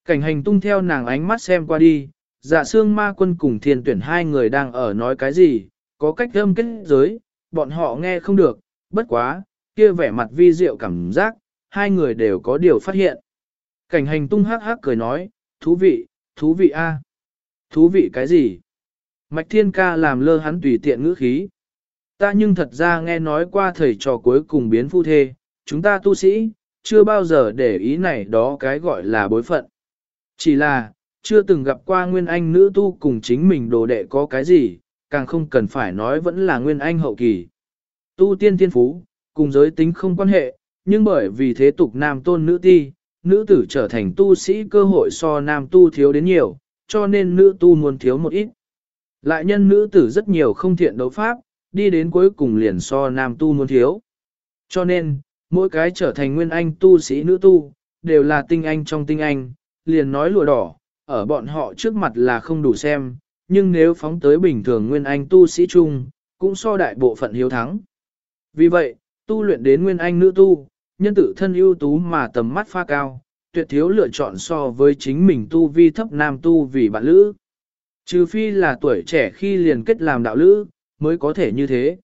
Cảnh hành tung theo nàng ánh mắt xem qua đi, dạ xương ma quân cùng thiên tuyển hai người đang ở nói cái gì, có cách âm kết giới, bọn họ nghe không được, bất quá, kia vẻ mặt vi diệu cảm giác, hai người đều có điều phát hiện. Cảnh hành tung hắc hắc cười nói, thú vị, thú vị a, Thú vị cái gì? Mạch thiên ca làm lơ hắn tùy tiện ngữ khí. Ta nhưng thật ra nghe nói qua thầy trò cuối cùng biến phu thê, chúng ta tu sĩ, chưa bao giờ để ý này đó cái gọi là bối phận. Chỉ là, chưa từng gặp qua nguyên anh nữ tu cùng chính mình đồ đệ có cái gì, càng không cần phải nói vẫn là nguyên anh hậu kỳ. Tu tiên thiên phú, cùng giới tính không quan hệ, nhưng bởi vì thế tục nam tôn nữ ti, nữ tử trở thành tu sĩ cơ hội so nam tu thiếu đến nhiều, cho nên nữ tu muốn thiếu một ít. Lại nhân nữ tử rất nhiều không thiện đấu pháp, đi đến cuối cùng liền so nam tu muốn thiếu. Cho nên, mỗi cái trở thành nguyên anh tu sĩ nữ tu, đều là tinh anh trong tinh anh, liền nói lụa đỏ, ở bọn họ trước mặt là không đủ xem, nhưng nếu phóng tới bình thường nguyên anh tu sĩ chung, cũng so đại bộ phận hiếu thắng. Vì vậy, tu luyện đến nguyên anh nữ tu, nhân tử thân ưu tú mà tầm mắt pha cao, tuyệt thiếu lựa chọn so với chính mình tu vi thấp nam tu vì bạn lữ. Trừ phi là tuổi trẻ khi liền kết làm đạo lữ, mới có thể như thế.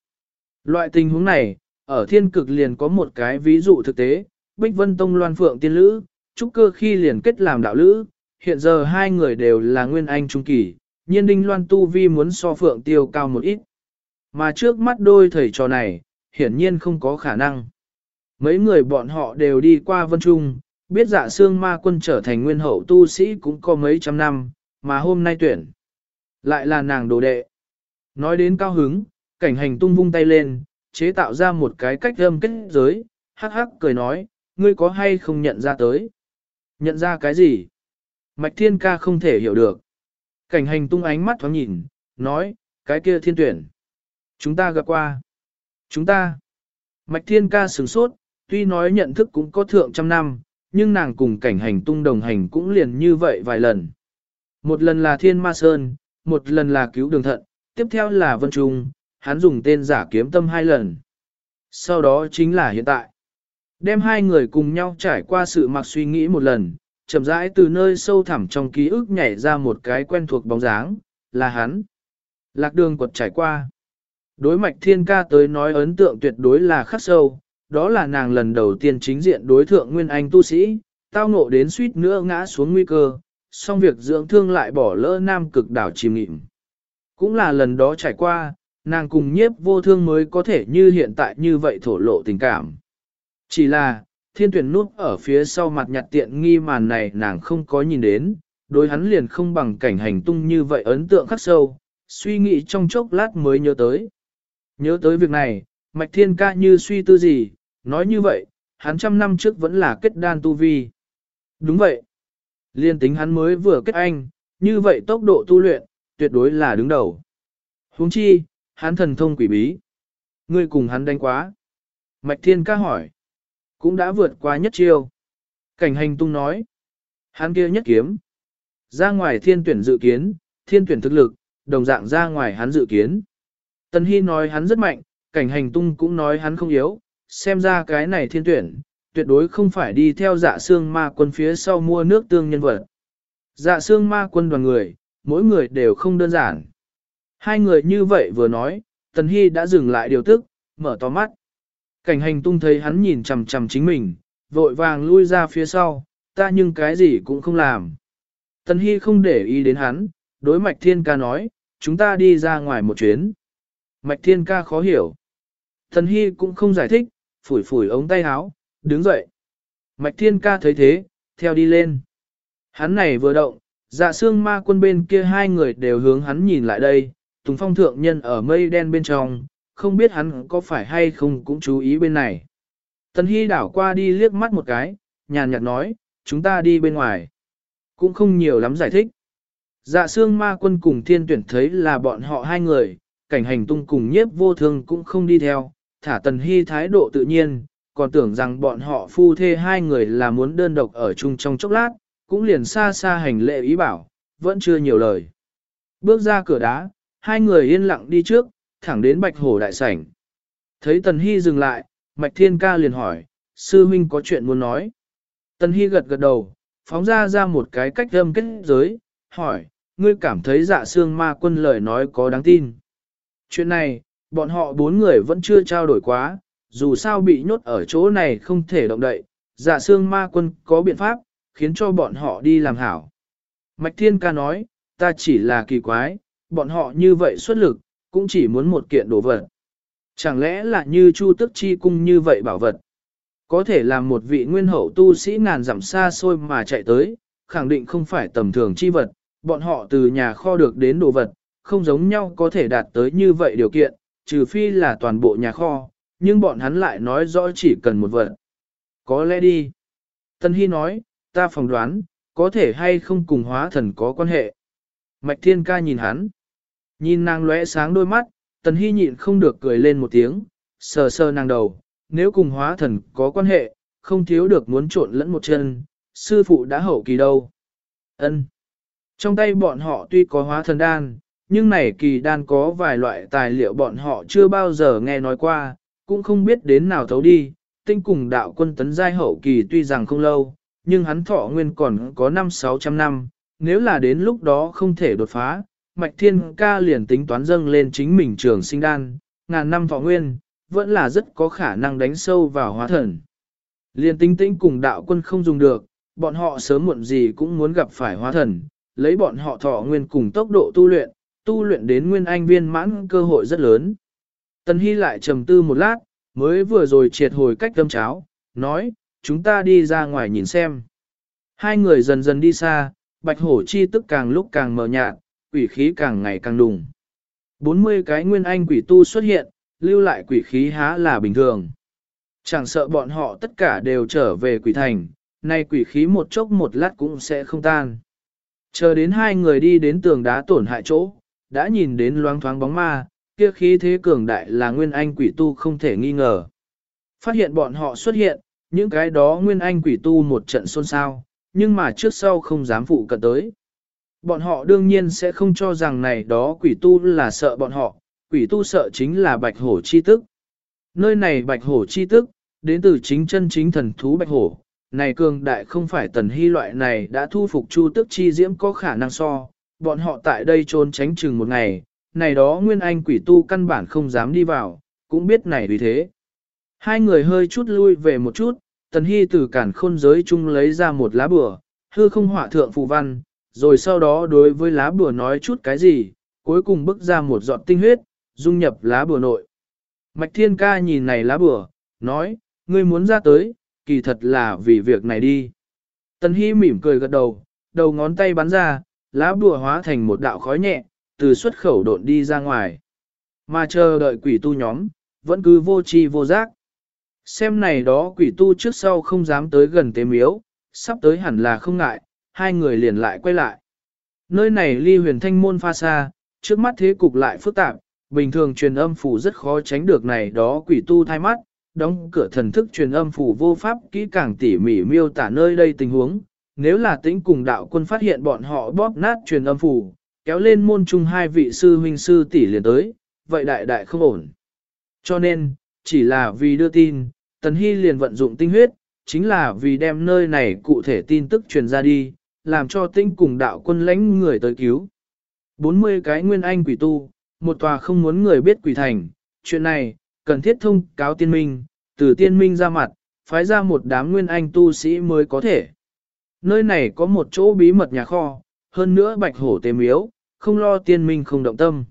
Loại tình huống này, ở thiên cực liền có một cái ví dụ thực tế, Bích Vân Tông Loan Phượng tiên lữ, trúc cơ khi liền kết làm đạo lữ, hiện giờ hai người đều là nguyên anh trung kỳ, nhiên đinh Loan tu vi muốn so Phượng tiêu cao một ít. Mà trước mắt đôi thầy trò này, hiển nhiên không có khả năng. Mấy người bọn họ đều đi qua vân trung, biết dạ xương ma quân trở thành nguyên hậu tu sĩ cũng có mấy trăm năm, mà hôm nay tuyển. Lại là nàng đồ đệ. Nói đến cao hứng, cảnh hành tung vung tay lên, chế tạo ra một cái cách âm kết giới, hắc hắc cười nói, ngươi có hay không nhận ra tới? Nhận ra cái gì? Mạch thiên ca không thể hiểu được. Cảnh hành tung ánh mắt thoáng nhìn, nói, cái kia thiên tuyển. Chúng ta gặp qua. Chúng ta. Mạch thiên ca sửng sốt, tuy nói nhận thức cũng có thượng trăm năm, nhưng nàng cùng cảnh hành tung đồng hành cũng liền như vậy vài lần. Một lần là thiên ma sơn, một lần là cứu đường thận, tiếp theo là vân trung, hắn dùng tên giả kiếm tâm hai lần. Sau đó chính là hiện tại. Đem hai người cùng nhau trải qua sự mặc suy nghĩ một lần, chậm rãi từ nơi sâu thẳm trong ký ức nhảy ra một cái quen thuộc bóng dáng, là hắn. Lạc đường quật trải qua. Đối mạch thiên ca tới nói ấn tượng tuyệt đối là khắc sâu, đó là nàng lần đầu tiên chính diện đối thượng nguyên anh tu sĩ, tao ngộ đến suýt nữa ngã xuống nguy cơ, song việc dưỡng thương lại bỏ lỡ nam cực đảo chìm nghịm. Cũng là lần đó trải qua, nàng cùng nhiếp vô thương mới có thể như hiện tại như vậy thổ lộ tình cảm. Chỉ là, thiên tuyển nuốt ở phía sau mặt nhặt tiện nghi màn này nàng không có nhìn đến, đối hắn liền không bằng cảnh hành tung như vậy ấn tượng khắc sâu, suy nghĩ trong chốc lát mới nhớ tới. Nhớ tới việc này, mạch thiên ca như suy tư gì, nói như vậy, hắn trăm năm trước vẫn là kết đan tu vi. Đúng vậy. Liên tính hắn mới vừa kết anh, như vậy tốc độ tu luyện, tuyệt đối là đứng đầu. huống chi, hắn thần thông quỷ bí. Ngươi cùng hắn đánh quá. Mạch thiên ca hỏi. Cũng đã vượt qua nhất chiêu. Cảnh hành tung nói. Hắn kia nhất kiếm. Ra ngoài thiên tuyển dự kiến, thiên tuyển thực lực, đồng dạng ra ngoài hắn dự kiến. tần Hy nói hắn rất mạnh, cảnh hành tung cũng nói hắn không yếu, xem ra cái này thiên tuyển, tuyệt đối không phải đi theo dạ xương ma quân phía sau mua nước tương nhân vật. Dạ xương ma quân đoàn người, mỗi người đều không đơn giản. Hai người như vậy vừa nói, Tần Hy đã dừng lại điều tức, mở to mắt. Cảnh hành tung thấy hắn nhìn chằm chằm chính mình, vội vàng lui ra phía sau, ta nhưng cái gì cũng không làm. Tần Hy không để ý đến hắn, đối mạch thiên ca nói, chúng ta đi ra ngoài một chuyến. Mạch thiên ca khó hiểu. Tần Hy cũng không giải thích, phủi phủi ống tay áo, đứng dậy. Mạch thiên ca thấy thế, theo đi lên. Hắn này vừa động, dạ xương ma quân bên kia hai người đều hướng hắn nhìn lại đây, Tùng Phong thượng nhân ở mây đen bên trong, không biết hắn có phải hay không cũng chú ý bên này. Tần Hy đảo qua đi liếc mắt một cái, nhàn nhạt nói, chúng ta đi bên ngoài. Cũng không nhiều lắm giải thích. Dạ xương ma quân cùng thiên tuyển thấy là bọn họ hai người, cảnh hành tung cùng nhiếp vô thương cũng không đi theo, thả Tần Hy thái độ tự nhiên, còn tưởng rằng bọn họ phu thê hai người là muốn đơn độc ở chung trong chốc lát, cũng liền xa xa hành lệ ý bảo, vẫn chưa nhiều lời. Bước ra cửa đá, hai người yên lặng đi trước, thẳng đến bạch hổ đại sảnh. Thấy Tần Hy dừng lại, Mạch Thiên Ca liền hỏi, sư huynh có chuyện muốn nói. Tần Hy gật gật đầu, phóng ra ra một cái cách âm kết giới, hỏi, ngươi cảm thấy dạ xương ma quân lời nói có đáng tin. Chuyện này, bọn họ bốn người vẫn chưa trao đổi quá, dù sao bị nhốt ở chỗ này không thể động đậy, dạ xương ma quân có biện pháp, khiến cho bọn họ đi làm hảo. Mạch Thiên Ca nói, ta chỉ là kỳ quái, bọn họ như vậy xuất lực, cũng chỉ muốn một kiện đồ vật. Chẳng lẽ là như Chu Tức Chi cung như vậy bảo vật? Có thể làm một vị nguyên hậu tu sĩ ngàn dặm xa xôi mà chạy tới, khẳng định không phải tầm thường chi vật, bọn họ từ nhà kho được đến đồ vật, không giống nhau có thể đạt tới như vậy điều kiện, trừ phi là toàn bộ nhà kho, nhưng bọn hắn lại nói rõ chỉ cần một vật. Có lẽ đi. Tân Hy nói, ta phỏng đoán, có thể hay không cùng hóa thần có quan hệ. Mạch Thiên Ca nhìn hắn. Nhìn nàng lóe sáng đôi mắt, Tần Hy nhịn không được cười lên một tiếng, sờ sờ nàng đầu, nếu cùng hóa thần có quan hệ, không thiếu được muốn trộn lẫn một chân, sư phụ đã hậu kỳ đâu. ân Trong tay bọn họ tuy có hóa thần đan, nhưng này kỳ đan có vài loại tài liệu bọn họ chưa bao giờ nghe nói qua, cũng không biết đến nào thấu đi, tinh cùng đạo quân tấn giai hậu kỳ tuy rằng không lâu, nhưng hắn thọ nguyên còn có 5-600 năm, nếu là đến lúc đó không thể đột phá, Mạch Thiên Ca liền tính toán dâng lên chính mình trường sinh đan, ngàn năm võ nguyên, vẫn là rất có khả năng đánh sâu vào hóa thần. Liền tính tĩnh cùng đạo quân không dùng được, bọn họ sớm muộn gì cũng muốn gặp phải hóa thần, lấy bọn họ thọ nguyên cùng tốc độ tu luyện, tu luyện đến nguyên anh viên mãn cơ hội rất lớn. Tần Hy lại trầm tư một lát, mới vừa rồi triệt hồi cách tâm cháo, nói, chúng ta đi ra ngoài nhìn xem. Hai người dần dần đi xa, bạch hổ chi tức càng lúc càng mờ nhạt, quỷ khí càng ngày càng đùng. 40 cái nguyên anh quỷ tu xuất hiện, lưu lại quỷ khí há là bình thường. Chẳng sợ bọn họ tất cả đều trở về quỷ thành, nay quỷ khí một chốc một lát cũng sẽ không tan. Chờ đến hai người đi đến tường đá tổn hại chỗ, đã nhìn đến loáng thoáng bóng ma, kia khí thế cường đại là nguyên anh quỷ tu không thể nghi ngờ. Phát hiện bọn họ xuất hiện, những cái đó nguyên anh quỷ tu một trận xôn xao, nhưng mà trước sau không dám phụ cận tới. Bọn họ đương nhiên sẽ không cho rằng này đó quỷ tu là sợ bọn họ, quỷ tu sợ chính là bạch hổ chi tức. Nơi này bạch hổ chi tức, đến từ chính chân chính thần thú bạch hổ, này cường đại không phải tần hy loại này đã thu phục chu tức chi diễm có khả năng so, bọn họ tại đây trốn tránh chừng một ngày, này đó nguyên anh quỷ tu căn bản không dám đi vào, cũng biết này vì thế. Hai người hơi chút lui về một chút, tần hy từ cản khôn giới chung lấy ra một lá bừa, hư không hỏa thượng phù văn, rồi sau đó đối với lá bừa nói chút cái gì, cuối cùng bức ra một giọt tinh huyết, dung nhập lá bừa nội. Mạch thiên ca nhìn này lá bừa, nói, ngươi muốn ra tới, kỳ thật là vì việc này đi. Tần Hy mỉm cười gật đầu, đầu ngón tay bắn ra, lá bùa hóa thành một đạo khói nhẹ, từ xuất khẩu độn đi ra ngoài. Mà chờ đợi quỷ tu nhóm, vẫn cứ vô tri vô giác. Xem này đó quỷ tu trước sau không dám tới gần tế miếu, sắp tới hẳn là không ngại, hai người liền lại quay lại. Nơi này ly huyền thanh môn pha xa, trước mắt thế cục lại phức tạp, bình thường truyền âm phủ rất khó tránh được này đó quỷ tu thay mắt, đóng cửa thần thức truyền âm phủ vô pháp kỹ càng tỉ mỉ miêu tả nơi đây tình huống. Nếu là tĩnh cùng đạo quân phát hiện bọn họ bóp nát truyền âm phủ, kéo lên môn chung hai vị sư huynh sư tỷ liền tới, vậy đại đại không ổn. Cho nên, chỉ là vì đưa tin, Tần Hy liền vận dụng tinh huyết, chính là vì đem nơi này cụ thể tin tức truyền ra đi, làm cho tinh cùng đạo quân lãnh người tới cứu. 40 cái nguyên anh quỷ tu, một tòa không muốn người biết quỷ thành, chuyện này, cần thiết thông cáo tiên minh, từ tiên minh ra mặt, phái ra một đám nguyên anh tu sĩ mới có thể. Nơi này có một chỗ bí mật nhà kho, hơn nữa bạch hổ tế miếu, không lo tiên minh không động tâm.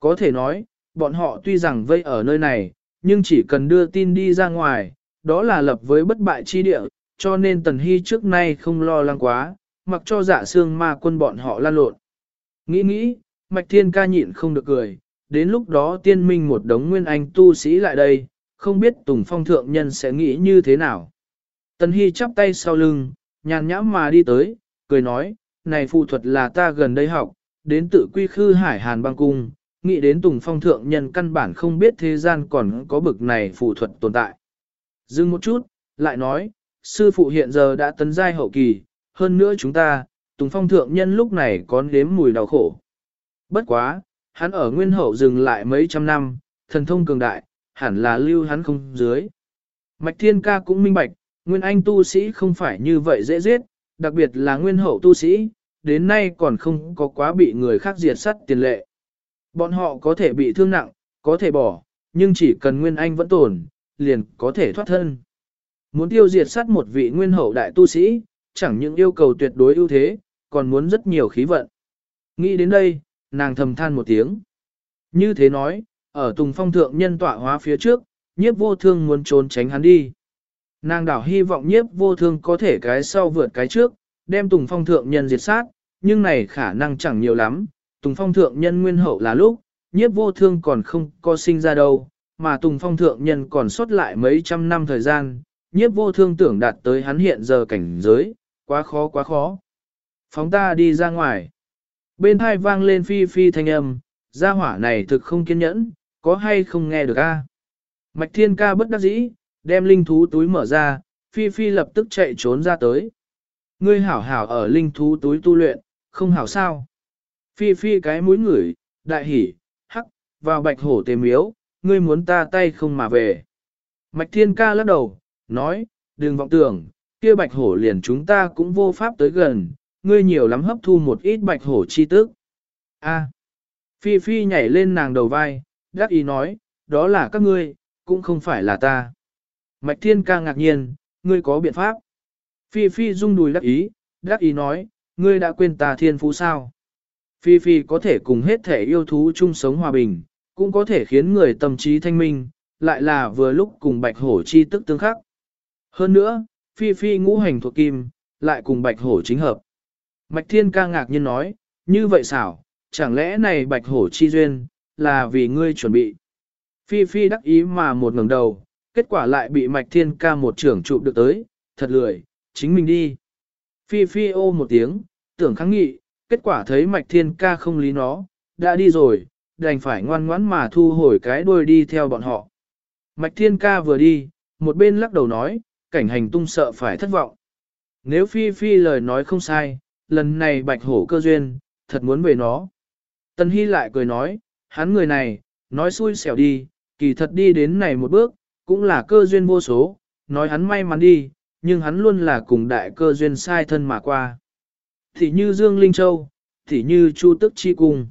Có thể nói, bọn họ tuy rằng vây ở nơi này, nhưng chỉ cần đưa tin đi ra ngoài, đó là lập với bất bại chi địa, cho nên Tần Hy trước nay không lo lắng quá, mặc cho dạ xương ma quân bọn họ lan lộn. Nghĩ nghĩ, Mạch Thiên ca nhịn không được cười, đến lúc đó tiên minh một đống nguyên anh tu sĩ lại đây, không biết Tùng Phong thượng nhân sẽ nghĩ như thế nào. Tần Hy chắp tay sau lưng, nhàn nhãm mà đi tới, cười nói, này phụ thuật là ta gần đây học, đến tự quy khư hải hàn băng cung, nghĩ đến Tùng Phong thượng nhân căn bản không biết thế gian còn có bực này phụ thuật tồn tại. Dừng một chút, lại nói, sư phụ hiện giờ đã tấn giai hậu kỳ, hơn nữa chúng ta, Tùng Phong thượng nhân lúc này có nếm mùi đau khổ. Bất quá, hắn ở nguyên hậu dừng lại mấy trăm năm, thần thông cường đại, hẳn là lưu hắn không dưới. Mạch Thiên Ca cũng minh bạch, nguyên anh tu sĩ không phải như vậy dễ giết, đặc biệt là nguyên hậu tu sĩ, đến nay còn không có quá bị người khác diệt sát tiền lệ. Bọn họ có thể bị thương nặng, có thể bỏ, nhưng chỉ cần nguyên anh vẫn tồn, liền có thể thoát thân. Muốn tiêu diệt sát một vị nguyên hậu đại tu sĩ, chẳng những yêu cầu tuyệt đối ưu thế, còn muốn rất nhiều khí vận. Nghĩ đến đây, nàng thầm than một tiếng. Như thế nói, ở Tùng Phong thượng nhân tọa hóa phía trước, nhiếp vô thương muốn trốn tránh hắn đi. Nàng đảo hy vọng nhiếp vô thương có thể cái sau vượt cái trước, đem Tùng Phong thượng nhân diệt sát, nhưng này khả năng chẳng nhiều lắm. Tùng Phong thượng nhân nguyên hậu là lúc, nhiếp vô thương còn không có sinh ra đâu, mà Tùng Phong thượng nhân còn sót lại mấy trăm năm thời gian, nhiếp vô thương tưởng đạt tới hắn hiện giờ cảnh giới, quá khó quá khó. Phóng ta đi ra ngoài. Bên hai vang lên phi phi thanh âm, gia hỏa này thực không kiên nhẫn, có hay không nghe được a? Mạch thiên ca bất đắc dĩ, đem linh thú túi mở ra, phi phi lập tức chạy trốn ra tới. Ngươi hảo hảo ở linh thú túi tu luyện, không hảo sao. Phi phi cái mũi ngửi, đại hỉ, hắc, vào bạch hổ tề miếu, ngươi muốn ta tay không mà về. Mạch thiên ca lắc đầu, nói, đừng vọng tưởng, kia bạch hổ liền chúng ta cũng vô pháp tới gần, ngươi nhiều lắm hấp thu một ít bạch hổ chi tức. A. Phi Phi nhảy lên nàng đầu vai, đắc ý nói, đó là các ngươi, cũng không phải là ta. Mạch Thiên ca ngạc nhiên, ngươi có biện pháp. Phi Phi rung đùi đắc ý, đắc ý nói, ngươi đã quên ta thiên phú sao. Phi Phi có thể cùng hết thể yêu thú chung sống hòa bình, cũng có thể khiến người tâm trí thanh minh, lại là vừa lúc cùng bạch hổ chi tức tương khắc. Hơn nữa, Phi Phi ngũ hành thuộc kim, lại cùng bạch hổ chính hợp. Mạch Thiên ca ngạc nhiên nói, như vậy xảo, chẳng lẽ này bạch hổ chi duyên, là vì ngươi chuẩn bị. Phi Phi đắc ý mà một ngẩng đầu, kết quả lại bị Mạch Thiên ca một trưởng trụ được tới, thật lười, chính mình đi. Phi Phi ô một tiếng, tưởng kháng nghị, kết quả thấy Mạch Thiên ca không lý nó, đã đi rồi, đành phải ngoan ngoãn mà thu hồi cái đuôi đi theo bọn họ. Mạch Thiên ca vừa đi, một bên lắc đầu nói, cảnh hành tung sợ phải thất vọng. Nếu Phi Phi lời nói không sai, lần này bạch hổ cơ duyên, thật muốn về nó. Tân Hy lại cười nói, hắn người này, nói xui xẻo đi, kỳ thật đi đến này một bước, cũng là cơ duyên vô số, nói hắn may mắn đi, nhưng hắn luôn là cùng đại cơ duyên sai thân mà qua. Thì như Dương Linh Châu, thì như Chu Tức Chi Cung.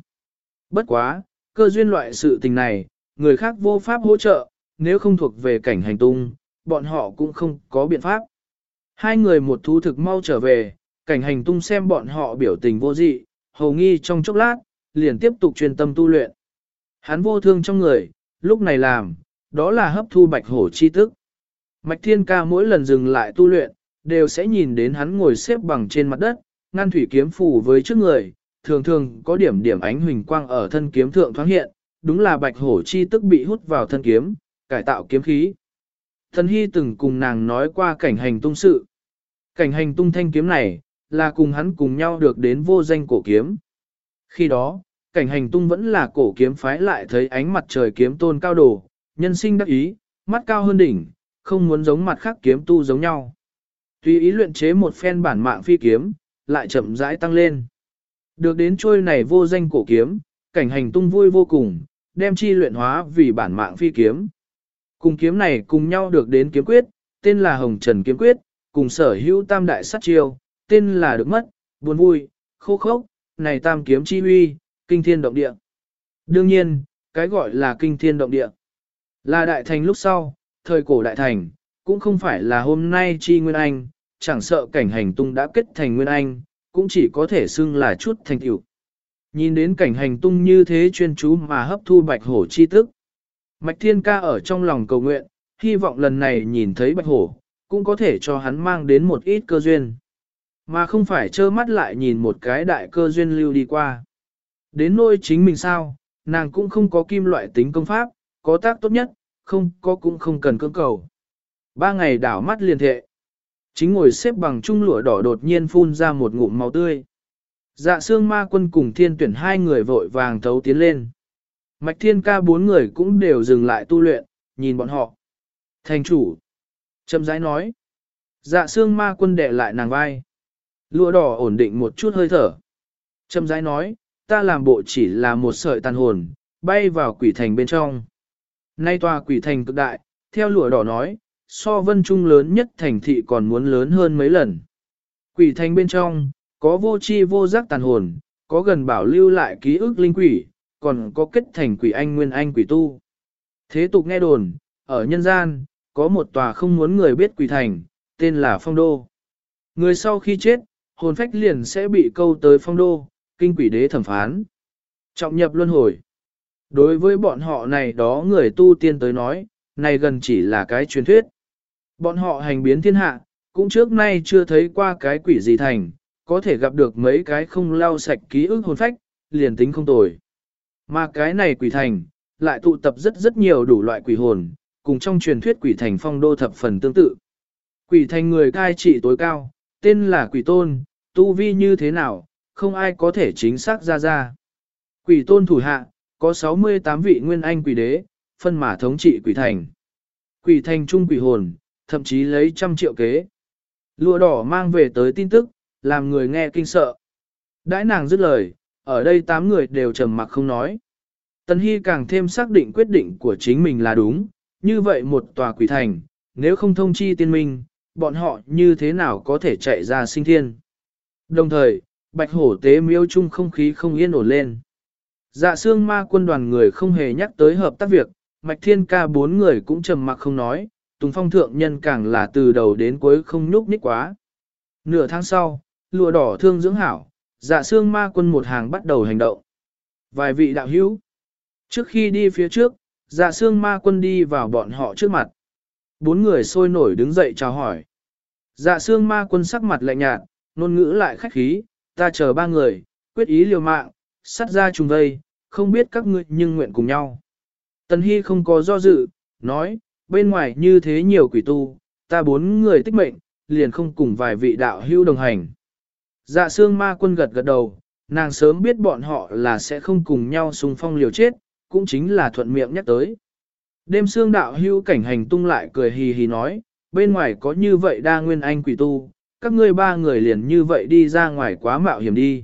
Bất quá, cơ duyên loại sự tình này, người khác vô pháp hỗ trợ, nếu không thuộc về cảnh hành tung, bọn họ cũng không có biện pháp. Hai người một thú thực mau trở về, cảnh hành tung xem bọn họ biểu tình vô dị, hầu nghi trong chốc lát, liền tiếp tục truyền tâm tu luyện. Hắn vô thương trong người, lúc này làm, đó là hấp thu bạch hổ chi tức. Mạch thiên ca mỗi lần dừng lại tu luyện, đều sẽ nhìn đến hắn ngồi xếp bằng trên mặt đất, ngăn thủy kiếm phủ với trước người, thường thường có điểm điểm ánh huỳnh quang ở thân kiếm thượng thoáng hiện, đúng là bạch hổ chi tức bị hút vào thân kiếm, cải tạo kiếm khí. Thần Hy từng cùng nàng nói qua cảnh hành tung sự. Cảnh hành tung thanh kiếm này, là cùng hắn cùng nhau được đến vô danh cổ kiếm. Khi đó, cảnh hành tung vẫn là cổ kiếm phái lại thấy ánh mặt trời kiếm tôn cao đồ, nhân sinh đắc ý, mắt cao hơn đỉnh, không muốn giống mặt khác kiếm tu giống nhau. Tùy ý luyện chế một phen bản mạng phi kiếm, lại chậm rãi tăng lên. Được đến trôi này vô danh cổ kiếm, cảnh hành tung vui vô cùng, đem chi luyện hóa vì bản mạng phi kiếm. Cùng kiếm này cùng nhau được đến kiếm quyết, tên là Hồng Trần Kiếm Quyết, cùng sở hữu tam đại sát chiêu, tên là được mất, buồn vui, khô khốc, này tam kiếm chi huy, kinh thiên động địa. Đương nhiên, cái gọi là kinh thiên động địa, là đại thành lúc sau, thời cổ đại thành, cũng không phải là hôm nay chi nguyên anh, chẳng sợ cảnh hành tung đã kết thành nguyên anh, cũng chỉ có thể xưng là chút thành tựu. Nhìn đến cảnh hành tung như thế chuyên chú mà hấp thu bạch hổ chi tức. Mạch thiên ca ở trong lòng cầu nguyện, hy vọng lần này nhìn thấy bạch hổ, cũng có thể cho hắn mang đến một ít cơ duyên. Mà không phải trơ mắt lại nhìn một cái đại cơ duyên lưu đi qua. Đến nôi chính mình sao, nàng cũng không có kim loại tính công pháp, có tác tốt nhất, không có cũng không cần cưỡng cầu. Ba ngày đảo mắt liền thệ. Chính ngồi xếp bằng trung lụa đỏ đột nhiên phun ra một ngụm máu tươi. Dạ xương ma quân cùng thiên tuyển hai người vội vàng thấu tiến lên. Mạch thiên ca bốn người cũng đều dừng lại tu luyện, nhìn bọn họ. Thành chủ. Châm rãi nói. Dạ xương ma quân đệ lại nàng vai. Lụa đỏ ổn định một chút hơi thở. Châm rãi nói, ta làm bộ chỉ là một sợi tàn hồn, bay vào quỷ thành bên trong. Nay tòa quỷ thành cực đại, theo lụa đỏ nói, so vân trung lớn nhất thành thị còn muốn lớn hơn mấy lần. Quỷ thành bên trong, có vô chi vô giác tàn hồn, có gần bảo lưu lại ký ức linh quỷ, còn có kết thành quỷ anh nguyên anh quỷ tu. Thế tục nghe đồn, ở nhân gian, có một tòa không muốn người biết quỷ thành, tên là Phong Đô. Người sau khi chết, hồn phách liền sẽ bị câu tới Phong Đô, kinh quỷ đế thẩm phán. Trọng nhập luân hồi. Đối với bọn họ này đó người tu tiên tới nói, này gần chỉ là cái truyền thuyết. Bọn họ hành biến thiên hạ, cũng trước nay chưa thấy qua cái quỷ gì thành, có thể gặp được mấy cái không lau sạch ký ức hồn phách, liền tính không tồi. Mà cái này quỷ thành, lại tụ tập rất rất nhiều đủ loại quỷ hồn, cùng trong truyền thuyết quỷ thành phong đô thập phần tương tự. Quỷ thành người cai trị tối cao, tên là quỷ tôn, tu vi như thế nào, không ai có thể chính xác ra ra. Quỷ tôn thủ hạ, có 68 vị nguyên anh quỷ đế, phân mà thống trị quỷ thành. Quỷ thành trung quỷ hồn, thậm chí lấy trăm triệu kế. Lụa đỏ mang về tới tin tức, làm người nghe kinh sợ. Đãi nàng dứt lời, ở đây tám người đều trầm mặc không nói. Tần Hy càng thêm xác định quyết định của chính mình là đúng, như vậy một tòa quỷ thành, nếu không thông chi tiên minh, bọn họ như thế nào có thể chạy ra sinh thiên. Đồng thời, bạch hổ tế miêu chung không khí không yên ổn lên. Dạ xương ma quân đoàn người không hề nhắc tới hợp tác việc, mạch thiên ca bốn người cũng trầm mặc không nói, tùng phong thượng nhân càng là từ đầu đến cuối không nhúc nhích quá. Nửa tháng sau, lụa đỏ thương dưỡng hảo, dạ xương ma quân một hàng bắt đầu hành động. Vài vị đạo hữu, trước khi đi phía trước, dạ xương ma quân đi vào bọn họ trước mặt. Bốn người sôi nổi đứng dậy chào hỏi. Dạ xương ma quân sắc mặt lạnh nhạt, ngôn ngữ lại khách khí, ta chờ ba người, quyết ý liều mạng, sắt ra trùng vây, không biết các ngươi nhưng nguyện cùng nhau. Tần Hy không có do dự, nói, bên ngoài như thế nhiều quỷ tu, ta bốn người tích mệnh, liền không cùng vài vị đạo hữu đồng hành. Dạ xương ma quân gật gật đầu, nàng sớm biết bọn họ là sẽ không cùng nhau xung phong liều chết, cũng chính là thuận miệng nhắc tới. Đêm xương đạo hưu cảnh hành tung lại cười hì hì nói, bên ngoài có như vậy đa nguyên anh quỷ tu, các ngươi ba người liền như vậy đi ra ngoài quá mạo hiểm đi.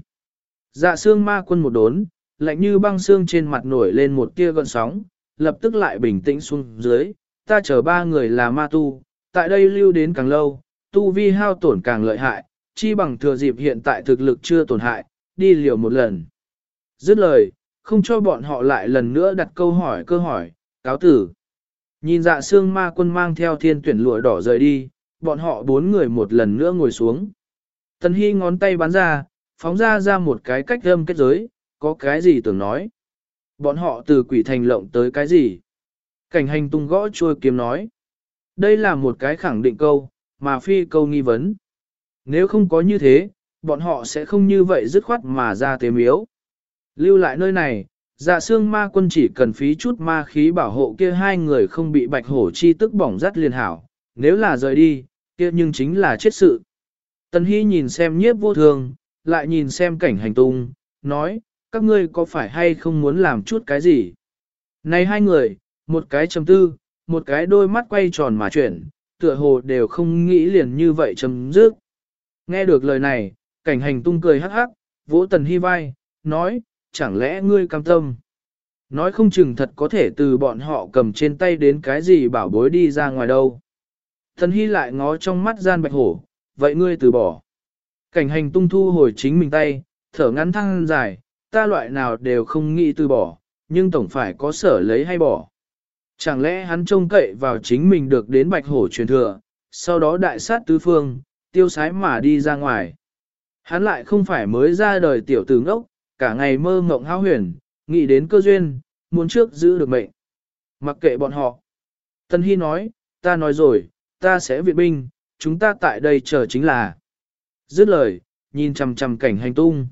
Dạ xương ma quân một đốn, lạnh như băng xương trên mặt nổi lên một tia gợn sóng, lập tức lại bình tĩnh xuống dưới, ta chờ ba người là ma tu, tại đây lưu đến càng lâu, tu vi hao tổn càng lợi hại, chi bằng thừa dịp hiện tại thực lực chưa tổn hại, đi liều một lần. Dứt lời, không cho bọn họ lại lần nữa đặt câu hỏi cơ hỏi, cáo tử. Nhìn dạ xương ma quân mang theo thiên tuyển lụa đỏ rời đi, bọn họ bốn người một lần nữa ngồi xuống. Tần Hy ngón tay bắn ra, phóng ra ra một cái cách âm kết giới, có cái gì tưởng nói. Bọn họ từ quỷ thành lộng tới cái gì? Cảnh hành tung gõ trôi kiếm nói. Đây là một cái khẳng định câu, mà phi câu nghi vấn. Nếu không có như thế, bọn họ sẽ không như vậy dứt khoát mà ra tế miếu. Lưu lại nơi này, dạ xương ma quân chỉ cần phí chút ma khí bảo hộ kia hai người không bị bạch hổ chi tức bỏng rắt liền hảo. Nếu là rời đi, kia nhưng chính là chết sự. Tần Hy nhìn xem nhiếp vô thường, lại nhìn xem cảnh hành tung, nói, các ngươi có phải hay không muốn làm chút cái gì? Này hai người, một cái chầm tư, một cái đôi mắt quay tròn mà chuyển, tựa hồ đều không nghĩ liền như vậy chấm dứt. Nghe được lời này, cảnh hành tung cười hắc hắc, vỗ tần hy vai, nói, chẳng lẽ ngươi cam tâm? Nói không chừng thật có thể từ bọn họ cầm trên tay đến cái gì bảo bối đi ra ngoài đâu. Tần hy lại ngó trong mắt gian bạch hổ, vậy ngươi từ bỏ. Cảnh hành tung thu hồi chính mình tay, thở ngắn thăng dài, ta loại nào đều không nghĩ từ bỏ, nhưng tổng phải có sở lấy hay bỏ. Chẳng lẽ hắn trông cậy vào chính mình được đến bạch hổ truyền thừa, sau đó đại sát tứ phương, tiêu sái mà đi ra ngoài. Hắn lại không phải mới ra đời tiểu tử ngốc, cả ngày mơ mộng hao huyền, nghĩ đến cơ duyên, muốn trước giữ được mệnh. Mặc kệ bọn họ. Tân Hy nói, ta nói rồi, ta sẽ viện binh, chúng ta tại đây chờ chính là. Dứt lời, nhìn chằm chằm cảnh hành tung.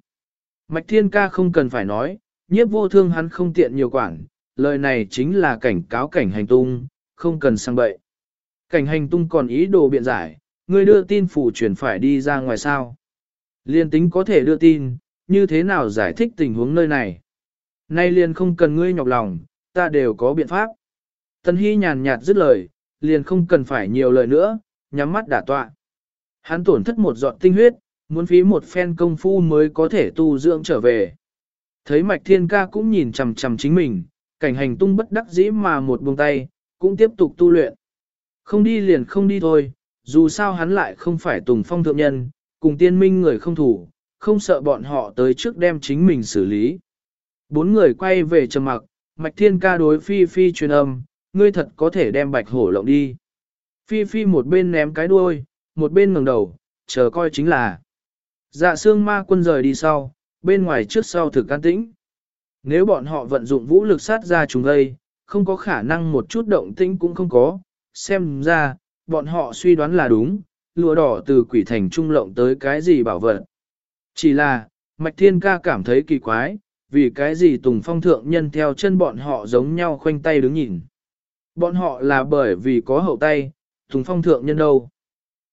Mạch Thiên Ca không cần phải nói, nhiếp vô thương hắn không tiện nhiều quản, lời này chính là cảnh cáo cảnh hành tung, không cần sang bậy. Cảnh hành tung còn ý đồ biện giải, Ngươi đưa tin phủ truyền phải đi ra ngoài sao. Liên tính có thể đưa tin, như thế nào giải thích tình huống nơi này. Nay liền không cần ngươi nhọc lòng, ta đều có biện pháp. Tân Hy nhàn nhạt dứt lời, liền không cần phải nhiều lời nữa, nhắm mắt đả tọa. Hắn tổn thất một giọt tinh huyết, muốn phí một phen công phu mới có thể tu dưỡng trở về. Thấy Mạch Thiên Ca cũng nhìn chằm chằm chính mình, cảnh hành tung bất đắc dĩ mà một buông tay, cũng tiếp tục tu luyện. Không đi liền không đi thôi, dù sao hắn lại không phải tùng phong thượng nhân, cùng tiên minh người không thủ, không sợ bọn họ tới trước đem chính mình xử lý. Bốn người quay về trầm mặc, Mạch Thiên Ca đối Phi Phi truyền âm, ngươi thật có thể đem bạch hổ lộng đi. Phi Phi một bên ném cái đuôi, một bên ngẩng đầu, chờ coi chính là. Dạ xương ma quân rời đi sau, bên ngoài trước sau thực can tĩnh. Nếu bọn họ vận dụng vũ lực sát ra chúng đây, không có khả năng một chút động tĩnh cũng không có, xem ra, bọn họ suy đoán là đúng, lụa đỏ từ quỷ thành trung lộng tới cái gì bảo vật. Chỉ là, Mạch Thiên Ca cảm thấy kỳ quái, vì cái gì Tùng Phong thượng nhân theo chân bọn họ giống nhau khoanh tay đứng nhìn. Bọn họ là bởi vì có hậu tay, Tùng Phong thượng nhân đâu.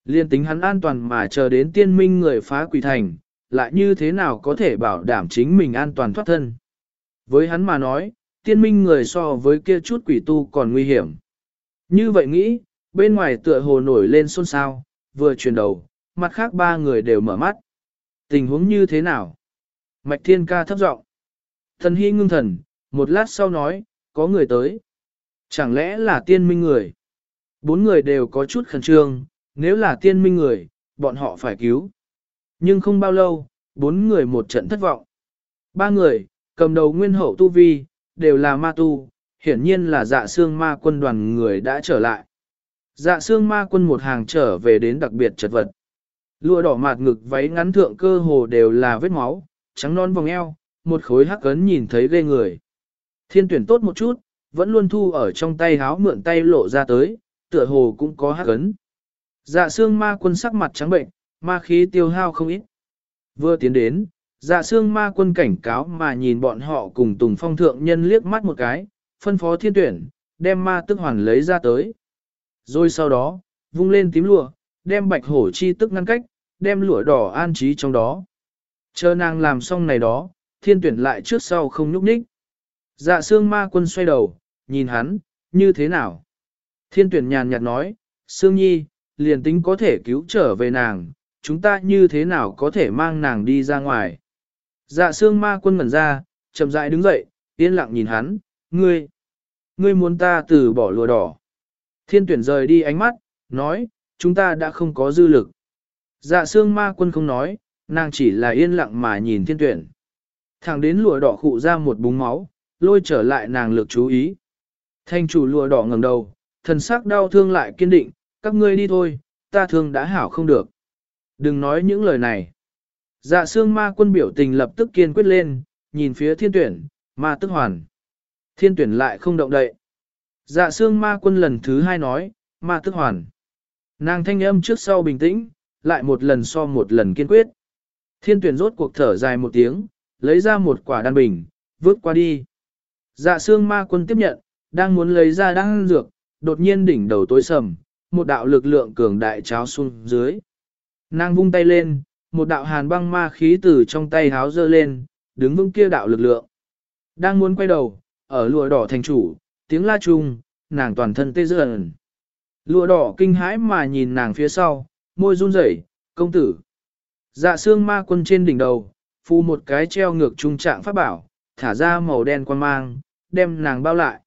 Liên tính hắn an toàn mà chờ đến tiên minh người phá quỷ thành, lại như thế nào có thể bảo đảm chính mình an toàn thoát thân. Với hắn mà nói, tiên minh người so với kia chút quỷ tu còn nguy hiểm. Như vậy nghĩ, bên ngoài tựa hồ nổi lên xôn xao, vừa chuyển đầu, mặt khác ba người đều mở mắt. Tình huống như thế nào? Mạch thiên ca thấp giọng Thần hy ngưng thần, một lát sau nói, có người tới. Chẳng lẽ là tiên minh người? Bốn người đều có chút khẩn trương, nếu là tiên minh người, bọn họ phải cứu. Nhưng không bao lâu, bốn người một trận thất vọng. Ba người, cầm đầu nguyên hậu tu vi, đều là ma tu, hiển nhiên là dạ xương ma quân đoàn người đã trở lại. Dạ xương ma quân một hàng trở về đến đặc biệt chật vật. Lụa đỏ mạt ngực váy ngắn thượng cơ hồ đều là vết máu, trắng non vòng eo, một khối hắc ấn nhìn thấy ghê người. Thiên tuyển tốt một chút, vẫn luôn thu ở trong tay háo mượn tay lộ ra tới, tựa hồ cũng có hắc ấn. Dạ xương ma quân sắc mặt trắng bệnh, ma khí tiêu hao không ít. Vừa tiến đến, dạ xương ma quân cảnh cáo mà nhìn bọn họ cùng Tùng Phong thượng nhân liếc mắt một cái, phân phó thiên tuyển, đem ma tức hoàn lấy ra tới. Rồi sau đó, vung lên tím lụa, đem bạch hổ chi tức ngăn cách, đem lụa đỏ an trí trong đó. Chờ nàng làm xong này đó, thiên tuyển lại trước sau không nhúc nhích. Dạ xương ma quân xoay đầu, nhìn hắn, như thế nào? Thiên tuyển nhàn nhạt nói, Sương Nhi, liền tính có thể cứu trở về nàng, chúng ta như thế nào có thể mang nàng đi ra ngoài? Dạ xương ma quân ngẩn ra, chậm rãi đứng dậy, yên lặng nhìn hắn, ngươi, ngươi muốn ta từ bỏ lụa đỏ. Thiên tuyển rời đi ánh mắt, nói, chúng ta đã không có dư lực. Dạ xương ma quân không nói, nàng chỉ là yên lặng mà nhìn thiên tuyển. Thẳng đến lụa đỏ khụ ra một búng máu, lôi trở lại nàng lực chú ý. Thanh chủ lụa đỏ ngẩng đầu, thần sắc đau thương lại kiên định, các ngươi đi thôi, ta thương đã hảo không được. Đừng nói những lời này. Dạ xương ma quân biểu tình lập tức kiên quyết lên, nhìn phía thiên tuyển, ma tức hoàn. Thiên tuyển lại không động đậy. Dạ xương ma quân lần thứ hai nói, ma tức hoàn. Nàng thanh âm trước sau bình tĩnh, lại một lần so một lần kiên quyết. Thiên tuyển rốt cuộc thở dài một tiếng, lấy ra một quả đan bình, vứt qua đi. Dạ xương ma quân tiếp nhận, đang muốn lấy ra đan dược, đột nhiên đỉnh đầu tối sầm, một đạo lực lượng cường đại cháo xuống dưới. Nàng vung tay lên, một đạo hàn băng ma khí từ trong tay háo dơ lên, đứng vững kia đạo lực lượng. Đang muốn quay đầu, ở lụa đỏ thành chủ, tiếng la chung, nàng toàn thân tê dần. Lụa đỏ kinh hãi mà nhìn nàng phía sau, môi run rẩy, công tử. Dạ xương ma quân trên đỉnh đầu, phu một cái treo ngược trung trạng pháp bảo, thả ra màu đen quan mang, đem nàng bao lại.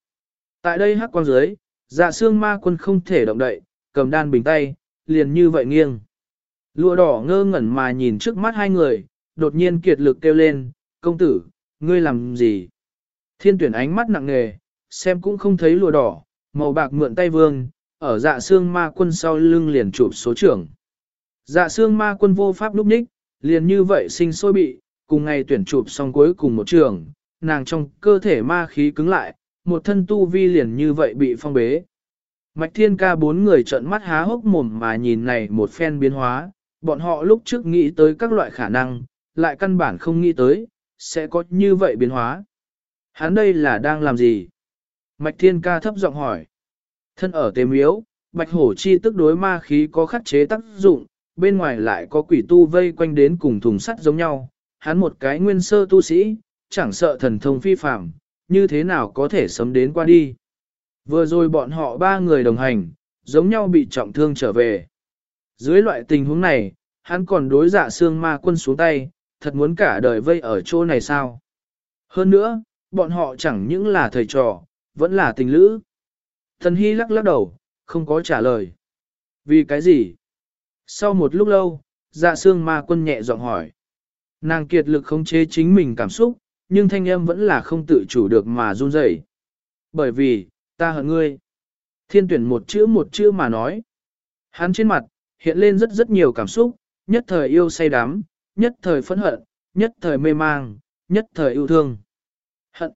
Tại đây hắc quang dưới, dạ xương ma quân không thể động đậy, cầm đan bình tay, liền như vậy nghiêng. Lụa đỏ ngơ ngẩn mà nhìn trước mắt hai người, đột nhiên kiệt lực kêu lên, công tử, ngươi làm gì? Thiên tuyển ánh mắt nặng nề, xem cũng không thấy lùa đỏ, màu bạc mượn tay vương, ở dạ xương ma quân sau lưng liền chụp số trưởng. Dạ xương ma quân vô pháp lúc ních, liền như vậy sinh sôi bị, cùng ngày tuyển chụp xong cuối cùng một trường, nàng trong cơ thể ma khí cứng lại, một thân tu vi liền như vậy bị phong bế. Mạch thiên ca bốn người trợn mắt há hốc mồm mà nhìn này một phen biến hóa, bọn họ lúc trước nghĩ tới các loại khả năng, lại căn bản không nghĩ tới, sẽ có như vậy biến hóa. Hắn đây là đang làm gì? Mạch thiên ca thấp giọng hỏi. Thân ở tế miếu, bạch hổ chi tức đối ma khí có khắc chế tác dụng, bên ngoài lại có quỷ tu vây quanh đến cùng thùng sắt giống nhau. Hắn một cái nguyên sơ tu sĩ, chẳng sợ thần thông phi phạm, như thế nào có thể sớm đến qua đi. Vừa rồi bọn họ ba người đồng hành, giống nhau bị trọng thương trở về. Dưới loại tình huống này, hắn còn đối dạ xương ma quân xuống tay, thật muốn cả đời vây ở chỗ này sao. Hơn nữa, bọn họ chẳng những là thầy trò, vẫn là tình lữ. Thần Hy lắc lắc đầu, không có trả lời. Vì cái gì? Sau một lúc lâu, dạ xương ma quân nhẹ giọng hỏi. Nàng kiệt lực khống chế chính mình cảm xúc, nhưng thanh âm vẫn là không tự chủ được mà run rẩy. Bởi vì, ta hận ngươi. Thiên tuyển một chữ một chữ mà nói. Hắn trên mặt, hiện lên rất rất nhiều cảm xúc, nhất thời yêu say đắm, nhất thời phẫn hận, nhất thời mê mang, nhất thời yêu thương. Hận.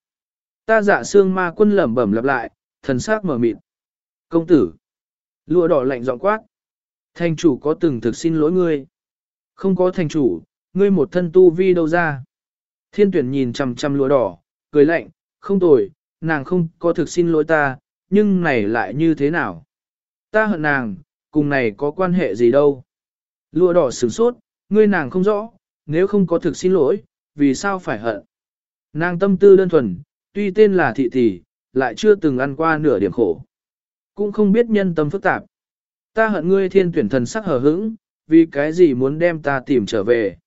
Ta dạ xương ma quân lẩm bẩm lặp lại, thần sắc mở mịt. Công tử. Lụa đỏ lạnh giọng quát. Thành chủ có từng thực xin lỗi ngươi. Không có thành chủ, ngươi một thân tu vi đâu ra. Thiên tuyển nhìn chằm chằm lụa đỏ, cười lạnh, không tồi, nàng không có thực xin lỗi ta, nhưng này lại như thế nào? Ta hận nàng, cùng này có quan hệ gì đâu? Lụa đỏ sửng sốt, ngươi nàng không rõ, nếu không có thực xin lỗi, vì sao phải hận? Nàng tâm tư đơn thuần, tuy tên là thị tỷ, lại chưa từng ăn qua nửa điểm khổ. Cũng không biết nhân tâm phức tạp. Ta hận ngươi thiên tuyển thần sắc hờ hững, vì cái gì muốn đem ta tìm trở về.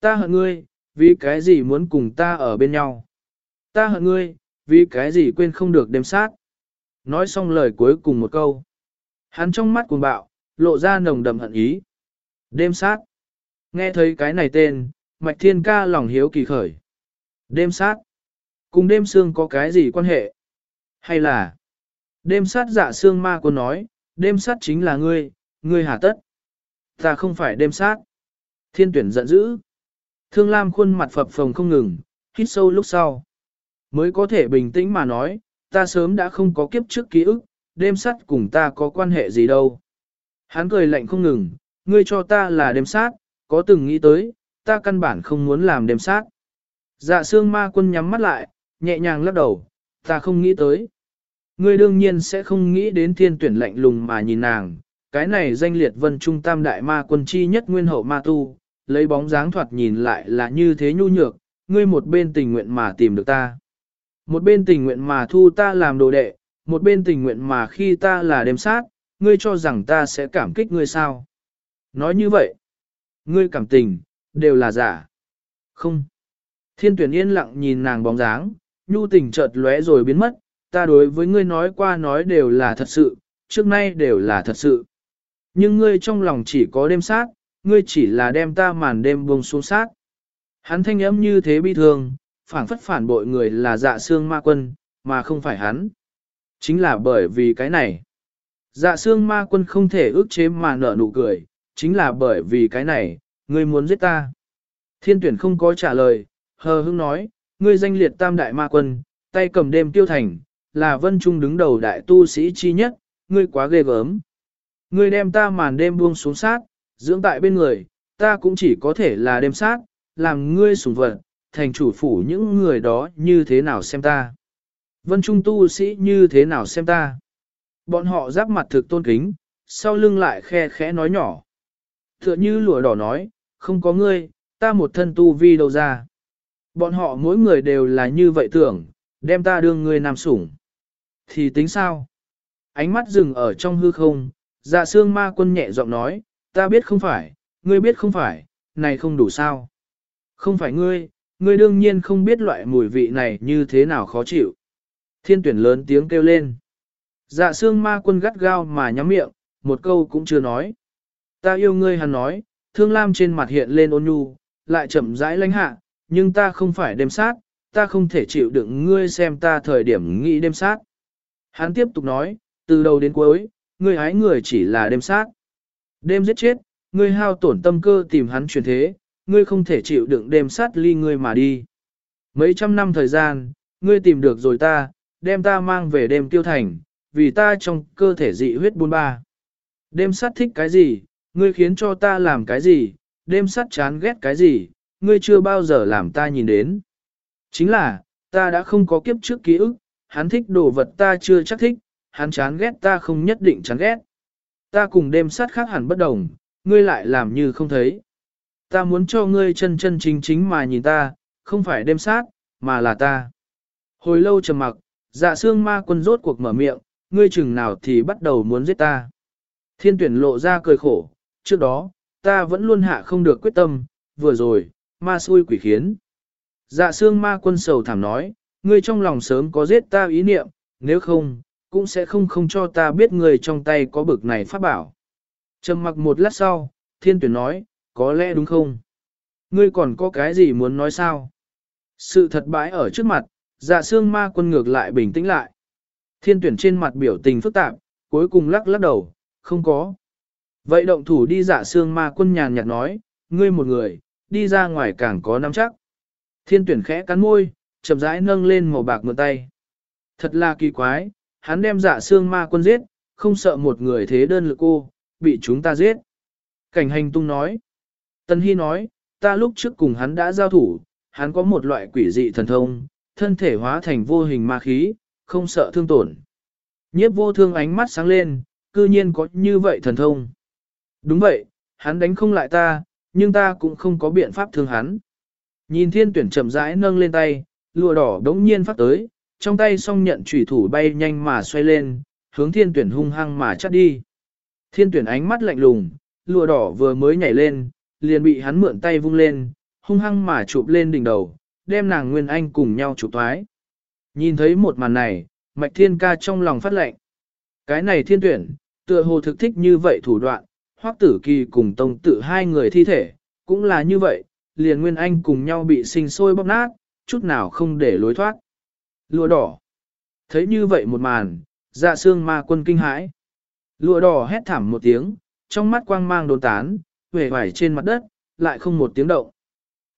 Ta hận ngươi, vì cái gì muốn cùng ta ở bên nhau. Ta hận ngươi, vì cái gì quên không được đêm sát. Nói xong lời cuối cùng một câu. Hắn trong mắt cuồng bạo, lộ ra nồng đậm hận ý. Đêm sát. Nghe thấy cái này tên, Mạch Thiên ca lòng hiếu kỳ khởi. Đêm sát. Cùng đêm sương có cái gì quan hệ? Hay là... Đêm sát dạ sương ma quân nói, đêm sát chính là ngươi, ngươi hà tất. Ta không phải đêm sát. Thiên tuyển giận dữ. Thương Lam khuôn mặt phập phồng không ngừng, hít sâu lúc sau. Mới có thể bình tĩnh mà nói, ta sớm đã không có kiếp trước ký ức, đêm sát cùng ta có quan hệ gì đâu. Hắn cười lạnh không ngừng, ngươi cho ta là đêm sát, có từng nghĩ tới, ta căn bản không muốn làm đêm sát. Dạ xương ma quân nhắm mắt lại, nhẹ nhàng lắc đầu, Ta không nghĩ tới. Ngươi đương nhiên sẽ không nghĩ đến thiên tuyển lạnh lùng mà nhìn nàng, cái này danh liệt vân trung tam đại ma quân chi nhất nguyên hậu ma tu, lấy bóng dáng thoạt nhìn lại là như thế nhu nhược, ngươi một bên tình nguyện mà tìm được ta. Một bên tình nguyện mà thu ta làm đồ đệ, một bên tình nguyện mà khi ta là đêm sát, ngươi cho rằng ta sẽ cảm kích ngươi sao. Nói như vậy, ngươi cảm tình, đều là giả. Không. Thiên tuyển yên lặng nhìn nàng bóng dáng, nhu tình chợt lóe rồi biến mất, ta đối với ngươi nói qua nói đều là thật sự, trước nay đều là thật sự. Nhưng ngươi trong lòng chỉ có đêm sát, ngươi chỉ là đem ta màn đêm buông xuống sát. Hắn thanh âm như thế bi thương, phản phất phản bội người là dạ xương ma quân, mà không phải hắn. Chính là bởi vì cái này. Dạ xương ma quân không thể ước chế mà nở nụ cười, chính là bởi vì cái này, ngươi muốn giết ta. Thiên tuyển không có trả lời, hờ hững nói, ngươi danh liệt tam đại ma quân, tay cầm đêm tiêu thành, là vân trung đứng đầu đại tu sĩ chi nhất, ngươi quá ghê gớm. Ngươi đem ta màn đêm buông xuống sát, dưỡng tại bên người, ta cũng chỉ có thể là đêm sát, làm ngươi sủng vật, thành chủ phủ những người đó như thế nào xem ta. Vân trung tu sĩ như thế nào xem ta. Bọn họ giáp mặt thực tôn kính, sau lưng lại khe khẽ nói nhỏ. Tựa như lụa đỏ nói, không có ngươi, ta một thân tu vi đâu ra. Bọn họ mỗi người đều là như vậy tưởng, đem ta đương người nam sủng. Thì tính sao? Ánh mắt dừng ở trong hư không, dạ xương ma quân nhẹ giọng nói, ta biết không phải, ngươi biết không phải, này không đủ sao. Không phải ngươi, ngươi đương nhiên không biết loại mùi vị này như thế nào khó chịu. Thiên tuyển lớn tiếng kêu lên. Dạ xương ma quân gắt gao mà nhắm miệng, một câu cũng chưa nói. Ta yêu ngươi hắn nói, thương lam trên mặt hiện lên ôn nhu, lại chậm rãi lãnh hạ, nhưng ta không phải đêm sát, ta không thể chịu đựng ngươi xem ta thời điểm nghĩ đêm sát. Hắn tiếp tục nói, từ đầu đến cuối, ngươi hái người chỉ là đêm sát. Đêm giết chết, ngươi hao tổn tâm cơ tìm hắn truyền thế, ngươi không thể chịu đựng đêm sát ly ngươi mà đi. Mấy trăm năm thời gian, ngươi tìm được rồi ta, đem ta mang về đêm tiêu thành, vì ta trong cơ thể dị huyết buôn ba. Đêm sát thích cái gì, ngươi khiến cho ta làm cái gì, đêm sát chán ghét cái gì, ngươi chưa bao giờ làm ta nhìn đến. Chính là, ta đã không có kiếp trước ký ức, hắn thích đồ vật ta chưa chắc thích, hắn chán ghét ta không nhất định chán ghét. Ta cùng đêm sát khác hẳn bất đồng, ngươi lại làm như không thấy. Ta muốn cho ngươi chân chân chính chính mà nhìn ta, không phải đêm sát, mà là ta. Hồi lâu trầm mặc, dạ xương ma quân rốt cuộc mở miệng, ngươi chừng nào thì bắt đầu muốn giết ta. Thiên tuyển lộ ra cười khổ, trước đó, ta vẫn luôn hạ không được quyết tâm, vừa rồi, ma xui quỷ khiến. Dạ xương ma quân sầu thảm nói, ngươi trong lòng sớm có giết ta ý niệm, nếu không, cũng sẽ không không cho ta biết người trong tay có bực này pháp bảo. Trầm mặc một lát sau, thiên tuyển nói, có lẽ đúng không? Ngươi còn có cái gì muốn nói sao? Sự thật bãi ở trước mặt, dạ xương ma quân ngược lại bình tĩnh lại. Thiên tuyển trên mặt biểu tình phức tạp, cuối cùng lắc lắc đầu, không có. Vậy động thủ đi dạ xương ma quân nhàn nhạt nói, ngươi một người, đi ra ngoài càng có nắm chắc. Thiên tuyển khẽ cắn môi, chậm rãi nâng lên màu bạc mượn tay. Thật là kỳ quái, hắn đem dạ xương ma quân giết, không sợ một người thế đơn lực cô, bị chúng ta giết. Cảnh hành tung nói. Tân Hy nói, ta lúc trước cùng hắn đã giao thủ, hắn có một loại quỷ dị thần thông, thân thể hóa thành vô hình ma khí, không sợ thương tổn. Nhiếp vô thương ánh mắt sáng lên, cư nhiên có như vậy thần thông. Đúng vậy, hắn đánh không lại ta, nhưng ta cũng không có biện pháp thương hắn. Nhìn thiên tuyển chậm rãi nâng lên tay, lụa đỏ đống nhiên phát tới, trong tay song nhận chủy thủ bay nhanh mà xoay lên, hướng thiên tuyển hung hăng mà chắt đi. Thiên tuyển ánh mắt lạnh lùng, lụa đỏ vừa mới nhảy lên, liền bị hắn mượn tay vung lên, hung hăng mà chụp lên đỉnh đầu, đem nàng Nguyên Anh cùng nhau chụp thoái. Nhìn thấy một màn này, mạch thiên ca trong lòng phát lệnh. Cái này thiên tuyển, tựa hồ thực thích như vậy thủ đoạn, hoắc tử kỳ cùng tông tự hai người thi thể, cũng là như vậy, liền Nguyên Anh cùng nhau bị sinh sôi bóp nát, chút nào không để lối thoát. Lụa đỏ. Thấy như vậy một màn, dạ xương ma quân kinh hãi. Lụa đỏ hét thảm một tiếng, trong mắt quang mang đồn tán, về vải trên mặt đất, lại không một tiếng động.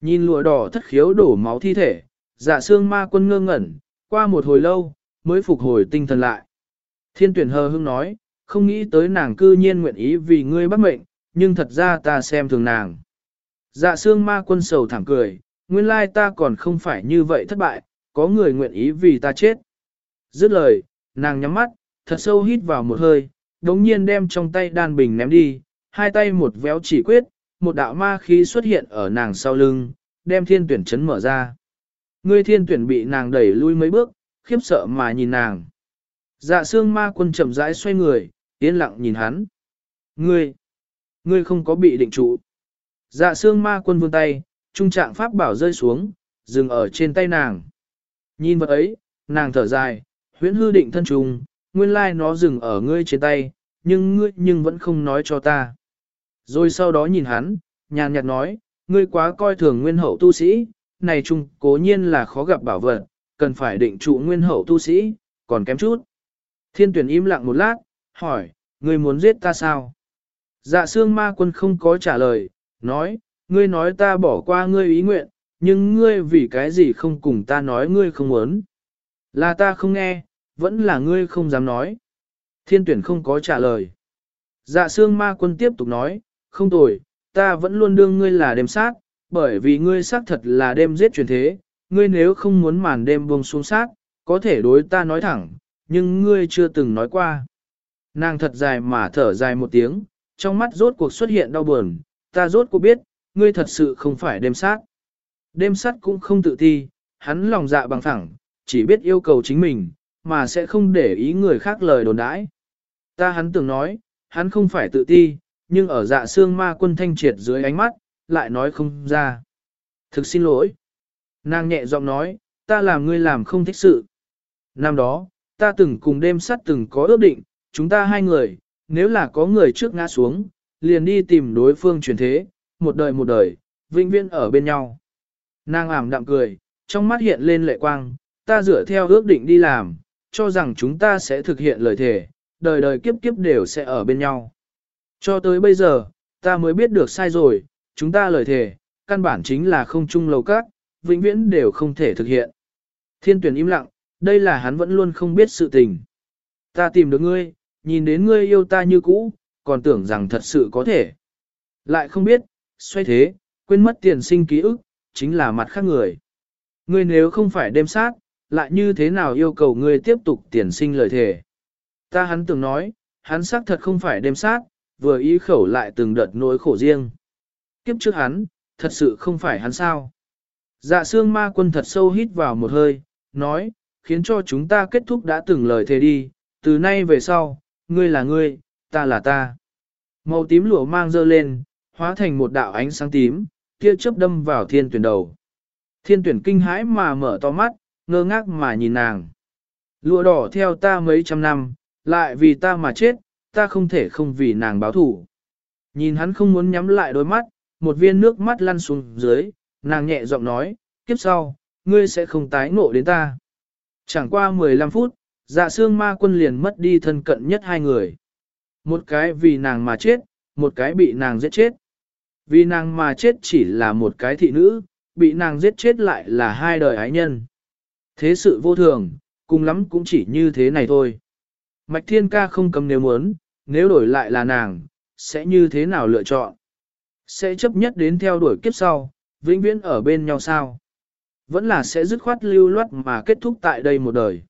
Nhìn lụa đỏ thất khiếu đổ máu thi thể, dạ xương ma quân ngơ ngẩn, qua một hồi lâu, mới phục hồi tinh thần lại. Thiên tuyển hờ hưng nói, không nghĩ tới nàng cư nhiên nguyện ý vì ngươi bắt mệnh, nhưng thật ra ta xem thường nàng. Dạ xương ma quân sầu thẳng cười, nguyên lai ta còn không phải như vậy thất bại, có người nguyện ý vì ta chết. Dứt lời, nàng nhắm mắt, thật sâu hít vào một hơi, đống nhiên đem trong tay đan bình ném đi, hai tay một véo chỉ quyết, một đạo ma khí xuất hiện ở nàng sau lưng, đem thiên tuyển chấn mở ra. Ngươi thiên tuyển bị nàng đẩy lui mấy bước, khiếp sợ mà nhìn nàng. Dạ xương ma quân chậm rãi xoay người, yên lặng nhìn hắn. Ngươi, ngươi không có bị định trụ. Dạ xương ma quân vươn tay, trung trạng pháp bảo rơi xuống, dừng ở trên tay nàng. Nhìn vật ấy, nàng thở dài, huyễn hư định thân trùng, nguyên lai nó dừng ở ngươi trên tay, nhưng ngươi nhưng vẫn không nói cho ta. Rồi sau đó nhìn hắn, nhàn nhạt nói, ngươi quá coi thường nguyên hậu tu sĩ, này trung cố nhiên là khó gặp bảo vật, cần phải định trụ nguyên hậu tu sĩ, còn kém chút. Thiên tuyển im lặng một lát, hỏi, ngươi muốn giết ta sao? Dạ xương ma quân không có trả lời, nói, ngươi nói ta bỏ qua ngươi ý nguyện, nhưng ngươi vì cái gì không cùng ta nói ngươi không muốn. Là ta không nghe, vẫn là ngươi không dám nói. Thiên tuyển không có trả lời. Dạ xương ma quân tiếp tục nói, không tồi, ta vẫn luôn đương ngươi là đêm sát, bởi vì ngươi xác thật là đêm giết truyền thế, ngươi nếu không muốn màn đêm buông xuống sát, có thể đối ta nói thẳng, nhưng ngươi chưa từng nói qua. Nàng thật dài mà thở dài một tiếng, trong mắt rốt cuộc xuất hiện đau buồn, ta rốt cuộc biết, ngươi thật sự không phải đêm sát. Đêm sát cũng không tự thi. hắn lòng dạ bằng thẳng, chỉ biết yêu cầu chính mình, mà sẽ không để ý người khác lời đồn đãi. Ta hắn từng nói, hắn không phải tự ti, nhưng ở dạ xương ma quân thanh triệt dưới ánh mắt, lại nói không ra. Thực xin lỗi. Nàng nhẹ giọng nói, ta làm ngươi làm không thích sự. Năm đó, ta từng cùng đêm sát từng có ước định, chúng ta hai người, nếu là có người trước ngã xuống, liền đi tìm đối phương chuyển thế, một đời một đời, vinh viên ở bên nhau. Nàng ảm đạm cười, trong mắt hiện lên lệ quang, ta dựa theo ước định đi làm, cho rằng chúng ta sẽ thực hiện lời thề, đời đời kiếp kiếp đều sẽ ở bên nhau. Cho tới bây giờ, ta mới biết được sai rồi, chúng ta lời thề, căn bản chính là không chung lầu các, vĩnh viễn đều không thể thực hiện. Thiên tuyển im lặng, đây là hắn vẫn luôn không biết sự tình. Ta tìm được ngươi, nhìn đến ngươi yêu ta như cũ, còn tưởng rằng thật sự có thể. Lại không biết, xoay thế, quên mất tiền sinh ký ức, chính là mặt khác người. Ngươi nếu không phải đêm sát, lại như thế nào yêu cầu ngươi tiếp tục tiền sinh lời thề. Ta hắn từng nói, hắn xác thật không phải đêm sát, vừa ý khẩu lại từng đợt nỗi khổ riêng. Kiếp trước hắn, thật sự không phải hắn sao. Dạ xương ma quân thật sâu hít vào một hơi, nói, khiến cho chúng ta kết thúc đã từng lời thề đi, từ nay về sau, ngươi là ngươi, ta là ta. Màu tím lụa mang dơ lên, hóa thành một đạo ánh sáng tím, kia chớp đâm vào thiên tuyển đầu. Thiên tuyển kinh hãi mà mở to mắt, ngơ ngác mà nhìn nàng. Lụa đỏ theo ta mấy trăm năm, lại vì ta mà chết, ta không thể không vì nàng báo thủ. Nhìn hắn không muốn nhắm lại đôi mắt, một viên nước mắt lăn xuống dưới, nàng nhẹ giọng nói, kiếp sau, ngươi sẽ không tái ngộ đến ta. Chẳng qua 15 phút, dạ xương ma quân liền mất đi thân cận nhất hai người. Một cái vì nàng mà chết, một cái bị nàng giết chết. Vì nàng mà chết chỉ là một cái thị nữ, bị nàng giết chết lại là hai đời ái nhân. Thế sự vô thường, cùng lắm cũng chỉ như thế này thôi. Mạch Thiên Ca không cầm nếu muốn, nếu đổi lại là nàng, sẽ như thế nào lựa chọn? Sẽ chấp nhất đến theo đuổi kiếp sau, vĩnh viễn ở bên nhau sao? Vẫn là sẽ dứt khoát lưu loát mà kết thúc tại đây một đời.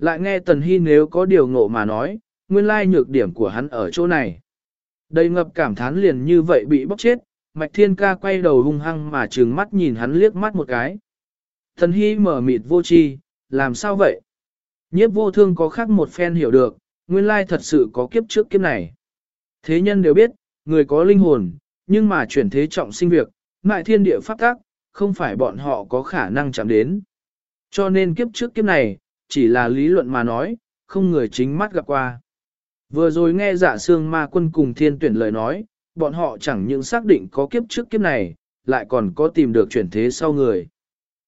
Lại nghe Tần Hy nếu có điều ngộ mà nói, nguyên lai nhược điểm của hắn ở chỗ này. Đầy ngập cảm thán liền như vậy bị bóc chết, Mạch Thiên Ca quay đầu hung hăng mà trừng mắt nhìn hắn liếc mắt một cái. Tần Hy mở mịt vô chi, làm sao vậy? Nhiếp vô thương có khác một phen hiểu được, nguyên lai thật sự có kiếp trước kiếp này. Thế nhân đều biết, người có linh hồn, nhưng mà chuyển thế trọng sinh việc, ngại thiên địa pháp tác, không phải bọn họ có khả năng chạm đến. Cho nên kiếp trước kiếp này, chỉ là lý luận mà nói, không người chính mắt gặp qua. Vừa rồi nghe giả dạ xương ma quân cùng thiên tuyển lời nói, bọn họ chẳng những xác định có kiếp trước kiếp này, lại còn có tìm được chuyển thế sau người.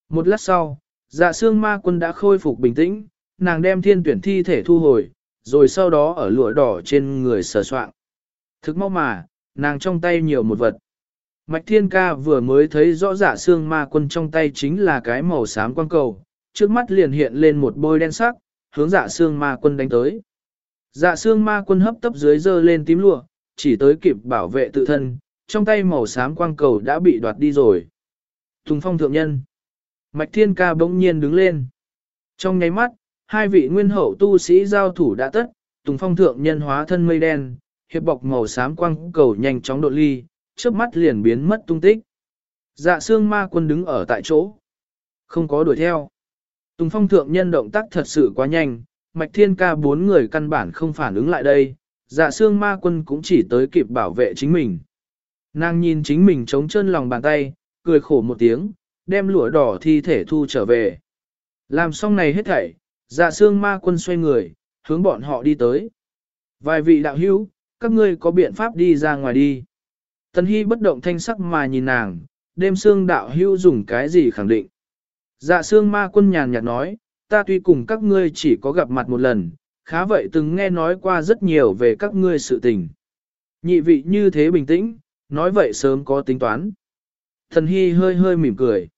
Một lát sau, dạ xương ma quân đã khôi phục bình tĩnh, nàng đem thiên tuyển thi thể thu hồi, rồi sau đó ở lụa đỏ trên người sờ soạn. Thực mau mà, nàng trong tay nhiều một vật. Mạch Thiên Ca vừa mới thấy rõ dạ giả xương ma quân trong tay chính là cái màu xám quang cầu, trước mắt liền hiện lên một bôi đen sắc, hướng dạ xương ma quân đánh tới. Dạ xương ma quân hấp tấp dưới dơ lên tím lụa, chỉ tới kịp bảo vệ tự thân, trong tay màu xám quang cầu đã bị đoạt đi rồi. Thùng phong thượng nhân. Mạch Thiên Ca bỗng nhiên đứng lên. Trong nháy mắt, Hai vị nguyên hậu tu sĩ giao thủ đã tất, Tùng Phong thượng nhân hóa thân mây đen, hiệp bọc màu xám quang cầu nhanh chóng độ ly, trước mắt liền biến mất tung tích. Dạ xương ma quân đứng ở tại chỗ. Không có đuổi theo. Tùng Phong thượng nhân động tác thật sự quá nhanh, Mạch Thiên ca bốn người căn bản không phản ứng lại đây, dạ xương ma quân cũng chỉ tới kịp bảo vệ chính mình. Nàng nhìn chính mình chống chân lòng bàn tay, cười khổ một tiếng, đem lụa đỏ thi thể thu trở về. Làm xong này hết thảy, dạ xương ma quân xoay người, hướng bọn họ đi tới. Vài vị đạo hữu, các ngươi có biện pháp đi ra ngoài đi. Tần Hy bất động thanh sắc mà nhìn nàng, đêm xương đạo hữu dùng cái gì khẳng định. Dạ xương ma quân nhàn nhạt nói, ta tuy cùng các ngươi chỉ có gặp mặt một lần, khá vậy từng nghe nói qua rất nhiều về các ngươi sự tình. Nhị vị như thế bình tĩnh, nói vậy sớm có tính toán. Thần Hy hơi hơi mỉm cười.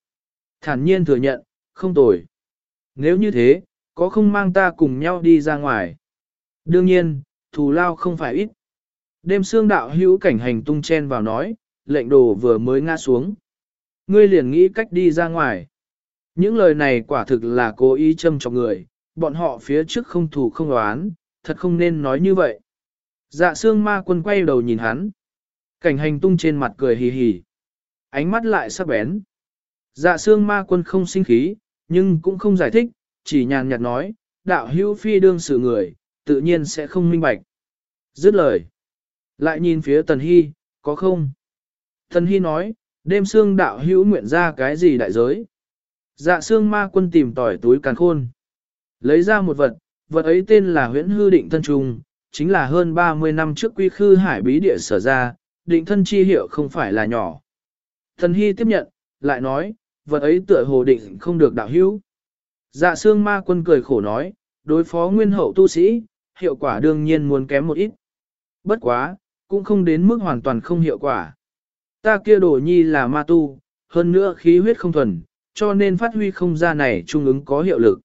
Thản nhiên thừa nhận, không tồi. Nếu như thế, có không mang ta cùng nhau đi ra ngoài? Đương nhiên, thù lao không phải ít. Đêm xương đạo hữu cảnh hành tung chen vào nói, lệnh đồ vừa mới ngã xuống. Ngươi liền nghĩ cách đi ra ngoài. Những lời này quả thực là cố ý châm cho người, bọn họ phía trước không thủ không đoán, thật không nên nói như vậy. Dạ xương ma quân quay đầu nhìn hắn. Cảnh hành tung trên mặt cười hì hì. Ánh mắt lại sắc bén. Dạ xương ma quân không sinh khí, nhưng cũng không giải thích, chỉ nhàn nhạt nói, đạo hữu phi đương sự người, tự nhiên sẽ không minh bạch. Dứt lời. Lại nhìn phía Tần Hy, có không? Tần Hy nói, đêm xương đạo hữu nguyện ra cái gì đại giới? Dạ xương ma quân tìm tỏi túi càn khôn. Lấy ra một vật, vật ấy tên là huyễn hư định thân trùng, chính là hơn 30 năm trước quy khư hải bí địa sở ra, định thân chi hiệu không phải là nhỏ. Thần Hy tiếp nhận, lại nói, vật ấy tựa hồ định không được đạo hữu. Dạ xương ma quân cười khổ nói, đối phó nguyên hậu tu sĩ, hiệu quả đương nhiên muốn kém một ít. Bất quá, cũng không đến mức hoàn toàn không hiệu quả. Ta kia đổ nhi là ma tu, hơn nữa khí huyết không thuần, cho nên phát huy không ra này trung ứng có hiệu lực.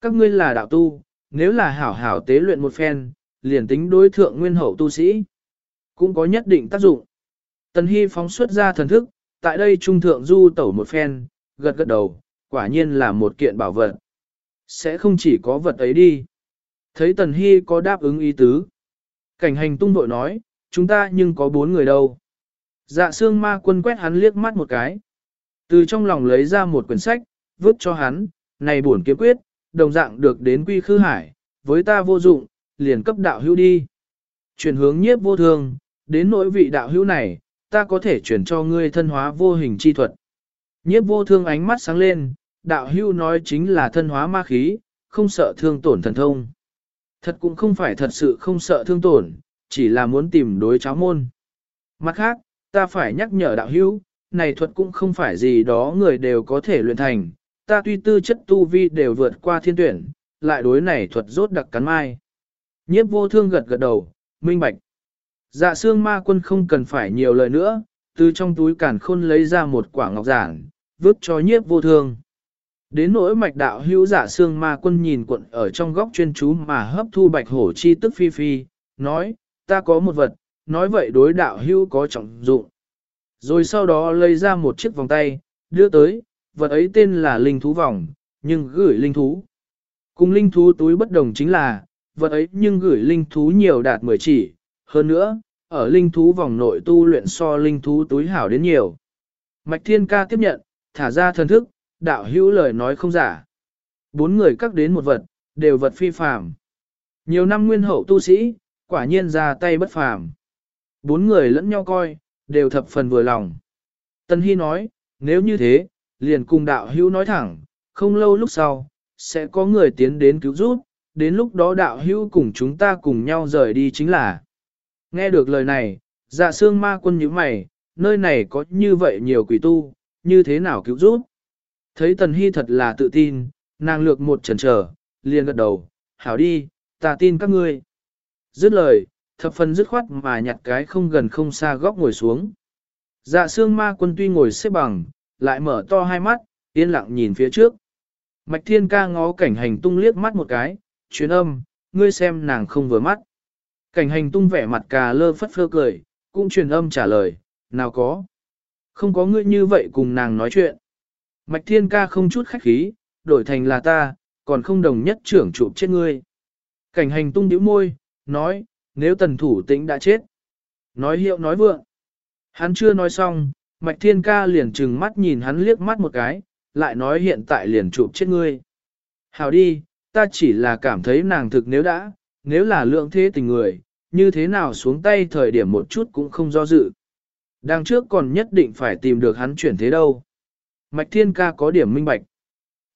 Các ngươi là đạo tu, nếu là hảo hảo tế luyện một phen, liền tính đối thượng nguyên hậu tu sĩ, cũng có nhất định tác dụng. Tần Hy phóng xuất ra thần thức, tại đây trung thượng du tẩu một phen, gật gật đầu, quả nhiên là một kiện bảo vật. Sẽ không chỉ có vật ấy đi. Thấy Tần Hy có đáp ứng ý tứ. Cảnh hành tung đội nói, chúng ta nhưng có bốn người đâu. Dạ xương ma quân quét hắn liếc mắt một cái. Từ trong lòng lấy ra một quyển sách, vứt cho hắn, này buồn kiếm quyết, đồng dạng được đến quy khư hải, với ta vô dụng, liền cấp đạo hữu đi. Chuyển hướng nhiếp vô thương, đến nỗi vị đạo hữu này, ta có thể chuyển cho ngươi thân hóa vô hình chi thuật. Nhiếp vô thương ánh mắt sáng lên, đạo hữu nói chính là thân hóa ma khí, không sợ thương tổn thần thông. Thật cũng không phải thật sự không sợ thương tổn, chỉ là muốn tìm đối cháo môn. Mặt khác, ta phải nhắc nhở đạo hữu, này thuật cũng không phải gì đó người đều có thể luyện thành, ta tuy tư chất tu vi đều vượt qua thiên tuyển, lại đối này thuật rốt đặc cắn mai. Nhiếp vô thương gật gật đầu, minh bạch. Dạ xương ma quân không cần phải nhiều lời nữa, từ trong túi cản khôn lấy ra một quả ngọc giản, vứt cho nhiếp vô thương. Đến nỗi mạch đạo hữu giả dạ xương ma quân nhìn quận ở trong góc chuyên chú mà hấp thu bạch hổ chi tức phi phi, nói, ta có một vật, nói vậy đối đạo hữu có trọng dụng. Rồi sau đó lấy ra một chiếc vòng tay, đưa tới, vật ấy tên là linh thú vòng, nhưng gửi linh thú. Cùng linh thú túi bất đồng chính là, vật ấy nhưng gửi linh thú nhiều đạt 10 chỉ, hơn nữa, ở linh thú vòng nội tu luyện so linh thú túi hảo đến nhiều. Mạch Thiên Ca tiếp nhận, thả ra thần thức, đạo hữu lời nói không giả. Bốn người cắt đến một vật, đều vật phi phàm. Nhiều năm nguyên hậu tu sĩ, quả nhiên ra tay bất phàm. Bốn người lẫn nhau coi, đều thập phần vừa lòng. Tân Hy nói, nếu như thế, liền cùng đạo hữu nói thẳng, không lâu lúc sau, sẽ có người tiến đến cứu giúp, đến lúc đó đạo hữu cùng chúng ta cùng nhau rời đi chính là. Nghe được lời này, dạ xương ma quân như mày, nơi này có như vậy nhiều quỷ tu, như thế nào cứu giúp? Thấy Tần Hy thật là tự tin, nàng lược một chần trở, liền gật đầu, hảo đi, ta tin các ngươi. Dứt lời, thập phần dứt khoát mà nhặt cái không gần không xa góc ngồi xuống. Dạ xương ma quân tuy ngồi xếp bằng, lại mở to hai mắt, yên lặng nhìn phía trước. Mạch thiên ca ngó cảnh hành tung liếc mắt một cái, chuyến âm, ngươi xem nàng không vừa mắt. Cảnh hành tung vẻ mặt cà lơ phất phơ cười, cũng truyền âm trả lời, nào có. Không có ngươi như vậy cùng nàng nói chuyện. Mạch thiên ca không chút khách khí, đổi thành là ta, còn không đồng nhất trưởng chụp chết ngươi. Cảnh hành tung điếu môi, nói, nếu tần thủ tĩnh đã chết. Nói hiệu nói vượng. Hắn chưa nói xong, Mạch Thiên Ca liền trừng mắt nhìn hắn liếc mắt một cái, lại nói hiện tại liền chụp chết ngươi. Hào đi, ta chỉ là cảm thấy nàng thực nếu đã, nếu là lượng thế tình người, như thế nào xuống tay thời điểm một chút cũng không do dự. Đằng trước còn nhất định phải tìm được hắn chuyển thế đâu. Mạch Thiên Ca có điểm minh bạch.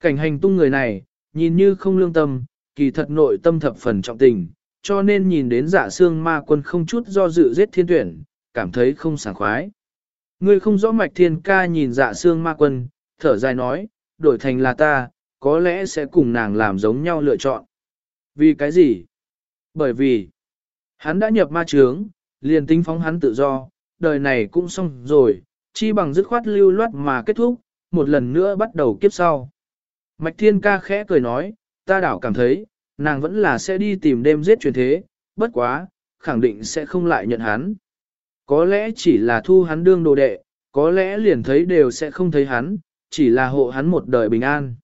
Cảnh hành tung người này, nhìn như không lương tâm, kỳ thật nội tâm thập phần trọng tình, cho nên nhìn đến dạ xương ma quân không chút do dự giết thiên tuyển, cảm thấy không sảng khoái. Ngươi không rõ Mạch Thiên Ca nhìn dạ xương ma quân, thở dài nói, đổi thành là ta, có lẽ sẽ cùng nàng làm giống nhau lựa chọn. Vì cái gì? Bởi vì, hắn đã nhập ma trướng, liền tính phóng hắn tự do, đời này cũng xong rồi, chi bằng dứt khoát lưu loát mà kết thúc, một lần nữa bắt đầu kiếp sau. Mạch Thiên ca khẽ cười nói, ta đảo cảm thấy, nàng vẫn là sẽ đi tìm đêm giết truyền thế, bất quá, khẳng định sẽ không lại nhận hắn. Có lẽ chỉ là thu hắn đương đồ đệ, có lẽ liền thấy đều sẽ không thấy hắn, chỉ là hộ hắn một đời bình an.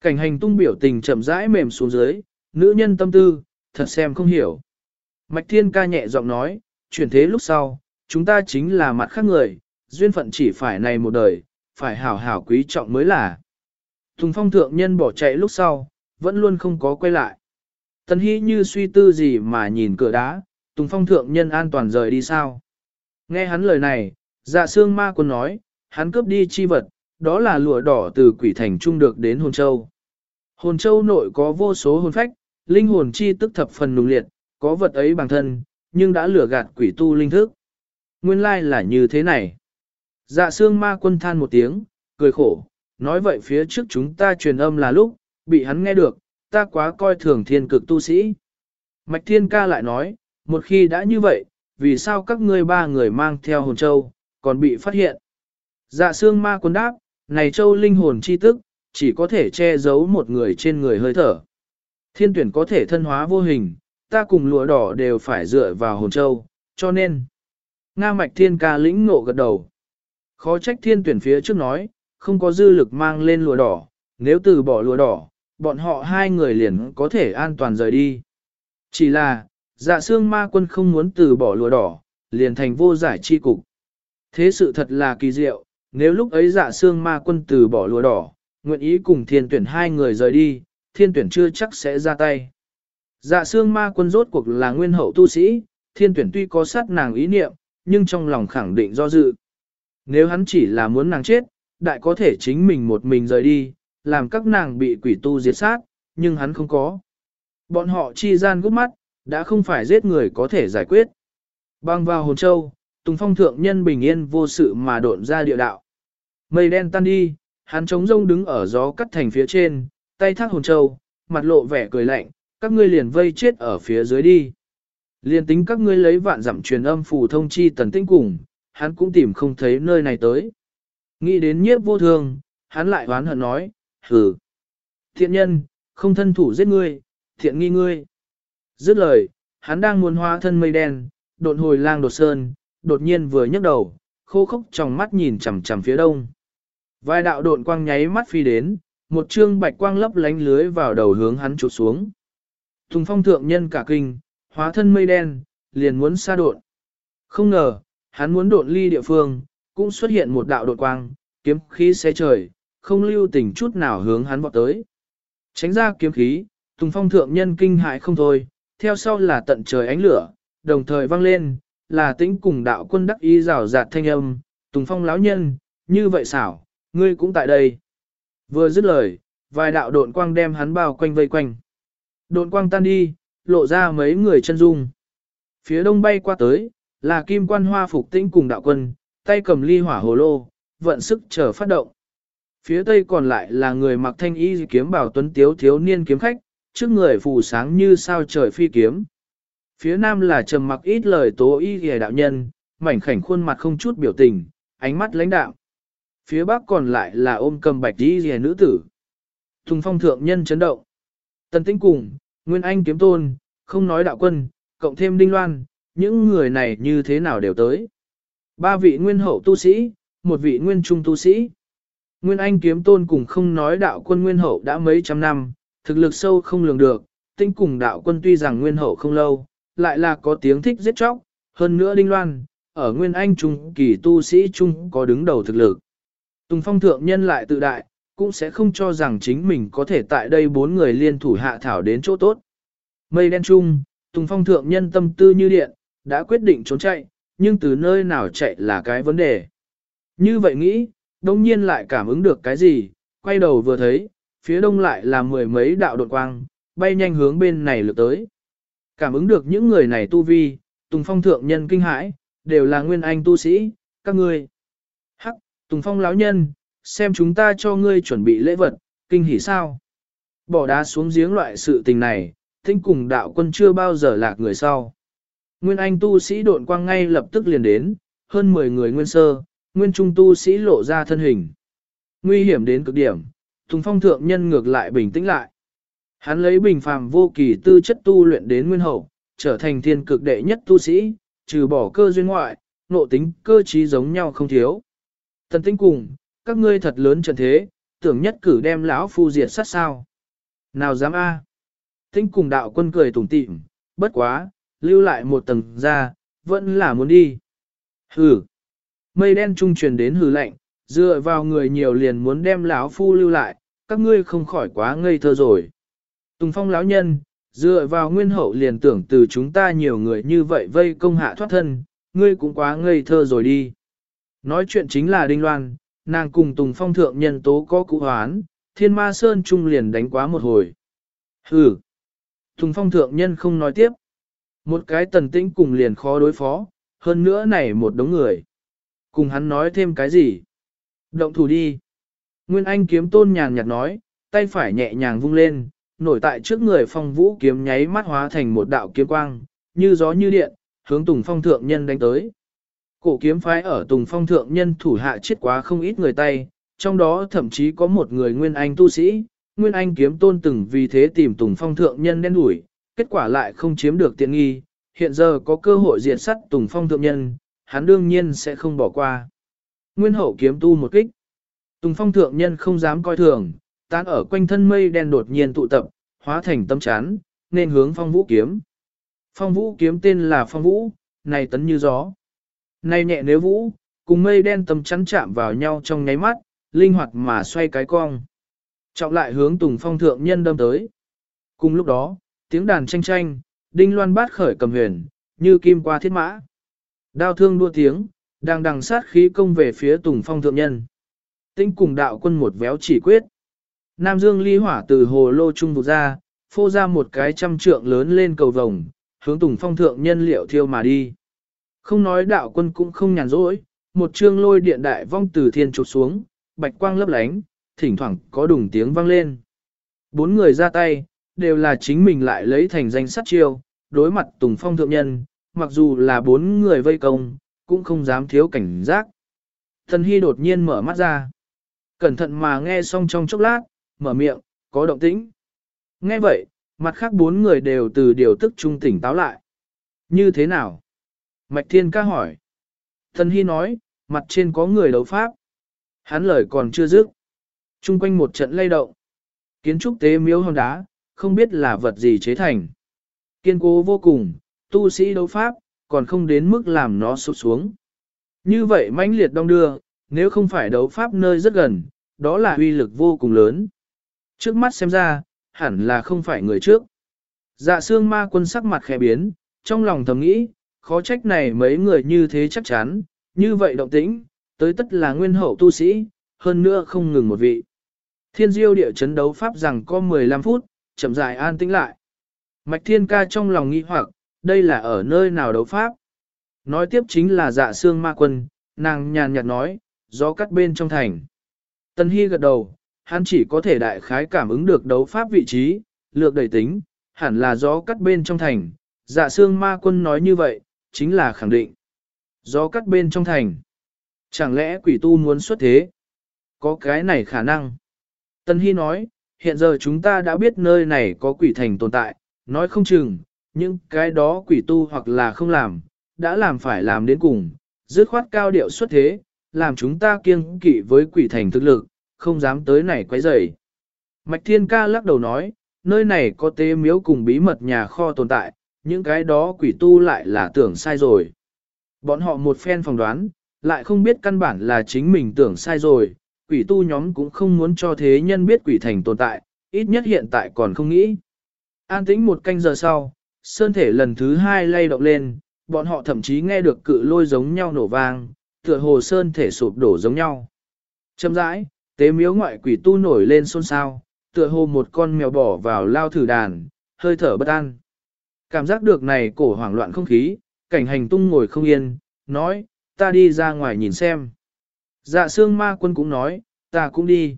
Cảnh hành tung biểu tình chậm rãi mềm xuống dưới, nữ nhân tâm tư, thật xem không hiểu. Mạch Thiên ca nhẹ giọng nói, chuyển thế lúc sau, chúng ta chính là mặt khác người, duyên phận chỉ phải này một đời, phải hảo hảo quý trọng mới là. Tùng phong thượng nhân bỏ chạy lúc sau, vẫn luôn không có quay lại. Tần Hy như suy tư gì mà nhìn cửa đá, Tùng phong thượng nhân an toàn rời đi sao. Nghe hắn lời này, dạ xương ma quân nói, hắn cướp đi chi vật, đó là lụa đỏ từ quỷ thành trung được đến hồn châu. Hồn châu nội có vô số hồn phách, linh hồn chi tức thập phần nùng liệt, có vật ấy bằng thân, nhưng đã lừa gạt quỷ tu linh thức. Nguyên lai là như thế này. Dạ xương ma quân than một tiếng, cười khổ, nói vậy phía trước chúng ta truyền âm là lúc, bị hắn nghe được, ta quá coi thường thiên cực tu sĩ. Mạch thiên ca lại nói, một khi đã như vậy, vì sao các ngươi ba người mang theo hồn châu, còn bị phát hiện? Dạ xương ma quân đáp, này châu linh hồn chi tức, chỉ có thể che giấu một người trên người hơi thở. Thiên tuyển có thể thân hóa vô hình, ta cùng lụa đỏ đều phải dựa vào hồn châu, cho nên. Nga mạch thiên ca lĩnh ngộ gật đầu. Khó trách thiên tuyển phía trước nói, không có dư lực mang lên lụa đỏ, nếu từ bỏ lụa đỏ, bọn họ hai người liền có thể an toàn rời đi. Chỉ là, dạ xương ma quân không muốn từ bỏ lùa đỏ, liền thành vô giải chi cục. Thế sự thật là kỳ diệu, nếu lúc ấy dạ xương ma quân từ bỏ lùa đỏ, nguyện ý cùng thiên tuyển hai người rời đi, thiên tuyển chưa chắc sẽ ra tay. Dạ xương ma quân rốt cuộc là nguyên hậu tu sĩ, thiên tuyển tuy có sát nàng ý niệm, nhưng trong lòng khẳng định do dự. Nếu hắn chỉ là muốn nàng chết, đại có thể chính mình một mình rời đi, làm các nàng bị quỷ tu diệt sát, nhưng hắn không có. Bọn họ chi gian gút mắt, đã không phải giết người có thể giải quyết. Bang vào hồn châu, Tùng Phong thượng nhân bình yên vô sự mà độn ra địa đạo. Mây đen tan đi, hắn trống rông đứng ở gió cắt thành phía trên, tay thác hồn châu, mặt lộ vẻ cười lạnh, các ngươi liền vây chết ở phía dưới đi. Liền tính các ngươi lấy vạn dặm truyền âm phù thông chi tần tinh cùng, hắn cũng tìm không thấy nơi này tới. Nghĩ đến nhiếp vô thương, hắn lại hoán hận nói, hừ. Thiện nhân, không thân thủ giết ngươi, thiện nghi ngươi. Dứt lời, hắn đang muốn hóa thân mây đen, đột hồi lang đột sơn, đột nhiên vừa nhấc đầu, khô khốc trong mắt nhìn chằm chằm phía đông. Vài đạo độn quang nháy mắt phi đến, một chương bạch quang lấp lánh lưới vào đầu hướng hắn chụp xuống. thùng phong thượng nhân cả kinh, hóa thân mây đen, liền muốn xa độn. Không ngờ, hắn muốn độn ly địa phương, cũng xuất hiện một đạo đột quang, kiếm khí xé trời, không lưu tình chút nào hướng hắn vọt tới. Tránh ra kiếm khí, Tùng Phong thượng nhân kinh hại không thôi, theo sau là tận trời ánh lửa, đồng thời vang lên, là tĩnh cùng đạo quân đắc ý rào rạt thanh âm, Tùng Phong lão nhân, như vậy xảo, ngươi cũng tại đây. Vừa dứt lời, vài đạo độn quang đem hắn bao quanh vây quanh. Độn quang tan đi, lộ ra mấy người chân dung. Phía đông bay qua tới, là kim quan hoa phục tĩnh cùng đạo quân, tay cầm ly hỏa hồ lô, vận sức chờ phát động. Phía tây còn lại là người mặc thanh y kiếm bảo tuấn tiếu thiếu niên kiếm khách, trước người phù sáng như sao trời phi kiếm. Phía nam là trầm mặc ít lời tố y ghề đạo nhân, mảnh khảnh khuôn mặt không chút biểu tình, ánh mắt lãnh đạo. Phía bắc còn lại là ôm cầm bạch y ghề nữ tử. Thùng phong thượng nhân chấn động. Tần tĩnh cùng, Nguyên Anh kiếm tôn, không nói đạo quân, cộng thêm đinh loan, những người này như thế nào đều tới. Ba vị nguyên hậu tu sĩ, một vị nguyên trung tu sĩ. Nguyên Anh kiếm tôn cùng không nói đạo quân nguyên hậu đã mấy trăm năm, thực lực sâu không lường được, tinh cùng đạo quân tuy rằng nguyên hậu không lâu, lại là có tiếng thích giết chóc, hơn nữa đinh loan, ở nguyên anh trung kỳ tu sĩ trung có đứng đầu thực lực. Tùng phong thượng nhân lại tự đại, cũng sẽ không cho rằng chính mình có thể tại đây bốn người liên thủ hạ thảo đến chỗ tốt. Mây đen trung, Tùng phong thượng nhân tâm tư như điện, đã quyết định trốn chạy, nhưng từ nơi nào chạy là cái vấn đề. Như vậy nghĩ, đông nhiên lại cảm ứng được cái gì, quay đầu vừa thấy, phía đông lại là mười mấy đạo đột quang, bay nhanh hướng bên này lượt tới. Cảm ứng được những người này tu vi, Tùng Phong thượng nhân kinh hãi, đều là nguyên anh tu sĩ, các ngươi. Hắc, Tùng Phong lão nhân, xem chúng ta cho ngươi chuẩn bị lễ vật, kinh hỉ sao? Bỏ đá xuống giếng loại sự tình này, thinh cùng đạo quân chưa bao giờ lạc người sau. Nguyên anh tu sĩ độn quang ngay lập tức liền đến, hơn 10 người nguyên sơ, nguyên trung tu sĩ lộ ra thân hình. Nguy hiểm đến cực điểm, Tùng Phong thượng nhân ngược lại bình tĩnh lại. Hắn lấy bình phàm vô kỳ tư chất tu luyện đến nguyên hậu, trở thành thiên cực đệ nhất tu sĩ, trừ bỏ cơ duyên ngoại, nộ tính cơ trí giống nhau không thiếu. Thần tinh cùng, các ngươi thật lớn trận thế, tưởng nhất cử đem lão phu diệt sát sao. Nào dám a? Tinh cùng đạo quân cười tủm tỉm, bất quá, lưu lại một tầng ra, vẫn là muốn đi. Hừ. Mây đen trung truyền đến hừ lạnh, dựa vào người nhiều liền muốn đem lão phu lưu lại, các ngươi không khỏi quá ngây thơ rồi. Tùng phong lão nhân, dựa vào nguyên hậu liền tưởng từ chúng ta nhiều người như vậy vây công hạ thoát thân, ngươi cũng quá ngây thơ rồi đi. Nói chuyện chính là Đinh Loan, nàng cùng Tùng phong thượng nhân tố có cụ hoán, thiên ma sơn trung liền đánh quá một hồi. Hừ. Tùng phong thượng nhân không nói tiếp. Một cái tần tĩnh cùng liền khó đối phó, hơn nữa này một đống người. Cùng hắn nói thêm cái gì? Động thủ đi. Nguyên Anh kiếm tôn nhàn nhạt nói, tay phải nhẹ nhàng vung lên, nổi tại trước người phong vũ kiếm nháy mắt hóa thành một đạo kiếm quang, như gió như điện, hướng Tùng Phong thượng nhân đánh tới. Cổ kiếm phái ở Tùng Phong thượng nhân thủ hạ chết quá không ít người tay, trong đó thậm chí có một người Nguyên Anh tu sĩ, Nguyên Anh kiếm tôn từng vì thế tìm Tùng Phong thượng nhân đen đuổi, kết quả lại không chiếm được tiện nghi, hiện giờ có cơ hội diệt sắt Tùng Phong thượng nhân, hắn đương nhiên sẽ không bỏ qua. Nguyên hậu kiếm tu một kích. Tùng Phong thượng nhân không dám coi thường, tán ở quanh thân mây đen đột nhiên tụ tập, hóa thành tâm chán, nên hướng phong vũ kiếm. Phong vũ kiếm tên là phong vũ, này tấn như gió. Này nhẹ nếu vũ, cùng mây đen tâm chắn chạm vào nhau trong nháy mắt, linh hoạt mà xoay cái cong. Trọng lại hướng tùng phong thượng nhân đâm tới. Cùng lúc đó, tiếng đàn tranh tranh, đinh loan bát khởi cầm huyền, như kim qua thiết mã. Đao thương đua tiếng, đang đằng sát khí công về phía tùng phong thượng nhân. Tinh cùng đạo quân một véo chỉ quyết. Nam Dương ly hỏa từ hồ lô trung vụt ra, phô ra một cái trăm trượng lớn lên cầu vồng, hướng tùng phong thượng nhân liệu thiêu mà đi. Không nói đạo quân cũng không nhàn rỗi, một chương lôi điện đại vong từ thiên trục xuống, bạch quang lấp lánh, thỉnh thoảng có đùng tiếng vang lên. Bốn người ra tay, đều là chính mình lại lấy thành danh sát chiêu, đối mặt tùng phong thượng nhân, mặc dù là bốn người vây công, cũng không dám thiếu cảnh giác. Thần Hy đột nhiên mở mắt ra. Cẩn thận mà nghe xong trong chốc lát, mở miệng, có động tĩnh. Nghe vậy, mặt khác bốn người đều từ điều tức trung tỉnh táo lại. Như thế nào? Mạch Thiên ca hỏi. Thần Hy nói, mặt trên có người đấu pháp. Hắn lời còn chưa dứt. Trung quanh một trận lay động. Kiến trúc tế miếu hòn đá, không biết là vật gì chế thành. Kiên cố vô cùng, tu sĩ đấu pháp, còn không đến mức làm nó sụp xuống. Như vậy mãnh liệt đông đưa, nếu không phải đấu pháp nơi rất gần, đó là uy lực vô cùng lớn. Trước mắt xem ra, hẳn là không phải người trước. Dạ xương ma quân sắc mặt khẽ biến, trong lòng thầm nghĩ, khó trách này mấy người như thế chắc chắn, như vậy động tĩnh, tới tất là nguyên hậu tu sĩ, hơn nữa không ngừng một vị. Thiên diêu địa chấn đấu pháp rằng có 15 phút, chậm dài an tĩnh lại. Mạch thiên ca trong lòng nghi hoặc, đây là ở nơi nào đấu pháp? Nói tiếp chính là dạ xương ma quân, nàng nhàn nhạt nói, gió cắt bên trong thành. Tân Hy gật đầu, hắn chỉ có thể đại khái cảm ứng được đấu pháp vị trí, lược đầy tính, hẳn là gió cắt bên trong thành. Dạ xương ma quân nói như vậy, chính là khẳng định. Gió cắt bên trong thành. Chẳng lẽ quỷ tu muốn xuất thế? Có cái này khả năng. Tân Hy nói, hiện giờ chúng ta đã biết nơi này có quỷ thành tồn tại, nói không chừng, những cái đó quỷ tu hoặc là không làm, đã làm phải làm đến cùng, dứt khoát cao điệu xuất thế, làm chúng ta kiêng kỵ với quỷ thành thực lực, không dám tới này quấy rầy. Mạch Thiên Ca lắc đầu nói, nơi này có tế miếu cùng bí mật nhà kho tồn tại, những cái đó quỷ tu lại là tưởng sai rồi. Bọn họ một phen phỏng đoán, lại không biết căn bản là chính mình tưởng sai rồi, quỷ tu nhóm cũng không muốn cho thế nhân biết quỷ thành tồn tại, ít nhất hiện tại còn không nghĩ. An tĩnh một canh giờ sau, sơn thể lần thứ hai lay động lên, bọn họ thậm chí nghe được cự lôi giống nhau nổ vang, tựa hồ sơn thể sụp đổ giống nhau. Châm rãi, tế miếu ngoại quỷ tu nổi lên xôn xao, tựa hồ một con mèo bỏ vào lao thử đàn, hơi thở bất an. Cảm giác được này cổ hoảng loạn không khí, cảnh hành tung ngồi không yên, nói, ta đi ra ngoài nhìn xem. Dạ xương ma quân cũng nói, ta cũng đi.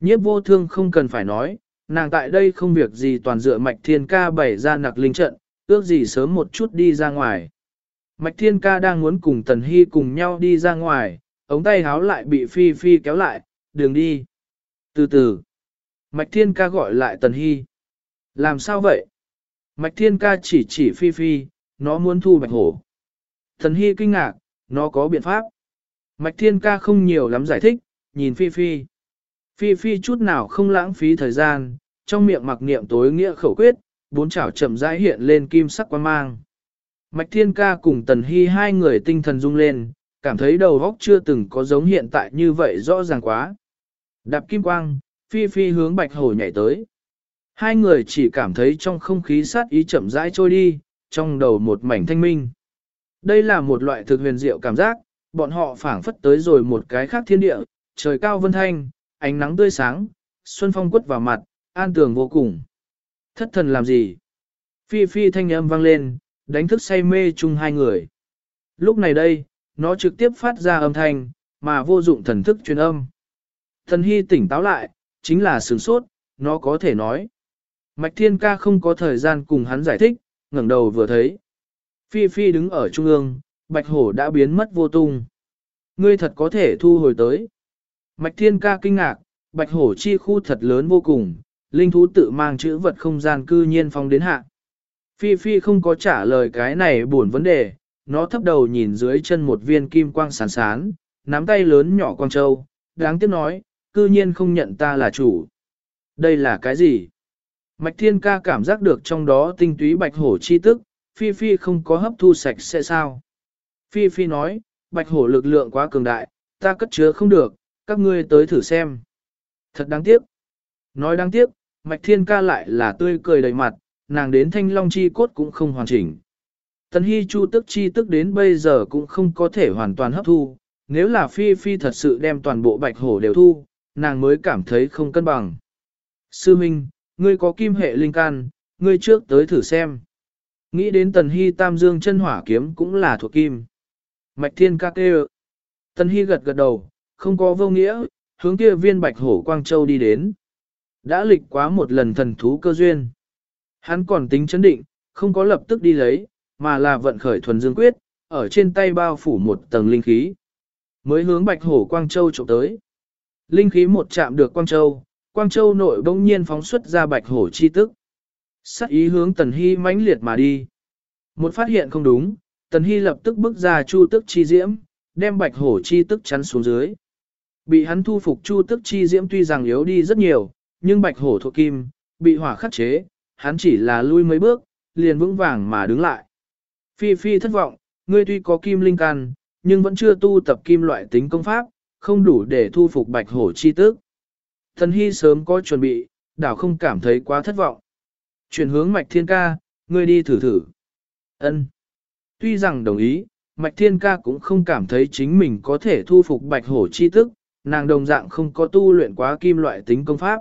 Nhiếp vô thương không cần phải nói, nàng tại đây không việc gì toàn dựa mạch thiên ca bày ra nặc linh trận, ước gì sớm một chút đi ra ngoài. Mạch thiên ca đang muốn cùng tần hy cùng nhau đi ra ngoài, ống tay háo lại bị phi phi kéo lại, đường đi. Từ từ, mạch thiên ca gọi lại tần hy. Làm sao vậy? Mạch thiên ca chỉ chỉ phi phi, nó muốn thu bạch hổ. Tần hy kinh ngạc, nó có biện pháp. Mạch thiên ca không nhiều lắm giải thích, nhìn phi phi. Phi phi chút nào không lãng phí thời gian, trong miệng mặc niệm tối nghĩa khẩu quyết, bốn chảo chậm rãi hiện lên kim sắc quan mang. Mạch Thiên Ca cùng Tần Hy hai người tinh thần rung lên, cảm thấy đầu óc chưa từng có giống hiện tại như vậy rõ ràng quá. Đạp kim quang, phi phi hướng bạch hổ nhảy tới. Hai người chỉ cảm thấy trong không khí sát ý chậm rãi trôi đi, trong đầu một mảnh thanh minh. Đây là một loại thực huyền diệu cảm giác, bọn họ phảng phất tới rồi một cái khác thiên địa, trời cao vân thanh, ánh nắng tươi sáng, xuân phong quất vào mặt, an tường vô cùng. Thất thần làm gì? Phi phi thanh âm vang lên, đánh thức say mê chung hai người. Lúc này đây, nó trực tiếp phát ra âm thanh, mà vô dụng thần thức truyền âm. Thần hy tỉnh táo lại, chính là sướng sốt, nó có thể nói. Mạch thiên ca không có thời gian cùng hắn giải thích, ngẩng đầu vừa thấy. Phi Phi đứng ở trung ương, bạch hổ đã biến mất vô tung. Ngươi thật có thể thu hồi tới. Mạch thiên ca kinh ngạc, bạch hổ chi khu thật lớn vô cùng, linh thú tự mang chữ vật không gian cư nhiên phong đến hạ. Phi Phi không có trả lời cái này buồn vấn đề, nó thấp đầu nhìn dưới chân một viên kim quang sán sán, nắm tay lớn nhỏ quang châu, đáng tiếc nói, cư nhiên không nhận ta là chủ. Đây là cái gì? Mạch Thiên Ca cảm giác được trong đó tinh túy bạch hổ chi tức, Phi Phi không có hấp thu sạch sẽ sao? Phi Phi nói, bạch hổ lực lượng quá cường đại, ta cất chứa không được, các ngươi tới thử xem. Thật đáng tiếc. Nói đáng tiếc, Mạch Thiên Ca lại là tươi cười đầy mặt, nàng đến thanh long chi cốt cũng không hoàn chỉnh. Tần Hy Chu tức chi tức đến bây giờ cũng không có thể hoàn toàn hấp thu, nếu là Phi Phi thật sự đem toàn bộ bạch hổ đều thu, nàng mới cảm thấy không cân bằng. Sư Minh, ngươi có kim hệ linh can, ngươi trước tới thử xem. Nghĩ đến Tần Hy Tam Dương chân hỏa kiếm cũng là thuộc kim. Mạch Thiên ca kêu. Tần Hy gật gật đầu, không có vô nghĩa, hướng kia viên bạch hổ Quang Châu đi đến. Đã lịch quá một lần thần thú cơ duyên. Hắn còn tính chấn định, không có lập tức đi lấy, mà là vận khởi thuần dương quyết, ở trên tay bao phủ một tầng linh khí. Mới hướng bạch hổ Quang Châu trộm tới. Linh khí một chạm được Quang Châu, Quang Châu nội bỗng nhiên phóng xuất ra bạch hổ chi tức. Sắc ý hướng Tần Hy mãnh liệt mà đi. Một phát hiện không đúng, Tần Hy lập tức bước ra chu tức chi diễm, đem bạch hổ chi tức chắn xuống dưới. Bị hắn thu phục chu tức chi diễm tuy rằng yếu đi rất nhiều, nhưng bạch hổ thuộc kim, bị hỏa khắc chế, hắn chỉ là lui mấy bước, liền vững vàng mà đứng lại. Phi Phi thất vọng, ngươi tuy có kim linh căn nhưng vẫn chưa tu tập kim loại tính công pháp, không đủ để thu phục bạch hổ chi tức. Thần Hy sớm có chuẩn bị, đảo không cảm thấy quá thất vọng. Chuyển hướng Mạch Thiên Ca, ngươi đi thử thử. Ân. Tuy rằng đồng ý, Mạch Thiên Ca cũng không cảm thấy chính mình có thể thu phục bạch hổ chi tức, nàng đồng dạng không có tu luyện quá kim loại tính công pháp.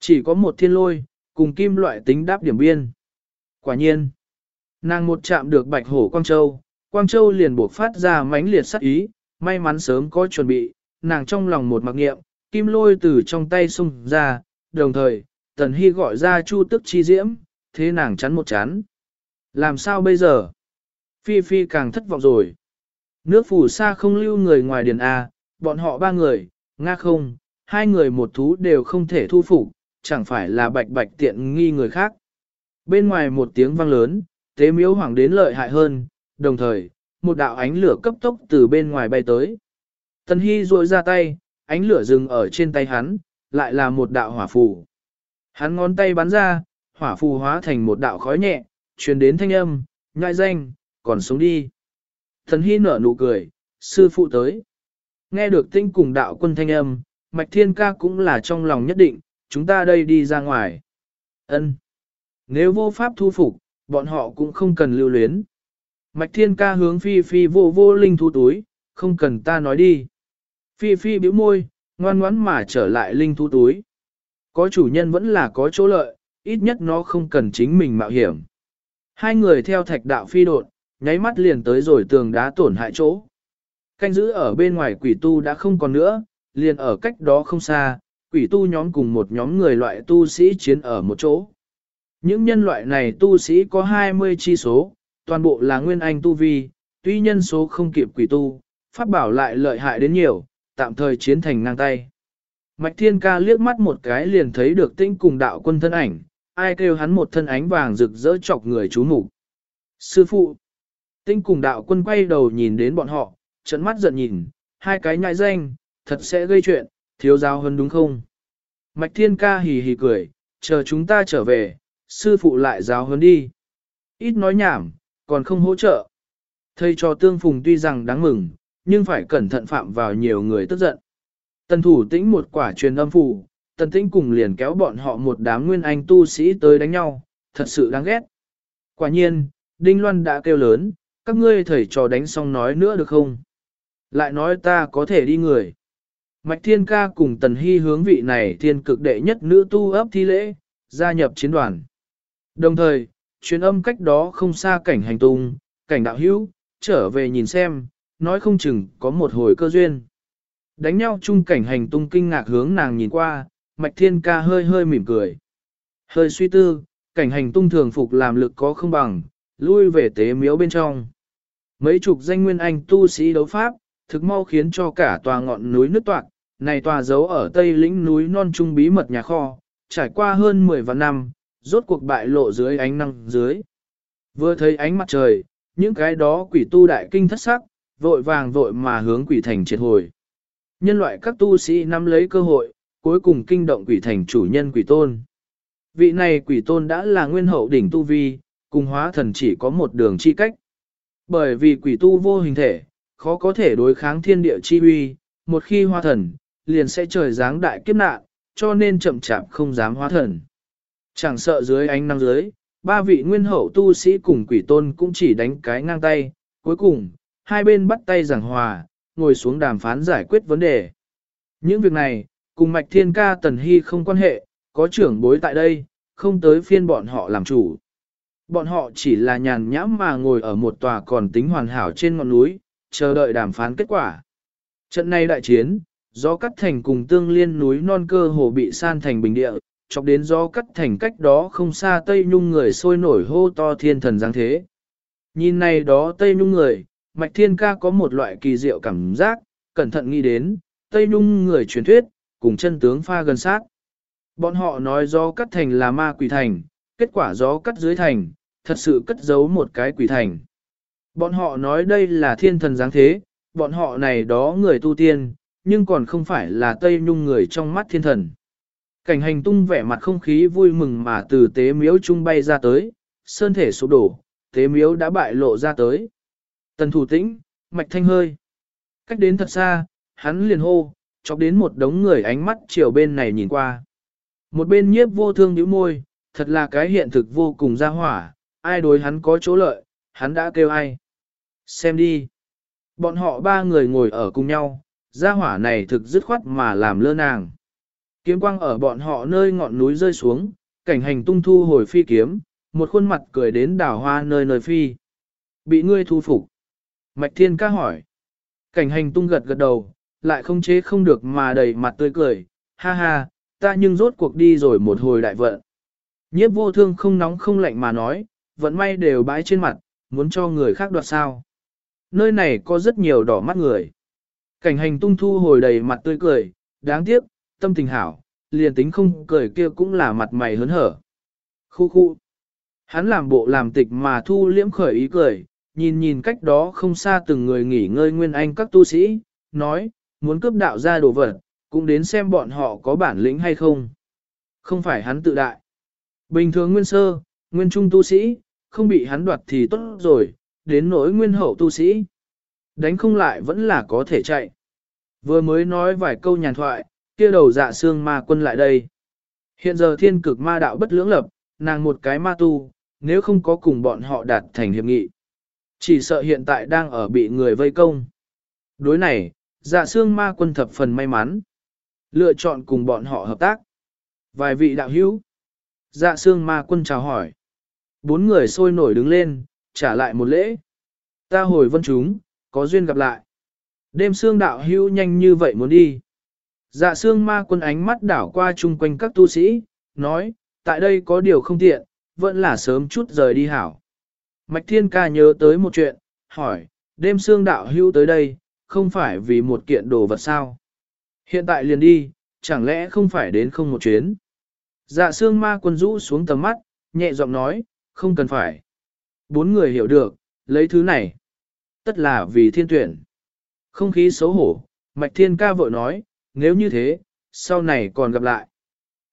Chỉ có một thiên lôi, cùng kim loại tính đáp điểm biên. Quả nhiên, nàng một chạm được bạch hổ Quang Châu, Quang Châu liền buộc phát ra mãnh liệt sát ý, may mắn sớm có chuẩn bị, nàng trong lòng một mặc nghiệm, kim lôi từ trong tay xung ra, đồng thời, Tần Hy gọi ra Chu Tức Chi Diễm, thế nàng chắn một chán. Làm sao bây giờ? Phi Phi càng thất vọng rồi. Nước phủ xa không lưu người ngoài điền A, bọn họ ba người, Nga không, hai người một thú đều không thể thu phục, chẳng phải là bạch bạch tiện nghi người khác. Bên ngoài một tiếng vang lớn, tế miếu hoàng đến lợi hại hơn, đồng thời, một đạo ánh lửa cấp tốc từ bên ngoài bay tới. Tần Hy duỗi ra tay, ánh lửa dừng ở trên tay hắn, lại là một đạo hỏa phù. Hắn ngón tay bắn ra, hỏa phù hóa thành một đạo khói nhẹ, truyền đến thanh âm, nhai danh, còn sống đi. Thần Hy nở nụ cười, sư phụ tới. Nghe được tinh cùng đạo quân thanh âm, Mạch Thiên Ca cũng là trong lòng nhất định, chúng ta đây đi ra ngoài. Ân. Nếu vô pháp thu phục, bọn họ cũng không cần lưu luyến. Mạch Thiên Ca hướng Phi Phi vô vô linh thu túi, không cần ta nói đi. Phi Phi bĩu môi, ngoan ngoãn mà trở lại linh thu túi. Có chủ nhân vẫn là có chỗ lợi, ít nhất nó không cần chính mình mạo hiểm. Hai người theo thạch đạo phi đột, nháy mắt liền tới rồi tường đá tổn hại chỗ. Canh giữ ở bên ngoài quỷ tu đã không còn nữa, liền ở cách đó không xa, quỷ tu nhóm cùng một nhóm người loại tu sĩ chiến ở một chỗ. Những nhân loại này tu sĩ có 20 chi số, toàn bộ là nguyên anh tu vi, tuy nhân số không kịp quỷ tu, pháp bảo lại lợi hại đến nhiều, tạm thời chiến thành ngang tay. Mạch Thiên Ca liếc mắt một cái liền thấy được tinh cùng đạo quân thân ảnh, ai kêu hắn một thân ánh vàng rực rỡ chọc người chú mục. Sư phụ, tinh cùng đạo quân quay đầu nhìn đến bọn họ, trận mắt giận nhìn, hai cái nhại danh, thật sẽ gây chuyện, thiếu giáo hơn đúng không? Mạch Thiên Ca hì hì cười, chờ chúng ta trở về, sư phụ lại giáo hơn đi. Ít nói nhảm, còn không hỗ trợ. Thầy cho tương phùng tuy rằng đáng mừng, nhưng phải cẩn thận phạm vào nhiều người tức giận. Tần thủ tĩnh một quả truyền âm phủ, tần tĩnh cùng liền kéo bọn họ một đám nguyên anh tu sĩ tới đánh nhau, thật sự đáng ghét. Quả nhiên, Đinh Loan đã kêu lớn, các ngươi thầy trò đánh xong nói nữa được không? Lại nói ta có thể đi người. Mạch Thiên Ca cùng Tần Hy hướng vị này thiên cực đệ nhất nữ tu ấp thi lễ, gia nhập chiến đoàn. Đồng thời, truyền âm cách đó không xa cảnh hành tung, cảnh đạo hữu, trở về nhìn xem, nói không chừng có một hồi cơ duyên. Đánh nhau chung cảnh hành tung kinh ngạc hướng nàng nhìn qua, Mạch Thiên Ca hơi hơi mỉm cười. Hơi suy tư, cảnh hành tung thường phục làm lực có không bằng, lui về tế miếu bên trong. Mấy chục danh nguyên anh tu sĩ đấu pháp, thực mau khiến cho cả tòa ngọn núi nứt toạc, này tòa giấu ở tây lĩnh núi non trung bí mật nhà kho, trải qua hơn 10 vạn năm, rốt cuộc bại lộ dưới ánh năng dưới. Vừa thấy ánh mặt trời, những cái đó quỷ tu đại kinh thất sắc, vội vàng vội mà hướng quỷ thành triệt hồi. Nhân loại các tu sĩ nắm lấy cơ hội, cuối cùng kinh động quỷ thành chủ nhân quỷ tôn. Vị này quỷ tôn đã là nguyên hậu đỉnh tu vi, cùng hóa thần chỉ có một đường chi cách. Bởi vì quỷ tu vô hình thể, khó có thể đối kháng thiên địa chi uy, một khi hóa thần, liền sẽ trời giáng đại kiếp nạn, cho nên chậm chạp không dám hóa thần. Chẳng sợ dưới ánh nắng dưới, ba vị nguyên hậu tu sĩ cùng quỷ tôn cũng chỉ đánh cái ngang tay, cuối cùng, hai bên bắt tay giảng hòa, ngồi xuống đàm phán giải quyết vấn đề. Những việc này, cùng Mạch Thiên Ca Tần Hy không quan hệ, có trưởng bối tại đây, không tới phiên bọn họ làm chủ. Bọn họ chỉ là nhàn nhãm mà ngồi ở một tòa còn tính hoàn hảo trên ngọn núi, chờ đợi đàm phán kết quả. Trận này đại chiến, do cắt thành cùng tương liên núi non cơ hồ bị san thành bình địa, chọc đến do cắt thành cách đó không xa Tây Nhung người sôi nổi hô to thiên thần giáng thế. Nhìn này đó Tây Nhung người, Mạch Thiên Ca có một loại kỳ diệu cảm giác, cẩn thận nghĩ đến, Tây Nhung người truyền thuyết, cùng chân tướng pha gần sát. Bọn họ nói gió cắt thành là ma quỷ thành, kết quả gió cắt dưới thành, thật sự cất giấu một cái quỷ thành. Bọn họ nói đây là thiên thần giáng thế, bọn họ này đó người tu tiên, nhưng còn không phải là Tây Nhung người trong mắt thiên thần. Cảnh hành tung vẻ mặt không khí vui mừng mà từ tế miếu trung bay ra tới, sơn thể sụp đổ, tế miếu đã bại lộ ra tới. Tần thủ tĩnh, mạch thanh hơi. Cách đến thật xa, hắn liền hô, chọc đến một đống người ánh mắt chiều bên này nhìn qua. Một bên nhiếp vô thương nhíu môi, thật là cái hiện thực vô cùng ra hỏa, ai đối hắn có chỗ lợi, hắn đã kêu ai. Xem đi. Bọn họ ba người ngồi ở cùng nhau, gia hỏa này thực dứt khoát mà làm lơ nàng. Kiếm quang ở bọn họ nơi ngọn núi rơi xuống, cảnh hành tung thu hồi phi kiếm, một khuôn mặt cười đến đảo hoa nơi nơi phi. Bị ngươi thu phục. Mạch Thiên ca hỏi. Cảnh hành tung gật gật đầu, lại không chế không được mà đầy mặt tươi cười, ha ha, ta nhưng rốt cuộc đi rồi một hồi đại vận. Nhiếp vô thương không nóng không lạnh mà nói, vận may đều bãi trên mặt, muốn cho người khác đoạt sao. Nơi này có rất nhiều đỏ mắt người. Cảnh hành tung thu hồi đầy mặt tươi cười, đáng tiếc, tâm tình hảo, liền tính không cười kia cũng là mặt mày hớn hở. Khu khu. Hắn làm bộ làm tịch mà thu liễm khởi ý cười, nhìn nhìn cách đó không xa từng người nghỉ ngơi nguyên anh các tu sĩ, nói, muốn cướp đạo ra đồ vật, cũng đến xem bọn họ có bản lĩnh hay không. Không phải hắn tự đại. Bình thường nguyên sơ, nguyên trung tu sĩ, không bị hắn đoạt thì tốt rồi, đến nỗi nguyên hậu tu sĩ. Đánh không lại vẫn là có thể chạy. Vừa mới nói vài câu nhàn thoại, kia đầu dạ xương ma quân lại đây. Hiện giờ thiên cực ma đạo bất lưỡng lập, nàng một cái ma tu, nếu không có cùng bọn họ đạt thành hiệp nghị. Chỉ sợ hiện tại đang ở bị người vây công. Đối này, dạ xương ma quân thập phần may mắn. Lựa chọn cùng bọn họ hợp tác. Vài vị đạo hữu. Dạ xương ma quân chào hỏi. Bốn người sôi nổi đứng lên, trả lại một lễ. Ta hồi vân chúng, có duyên gặp lại. Đêm xương đạo hưu nhanh như vậy muốn đi. Dạ xương ma quân ánh mắt đảo qua chung quanh các tu sĩ, nói, tại đây có điều không tiện, vẫn là sớm chút rời đi hảo. Mạch Thiên Ca nhớ tới một chuyện, hỏi, đêm xương đạo hưu tới đây, không phải vì một kiện đồ vật sao? Hiện tại liền đi, chẳng lẽ không phải đến không một chuyến? Dạ xương ma quân rũ xuống tầm mắt, nhẹ giọng nói, không cần phải. Bốn người hiểu được, lấy thứ này. Tất là vì thiên tuyển. Không khí xấu hổ, Mạch Thiên Ca vội nói, nếu như thế, sau này còn gặp lại.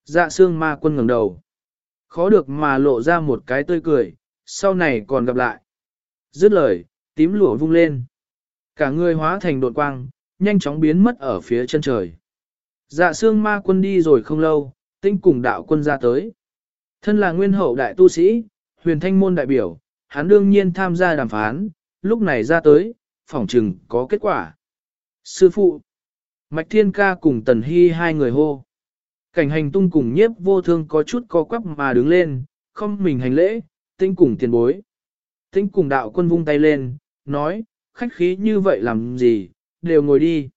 Dạ xương ma quân ngẩng đầu. Khó được mà lộ ra một cái tươi cười, sau này còn gặp lại. Dứt lời, tím lụa vung lên. Cả người hóa thành đột quang, nhanh chóng biến mất ở phía chân trời. Dạ xương ma quân đi rồi không lâu, tinh cùng đạo quân ra tới. Thân là nguyên hậu đại tu sĩ, huyền thanh môn đại biểu, hắn đương nhiên tham gia đàm phán, lúc này ra tới, phỏng chừng có kết quả. Sư phụ, Mạch Thiên Ca cùng Tần Hy hai người hô. Cảnh hành tung cùng nhiếp vô thương có chút co quắp mà đứng lên, không mình hành lễ, tinh cùng tiền bối. Tinh cùng đạo quân vung tay lên, nói, khách khí như vậy làm gì, đều ngồi đi.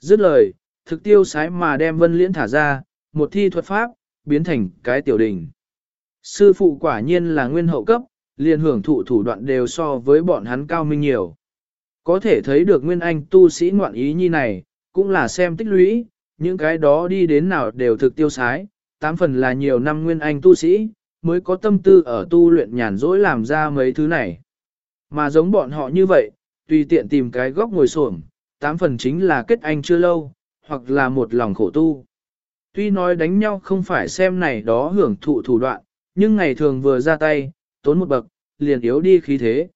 Dứt lời, thực tiêu sái mà đem vân liễn thả ra, một thi thuật pháp, biến thành cái tiểu đình. Sư phụ quả nhiên là nguyên hậu cấp, liền hưởng thụ thủ đoạn đều so với bọn hắn cao minh nhiều. Có thể thấy được nguyên anh tu sĩ ngoạn ý như này, cũng là xem tích lũy, những cái đó đi đến nào đều thực tiêu sái, tám phần là nhiều năm nguyên anh tu sĩ, mới có tâm tư ở tu luyện nhàn rỗi làm ra mấy thứ này. Mà giống bọn họ như vậy, tùy tiện tìm cái góc ngồi xổm, tám phần chính là kết anh chưa lâu, hoặc là một lòng khổ tu. Tuy nói đánh nhau không phải xem này đó hưởng thụ thủ đoạn, nhưng ngày thường vừa ra tay, tốn một bậc, liền yếu đi khí thế.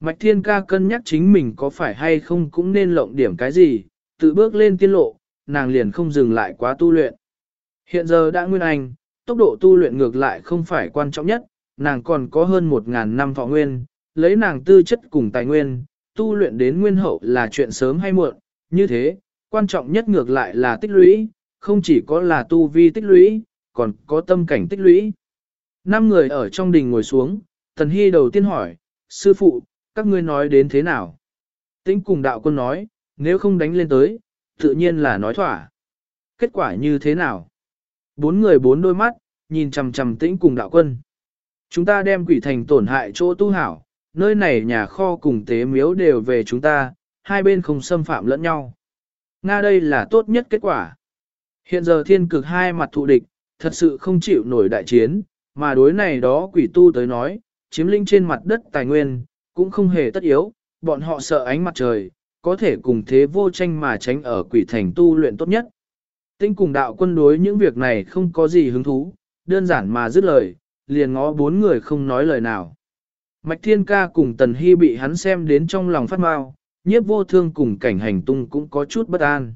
Mạch Thiên Ca cân nhắc chính mình có phải hay không cũng nên lộng điểm cái gì, tự bước lên tiên lộ, nàng liền không dừng lại quá tu luyện. Hiện giờ đã nguyên anh, tốc độ tu luyện ngược lại không phải quan trọng nhất, nàng còn có hơn một ngàn năm thọ nguyên, lấy nàng tư chất cùng tài nguyên, tu luyện đến nguyên hậu là chuyện sớm hay muộn, như thế, quan trọng nhất ngược lại là tích lũy, không chỉ có là tu vi tích lũy, còn có tâm cảnh tích lũy. Năm người ở trong đình ngồi xuống, Tần Hy đầu tiên hỏi, sư phụ, các ngươi nói đến thế nào? Tĩnh cùng đạo quân nói, nếu không đánh lên tới, tự nhiên là nói thỏa. Kết quả như thế nào? Bốn người bốn đôi mắt, nhìn chằm chằm tĩnh cùng đạo quân. Chúng ta đem quỷ thành tổn hại chỗ tu hảo, nơi này nhà kho cùng tế miếu đều về chúng ta, hai bên không xâm phạm lẫn nhau. Nga đây là tốt nhất kết quả. Hiện giờ thiên cực hai mặt thụ địch, thật sự không chịu nổi đại chiến, mà đối này đó quỷ tu tới nói, chiếm linh trên mặt đất tài nguyên, cũng không hề tất yếu, bọn họ sợ ánh mặt trời, có thể cùng thế vô tranh mà tránh ở quỷ thành tu luyện tốt nhất. Tinh cùng đạo quân đối những việc này không có gì hứng thú, đơn giản mà dứt lời, liền ngó bốn người không nói lời nào. Mạch Thiên Ca cùng Tần Hy bị hắn xem đến trong lòng phát mau, nhiếp vô thương cùng cảnh hành tung cũng có chút bất an.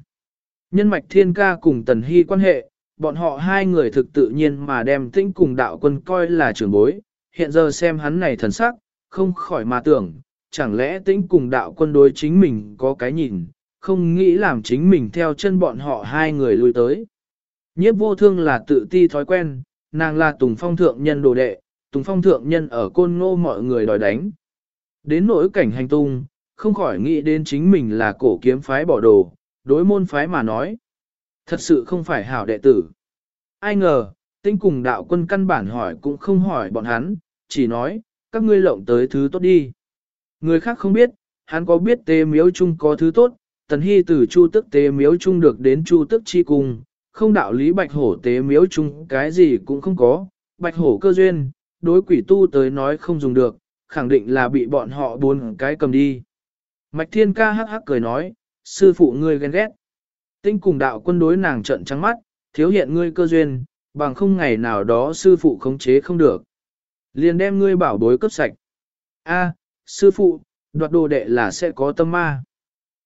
Nhân Mạch Thiên Ca cùng Tần Hy quan hệ, bọn họ hai người thực tự nhiên mà đem tĩnh cùng đạo quân coi là trưởng bối, hiện giờ xem hắn này thần sắc, không khỏi mà tưởng, chẳng lẽ tĩnh cùng đạo quân đối chính mình có cái nhìn, không nghĩ làm chính mình theo chân bọn họ hai người lui tới. Nhiếp vô thương là tự ti thói quen, nàng là tùng phong thượng nhân đồ đệ, tùng phong thượng nhân ở côn ngô mọi người đòi đánh. Đến nỗi cảnh hành tung, không khỏi nghĩ đến chính mình là cổ kiếm phái bỏ đồ, đối môn phái mà nói. Thật sự không phải hảo đệ tử. Ai ngờ, tinh cùng đạo quân căn bản hỏi cũng không hỏi bọn hắn, chỉ nói, các ngươi lộng tới thứ tốt đi. Người khác không biết, hắn có biết tế miếu chung có thứ tốt, tần hy từ chu tức tế miếu chung được đến chu tức chi cùng, không đạo lý bạch hổ tế miếu chung cái gì cũng không có, bạch hổ cơ duyên, đối quỷ tu tới nói không dùng được, khẳng định là bị bọn họ buồn cái cầm đi. Mạch thiên ca hắc hắc cười nói, sư phụ ngươi ghen ghét. Tinh cùng đạo quân đối nàng trận trắng mắt, thiếu hiện ngươi cơ duyên, bằng không ngày nào đó sư phụ khống chế không được. Liền đem ngươi bảo bối cấp sạch. A, sư phụ, đoạt đồ đệ là sẽ có tâm ma.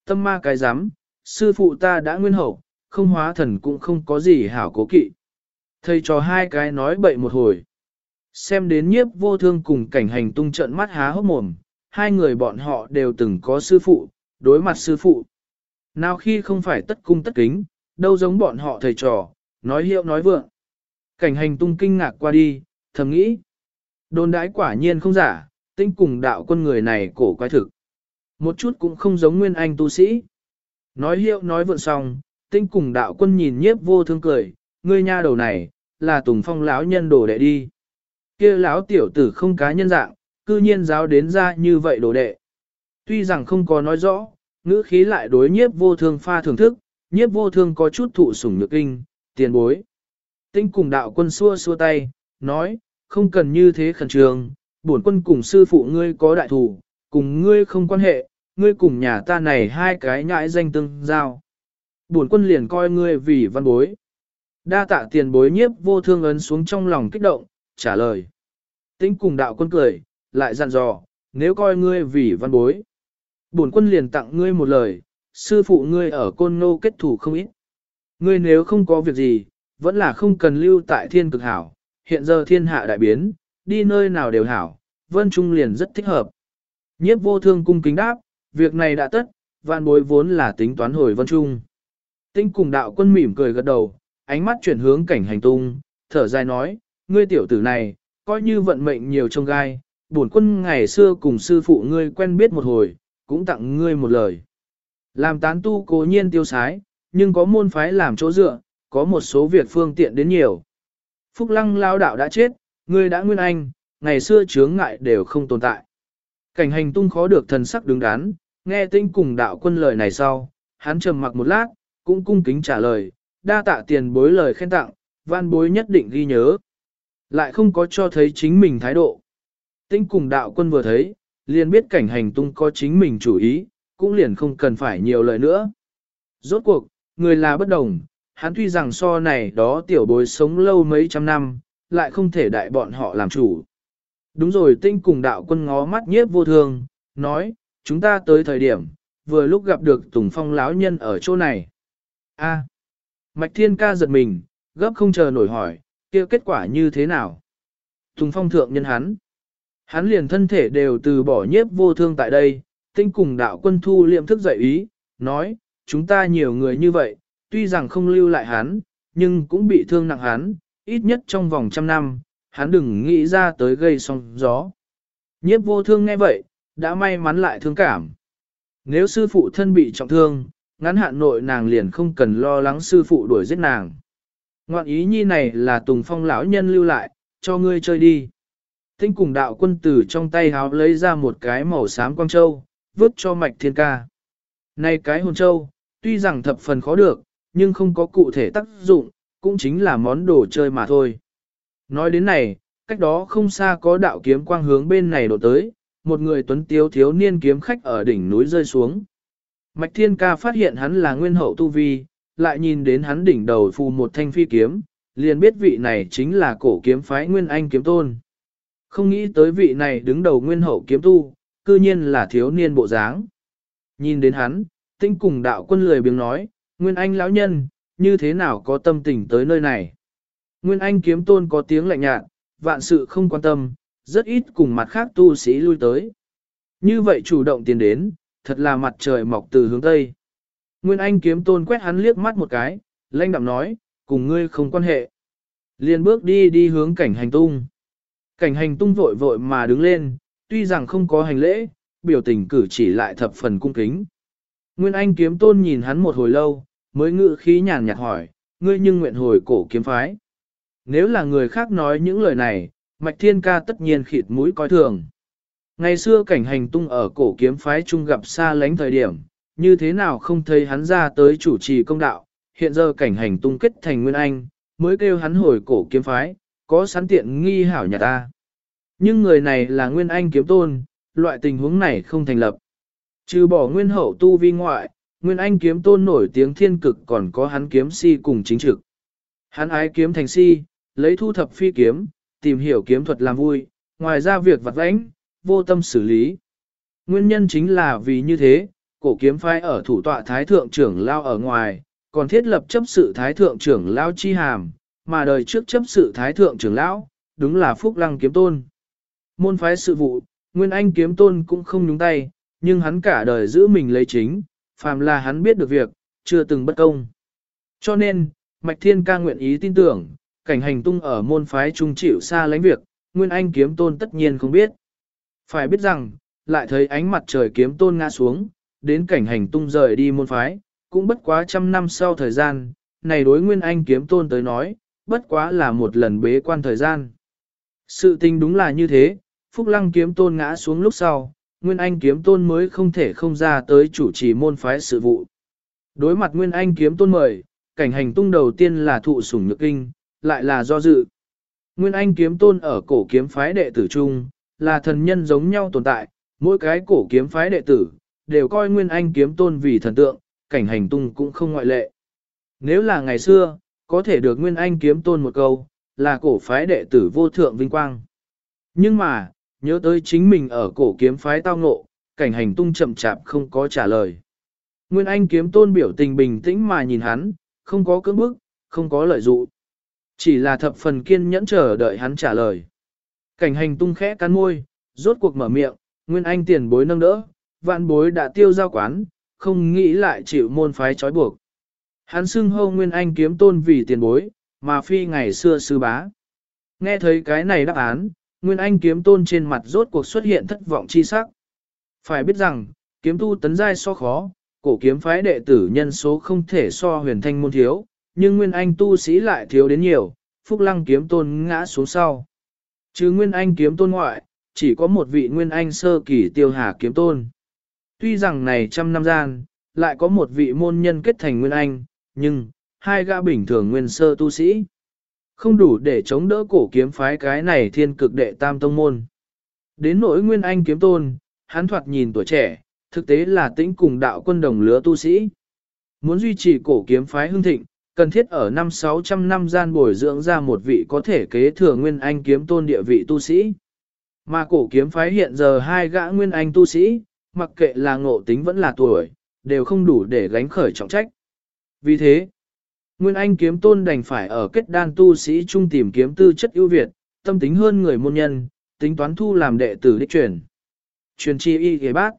Tâm ma cái rắm sư phụ ta đã nguyên hậu, không hóa thần cũng không có gì hảo cố kỵ. Thầy trò hai cái nói bậy một hồi. Xem đến nhiếp vô thương cùng cảnh hành tung trận mắt há hốc mồm, hai người bọn họ đều từng có sư phụ, đối mặt sư phụ. Nào khi không phải tất cung tất kính, đâu giống bọn họ thầy trò, nói hiệu nói vượng. Cảnh hành tung kinh ngạc qua đi, thầm nghĩ. Đồn đãi quả nhiên không giả, tinh cùng đạo quân người này cổ quái thực. Một chút cũng không giống nguyên anh tu sĩ. Nói hiệu nói vượng xong, tinh cùng đạo quân nhìn nhiếp vô thương cười, ngươi nha đầu này, là tùng phong lão nhân đồ đệ đi. kia lão tiểu tử không cá nhân dạng, cư nhiên giáo đến ra như vậy đồ đệ. Tuy rằng không có nói rõ, ngữ khí lại đối nhiếp vô thương pha thưởng thức, nhiếp vô thương có chút thụ sủng nhược kinh, tiền bối. Tinh cùng đạo quân xua xua tay, nói, không cần như thế khẩn trương, bổn quân cùng sư phụ ngươi có đại thủ, cùng ngươi không quan hệ, ngươi cùng nhà ta này hai cái nhãi danh tương giao. Bổn quân liền coi ngươi vì văn bối. Đa tạ tiền bối nhiếp vô thương ấn xuống trong lòng kích động, trả lời. Tinh cùng đạo quân cười, lại dặn dò, nếu coi ngươi vì văn bối. Bổn quân liền tặng ngươi một lời, sư phụ ngươi ở côn nô kết thủ không ít. Ngươi nếu không có việc gì, vẫn là không cần lưu tại thiên cực hảo, hiện giờ thiên hạ đại biến, đi nơi nào đều hảo, vân trung liền rất thích hợp. Nhiếp vô thương cung kính đáp, việc này đã tất, vạn bối vốn là tính toán hồi vân trung. Tinh cùng đạo quân mỉm cười gật đầu, ánh mắt chuyển hướng cảnh hành tung, thở dài nói, ngươi tiểu tử này, coi như vận mệnh nhiều trong gai, bổn quân ngày xưa cùng sư phụ ngươi quen biết một hồi, cũng tặng ngươi một lời. Làm tán tu cố nhiên tiêu sái, nhưng có môn phái làm chỗ dựa, có một số việc phương tiện đến nhiều. Phúc lăng lao đạo đã chết, ngươi đã nguyên anh, ngày xưa chướng ngại đều không tồn tại. Cảnh hành tung khó được thần sắc đứng đắn, nghe tinh cùng đạo quân lời này sau, hắn trầm mặc một lát, cũng cung kính trả lời, đa tạ tiền bối lời khen tặng, văn bối nhất định ghi nhớ. Lại không có cho thấy chính mình thái độ. Tinh cùng đạo quân vừa thấy, liền biết cảnh hành tung có chính mình chủ ý, cũng liền không cần phải nhiều lời nữa. Rốt cuộc, người là bất đồng, hắn tuy rằng so này đó tiểu bối sống lâu mấy trăm năm, lại không thể đại bọn họ làm chủ. Đúng rồi tinh cùng đạo quân ngó mắt nhiếp vô thương, nói, chúng ta tới thời điểm, vừa lúc gặp được Tùng Phong lão nhân ở chỗ này. A. Mạch Thiên ca giật mình, gấp không chờ nổi hỏi, kia kết quả như thế nào? Tùng Phong thượng nhân hắn. Hắn liền thân thể đều từ bỏ nhiếp vô thương tại đây, tinh cùng đạo quân thu liệm thức dậy ý, nói, chúng ta nhiều người như vậy, tuy rằng không lưu lại hắn, nhưng cũng bị thương nặng hắn, ít nhất trong vòng trăm năm, hắn đừng nghĩ ra tới gây sóng gió. Nhiếp vô thương nghe vậy, đã may mắn lại thương cảm. Nếu sư phụ thân bị trọng thương, ngắn hạn nội nàng liền không cần lo lắng sư phụ đuổi giết nàng. Ngoạn ý nhi này là Tùng Phong lão nhân lưu lại, cho ngươi chơi đi. Tinh cùng đạo quân tử trong tay háo lấy ra một cái màu xám quang châu, vứt cho mạch thiên ca. Này cái hồn châu, tuy rằng thập phần khó được, nhưng không có cụ thể tác dụng, cũng chính là món đồ chơi mà thôi. Nói đến này, cách đó không xa có đạo kiếm quang hướng bên này đổ tới, một người tuấn tiếu thiếu niên kiếm khách ở đỉnh núi rơi xuống. Mạch Thiên Ca phát hiện hắn là nguyên hậu tu vi, lại nhìn đến hắn đỉnh đầu phù một thanh phi kiếm, liền biết vị này chính là cổ kiếm phái Nguyên Anh kiếm tôn. Không nghĩ tới vị này đứng đầu nguyên hậu kiếm tu, cư nhiên là thiếu niên bộ dáng. Nhìn đến hắn, tinh cùng đạo quân lười biếng nói, Nguyên Anh lão nhân, như thế nào có tâm tình tới nơi này? Nguyên Anh kiếm tôn có tiếng lạnh nhạt, vạn sự không quan tâm, rất ít cùng mặt khác tu sĩ lui tới. Như vậy chủ động tiến đến, thật là mặt trời mọc từ hướng Tây. Nguyên Anh kiếm tôn quét hắn liếc mắt một cái, lanh đạm nói, cùng ngươi không quan hệ. Liên bước đi đi hướng cảnh hành tung. Cảnh hành tung vội vội mà đứng lên, tuy rằng không có hành lễ, biểu tình cử chỉ lại thập phần cung kính. Nguyên Anh kiếm tôn nhìn hắn một hồi lâu, mới ngự khí nhàn nhạt hỏi, ngươi nhưng nguyện hồi cổ kiếm phái. Nếu là người khác nói những lời này, Mạch Thiên Ca tất nhiên khịt mũi coi thường. Ngày xưa cảnh hành tung ở cổ kiếm phái chung gặp xa lánh thời điểm, như thế nào không thấy hắn ra tới chủ trì công đạo, hiện giờ cảnh hành tung kết thành Nguyên Anh, mới kêu hắn hồi cổ kiếm phái, có sẵn tiện nghi hảo nhà ta. Nhưng người này là Nguyên Anh kiếm tôn, loại tình huống này không thành lập. Trừ bỏ Nguyên hậu tu vi ngoại, Nguyên Anh kiếm tôn nổi tiếng thiên cực còn có hắn kiếm si cùng chính trực. Hắn ái kiếm thành si, lấy thu thập phi kiếm, tìm hiểu kiếm thuật làm vui, ngoài ra việc vặt vãnh, vô tâm xử lý. Nguyên nhân chính là vì như thế, cổ kiếm phái ở thủ tọa thái thượng trưởng lao ở ngoài, còn thiết lập chấp sự thái thượng trưởng lao chi hàm, mà đời trước chấp sự thái thượng trưởng lão, đúng là Phúc Lăng kiếm tôn. Môn phái sự vụ, Nguyên Anh kiếm tôn cũng không nhúng tay, nhưng hắn cả đời giữ mình lấy chính, phàm là hắn biết được việc, chưa từng bất công. Cho nên, Mạch Thiên ca nguyện ý tin tưởng, cảnh hành tung ở môn phái trung chịu xa lánh việc, Nguyên Anh kiếm tôn tất nhiên không biết. Phải biết rằng, lại thấy ánh mặt trời kiếm tôn ngã xuống, đến cảnh hành tung rời đi môn phái, cũng bất quá trăm năm sau thời gian, này đối Nguyên Anh kiếm tôn tới nói, bất quá là một lần bế quan thời gian. Sự tình đúng là như thế, Phúc Lăng kiếm tôn ngã xuống lúc sau, Nguyên Anh kiếm tôn mới không thể không ra tới chủ trì môn phái sự vụ. Đối mặt Nguyên Anh kiếm tôn mời, cảnh hành tung đầu tiên là thụ sủng nhược kinh, lại là do dự. Nguyên Anh kiếm tôn ở cổ kiếm phái đệ tử chung, là thần nhân giống nhau tồn tại, mỗi cái cổ kiếm phái đệ tử, đều coi Nguyên Anh kiếm tôn vì thần tượng, cảnh hành tung cũng không ngoại lệ. Nếu là ngày xưa, có thể được Nguyên Anh kiếm tôn một câu, là cổ phái đệ tử vô thượng vinh quang. Nhưng mà, nhớ tới chính mình ở cổ kiếm phái tao ngộ, cảnh hành tung chậm chạp không có trả lời. Nguyên Anh kiếm tôn biểu tình bình tĩnh mà nhìn hắn, không có cưỡng bức, không có lợi dụ. Chỉ là thập phần kiên nhẫn chờ đợi hắn trả lời. Cảnh hành tung khẽ cắn môi, rốt cuộc mở miệng, Nguyên Anh tiền bối nâng đỡ, vạn bối đã tiêu giao quán, không nghĩ lại chịu môn phái trói buộc. Hắn xưng hô Nguyên Anh kiếm tôn vì tiền bối, mà phi ngày xưa sư bá. Nghe thấy cái này đáp án, Nguyên Anh kiếm tôn trên mặt rốt cuộc xuất hiện thất vọng chi sắc. Phải biết rằng, kiếm tu tấn giai so khó, cổ kiếm phái đệ tử nhân số không thể so huyền thanh môn thiếu, nhưng Nguyên Anh tu sĩ lại thiếu đến nhiều, Phúc Lăng kiếm tôn ngã xuống sau. Chứ Nguyên Anh kiếm tôn ngoại, chỉ có một vị Nguyên Anh sơ kỳ tiêu hà kiếm tôn. Tuy rằng này trăm năm gian, lại có một vị môn nhân kết thành Nguyên Anh, nhưng, hai gã bình thường nguyên sơ tu sĩ. Không đủ để chống đỡ cổ kiếm phái cái này thiên cực đệ tam tông môn. Đến nỗi Nguyên Anh kiếm tôn, hắn thoạt nhìn tuổi trẻ, thực tế là tĩnh cùng đạo quân đồng lứa tu sĩ. Muốn duy trì cổ kiếm phái hưng thịnh, cần thiết ở năm 600 năm gian bồi dưỡng ra một vị có thể kế thừa Nguyên Anh kiếm tôn địa vị tu sĩ. Mà cổ kiếm phái hiện giờ hai gã Nguyên Anh tu sĩ, mặc kệ là ngộ tính vẫn là tuổi, đều không đủ để gánh khởi trọng trách. Vì thế, Nguyên Anh kiếm tôn đành phải ở kết đan tu sĩ trung tìm kiếm tư chất ưu việt, tâm tính hơn người môn nhân, tính toán thu làm đệ tử đích truyền. Truyền chi y ghế bác.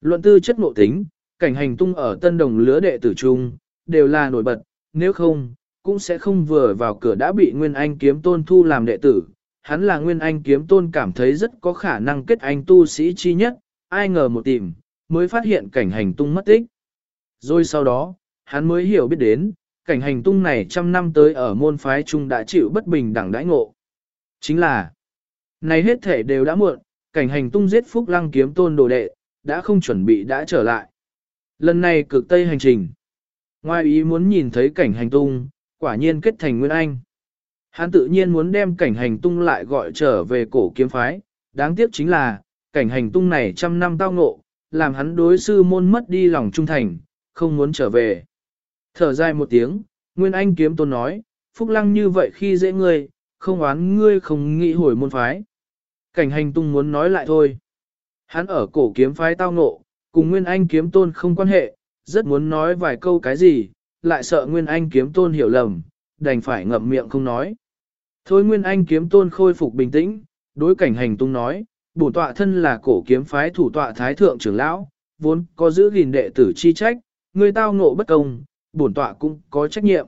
Luận tư chất ngộ tính, cảnh hành tung ở tân đồng lứa đệ tử trung, đều là nổi bật, nếu không, cũng sẽ không vừa vào cửa đã bị Nguyên Anh kiếm tôn thu làm đệ tử. Hắn là Nguyên Anh kiếm tôn cảm thấy rất có khả năng kết anh tu sĩ chi nhất, ai ngờ một tìm, mới phát hiện cảnh hành tung mất tích. Rồi sau đó, hắn mới hiểu biết đến, cảnh hành tung này trăm năm tới ở môn phái trung đã chịu bất bình đẳng đãi ngộ. Chính là, này hết thể đều đã muộn, cảnh hành tung giết phúc lăng kiếm tôn đồ đệ, đã không chuẩn bị đã trở lại. Lần này cực tây hành trình. Ngoài ý muốn nhìn thấy cảnh hành tung, quả nhiên kết thành nguyên anh. Hắn tự nhiên muốn đem cảnh hành tung lại gọi trở về cổ kiếm phái, đáng tiếc chính là, cảnh hành tung này trăm năm tao ngộ, làm hắn đối sư môn mất đi lòng trung thành, không muốn trở về. Thở dài một tiếng, Nguyên Anh kiếm tôn nói, Phúc Lăng như vậy khi dễ ngươi, không oán ngươi không nghĩ hồi môn phái. Cảnh hành tung muốn nói lại thôi. Hắn ở cổ kiếm phái tao ngộ, cùng Nguyên Anh kiếm tôn không quan hệ, rất muốn nói vài câu cái gì, lại sợ Nguyên Anh kiếm tôn hiểu lầm, đành phải ngậm miệng không nói. Thôi Nguyên Anh kiếm tôn khôi phục bình tĩnh, đối cảnh hành tung nói, bổn tọa thân là cổ kiếm phái thủ tọa thái thượng trưởng lão, vốn có giữ gìn đệ tử chi trách, người tao ngộ bất công, bổn tọa cũng có trách nhiệm.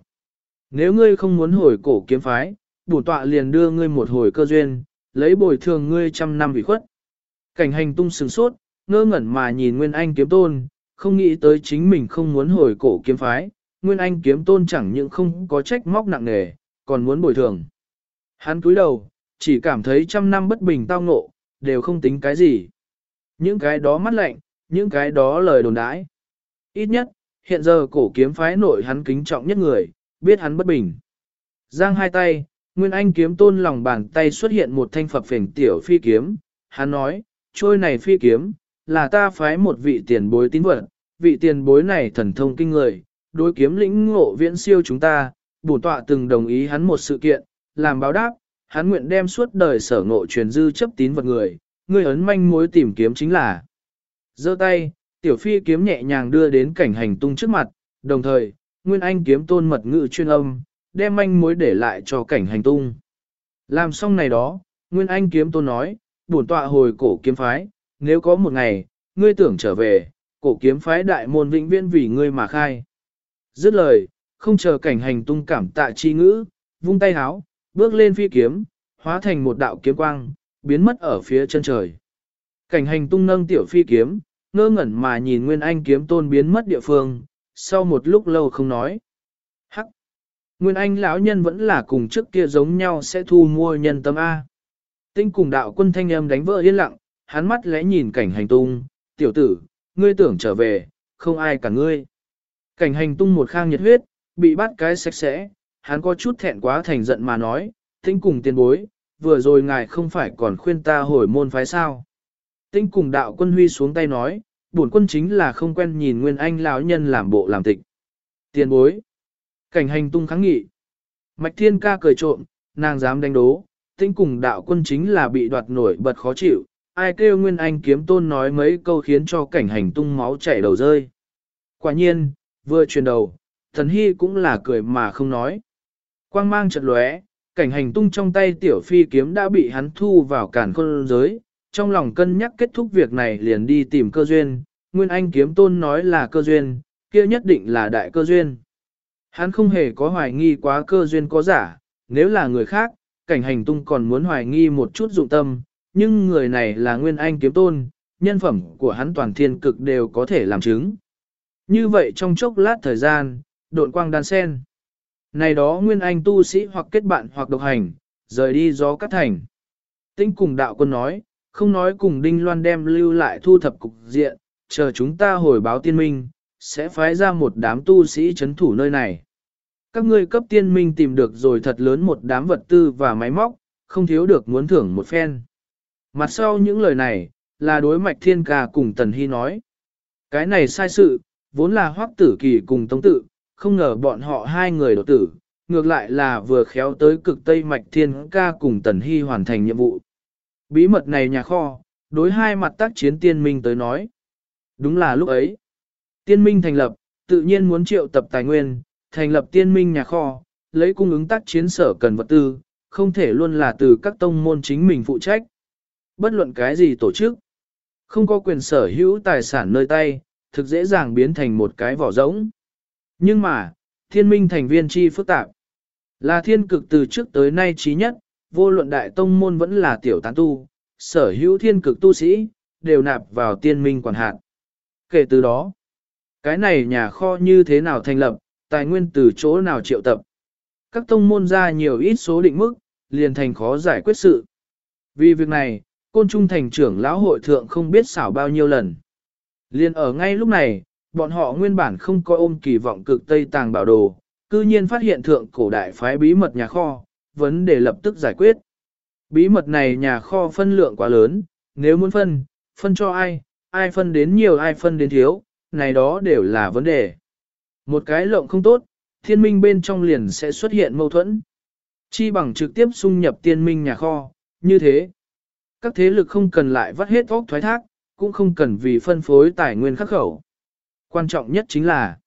Nếu ngươi không muốn hồi cổ kiếm phái, bổn tọa liền đưa ngươi một hồi cơ duyên, lấy bồi thường ngươi trăm năm bị khuất. Cảnh hành tung sừng sốt, ngơ ngẩn mà nhìn Nguyên Anh kiếm tôn, không nghĩ tới chính mình không muốn hồi cổ kiếm phái, Nguyên Anh kiếm tôn chẳng những không có trách móc nặng nề, còn muốn bồi thường. Hắn cúi đầu, chỉ cảm thấy trăm năm bất bình tao ngộ, đều không tính cái gì. Những cái đó mắt lạnh, những cái đó lời đồn đãi. Ít nhất, hiện giờ cổ kiếm phái nội hắn kính trọng nhất người, biết hắn bất bình. Giang hai tay, Nguyên Anh kiếm tôn lòng bàn tay xuất hiện một thanh phập phình tiểu phi kiếm, hắn nói, trôi này phi kiếm, là ta phái một vị tiền bối tín vật, vị tiền bối này thần thông kinh người, đối kiếm lĩnh ngộ viễn siêu chúng ta, bổn tọa từng đồng ý hắn một sự kiện, làm báo đáp, hắn nguyện đem suốt đời sở ngộ truyền dư chấp tín vật người, người ấn manh mối tìm kiếm chính là. giơ tay, tiểu phi kiếm nhẹ nhàng đưa đến cảnh hành tung trước mặt, đồng thời, Nguyên Anh kiếm tôn mật ngữ chuyên âm, đem manh mối để lại cho cảnh hành tung. Làm xong này đó, Nguyên Anh kiếm tôn nói, bổn tọa hồi cổ kiếm phái, nếu có một ngày, ngươi tưởng trở về, cổ kiếm phái đại môn vĩnh viễn vì ngươi mà khai. Dứt lời, không chờ cảnh hành tung cảm tạ chi ngữ, vung tay háo, bước lên phi kiếm, hóa thành một đạo kiếm quang, biến mất ở phía chân trời. Cảnh hành tung nâng tiểu phi kiếm, ngơ ngẩn mà nhìn Nguyên Anh kiếm tôn biến mất địa phương, sau một lúc lâu không nói. Hắc! Nguyên Anh lão nhân vẫn là cùng trước kia giống nhau sẽ thu mua nhân tâm A. Tinh cùng đạo quân thanh âm đánh vỡ yên lặng, hắn mắt lẽ nhìn cảnh hành tung, tiểu tử, ngươi tưởng trở về, không ai cả ngươi. Cảnh hành tung một khang nhiệt huyết, bị bắt cái sạch sẽ, hắn có chút thẹn quá thành giận mà nói, tinh cùng tiền bối, vừa rồi ngài không phải còn khuyên ta hồi môn phái sao. Tinh cùng đạo quân huy xuống tay nói, bổn quân chính là không quen nhìn nguyên anh lão nhân làm bộ làm tịch. Tiền bối. Cảnh hành tung kháng nghị. Mạch thiên ca cười trộm, nàng dám đánh đố, tinh cùng đạo quân chính là bị đoạt nổi bật khó chịu, ai kêu nguyên anh kiếm tôn nói mấy câu khiến cho cảnh hành tung máu chảy đầu rơi. Quả nhiên, vừa truyền đầu, thần hy cũng là cười mà không nói. Quang mang chật lóe, cảnh hành tung trong tay tiểu phi kiếm đã bị hắn thu vào cản khôn giới, trong lòng cân nhắc kết thúc việc này liền đi tìm cơ duyên, Nguyên Anh kiếm tôn nói là cơ duyên, kia nhất định là đại cơ duyên. Hắn không hề có hoài nghi quá cơ duyên có giả, nếu là người khác, cảnh hành tung còn muốn hoài nghi một chút dụng tâm, nhưng người này là Nguyên Anh kiếm tôn, nhân phẩm của hắn toàn thiên cực đều có thể làm chứng. Như vậy trong chốc lát thời gian, độn quang đan sen. Này đó Nguyên Anh tu sĩ hoặc kết bạn hoặc độc hành, rời đi gió cắt thành. Tinh cùng đạo quân nói, không nói cùng Đinh Loan đem lưu lại thu thập cục diện, chờ chúng ta hồi báo tiên minh, sẽ phái ra một đám tu sĩ chấn thủ nơi này. Các ngươi cấp tiên minh tìm được rồi thật lớn một đám vật tư và máy móc, không thiếu được muốn thưởng một phen. Mặt sau những lời này, là đối mạch thiên ca cùng Tần Hy nói. Cái này sai sự, vốn là hoắc tử kỳ cùng tống tự, không ngờ bọn họ hai người đột tử, ngược lại là vừa khéo tới cực Tây Mạch Thiên ca cùng Tần Hy hoàn thành nhiệm vụ. Bí mật này nhà kho, đối hai mặt tác chiến tiên minh tới nói. Đúng là lúc ấy. Tiên minh thành lập, tự nhiên muốn triệu tập tài nguyên, thành lập tiên minh nhà kho, lấy cung ứng tác chiến sở cần vật tư, không thể luôn là từ các tông môn chính mình phụ trách. Bất luận cái gì tổ chức, không có quyền sở hữu tài sản nơi tay, thực dễ dàng biến thành một cái vỏ rỗng. Nhưng mà, thiên minh thành viên chi phức tạp, là thiên cực từ trước tới nay trí nhất, vô luận đại tông môn vẫn là tiểu tán tu, sở hữu thiên cực tu sĩ, đều nạp vào tiên minh quản hạt. Kể từ đó, cái này nhà kho như thế nào thành lập, tài nguyên từ chỗ nào triệu tập. Các tông môn ra nhiều ít số định mức, liền thành khó giải quyết sự. Vì việc này, côn trung thành trưởng lão hội thượng không biết xảo bao nhiêu lần. Liền ở ngay lúc này, bọn họ nguyên bản không coi ôm kỳ vọng cực Tây Tàng bảo đồ, cư nhiên phát hiện thượng cổ đại phái bí mật nhà kho, vấn đề lập tức giải quyết. Bí mật này nhà kho phân lượng quá lớn, nếu muốn phân, phân cho ai, ai phân đến nhiều ai phân đến thiếu, này đó đều là vấn đề. Một cái lộng không tốt, thiên minh bên trong liền sẽ xuất hiện mâu thuẫn. Chi bằng trực tiếp xung nhập tiên minh nhà kho, như thế. Các thế lực không cần lại vắt hết óc thoái thác, cũng không cần vì phân phối tài nguyên khắc khẩu. Quan trọng nhất chính là,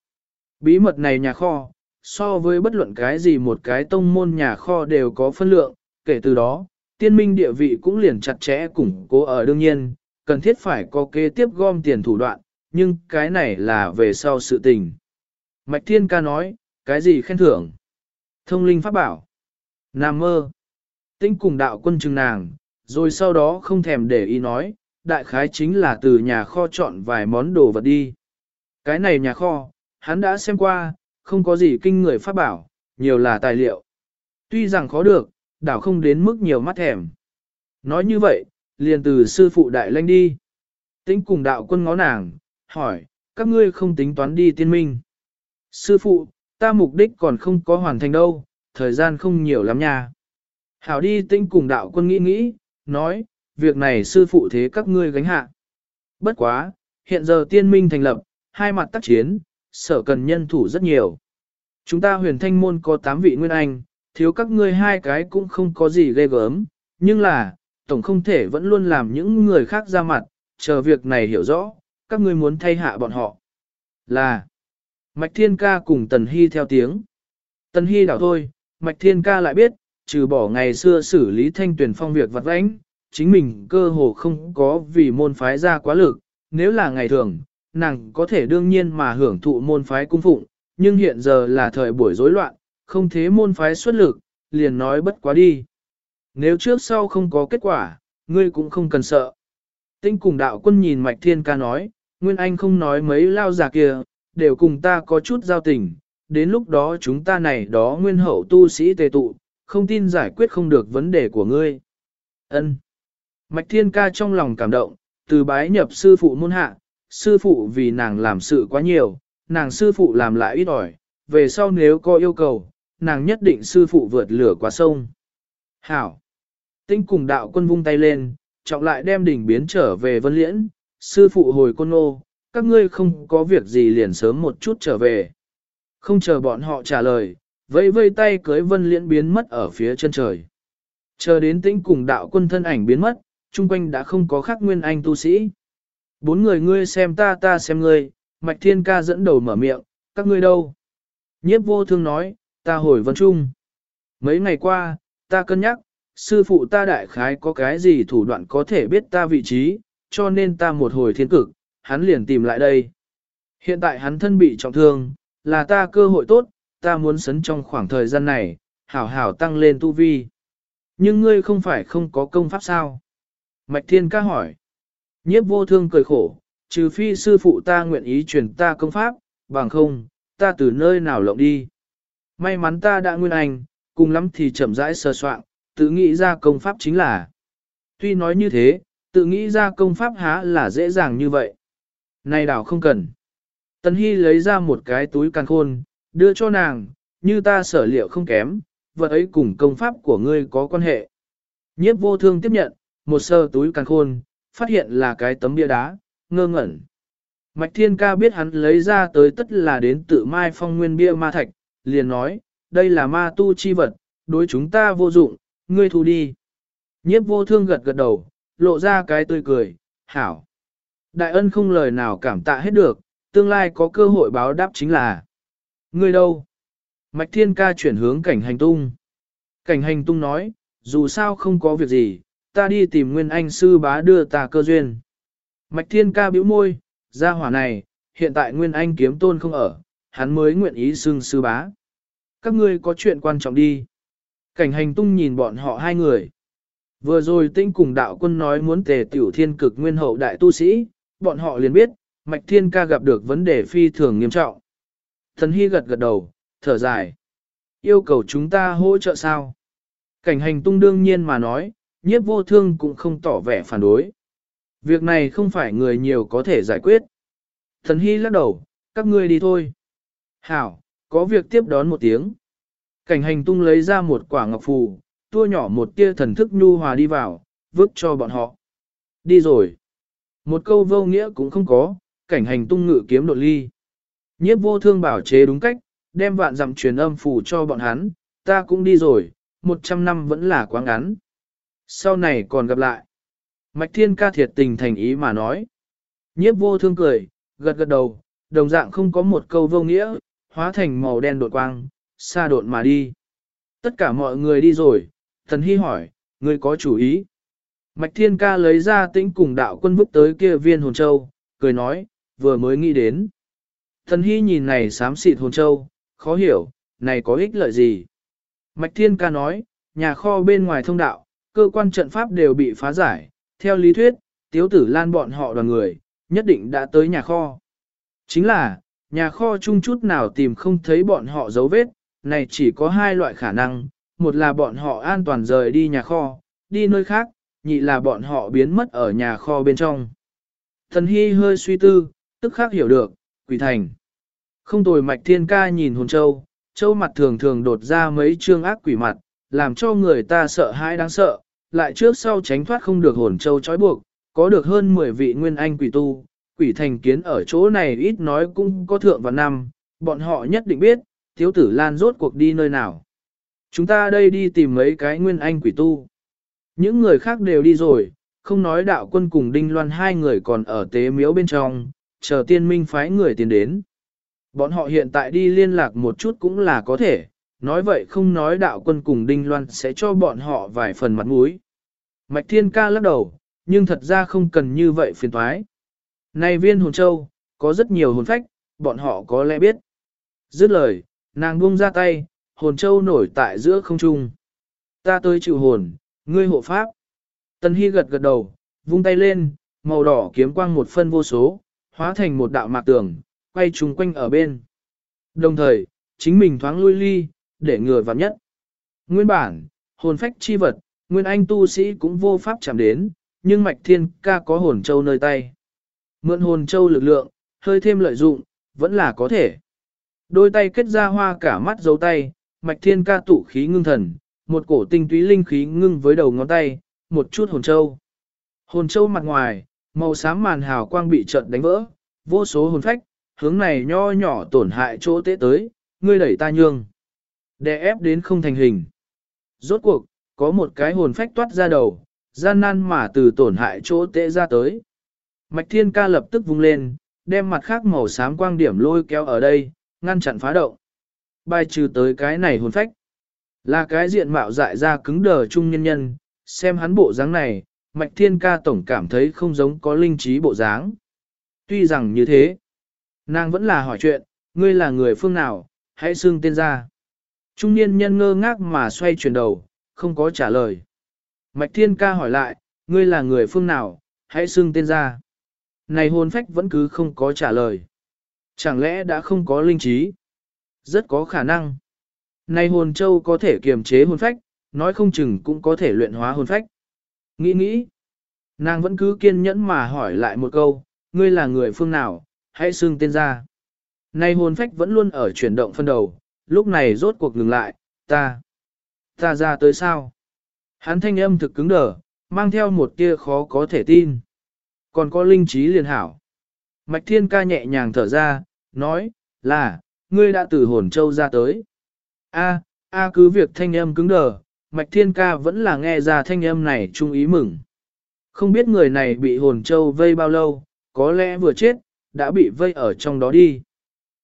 bí mật này nhà kho, so với bất luận cái gì một cái tông môn nhà kho đều có phân lượng, kể từ đó, tiên minh địa vị cũng liền chặt chẽ củng cố ở đương nhiên, cần thiết phải có kế tiếp gom tiền thủ đoạn, nhưng cái này là về sau sự tình. Mạch Thiên Ca nói, cái gì khen thưởng? Thông linh pháp bảo. Nam mơ. Tinh cùng đạo quân chừng nàng, rồi sau đó không thèm để ý nói, đại khái chính là từ nhà kho chọn vài món đồ vật đi. Cái này nhà kho, hắn đã xem qua, không có gì kinh người pháp bảo, nhiều là tài liệu. Tuy rằng khó được, đảo không đến mức nhiều mắt thèm. Nói như vậy, liền từ sư phụ đại lanh đi. Tính cùng đạo quân ngó nàng, hỏi, các ngươi không tính toán đi tiên minh. Sư phụ, ta mục đích còn không có hoàn thành đâu, thời gian không nhiều lắm nha. Hảo đi tinh cùng đạo quân nghĩ nghĩ, nói, việc này sư phụ thế các ngươi gánh hạ. Bất quá, hiện giờ tiên minh thành lập, hai mặt tác chiến, sở cần nhân thủ rất nhiều. Chúng ta huyền thanh môn có 8 vị nguyên anh, thiếu các ngươi hai cái cũng không có gì ghê gớm, nhưng là, tổng không thể vẫn luôn làm những người khác ra mặt, chờ việc này hiểu rõ, các ngươi muốn thay hạ bọn họ. Là, Mạch Thiên Ca cùng Tần Hy theo tiếng. Tần Hy đảo thôi, Mạch Thiên Ca lại biết, trừ bỏ ngày xưa xử lý thanh tuyển phong việc vặt vãnh, chính mình cơ hồ không có vì môn phái ra quá lực, nếu là ngày thường, nàng có thể đương nhiên mà hưởng thụ môn phái cung phụng, nhưng hiện giờ là thời buổi rối loạn, không thế môn phái xuất lực, liền nói bất quá đi. Nếu trước sau không có kết quả, ngươi cũng không cần sợ. Tinh cùng đạo quân nhìn Mạch Thiên ca nói, Nguyên Anh không nói mấy lao giả kia, đều cùng ta có chút giao tình, đến lúc đó chúng ta này đó nguyên hậu tu sĩ tề tụ, không tin giải quyết không được vấn đề của ngươi. Ân. Mạch Thiên ca trong lòng cảm động, từ bái nhập sư phụ môn hạ, sư phụ vì nàng làm sự quá nhiều, nàng sư phụ làm lại ít ỏi, về sau nếu có yêu cầu, nàng nhất định sư phụ vượt lửa qua sông. Hảo! Tinh cùng đạo quân vung tay lên, trọng lại đem đỉnh biến trở về vân liễn, sư phụ hồi côn ô, các ngươi không có việc gì liền sớm một chút trở về. Không chờ bọn họ trả lời, vẫy vây tay cưới vân liễn biến mất ở phía chân trời. Chờ đến tĩnh cùng đạo quân thân ảnh biến mất, chung quanh đã không có khác nguyên anh tu sĩ. Bốn người ngươi xem ta ta xem ngươi, mạch thiên ca dẫn đầu mở miệng, các ngươi đâu? Nhiếp vô thương nói, ta hồi vân trung. Mấy ngày qua, ta cân nhắc, sư phụ ta đại khái có cái gì thủ đoạn có thể biết ta vị trí, cho nên ta một hồi thiên cực, hắn liền tìm lại đây. Hiện tại hắn thân bị trọng thương, là ta cơ hội tốt, ta muốn sấn trong khoảng thời gian này, hảo hảo tăng lên tu vi. Nhưng ngươi không phải không có công pháp sao? Mạch Thiên ca hỏi. Nhiếp vô thương cười khổ, trừ phi sư phụ ta nguyện ý truyền ta công pháp, bằng không, ta từ nơi nào lộng đi. May mắn ta đã nguyên anh, cùng lắm thì chậm rãi sơ soạn, tự nghĩ ra công pháp chính là. Tuy nói như thế, tự nghĩ ra công pháp há là dễ dàng như vậy. Này đảo không cần. Tần Hy lấy ra một cái túi can khôn, đưa cho nàng, như ta sở liệu không kém, vật ấy cùng công pháp của ngươi có quan hệ. Nhiếp vô thương tiếp nhận, một sơ túi can khôn, phát hiện là cái tấm bia đá, ngơ ngẩn. Mạch Thiên Ca biết hắn lấy ra tới tất là đến tự mai phong nguyên bia ma thạch, liền nói, đây là ma tu chi vật, đối chúng ta vô dụng, ngươi thu đi. Nhiếp vô thương gật gật đầu, lộ ra cái tươi cười, hảo. Đại ân không lời nào cảm tạ hết được, tương lai có cơ hội báo đáp chính là. Ngươi đâu? Mạch Thiên Ca chuyển hướng cảnh hành tung. Cảnh hành tung nói, dù sao không có việc gì, ta đi tìm Nguyên Anh sư bá đưa ta cơ duyên. Mạch Thiên Ca bĩu môi, ra hỏa này, hiện tại Nguyên Anh kiếm tôn không ở, hắn mới nguyện ý xưng sư bá. Các ngươi có chuyện quan trọng đi. Cảnh hành tung nhìn bọn họ hai người. Vừa rồi tinh cùng đạo quân nói muốn tề tiểu thiên cực nguyên hậu đại tu sĩ, bọn họ liền biết, Mạch Thiên Ca gặp được vấn đề phi thường nghiêm trọng. Thần Hy gật gật đầu, thở dài. Yêu cầu chúng ta hỗ trợ sao? Cảnh hành tung đương nhiên mà nói, nhiếp vô thương cũng không tỏ vẻ phản đối. Việc này không phải người nhiều có thể giải quyết. Thần Hy lắc đầu, các ngươi đi thôi. Hảo, có việc tiếp đón một tiếng. Cảnh hành tung lấy ra một quả ngọc phù, tua nhỏ một tia thần thức nhu hòa đi vào, vứt cho bọn họ. Đi rồi. Một câu vô nghĩa cũng không có, cảnh hành tung ngự kiếm đột ly. Nhiếp vô thương bảo chế đúng cách, đem vạn dặm truyền âm phù cho bọn hắn, ta cũng đi rồi, một trăm năm vẫn là quá ngắn. Sau này còn gặp lại. Mạch thiên ca thiệt tình thành ý mà nói. Nhiếp vô thương cười, gật gật đầu, đồng dạng không có một câu vô nghĩa, hóa thành màu đen đột quang, xa đột mà đi. Tất cả mọi người đi rồi, thần hy hỏi, ngươi có chủ ý. Mạch thiên ca lấy ra tĩnh cùng đạo quân vứt tới kia viên hồn châu, cười nói, vừa mới nghĩ đến. Thần hy nhìn này xám xịt hồn châu, khó hiểu, này có ích lợi gì. Mạch thiên ca nói, nhà kho bên ngoài thông đạo, cơ quan trận pháp đều bị phá giải, theo lý thuyết, tiếu tử lan bọn họ đoàn người, nhất định đã tới nhà kho. Chính là, nhà kho chung chút nào tìm không thấy bọn họ dấu vết, này chỉ có hai loại khả năng, một là bọn họ an toàn rời đi nhà kho, đi nơi khác, nhị là bọn họ biến mất ở nhà kho bên trong. Thần Hy hơi suy tư, tức khác hiểu được, quỷ thành. Không tồi mạch thiên ca nhìn hồn châu, châu mặt thường thường đột ra mấy trương ác quỷ mặt, làm cho người ta sợ hãi đáng sợ, lại trước sau tránh thoát không được hồn châu trói buộc, có được hơn 10 vị nguyên anh quỷ tu, quỷ thành kiến ở chỗ này ít nói cũng có thượng và năm, bọn họ nhất định biết, thiếu tử lan rốt cuộc đi nơi nào. Chúng ta đây đi tìm mấy cái nguyên anh quỷ tu. Những người khác đều đi rồi, không nói đạo quân cùng đinh loan hai người còn ở tế miếu bên trong, chờ tiên minh phái người tiến đến. Bọn họ hiện tại đi liên lạc một chút cũng là có thể, nói vậy không nói đạo quân cùng đinh loan sẽ cho bọn họ vài phần mặt mũi. Mạch thiên ca lắc đầu, nhưng thật ra không cần như vậy phiền thoái. Này viên hồn châu, có rất nhiều hồn phách, bọn họ có lẽ biết. Dứt lời, nàng buông ra tay, hồn châu nổi tại giữa không trung. Ta tới chịu hồn, ngươi hộ pháp. Tần Hy gật gật đầu, vung tay lên, màu đỏ kiếm quang một phân vô số, hóa thành một đạo mạc tường, quay trùng quanh ở bên. Đồng thời, chính mình thoáng lui ly, để ngừa vào nhất. Nguyên bản, hồn phách chi vật, nguyên anh tu sĩ cũng vô pháp chạm đến, nhưng mạch thiên ca có hồn châu nơi tay. Mượn hồn châu lực lượng, hơi thêm lợi dụng, vẫn là có thể. Đôi tay kết ra hoa cả mắt dấu tay, mạch thiên ca tụ khí ngưng thần, một cổ tinh túy linh khí ngưng với đầu ngón tay, một chút hồn châu. Hồn châu mặt ngoài, màu xám màn hào quang bị trận đánh vỡ, vô số hồn phách, hướng này nho nhỏ tổn hại chỗ tế tới, ngươi đẩy ta nhương. Đè ép đến không thành hình. Rốt cuộc, có một cái hồn phách toát ra đầu, gian nan mà từ tổn hại chỗ tệ ra tới. Mạch thiên ca lập tức vung lên, đem mặt khác màu xám quang điểm lôi kéo ở đây, ngăn chặn phá động. Bài trừ tới cái này hồn phách. Là cái diện mạo dại ra cứng đờ trung nhân nhân, xem hắn bộ dáng này, Mạch Thiên Ca tổng cảm thấy không giống có linh trí bộ dáng. Tuy rằng như thế, nàng vẫn là hỏi chuyện, ngươi là người phương nào, hãy xưng tên ra. Trung niên nhân ngơ ngác mà xoay chuyển đầu, không có trả lời. Mạch Thiên Ca hỏi lại, ngươi là người phương nào, hãy xưng tên ra. Này hồn phách vẫn cứ không có trả lời. Chẳng lẽ đã không có linh trí? Rất có khả năng. Này hồn châu có thể kiềm chế hồn phách, nói không chừng cũng có thể luyện hóa hồn phách. Nghĩ nghĩ, nàng vẫn cứ kiên nhẫn mà hỏi lại một câu, ngươi là người phương nào, hãy xưng tên ra. Này hồn phách vẫn luôn ở chuyển động phân đầu, lúc này rốt cuộc ngừng lại, ta, ta ra tới sao? Hắn thanh âm thực cứng đờ, mang theo một tia khó có thể tin. Còn có linh trí liền hảo. Mạch thiên ca nhẹ nhàng thở ra, nói, là, ngươi đã từ hồn châu ra tới. A, a cứ việc thanh âm cứng đờ, Mạch Thiên Ca vẫn là nghe ra thanh âm này trung ý mừng. Không biết người này bị hồn châu vây bao lâu, có lẽ vừa chết, đã bị vây ở trong đó đi.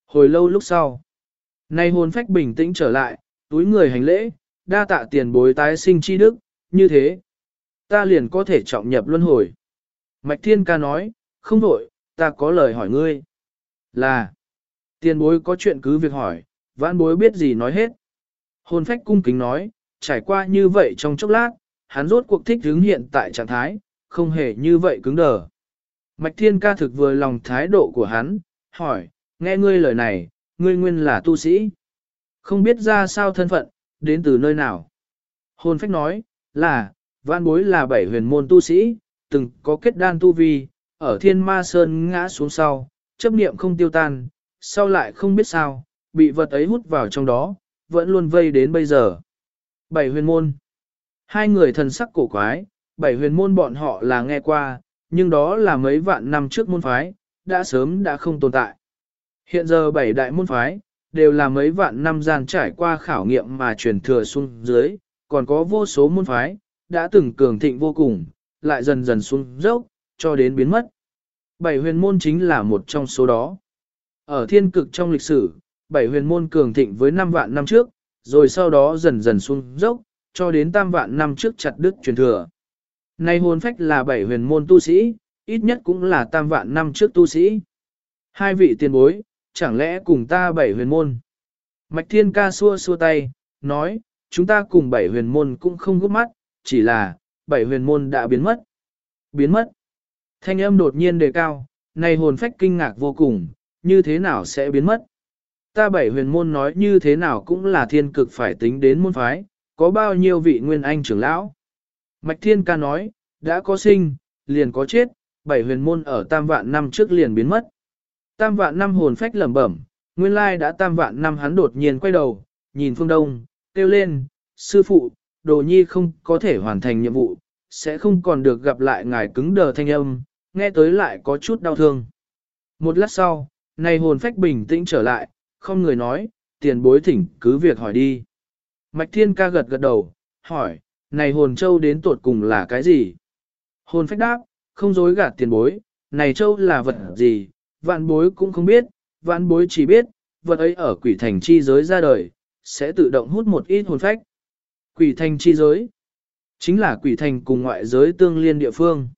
Hồi lâu lúc sau, nay hồn phách bình tĩnh trở lại, túi người hành lễ, đa tạ tiền bối tái sinh chi đức, như thế. Ta liền có thể trọng nhập luân hồi. Mạch Thiên Ca nói, không đổi, ta có lời hỏi ngươi. Là, tiền bối có chuyện cứ việc hỏi, vãn bối biết gì nói hết. Hồn phách cung kính nói, trải qua như vậy trong chốc lát, hắn rốt cuộc thích hướng hiện tại trạng thái, không hề như vậy cứng đờ. Mạch Thiên ca thực vừa lòng thái độ của hắn, hỏi, nghe ngươi lời này, ngươi nguyên là tu sĩ. Không biết ra sao thân phận, đến từ nơi nào. Hồn phách nói, là, vãn bối là bảy huyền môn tu sĩ, từng có kết đan tu vi, ở thiên ma sơn ngã xuống sau, chấp niệm không tiêu tan, sau lại không biết sao, bị vật ấy hút vào trong đó, vẫn luôn vây đến bây giờ. Bảy huyền môn. Hai người thần sắc cổ quái, bảy huyền môn bọn họ là nghe qua, nhưng đó là mấy vạn năm trước môn phái, đã sớm đã không tồn tại. Hiện giờ bảy đại môn phái, đều là mấy vạn năm gian trải qua khảo nghiệm mà truyền thừa xuống dưới, còn có vô số môn phái, đã từng cường thịnh vô cùng, lại dần dần xuống dốc, cho đến biến mất. Bảy huyền môn chính là một trong số đó. Ở thiên cực trong lịch sử, bảy huyền môn cường thịnh với 5 vạn năm trước, rồi sau đó dần dần xuống dốc, cho đến tam vạn năm trước chặt đứt truyền thừa. Nay hồn phách là bảy huyền môn tu sĩ, ít nhất cũng là tam vạn năm trước tu sĩ. Hai vị tiền bối, chẳng lẽ cùng ta bảy huyền môn? Mạch thiên ca xua xua tay, nói, chúng ta cùng bảy huyền môn cũng không gấp mắt, chỉ là, bảy huyền môn đã biến mất. Biến mất. Thanh âm đột nhiên đề cao, này hồn phách kinh ngạc vô cùng, như thế nào sẽ biến mất? Ta bảy huyền môn nói như thế nào cũng là thiên cực phải tính đến môn phái, có bao nhiêu vị nguyên anh trưởng lão. Mạch thiên ca nói, đã có sinh, liền có chết, bảy huyền môn ở tam vạn năm trước liền biến mất. Tam vạn năm hồn phách lẩm bẩm, nguyên lai đã tam vạn năm hắn đột nhiên quay đầu, nhìn phương đông, kêu lên, sư phụ, đồ nhi không có thể hoàn thành nhiệm vụ, sẽ không còn được gặp lại ngài cứng đờ thanh âm, nghe tới lại có chút đau thương. Một lát sau, này hồn phách bình tĩnh trở lại, không người nói, tiền bối thỉnh cứ việc hỏi đi. Mạch Thiên ca gật gật đầu, hỏi, này hồn châu đến tuột cùng là cái gì? Hồn phách đáp, không dối gạt tiền bối, này châu là vật gì, vạn bối cũng không biết, vạn bối chỉ biết, vật ấy ở quỷ thành chi giới ra đời, sẽ tự động hút một ít hồn phách. Quỷ thành chi giới, chính là quỷ thành cùng ngoại giới tương liên địa phương.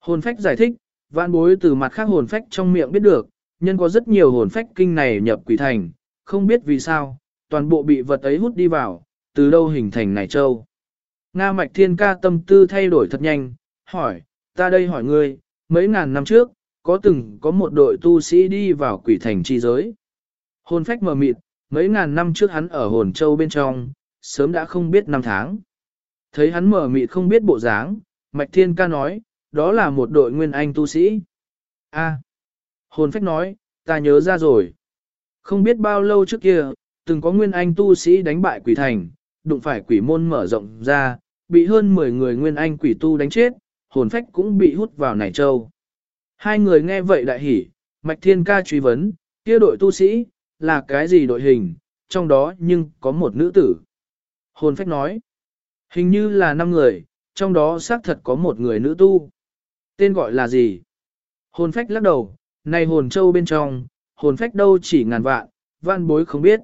Hồn phách giải thích, vạn bối từ mặt khác hồn phách trong miệng biết được, nhân có rất nhiều hồn phách kinh này nhập quỷ thành, không biết vì sao, toàn bộ bị vật ấy hút đi vào, từ đâu hình thành này châu. Nga mạch thiên ca tâm tư thay đổi thật nhanh, hỏi, ta đây hỏi ngươi, mấy ngàn năm trước, có từng có một đội tu sĩ đi vào quỷ thành chi giới. Hồn phách mờ mịt, mấy ngàn năm trước hắn ở hồn châu bên trong, sớm đã không biết năm tháng. Thấy hắn mờ mịt không biết bộ dáng, Mạch Thiên ca nói, đó là một đội nguyên anh tu sĩ. A. hồn phách nói, ta nhớ ra rồi. Không biết bao lâu trước kia, từng có nguyên anh tu sĩ đánh bại quỷ thành, đụng phải quỷ môn mở rộng ra, bị hơn 10 người nguyên anh quỷ tu đánh chết, hồn phách cũng bị hút vào nải châu. Hai người nghe vậy đại hỉ, Mạch Thiên ca truy vấn, kia đội tu sĩ, là cái gì đội hình, trong đó nhưng có một nữ tử. Hồn phách nói, hình như là năm người, trong đó xác thật có một người nữ tu. Tên gọi là gì? Hồn phách lắc đầu, này hồn châu bên trong, hồn phách đâu chỉ ngàn vạn, vạn bối không biết.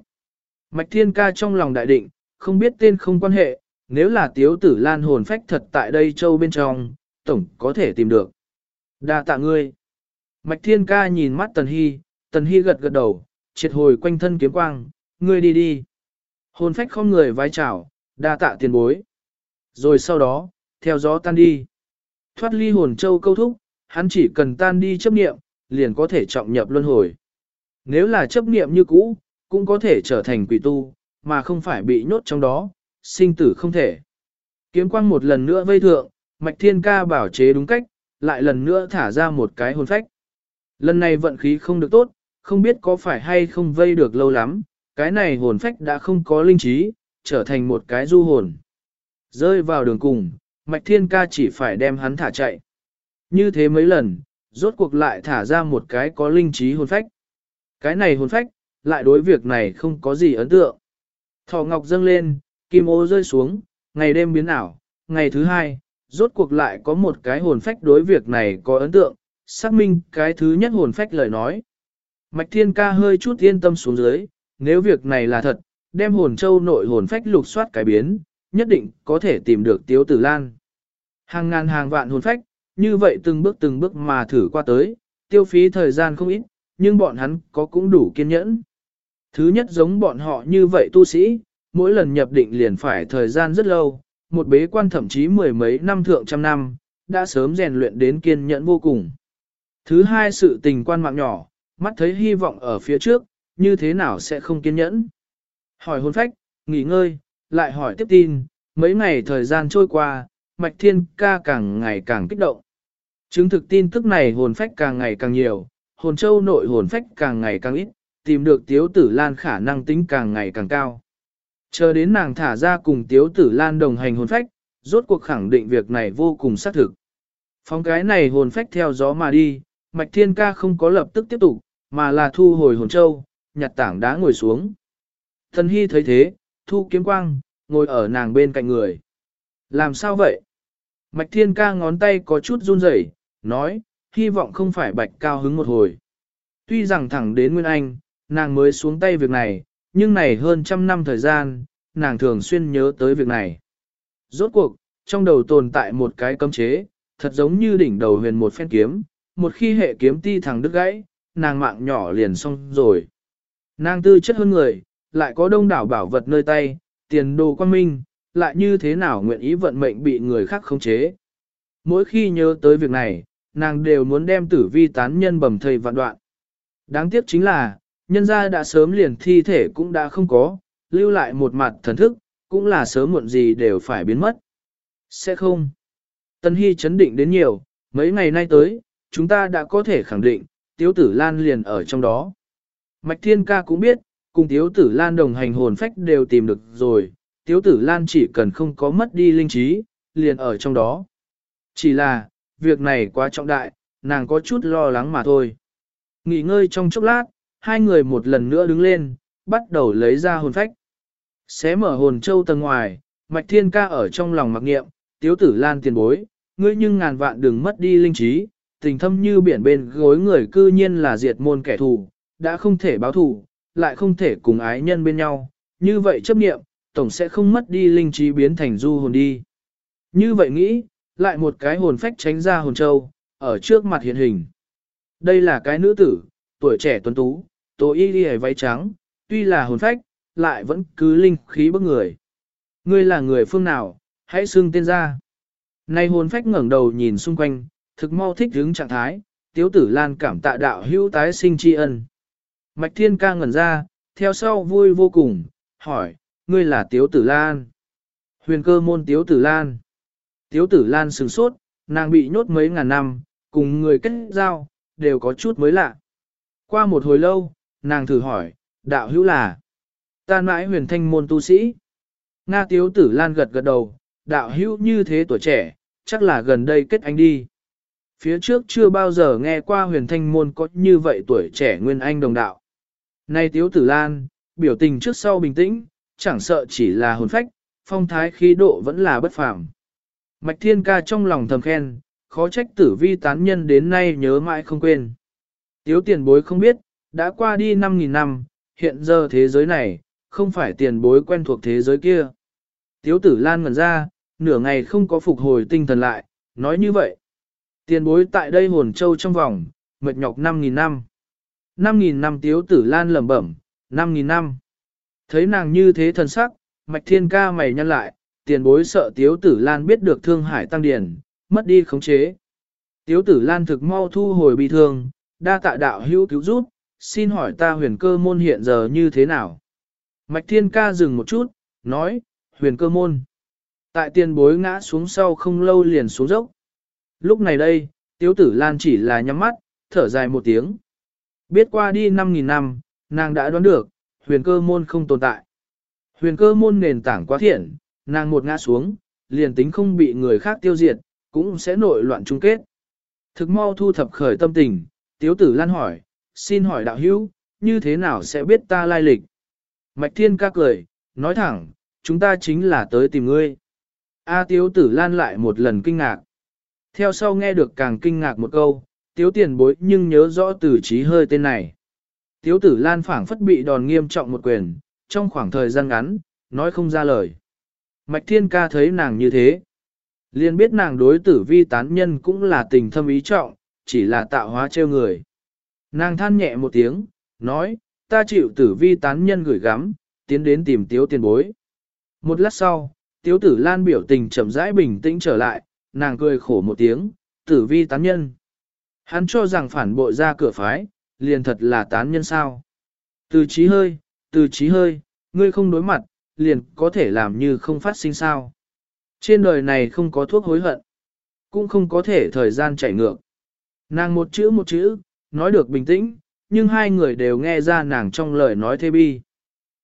Mạch Thiên ca trong lòng đại định, không biết tên không quan hệ, nếu là tiếu tử lan hồn phách thật tại đây châu bên trong, tổng có thể tìm được. Đa tạ ngươi. Mạch Thiên ca nhìn mắt Tần Hy, Tần Hy gật gật đầu, triệt hồi quanh thân kiếm quang, ngươi đi đi. Hồn phách không người vai chào, đa tạ tiền bối. Rồi sau đó, theo gió tan đi. Thoát ly hồn châu câu thúc, hắn chỉ cần tan đi chấp niệm, liền có thể trọng nhập luân hồi. Nếu là chấp niệm như cũ, cũng có thể trở thành quỷ tu, mà không phải bị nhốt trong đó, sinh tử không thể. Kiếm quang một lần nữa vây thượng, Mạch Thiên Ca bảo chế đúng cách, lại lần nữa thả ra một cái hồn phách. Lần này vận khí không được tốt, không biết có phải hay không vây được lâu lắm, cái này hồn phách đã không có linh trí, trở thành một cái du hồn. Rơi vào đường cùng, Mạch Thiên Ca chỉ phải đem hắn thả chạy. Như thế mấy lần, rốt cuộc lại thả ra một cái có linh trí hồn phách. Cái này hồn phách, lại đối việc này không có gì ấn tượng. Thỏ ngọc dâng lên, kim ô rơi xuống, ngày đêm biến ảo, ngày thứ hai, rốt cuộc lại có một cái hồn phách đối việc này có ấn tượng, xác minh cái thứ nhất hồn phách lời nói. Mạch Thiên Ca hơi chút yên tâm xuống dưới, nếu việc này là thật, đem hồn châu nội hồn phách lục soát cái biến, nhất định có thể tìm được Tiếu Tử Lan. Hàng ngàn hàng vạn hồn phách, như vậy từng bước từng bước mà thử qua tới, tiêu phí thời gian không ít, nhưng bọn hắn có cũng đủ kiên nhẫn. Thứ nhất giống bọn họ như vậy tu sĩ, mỗi lần nhập định liền phải thời gian rất lâu, một bế quan thậm chí mười mấy năm thượng trăm năm, đã sớm rèn luyện đến kiên nhẫn vô cùng. Thứ hai sự tình quan mạng nhỏ, mắt thấy hy vọng ở phía trước, như thế nào sẽ không kiên nhẫn. Hỏi hôn phách, nghỉ ngơi, lại hỏi tiếp tin, mấy ngày thời gian trôi qua, Mạch Thiên ca càng ngày càng kích động. Chứng thực tin tức này hồn phách càng ngày càng nhiều, hồn châu nội hồn phách càng ngày càng ít, tìm được tiếu tử lan khả năng tính càng ngày càng cao. Chờ đến nàng thả ra cùng tiếu tử lan đồng hành hồn phách, rốt cuộc khẳng định việc này vô cùng xác thực. Phong cái này hồn phách theo gió mà đi, Mạch Thiên Ca không có lập tức tiếp tục, mà là thu hồi hồn châu, nhặt tảng đá ngồi xuống. Thần Hy thấy thế, thu kiếm quang, ngồi ở nàng bên cạnh người. Làm sao vậy? Mạch Thiên Ca ngón tay có chút run rẩy, nói, hy vọng không phải bạch cao hứng một hồi. Tuy rằng thẳng đến Nguyên Anh, nàng mới xuống tay việc này, nhưng này hơn trăm năm thời gian, nàng thường xuyên nhớ tới việc này. Rốt cuộc, trong đầu tồn tại một cái cấm chế, thật giống như đỉnh đầu huyền một phen kiếm, một khi hệ kiếm ti thằng đứt gãy, nàng mạng nhỏ liền xong rồi. Nàng tư chất hơn người, lại có đông đảo bảo vật nơi tay, tiền đồ quan minh, lại như thế nào nguyện ý vận mệnh bị người khác khống chế. Mỗi khi nhớ tới việc này, nàng đều muốn đem tử vi tán nhân bầm thầy vạn đoạn. Đáng tiếc chính là, nhân gia đã sớm liền thi thể cũng đã không có, lưu lại một mặt thần thức, cũng là sớm muộn gì đều phải biến mất. Sẽ không. Tân Hy chấn định đến nhiều, mấy ngày nay tới, chúng ta đã có thể khẳng định, Tiếu Tử Lan liền ở trong đó. Mạch Thiên Ca cũng biết, cùng Tiếu Tử Lan đồng hành hồn phách đều tìm được rồi, Tiếu Tử Lan chỉ cần không có mất đi linh trí, liền ở trong đó. Chỉ là, việc này quá trọng đại, nàng có chút lo lắng mà thôi. Nghỉ ngơi trong chốc lát, hai người một lần nữa đứng lên, bắt đầu lấy ra hồn phách. Xé mở hồn châu tầng ngoài, mạch thiên ca ở trong lòng mặc nghiệm, tiếu tử lan tiền bối, ngươi nhưng ngàn vạn đừng mất đi linh trí, tình thâm như biển bên gối người cư nhiên là diệt môn kẻ thù, đã không thể báo thù, lại không thể cùng ái nhân bên nhau, như vậy chấp nghiệm, tổng sẽ không mất đi linh trí biến thành du hồn đi. Như vậy nghĩ, lại một cái hồn phách tránh ra hồn châu, ở trước mặt hiện hình. Đây là cái nữ tử, tuổi trẻ tuấn tú, tố y đi váy trắng, tuy là hồn phách, lại vẫn cứ linh khí bức người. Ngươi là người phương nào, hãy xưng tên ra. Nay hồn phách ngẩng đầu nhìn xung quanh, thực mau thích hứng trạng thái, tiếu tử lan cảm tạ đạo hữu tái sinh tri ân. Mạch thiên ca ngẩn ra, theo sau vui vô cùng, hỏi, ngươi là tiếu tử lan. Huyền cơ môn tiếu tử lan. Tiếu tử lan sừng sốt, nàng bị nhốt mấy ngàn năm, cùng người kết giao, đều có chút mới lạ. Qua một hồi lâu, nàng thử hỏi, đạo hữu là, ta mãi huyền thanh môn tu sĩ. Nga tiếu tử lan gật gật đầu, đạo hữu như thế tuổi trẻ, chắc là gần đây kết anh đi. Phía trước chưa bao giờ nghe qua huyền thanh môn có như vậy tuổi trẻ nguyên anh đồng đạo. Nay tiếu tử lan, biểu tình trước sau bình tĩnh, chẳng sợ chỉ là hồn phách, phong thái khí độ vẫn là bất phàm. Mạch thiên ca trong lòng thầm khen, khó trách tử vi tán nhân đến nay nhớ mãi không quên. Tiếu tiền bối không biết, đã qua đi 5.000 năm, hiện giờ thế giới này, không phải tiền bối quen thuộc thế giới kia. Tiếu tử lan ngẩn ra, nửa ngày không có phục hồi tinh thần lại, nói như vậy. Tiền bối tại đây hồn châu trong vòng, mệt nhọc 5.000 năm. 5.000 năm tiếu tử lan lẩm bẩm, 5.000 năm. Thấy nàng như thế thần sắc, mạch thiên ca mày nhăn lại, tiền bối sợ tiếu tử lan biết được thương hải tăng điển, mất đi khống chế. Tiếu tử lan thực mau thu hồi bị thương, đa tạ đạo hữu cứu giúp, xin hỏi ta huyền cơ môn hiện giờ như thế nào? Mạch thiên ca dừng một chút, nói, huyền cơ môn. Tại tiền bối ngã xuống sau không lâu liền xuống dốc. Lúc này đây, tiếu tử lan chỉ là nhắm mắt, thở dài một tiếng. Biết qua đi 5.000 năm, nàng đã đoán được, huyền cơ môn không tồn tại. Huyền cơ môn nền tảng quá thiện, nàng một ngã xuống, liền tính không bị người khác tiêu diệt, cũng sẽ nội loạn chung kết. Thực mau thu thập khởi tâm tình, tiếu tử lan hỏi, xin hỏi đạo hữu, như thế nào sẽ biết ta lai lịch? Mạch thiên ca cười, nói thẳng, chúng ta chính là tới tìm ngươi. A tiếu tử lan lại một lần kinh ngạc. Theo sau nghe được càng kinh ngạc một câu, tiếu tiền bối nhưng nhớ rõ từ trí hơi tên này. Tiếu tử lan phảng phất bị đòn nghiêm trọng một quyền, trong khoảng thời gian ngắn, nói không ra lời. Mạch thiên ca thấy nàng như thế. liền biết nàng đối tử vi tán nhân cũng là tình thâm ý trọng, chỉ là tạo hóa trêu người. Nàng than nhẹ một tiếng, nói, ta chịu tử vi tán nhân gửi gắm, tiến đến tìm tiếu tiền bối. Một lát sau, tiếu tử lan biểu tình chậm rãi bình tĩnh trở lại, nàng cười khổ một tiếng, tử vi tán nhân. Hắn cho rằng phản bội ra cửa phái, liền thật là tán nhân sao. Từ trí hơi, từ trí hơi, ngươi không đối mặt, liền có thể làm như không phát sinh sao. Trên đời này không có thuốc hối hận, cũng không có thể thời gian chảy ngược. Nàng một chữ một chữ, nói được bình tĩnh, nhưng hai người đều nghe ra nàng trong lời nói thê bi.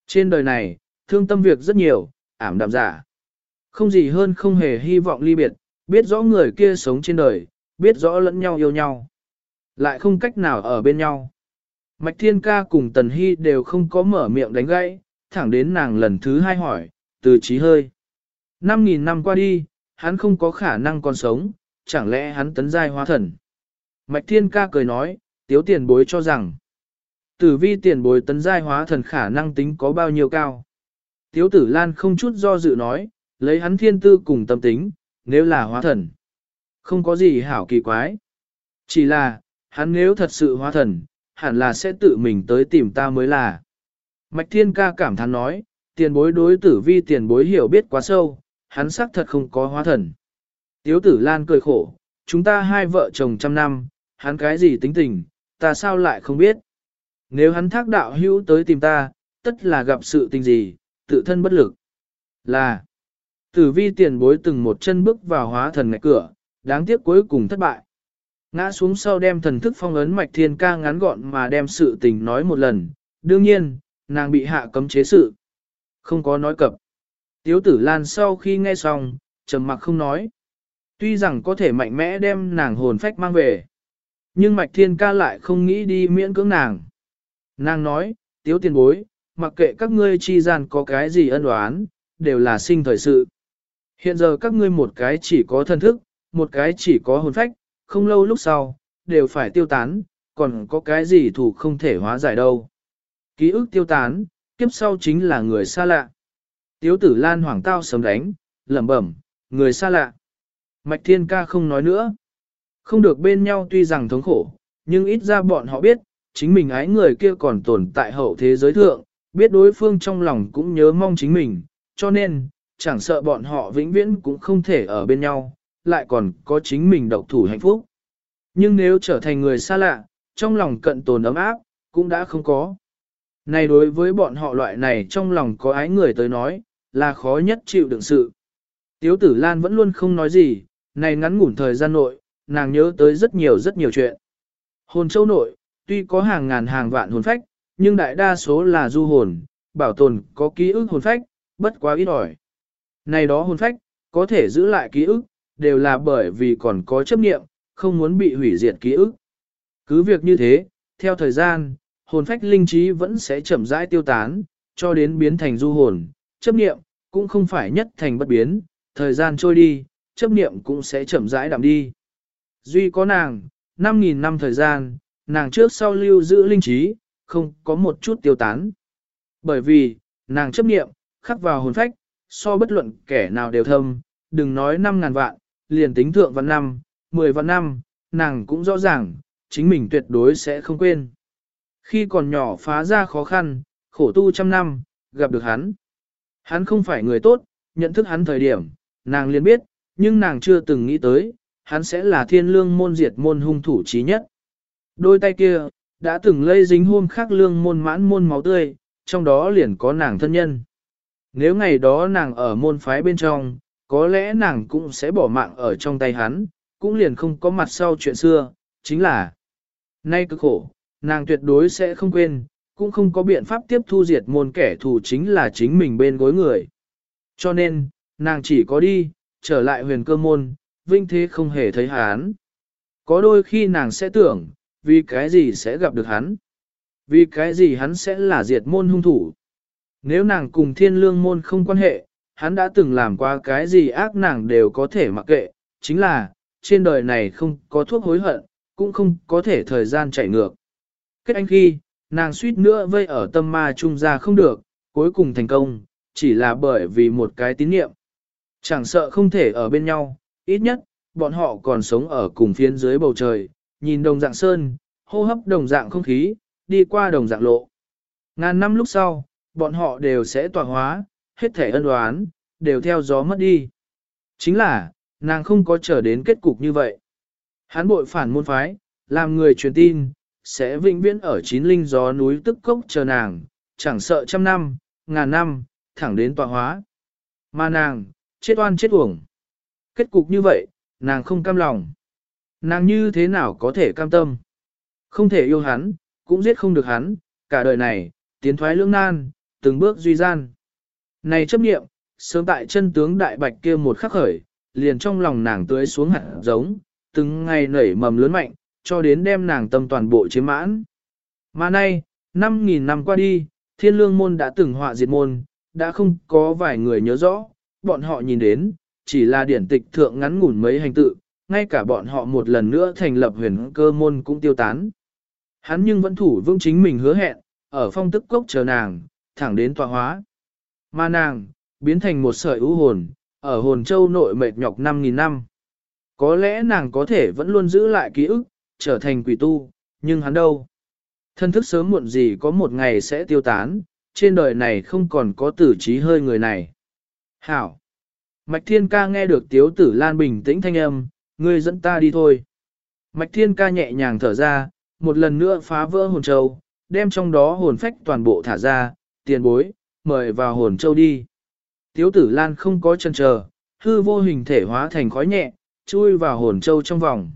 Trên đời này, thương tâm việc rất nhiều, ảm đạm giả. Không gì hơn không hề hy vọng ly biệt, biết rõ người kia sống trên đời, biết rõ lẫn nhau yêu nhau. Lại không cách nào ở bên nhau. Mạch Thiên Ca cùng Tần Hy đều không có mở miệng đánh gãy, thẳng đến nàng lần thứ hai hỏi, từ trí hơi. Năm nghìn năm qua đi, hắn không có khả năng còn sống, chẳng lẽ hắn tấn giai hóa thần. Mạch Thiên Ca cười nói, tiếu tiền bối cho rằng, tử vi tiền bối tấn giai hóa thần khả năng tính có bao nhiêu cao. Tiếu tử Lan không chút do dự nói, lấy hắn thiên tư cùng tâm tính, nếu là hóa thần. Không có gì hảo kỳ quái. Chỉ là, hắn nếu thật sự hóa thần, hẳn là sẽ tự mình tới tìm ta mới là. Mạch Thiên Ca cảm thán nói, tiền bối đối tử vi tiền bối hiểu biết quá sâu, hắn xác thật không có hóa thần. Tiếu tử Lan cười khổ, chúng ta hai vợ chồng trăm năm, hắn cái gì tính tình, ta sao lại không biết. Nếu hắn thác đạo hữu tới tìm ta, tất là gặp sự tình gì, tự thân bất lực. Là, tử vi tiền bối từng một chân bước vào hóa thần ngạch cửa, đáng tiếc cuối cùng thất bại. Ngã xuống sau đem thần thức phong ấn mạch thiên ca ngắn gọn mà đem sự tình nói một lần, đương nhiên, nàng bị hạ cấm chế sự. Không có nói cập. Tiếu tử lan sau khi nghe xong, trầm mặc không nói. Tuy rằng có thể mạnh mẽ đem nàng hồn phách mang về. Nhưng mạch thiên ca lại không nghĩ đi miễn cưỡng nàng. Nàng nói, tiếu tiền bối, mặc kệ các ngươi chi gian có cái gì ân oán, đều là sinh thời sự. Hiện giờ các ngươi một cái chỉ có thân thức, một cái chỉ có hồn phách, không lâu lúc sau, đều phải tiêu tán, còn có cái gì thủ không thể hóa giải đâu. Ký ức tiêu tán, kiếp sau chính là người xa lạ. Tiếu tử lan hoàng tao sớm đánh, lẩm bẩm, người xa lạ. Mạch thiên ca không nói nữa. Không được bên nhau tuy rằng thống khổ, nhưng ít ra bọn họ biết, chính mình ái người kia còn tồn tại hậu thế giới thượng, biết đối phương trong lòng cũng nhớ mong chính mình, cho nên, chẳng sợ bọn họ vĩnh viễn cũng không thể ở bên nhau, lại còn có chính mình độc thủ hạnh phúc. Nhưng nếu trở thành người xa lạ, trong lòng cận tồn ấm áp, cũng đã không có. Này đối với bọn họ loại này trong lòng có ái người tới nói, là khó nhất chịu đựng sự. Tiếu tử Lan vẫn luôn không nói gì, này ngắn ngủn thời gian nội, nàng nhớ tới rất nhiều rất nhiều chuyện. Hồn châu nội, tuy có hàng ngàn hàng vạn hồn phách, nhưng đại đa số là du hồn, bảo tồn có ký ức hồn phách, bất quá ít ỏi. Này đó hồn phách, có thể giữ lại ký ức, đều là bởi vì còn có chấp niệm, không muốn bị hủy diệt ký ức. Cứ việc như thế, theo thời gian, hồn phách linh trí vẫn sẽ chậm rãi tiêu tán, cho đến biến thành du hồn, chấp niệm, cũng không phải nhất thành bất biến, thời gian trôi đi, chấp niệm cũng sẽ chậm rãi đạm đi. Duy có nàng, 5.000 năm thời gian, nàng trước sau lưu giữ linh trí, không có một chút tiêu tán. Bởi vì, nàng chấp niệm, khắc vào hồn phách, so bất luận kẻ nào đều thâm, đừng nói 5.000 vạn, liền tính thượng vạn năm, 10 vạn năm, nàng cũng rõ ràng, chính mình tuyệt đối sẽ không quên. Khi còn nhỏ phá ra khó khăn, khổ tu trăm năm, gặp được hắn. Hắn không phải người tốt, nhận thức hắn thời điểm, nàng liền biết, nhưng nàng chưa từng nghĩ tới, hắn sẽ là thiên lương môn diệt môn hung thủ trí nhất. Đôi tay kia, đã từng lây dính hôm khác lương môn mãn môn máu tươi, trong đó liền có nàng thân nhân. Nếu ngày đó nàng ở môn phái bên trong, có lẽ nàng cũng sẽ bỏ mạng ở trong tay hắn, cũng liền không có mặt sau chuyện xưa, chính là nay cực khổ, nàng tuyệt đối sẽ không quên, cũng không có biện pháp tiếp thu diệt môn kẻ thù chính là chính mình bên gối người. Cho nên, nàng chỉ có đi, trở lại huyền cơ môn, vinh thế không hề thấy hắn. Có đôi khi nàng sẽ tưởng, vì cái gì sẽ gặp được hắn? Vì cái gì hắn sẽ là diệt môn hung thủ? Nếu nàng cùng thiên lương môn không quan hệ, hắn đã từng làm qua cái gì ác nàng đều có thể mặc kệ, chính là, trên đời này không có thuốc hối hận, cũng không có thể thời gian chạy ngược. Kết anh khi, nàng suýt nữa vây ở tâm ma trung ra không được, cuối cùng thành công, chỉ là bởi vì một cái tín niệm. Chẳng sợ không thể ở bên nhau, ít nhất, bọn họ còn sống ở cùng phiến dưới bầu trời, nhìn đồng dạng sơn, hô hấp đồng dạng không khí, đi qua đồng dạng lộ. Ngàn năm lúc sau, bọn họ đều sẽ tỏa hóa, hết thể ân đoán, đều theo gió mất đi. Chính là, nàng không có trở đến kết cục như vậy. Hán bội phản môn phái, làm người truyền tin, sẽ vĩnh viễn ở chín linh gió núi tức cốc chờ nàng, chẳng sợ trăm năm, ngàn năm, thẳng đến tọa hóa. Mà nàng, chết oan chết uổng. Kết cục như vậy, nàng không cam lòng. Nàng như thế nào có thể cam tâm? Không thể yêu hắn, cũng giết không được hắn, cả đời này, tiến thoái lưỡng nan, từng bước duy gian. Này chấp nghiệm, sớm tại chân tướng đại bạch kia một khắc khởi, liền trong lòng nàng tưới xuống hạt giống, từng ngày nảy mầm lớn mạnh, cho đến đem nàng tâm toàn bộ chiếm mãn. Mà nay, 5.000 năm qua đi, thiên lương môn đã từng họa diệt môn, đã không có vài người nhớ rõ, bọn họ nhìn đến, chỉ là điển tịch thượng ngắn ngủn mấy hành tự, ngay cả bọn họ một lần nữa thành lập huyền cơ môn cũng tiêu tán. Hắn nhưng vẫn thủ vững chính mình hứa hẹn, ở phong tức cốc chờ nàng, thẳng đến tọa hóa. Mà nàng, biến thành một sợi ưu hồn, ở hồn châu nội mệt nhọc 5.000 năm. Có lẽ nàng có thể vẫn luôn giữ lại ký ức, trở thành quỷ tu, nhưng hắn đâu? Thân thức sớm muộn gì có một ngày sẽ tiêu tán, trên đời này không còn có tử trí hơi người này. Hảo! Mạch Thiên Ca nghe được Tiếu Tử Lan bình tĩnh thanh âm, ngươi dẫn ta đi thôi. Mạch Thiên Ca nhẹ nhàng thở ra, một lần nữa phá vỡ hồn châu, đem trong đó hồn phách toàn bộ thả ra, tiền bối, mời vào hồn châu đi. Tiếu Tử Lan không có chân chờ, hư vô hình thể hóa thành khói nhẹ, chui vào hồn châu trong vòng.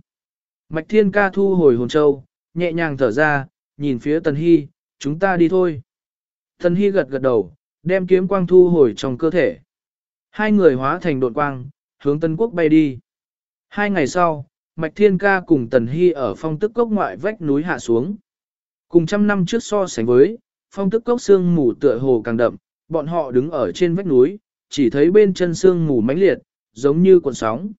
Mạch Thiên Ca thu hồi hồn châu, nhẹ nhàng thở ra, nhìn phía Tần Hy, chúng ta đi thôi. Tần Hy gật gật đầu, đem kiếm quang thu hồi trong cơ thể. Hai người hóa thành độn quang, hướng Tân Quốc bay đi. Hai ngày sau, Mạch Thiên Ca cùng Tần Hy ở phong tức cốc ngoại vách núi hạ xuống. Cùng trăm năm trước so sánh với, phong tức cốc xương mù tựa hồ càng đậm, bọn họ đứng ở trên vách núi, chỉ thấy bên chân xương mù mãnh liệt, giống như cuộn sóng.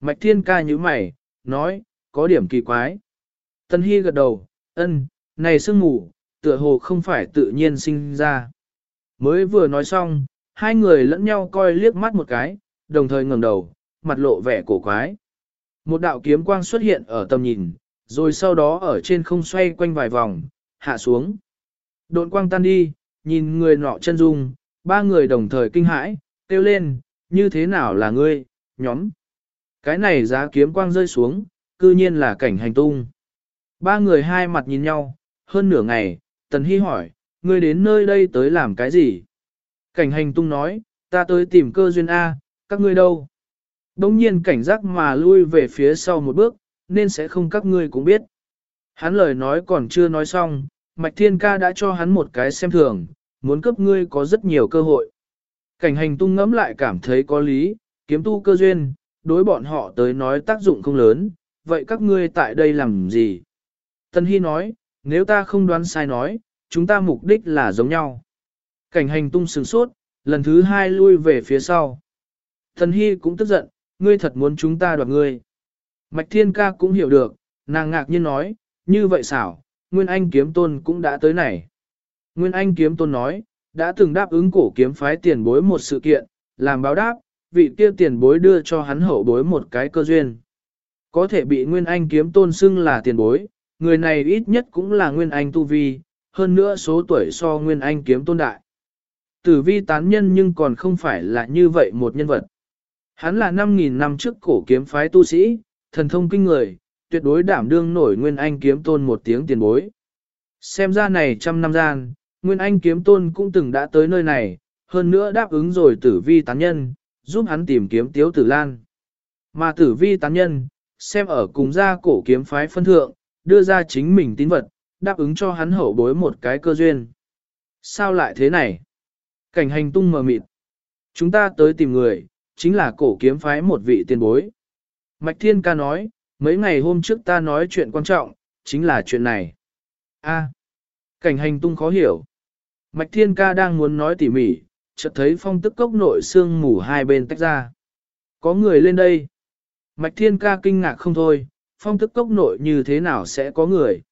Mạch thiên ca như mày, nói, có điểm kỳ quái. Tần Hy gật đầu, ân, này xương mù, tựa hồ không phải tự nhiên sinh ra. Mới vừa nói xong, hai người lẫn nhau coi liếc mắt một cái, đồng thời ngẩng đầu, mặt lộ vẻ cổ quái. Một đạo kiếm quang xuất hiện ở tầm nhìn, rồi sau đó ở trên không xoay quanh vài vòng, hạ xuống. Độn quang tan đi, nhìn người nọ chân dung, ba người đồng thời kinh hãi, kêu lên, như thế nào là ngươi, nhóm. Cái này giá kiếm quang rơi xuống, cư nhiên là cảnh hành tung. Ba người hai mặt nhìn nhau, hơn nửa ngày, Tần Hy hỏi, ngươi đến nơi đây tới làm cái gì? Cảnh hành tung nói, ta tới tìm cơ duyên A, các ngươi đâu? Đông nhiên cảnh giác mà lui về phía sau một bước, nên sẽ không các ngươi cũng biết. Hắn lời nói còn chưa nói xong, Mạch Thiên Ca đã cho hắn một cái xem thường, muốn cướp ngươi có rất nhiều cơ hội. Cảnh hành tung ngẫm lại cảm thấy có lý, kiếm tu cơ duyên, đối bọn họ tới nói tác dụng không lớn, vậy các ngươi tại đây làm gì? Tân Hy nói, nếu ta không đoán sai nói, chúng ta mục đích là giống nhau. Cảnh hành tung sừng sốt, lần thứ hai lui về phía sau. thần Hy cũng tức giận, ngươi thật muốn chúng ta đoạt ngươi. Mạch Thiên Ca cũng hiểu được, nàng ngạc nhiên nói, như vậy xảo, Nguyên Anh kiếm tôn cũng đã tới này. Nguyên Anh kiếm tôn nói, đã từng đáp ứng cổ kiếm phái tiền bối một sự kiện, làm báo đáp, vị kia tiền bối đưa cho hắn hậu bối một cái cơ duyên. Có thể bị Nguyên Anh kiếm tôn xưng là tiền bối, người này ít nhất cũng là Nguyên Anh tu vi, hơn nữa số tuổi so Nguyên Anh kiếm tôn đại. Tử vi tán nhân nhưng còn không phải là như vậy một nhân vật. Hắn là 5.000 năm trước cổ kiếm phái tu sĩ, thần thông kinh người, tuyệt đối đảm đương nổi Nguyên Anh kiếm tôn một tiếng tiền bối. Xem ra này trăm năm gian, Nguyên Anh kiếm tôn cũng từng đã tới nơi này, hơn nữa đáp ứng rồi tử vi tán nhân, giúp hắn tìm kiếm tiếu tử lan. Mà tử vi tán nhân, xem ở cùng gia cổ kiếm phái phân thượng, đưa ra chính mình tín vật, đáp ứng cho hắn hậu bối một cái cơ duyên. Sao lại thế này? Cảnh hành tung mờ mịt. Chúng ta tới tìm người, chính là cổ kiếm phái một vị tiền bối. Mạch Thiên Ca nói, mấy ngày hôm trước ta nói chuyện quan trọng, chính là chuyện này. A, cảnh hành tung khó hiểu. Mạch Thiên Ca đang muốn nói tỉ mỉ, chợt thấy phong tức cốc nội xương mù hai bên tách ra. Có người lên đây. Mạch Thiên Ca kinh ngạc không thôi, phong tức cốc nội như thế nào sẽ có người.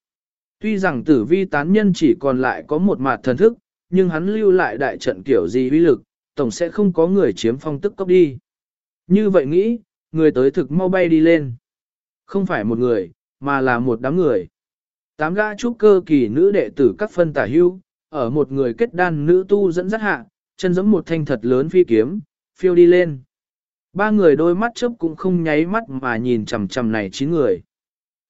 Tuy rằng tử vi tán nhân chỉ còn lại có một mặt thần thức, nhưng hắn lưu lại đại trận kiểu gì uy lực, tổng sẽ không có người chiếm phong tức cốc đi. Như vậy nghĩ, người tới thực mau bay đi lên. Không phải một người, mà là một đám người. Tám gã trúc cơ kỳ nữ đệ tử các phân tả hưu, ở một người kết đan nữ tu dẫn dắt hạ, chân giống một thanh thật lớn phi kiếm, phiêu đi lên. Ba người đôi mắt chớp cũng không nháy mắt mà nhìn chằm chằm này chín người.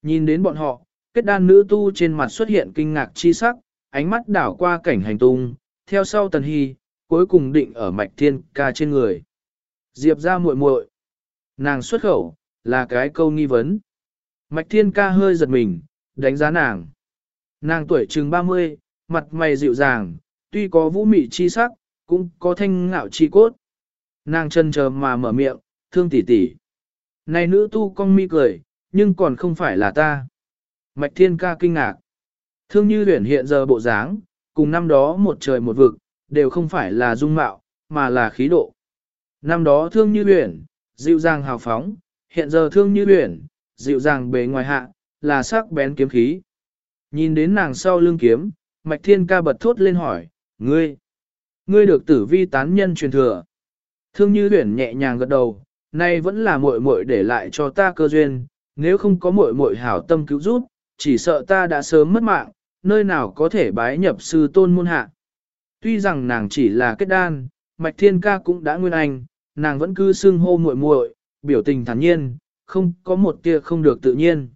Nhìn đến bọn họ, kết đan nữ tu trên mặt xuất hiện kinh ngạc chi sắc, ánh mắt đảo qua cảnh hành tung, theo sau tần hy, cuối cùng định ở mạch thiên ca trên người. Diệp ra muội muội Nàng xuất khẩu, là cái câu nghi vấn. Mạch thiên ca hơi giật mình, đánh giá nàng. Nàng tuổi chừng 30, mặt mày dịu dàng, tuy có vũ mị chi sắc, cũng có thanh ngạo chi cốt. Nàng chân chờ mà mở miệng, thương tỷ tỷ. Này nữ tu con mi cười, nhưng còn không phải là ta. Mạch thiên ca kinh ngạc. Thương như huyền hiện giờ bộ dáng, cùng năm đó một trời một vực, đều không phải là dung mạo, mà là khí độ. Năm đó thương như huyền, dịu dàng hào phóng, hiện giờ thương như huyền, dịu dàng bề ngoài hạ, là sắc bén kiếm khí. Nhìn đến nàng sau lưng kiếm, Mạch Thiên ca bật thốt lên hỏi, ngươi, ngươi được tử vi tán nhân truyền thừa. Thương như huyền nhẹ nhàng gật đầu, nay vẫn là muội muội để lại cho ta cơ duyên, nếu không có muội muội hảo tâm cứu giúp, chỉ sợ ta đã sớm mất mạng, nơi nào có thể bái nhập sư tôn môn hạ. Tuy rằng nàng chỉ là kết đan, Mạch Thiên ca cũng đã nguyên anh, nàng vẫn cứ xưng hô muội muội, biểu tình thản nhiên, không có một tia không được tự nhiên.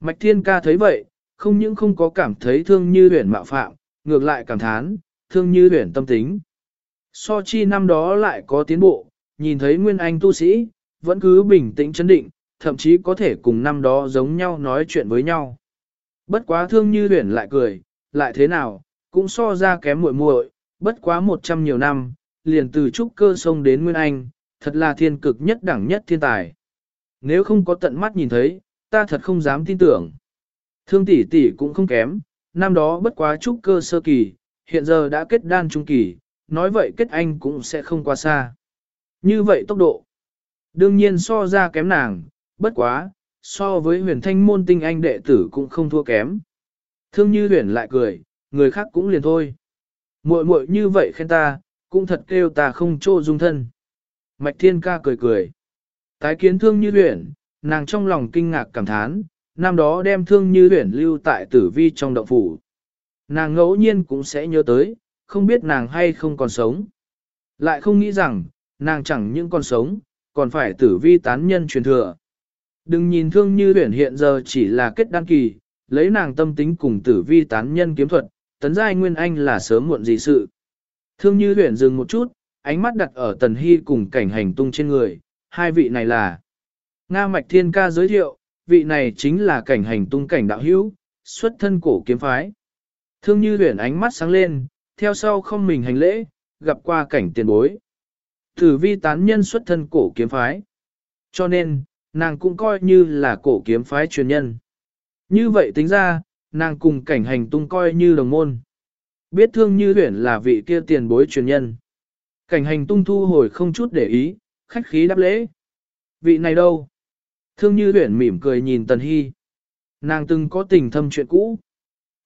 Mạch Thiên ca thấy vậy, không những không có cảm thấy thương như huyển mạo phạm, ngược lại cảm thán, thương như huyển tâm tính. So chi năm đó lại có tiến bộ, nhìn thấy nguyên anh tu sĩ, vẫn cứ bình tĩnh chấn định, thậm chí có thể cùng năm đó giống nhau nói chuyện với nhau. Bất quá thương như huyển lại cười, lại thế nào, cũng so ra kém muội muội, bất quá một trăm nhiều năm, liền từ trúc cơ sông đến nguyên anh, thật là thiên cực nhất đẳng nhất thiên tài. Nếu không có tận mắt nhìn thấy, ta thật không dám tin tưởng. Thương tỷ tỷ cũng không kém, năm đó bất quá trúc cơ sơ kỳ, hiện giờ đã kết đan trung kỳ, nói vậy kết anh cũng sẽ không qua xa. Như vậy tốc độ, đương nhiên so ra kém nàng, bất quá, so với huyền thanh môn tinh anh đệ tử cũng không thua kém. Thương như huyền lại cười, người khác cũng liền thôi. muội muội như vậy khen ta, cũng thật kêu ta không trô dung thân. Mạch thiên ca cười cười. Tái kiến thương như huyền, nàng trong lòng kinh ngạc cảm thán, năm đó đem thương như huyền lưu tại tử vi trong động phủ. Nàng ngẫu nhiên cũng sẽ nhớ tới, không biết nàng hay không còn sống. Lại không nghĩ rằng, nàng chẳng những còn sống, còn phải tử vi tán nhân truyền thừa. Đừng nhìn thương như huyển hiện giờ chỉ là kết đăng kỳ, lấy nàng tâm tính cùng tử vi tán nhân kiếm thuật, tấn giai nguyên anh là sớm muộn gì sự. Thương như huyển dừng một chút, ánh mắt đặt ở tần hy cùng cảnh hành tung trên người, hai vị này là. Nga Mạch Thiên Ca giới thiệu, vị này chính là cảnh hành tung cảnh đạo hữu, xuất thân cổ kiếm phái. Thương như huyển ánh mắt sáng lên, theo sau không mình hành lễ, gặp qua cảnh tiền bối. Tử vi tán nhân xuất thân cổ kiếm phái. Cho nên, nàng cũng coi như là cổ kiếm phái truyền nhân. Như vậy tính ra, nàng cùng cảnh hành tung coi như đồng môn. Biết thương như huyển là vị kia tiền bối truyền nhân. Cảnh hành tung thu hồi không chút để ý, khách khí đáp lễ. Vị này đâu? Thương như huyển mỉm cười nhìn Tần Hy. Nàng từng có tình thâm chuyện cũ.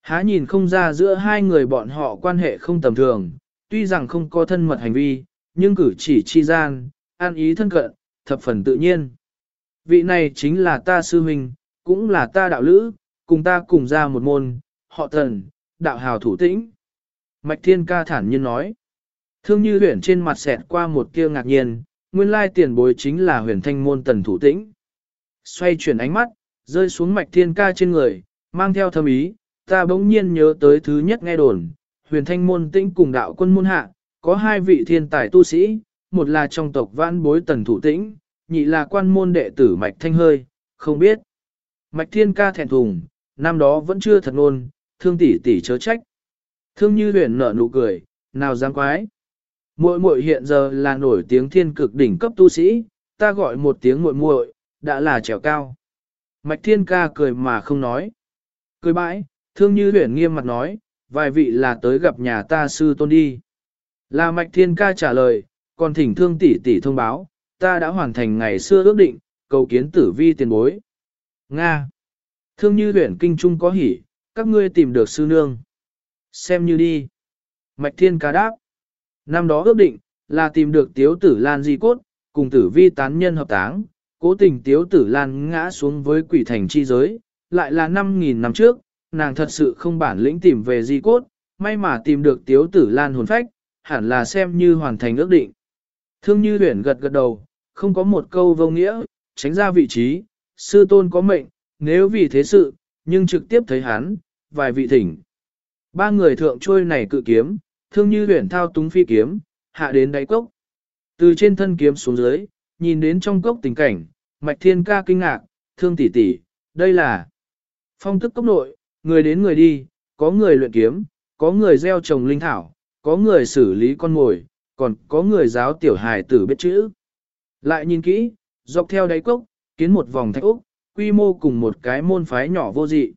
Há nhìn không ra giữa hai người bọn họ quan hệ không tầm thường, tuy rằng không có thân mật hành vi, nhưng cử chỉ chi gian, an ý thân cận, thập phần tự nhiên. Vị này chính là ta sư huynh, cũng là ta đạo lữ, cùng ta cùng ra một môn, họ thần, đạo hào thủ tĩnh. Mạch Thiên Ca thản nhiên nói. Thương như huyền trên mặt xẹt qua một kia ngạc nhiên, nguyên lai tiền bối chính là huyền thanh môn tần thủ tĩnh. Xoay chuyển ánh mắt, rơi xuống Mạch Thiên Ca trên người, mang theo thâm ý, ta bỗng nhiên nhớ tới thứ nhất nghe đồn, huyền thanh môn tĩnh cùng đạo quân môn hạ, có hai vị thiên tài tu sĩ, một là trong tộc vãn bối tần thủ tĩnh, nhị là quan môn đệ tử Mạch Thanh Hơi, không biết. Mạch Thiên ca thẹn thùng, năm đó vẫn chưa thật ngôn, thương tỷ tỷ chớ trách. Thương như huyền nở nụ cười, nào dám quái. Muội muội hiện giờ là nổi tiếng thiên cực đỉnh cấp tu sĩ, ta gọi một tiếng muội muội, đã là trèo cao. Mạch Thiên ca cười mà không nói. Cười bãi, thương như huyền nghiêm mặt nói, vài vị là tới gặp nhà ta sư tôn đi. Là Mạch Thiên ca trả lời, còn thỉnh thương tỷ tỷ thông báo, ta đã hoàn thành ngày xưa ước định, cầu kiến tử vi tiền bối. Nga. Thương như huyện kinh trung có hỉ, các ngươi tìm được sư nương. Xem như đi. Mạch thiên ca đáp. Năm đó ước định, là tìm được tiếu tử lan di cốt, cùng tử vi tán nhân hợp táng, cố tình tiếu tử lan ngã xuống với quỷ thành chi giới, lại là 5.000 năm trước, nàng thật sự không bản lĩnh tìm về di cốt, may mà tìm được tiếu tử lan hồn phách, hẳn là xem như hoàn thành ước định. Thương như huyển gật gật đầu, không có một câu vô nghĩa, tránh ra vị trí, sư tôn có mệnh, nếu vì thế sự, nhưng trực tiếp thấy hắn, vài vị thỉnh. Ba người thượng trôi này cự kiếm, thương như huyển thao túng phi kiếm, hạ đến đáy cốc. Từ trên thân kiếm xuống dưới, nhìn đến trong cốc tình cảnh, mạch thiên ca kinh ngạc, thương tỷ tỷ, đây là phong tức cốc nội, người đến người đi, có người luyện kiếm, có người gieo trồng linh thảo, có người xử lý con mồi, còn có người giáo tiểu hài tử biết chữ. Lại nhìn kỹ, dọc theo đáy cốc, kiến một vòng thạch úc, quy mô cùng một cái môn phái nhỏ vô dị.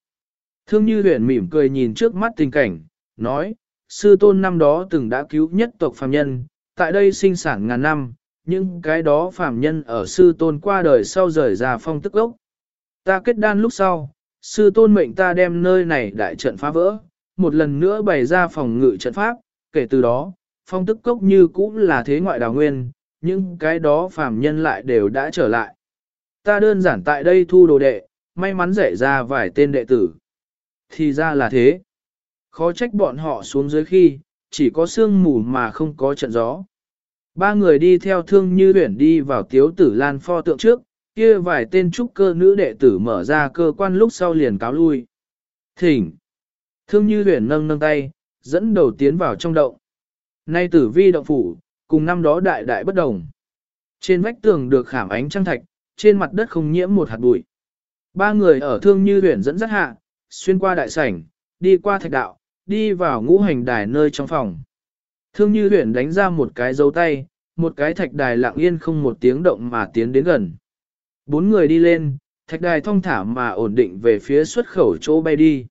Thương như huyền mỉm cười nhìn trước mắt tình cảnh, nói, sư tôn năm đó từng đã cứu nhất tộc phàm nhân, tại đây sinh sản ngàn năm, nhưng cái đó phàm nhân ở sư tôn qua đời sau rời ra phong tức ốc. Ta kết đan lúc sau, sư tôn mệnh ta đem nơi này đại trận phá vỡ, một lần nữa bày ra phòng ngự trận pháp, kể từ đó, phong tức cốc như cũ là thế ngoại đào nguyên, nhưng cái đó phàm nhân lại đều đã trở lại. Ta đơn giản tại đây thu đồ đệ, may mắn rẻ ra vài tên đệ tử. Thì ra là thế. Khó trách bọn họ xuống dưới khi, chỉ có sương mù mà không có trận gió. Ba người đi theo thương như huyển đi vào tiếu tử lan pho tượng trước, kia vài tên trúc cơ nữ đệ tử mở ra cơ quan lúc sau liền cáo lui. Thỉnh. Thương như huyển nâng nâng tay, dẫn đầu tiến vào trong động. Nay tử vi động phủ, cùng năm đó đại đại bất đồng. Trên vách tường được khảm ánh trăng thạch, trên mặt đất không nhiễm một hạt bụi. Ba người ở thương như huyền dẫn dắt hạ, xuyên qua đại sảnh, đi qua thạch đạo, đi vào ngũ hành đài nơi trong phòng. Thương như huyền đánh ra một cái dấu tay, một cái thạch đài lặng yên không một tiếng động mà tiến đến gần. Bốn người đi lên, thạch đài thông thả mà ổn định về phía xuất khẩu chỗ bay đi.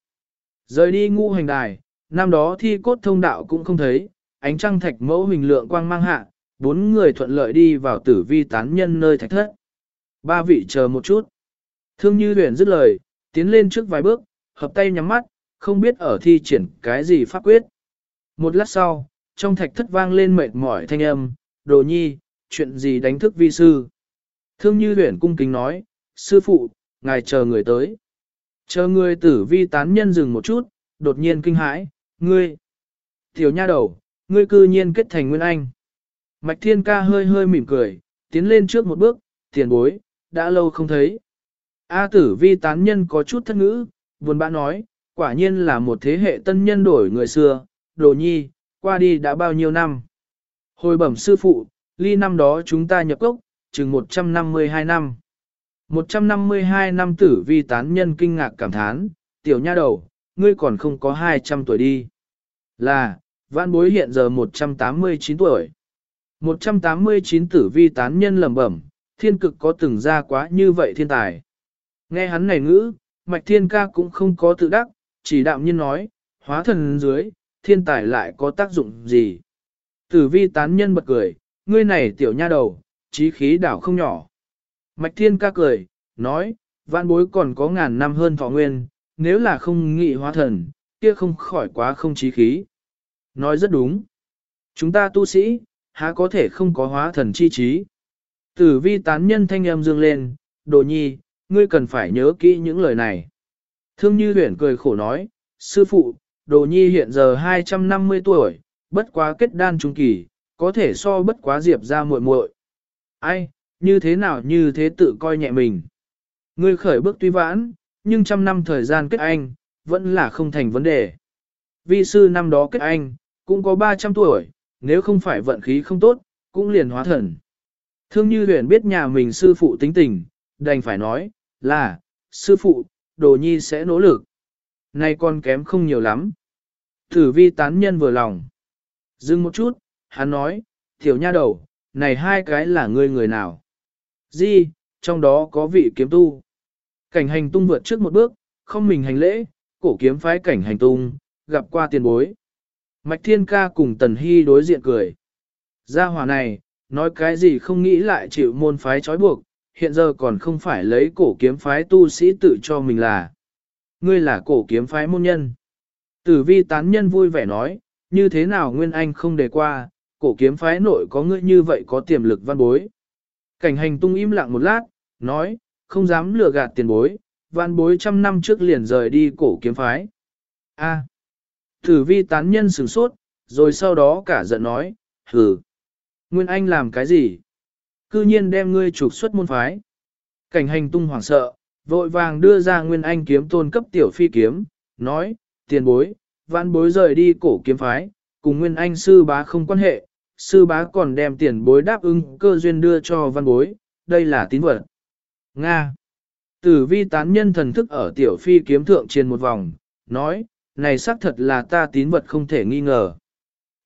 Rời đi ngũ hành đài, năm đó thi cốt thông đạo cũng không thấy, ánh trăng thạch mẫu hình lượng quang mang hạ, bốn người thuận lợi đi vào tử vi tán nhân nơi thạch thất. Ba vị chờ một chút. Thương như huyền dứt lời, tiến lên trước vài bước, hợp tay nhắm mắt, không biết ở thi triển cái gì pháp quyết. Một lát sau, trong thạch thất vang lên mệt mỏi thanh âm, đồ nhi, chuyện gì đánh thức vi sư. Thương như huyền cung kính nói, sư phụ, ngài chờ người tới. Chờ người tử vi tán nhân dừng một chút, đột nhiên kinh hãi, ngươi. Tiểu nha đầu, ngươi cư nhiên kết thành nguyên anh. Mạch thiên ca hơi hơi mỉm cười, tiến lên trước một bước, tiền bối, đã lâu không thấy. A tử vi tán nhân có chút thất ngữ, buồn bã nói, quả nhiên là một thế hệ tân nhân đổi người xưa, đồ nhi, qua đi đã bao nhiêu năm. Hồi bẩm sư phụ, ly năm đó chúng ta nhập cốc, chừng 152 năm. 152 năm tử vi tán nhân kinh ngạc cảm thán, tiểu nha đầu, ngươi còn không có 200 tuổi đi. Là, vãn bối hiện giờ 189 tuổi. 189 tử vi tán nhân lẩm bẩm, thiên cực có từng ra quá như vậy thiên tài. Nghe hắn này ngữ, mạch thiên ca cũng không có tự đắc, chỉ đạo nhiên nói, hóa thần dưới, thiên tài lại có tác dụng gì. Tử vi tán nhân bật cười, ngươi này tiểu nha đầu, trí khí đảo không nhỏ. Mạch thiên ca cười, nói, vạn bối còn có ngàn năm hơn thọ nguyên, nếu là không nghị hóa thần, kia không khỏi quá không trí khí. Nói rất đúng. Chúng ta tu sĩ, há có thể không có hóa thần chi trí. Tử vi tán nhân thanh âm dương lên, đồ nhi, ngươi cần phải nhớ kỹ những lời này. Thương như huyển cười khổ nói, sư phụ, đồ nhi hiện giờ 250 tuổi, bất quá kết đan trung kỳ, có thể so bất quá diệp ra muội muội. Ai, như thế nào như thế tự coi nhẹ mình. Ngươi khởi bước tuy vãn, nhưng trăm năm thời gian kết anh, vẫn là không thành vấn đề. Vi sư năm đó kết anh, cũng có 300 tuổi, nếu không phải vận khí không tốt, cũng liền hóa thần. Thương như huyền biết nhà mình sư phụ tính tình, đành phải nói, là, sư phụ, đồ nhi sẽ nỗ lực. Nay con kém không nhiều lắm. Thử vi tán nhân vừa lòng. Dừng một chút, hắn nói, tiểu nha đầu, này hai cái là ngươi người nào? Di, trong đó có vị kiếm tu. Cảnh hành tung vượt trước một bước, không mình hành lễ, cổ kiếm phái cảnh hành tung, gặp qua tiền bối. Mạch Thiên Ca cùng Tần Hy đối diện cười. Gia hòa này, nói cái gì không nghĩ lại chịu môn phái trói buộc, hiện giờ còn không phải lấy cổ kiếm phái tu sĩ tự cho mình là. Ngươi là cổ kiếm phái môn nhân. Tử vi tán nhân vui vẻ nói, như thế nào Nguyên Anh không đề qua, cổ kiếm phái nội có ngươi như vậy có tiềm lực văn bối. Cảnh hành tung im lặng một lát, nói, không dám lừa gạt tiền bối, văn bối trăm năm trước liền rời đi cổ kiếm phái. A. Tử vi tán nhân sửng sốt, rồi sau đó cả giận nói, hừ. Nguyên Anh làm cái gì? Cư nhiên đem ngươi trục xuất môn phái. Cảnh hành tung hoảng sợ, vội vàng đưa ra Nguyên Anh kiếm tôn cấp tiểu phi kiếm, nói, tiền bối, văn bối rời đi cổ kiếm phái, cùng Nguyên Anh sư bá không quan hệ, sư bá còn đem tiền bối đáp ứng cơ duyên đưa cho văn bối, đây là tín vật. Nga. Tử vi tán nhân thần thức ở tiểu phi kiếm thượng trên một vòng, nói, này xác thật là ta tín vật không thể nghi ngờ.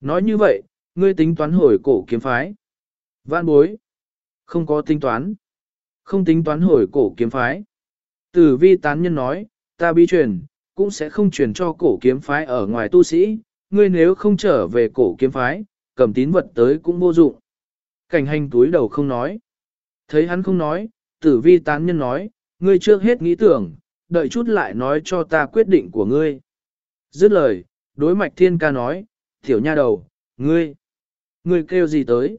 Nói như vậy, ngươi tính toán hồi cổ kiếm phái. Vạn bối. Không có tính toán. Không tính toán hồi cổ kiếm phái. Tử vi tán nhân nói, ta bí truyền, cũng sẽ không truyền cho cổ kiếm phái ở ngoài tu sĩ, ngươi nếu không trở về cổ kiếm phái, cầm tín vật tới cũng vô dụng. Cảnh hành túi đầu không nói. Thấy hắn không nói, tử vi tán nhân nói, ngươi trước hết nghĩ tưởng, đợi chút lại nói cho ta quyết định của ngươi. Dứt lời, đối mạch thiên ca nói, tiểu nha đầu, ngươi, ngươi kêu gì tới?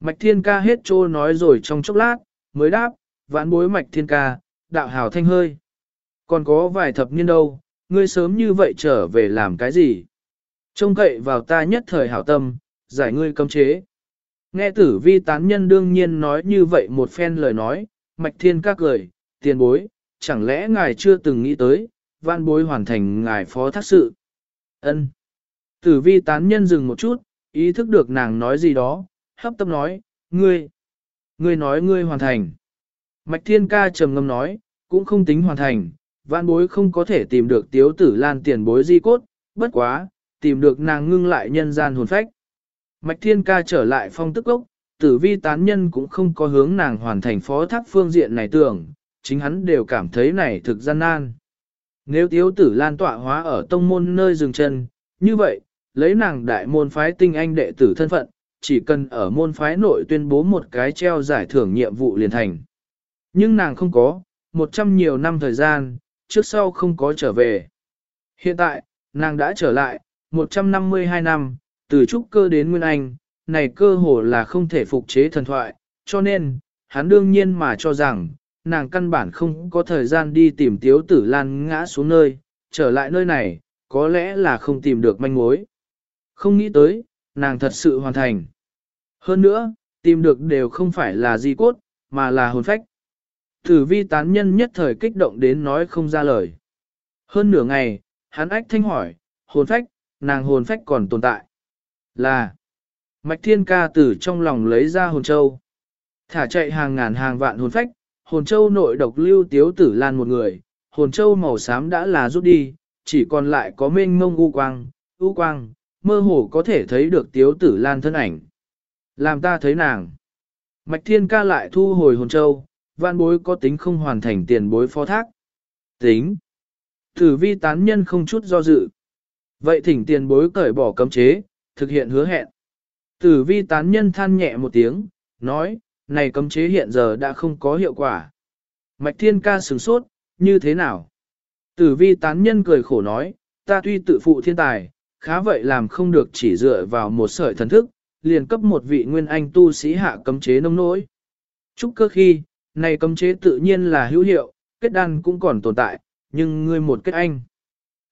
Mạch thiên ca hết trô nói rồi trong chốc lát, mới đáp, vãn bối mạch thiên ca, đạo hào thanh hơi. Còn có vài thập niên đâu, ngươi sớm như vậy trở về làm cái gì? Trông cậy vào ta nhất thời hảo tâm, giải ngươi cấm chế. Nghe tử vi tán nhân đương nhiên nói như vậy một phen lời nói, mạch thiên ca cười, tiền bối, chẳng lẽ ngài chưa từng nghĩ tới, văn bối hoàn thành ngài phó thác sự. ân Tử vi tán nhân dừng một chút, ý thức được nàng nói gì đó, hấp tấp nói, ngươi, ngươi nói ngươi hoàn thành. Mạch thiên ca trầm ngâm nói, cũng không tính hoàn thành, văn bối không có thể tìm được tiếu tử lan tiền bối di cốt, bất quá, tìm được nàng ngưng lại nhân gian hồn phách. Mạch thiên ca trở lại phong tức ốc, tử vi tán nhân cũng không có hướng nàng hoàn thành phó thác phương diện này tưởng, chính hắn đều cảm thấy này thực gian nan. Nếu tiếu tử lan tọa hóa ở tông môn nơi dừng chân, Như vậy, lấy nàng đại môn phái tinh anh đệ tử thân phận, chỉ cần ở môn phái nội tuyên bố một cái treo giải thưởng nhiệm vụ liền thành. Nhưng nàng không có, một trăm nhiều năm thời gian, trước sau không có trở về. Hiện tại, nàng đã trở lại, 152 năm, từ trúc cơ đến Nguyên Anh, này cơ hồ là không thể phục chế thần thoại, cho nên, hắn đương nhiên mà cho rằng, nàng căn bản không có thời gian đi tìm tiếu tử lan ngã xuống nơi, trở lại nơi này, có lẽ là không tìm được manh mối. Không nghĩ tới, nàng thật sự hoàn thành. Hơn nữa, tìm được đều không phải là di cốt, mà là hồn phách. Tử vi tán nhân nhất thời kích động đến nói không ra lời. Hơn nửa ngày, hắn ách thanh hỏi, hồn phách, nàng hồn phách còn tồn tại. Là, Mạch Thiên Ca tử trong lòng lấy ra hồn châu. Thả chạy hàng ngàn hàng vạn hồn phách, hồn châu nội độc lưu tiếu tử lan một người, hồn châu màu xám đã là rút đi, chỉ còn lại có mênh mông u quang, u quang, mơ hồ có thể thấy được tiếu tử lan thân ảnh. Làm ta thấy nàng. Mạch Thiên Ca lại thu hồi hồn châu, vạn bối có tính không hoàn thành tiền bối phó thác. Tính. Tử vi tán nhân không chút do dự. Vậy thỉnh tiền bối cởi bỏ cấm chế, thực hiện hứa hẹn. Tử vi tán nhân than nhẹ một tiếng, nói, này cấm chế hiện giờ đã không có hiệu quả. Mạch thiên ca sửng sốt, như thế nào? Tử vi tán nhân cười khổ nói, ta tuy tự phụ thiên tài, khá vậy làm không được chỉ dựa vào một sợi thần thức, liền cấp một vị nguyên anh tu sĩ hạ cấm chế nông nỗi. Chúc cơ khi, này cấm chế tự nhiên là hữu hiệu, kết đan cũng còn tồn tại, nhưng ngươi một kết anh.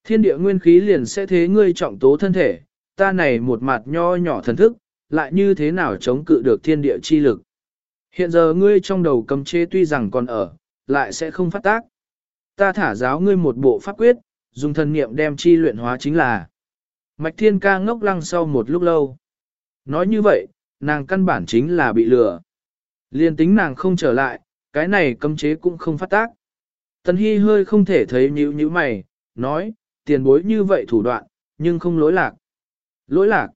Thiên địa nguyên khí liền sẽ thế ngươi trọng tố thân thể, ta này một mặt nho nhỏ thần thức, lại như thế nào chống cự được thiên địa chi lực. Hiện giờ ngươi trong đầu cấm chế tuy rằng còn ở, lại sẽ không phát tác. Ta thả giáo ngươi một bộ pháp quyết, dùng thần niệm đem chi luyện hóa chính là. Mạch thiên ca ngốc lăng sau một lúc lâu. Nói như vậy, nàng căn bản chính là bị lừa. Liên tính nàng không trở lại, cái này cấm chế cũng không phát tác. Tần Hy hơi không thể thấy nhíu nhíu mày, nói, tiền bối như vậy thủ đoạn, nhưng không lỗi lạc. Lỗi lạc.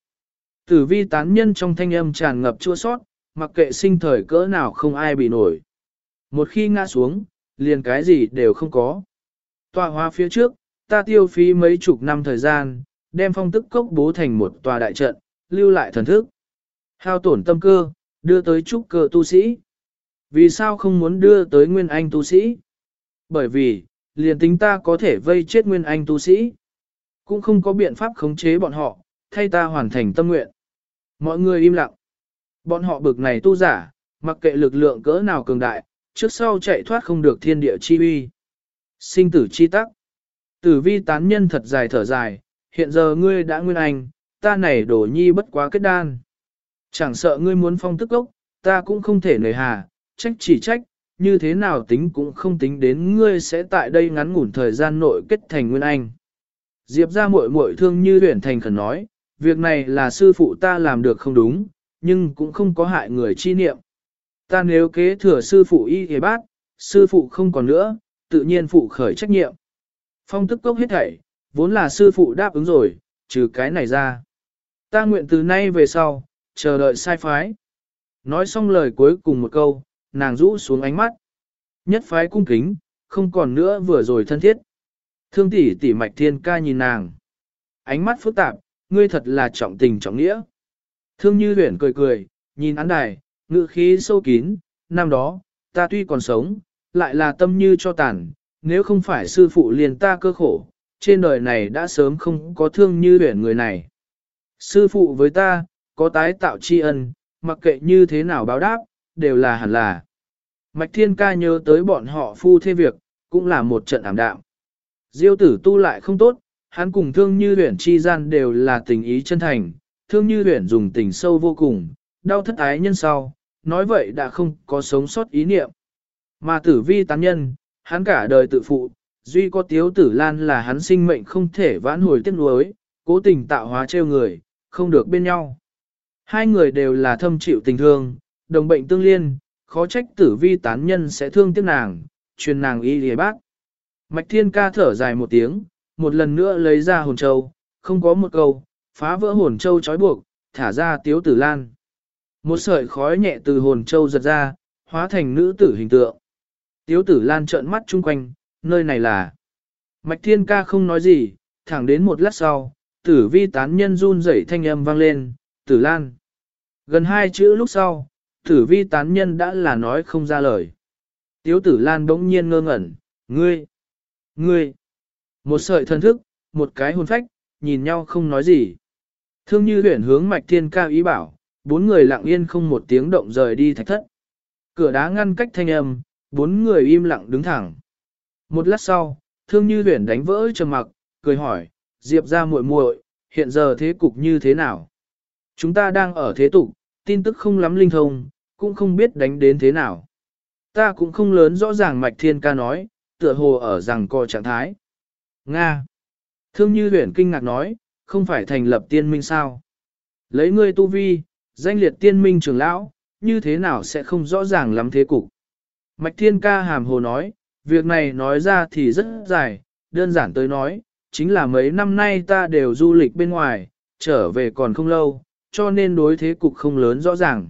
Tử vi tán nhân trong thanh âm tràn ngập chua sót, mặc kệ sinh thời cỡ nào không ai bị nổi. Một khi ngã xuống, liền cái gì đều không có. Tòa hóa phía trước, ta tiêu phí mấy chục năm thời gian, đem phong tức cốc bố thành một tòa đại trận, lưu lại thần thức. Hao tổn tâm cơ, đưa tới trúc cơ tu sĩ. Vì sao không muốn đưa tới nguyên anh tu sĩ? Bởi vì, liền tính ta có thể vây chết nguyên anh tu sĩ. Cũng không có biện pháp khống chế bọn họ, thay ta hoàn thành tâm nguyện. Mọi người im lặng. Bọn họ bực này tu giả, mặc kệ lực lượng cỡ nào cường đại, trước sau chạy thoát không được thiên địa chi uy. Sinh tử chi tắc. Tử vi tán nhân thật dài thở dài, hiện giờ ngươi đã nguyên anh, ta này đổ nhi bất quá kết đan. Chẳng sợ ngươi muốn phong tức ốc, ta cũng không thể nời hà, trách chỉ trách, như thế nào tính cũng không tính đến ngươi sẽ tại đây ngắn ngủn thời gian nội kết thành nguyên anh. Diệp ra muội muội thương như huyển thành khẩn nói, việc này là sư phụ ta làm được không đúng, nhưng cũng không có hại người chi niệm. Ta nếu kế thừa sư phụ y hề bát, sư phụ không còn nữa, tự nhiên phụ khởi trách nhiệm. Phong tức cốc hết thảy, vốn là sư phụ đáp ứng rồi, trừ cái này ra. Ta nguyện từ nay về sau, chờ đợi sai phái. Nói xong lời cuối cùng một câu, nàng rũ xuống ánh mắt. Nhất phái cung kính, không còn nữa vừa rồi thân thiết. Thương tỷ tỷ mạch thiên ca nhìn nàng. Ánh mắt phức tạp, ngươi thật là trọng tình trọng nghĩa. Thương như Huyền cười cười, nhìn án đài, ngự khí sâu kín, năm đó, ta tuy còn sống, lại là tâm như cho tàn, nếu không phải sư phụ liền ta cơ khổ, trên đời này đã sớm không có thương như Huyền người này. Sư phụ với ta, có tái tạo tri ân, mặc kệ như thế nào báo đáp, đều là hẳn là. Mạch Thiên Ca nhớ tới bọn họ phu thê việc, cũng là một trận ảm đạm. Diêu tử tu lại không tốt, hắn cùng thương như huyển chi gian đều là tình ý chân thành, thương như huyển dùng tình sâu vô cùng, đau thất ái nhân sau, nói vậy đã không có sống sót ý niệm. Mà tử vi tán nhân, hắn cả đời tự phụ, duy có tiếu tử lan là hắn sinh mệnh không thể vãn hồi tiếc nuối, cố tình tạo hóa trêu người, không được bên nhau. Hai người đều là thâm chịu tình thương, đồng bệnh tương liên, khó trách tử vi tán nhân sẽ thương tiếc nàng, truyền nàng y lìa bác. Mạch thiên ca thở dài một tiếng, một lần nữa lấy ra hồn châu, không có một câu, phá vỡ hồn châu trói buộc, thả ra tiếu tử lan. Một sợi khói nhẹ từ hồn châu giật ra, hóa thành nữ tử hình tượng. Tiếu tử lan trợn mắt chung quanh, nơi này là. Mạch thiên ca không nói gì, thẳng đến một lát sau, tử vi tán nhân run rẩy thanh âm vang lên, tử lan. Gần hai chữ lúc sau, tử vi tán nhân đã là nói không ra lời. Tiếu tử lan bỗng nhiên ngơ ngẩn, ngươi, ngươi, một sợi thân thức, một cái hồn phách, nhìn nhau không nói gì. Thương như huyển hướng mạch thiên ca ý bảo, bốn người lặng yên không một tiếng động rời đi thạch thất. Cửa đá ngăn cách thanh âm, bốn người im lặng đứng thẳng. Một lát sau, thương như huyển đánh vỡ trầm mặc, cười hỏi, Diệp ra muội muội, hiện giờ thế cục như thế nào? Chúng ta đang ở thế tục, tin tức không lắm linh thông, cũng không biết đánh đến thế nào. Ta cũng không lớn rõ ràng mạch thiên ca nói, tựa hồ ở rằng co trạng thái. Nga. Thương như huyển kinh ngạc nói, không phải thành lập tiên minh sao? Lấy ngươi tu vi, danh liệt tiên minh trưởng lão, như thế nào sẽ không rõ ràng lắm thế cục? Mạch thiên ca hàm hồ nói, việc này nói ra thì rất dài, đơn giản tới nói, chính là mấy năm nay ta đều du lịch bên ngoài, trở về còn không lâu, cho nên đối thế cục không lớn rõ ràng.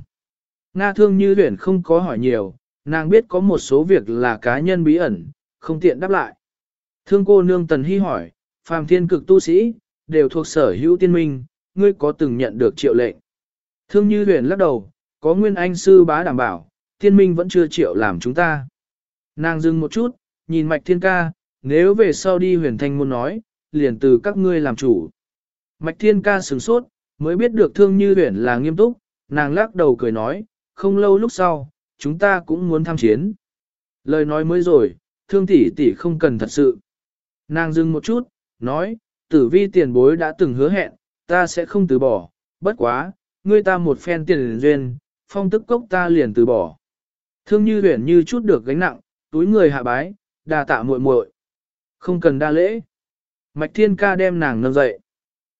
Nga thương như huyển không có hỏi nhiều, nàng biết có một số việc là cá nhân bí ẩn, không tiện đáp lại. Thương cô nương tần hy hỏi, phàm thiên cực tu sĩ, đều thuộc sở hữu tiên minh, ngươi có từng nhận được triệu lệnh. Thương như huyền lắc đầu, có nguyên anh sư bá đảm bảo, tiên minh vẫn chưa triệu làm chúng ta. Nàng dừng một chút, nhìn mạch thiên ca, nếu về sau đi huyền thanh môn nói, liền từ các ngươi làm chủ. Mạch thiên ca sửng sốt, mới biết được thương như huyền là nghiêm túc, nàng lắc đầu cười nói, không lâu lúc sau, chúng ta cũng muốn tham chiến. Lời nói mới rồi, thương tỷ tỷ không cần thật sự. Nàng dừng một chút, nói, tử vi tiền bối đã từng hứa hẹn, ta sẽ không từ bỏ, bất quá, ngươi ta một phen tiền duyên, phong tức cốc ta liền từ bỏ. Thương như huyền như chút được gánh nặng, túi người hạ bái, đa tạ muội muội, Không cần đa lễ. Mạch thiên ca đem nàng nâng dậy.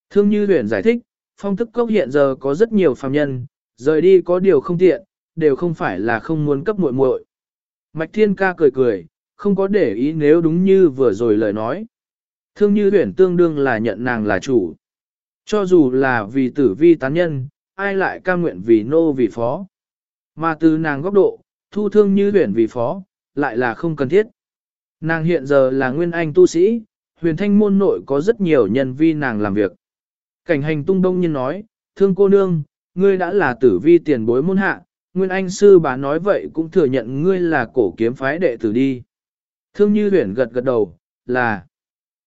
Thương như huyền giải thích, phong tức cốc hiện giờ có rất nhiều phàm nhân, rời đi có điều không tiện, đều không phải là không muốn cấp muội muội. Mạch thiên ca cười cười, không có để ý nếu đúng như vừa rồi lời nói. Thương như huyển tương đương là nhận nàng là chủ. Cho dù là vì tử vi tán nhân, ai lại cam nguyện vì nô vì phó. Mà từ nàng góc độ, thu thương như huyển vì phó, lại là không cần thiết. Nàng hiện giờ là nguyên anh tu sĩ, huyền thanh môn nội có rất nhiều nhân vi nàng làm việc. Cảnh hành tung đông nhân nói, thương cô nương, ngươi đã là tử vi tiền bối môn hạ, nguyên anh sư bà nói vậy cũng thừa nhận ngươi là cổ kiếm phái đệ tử đi. Thương như huyển gật gật đầu, là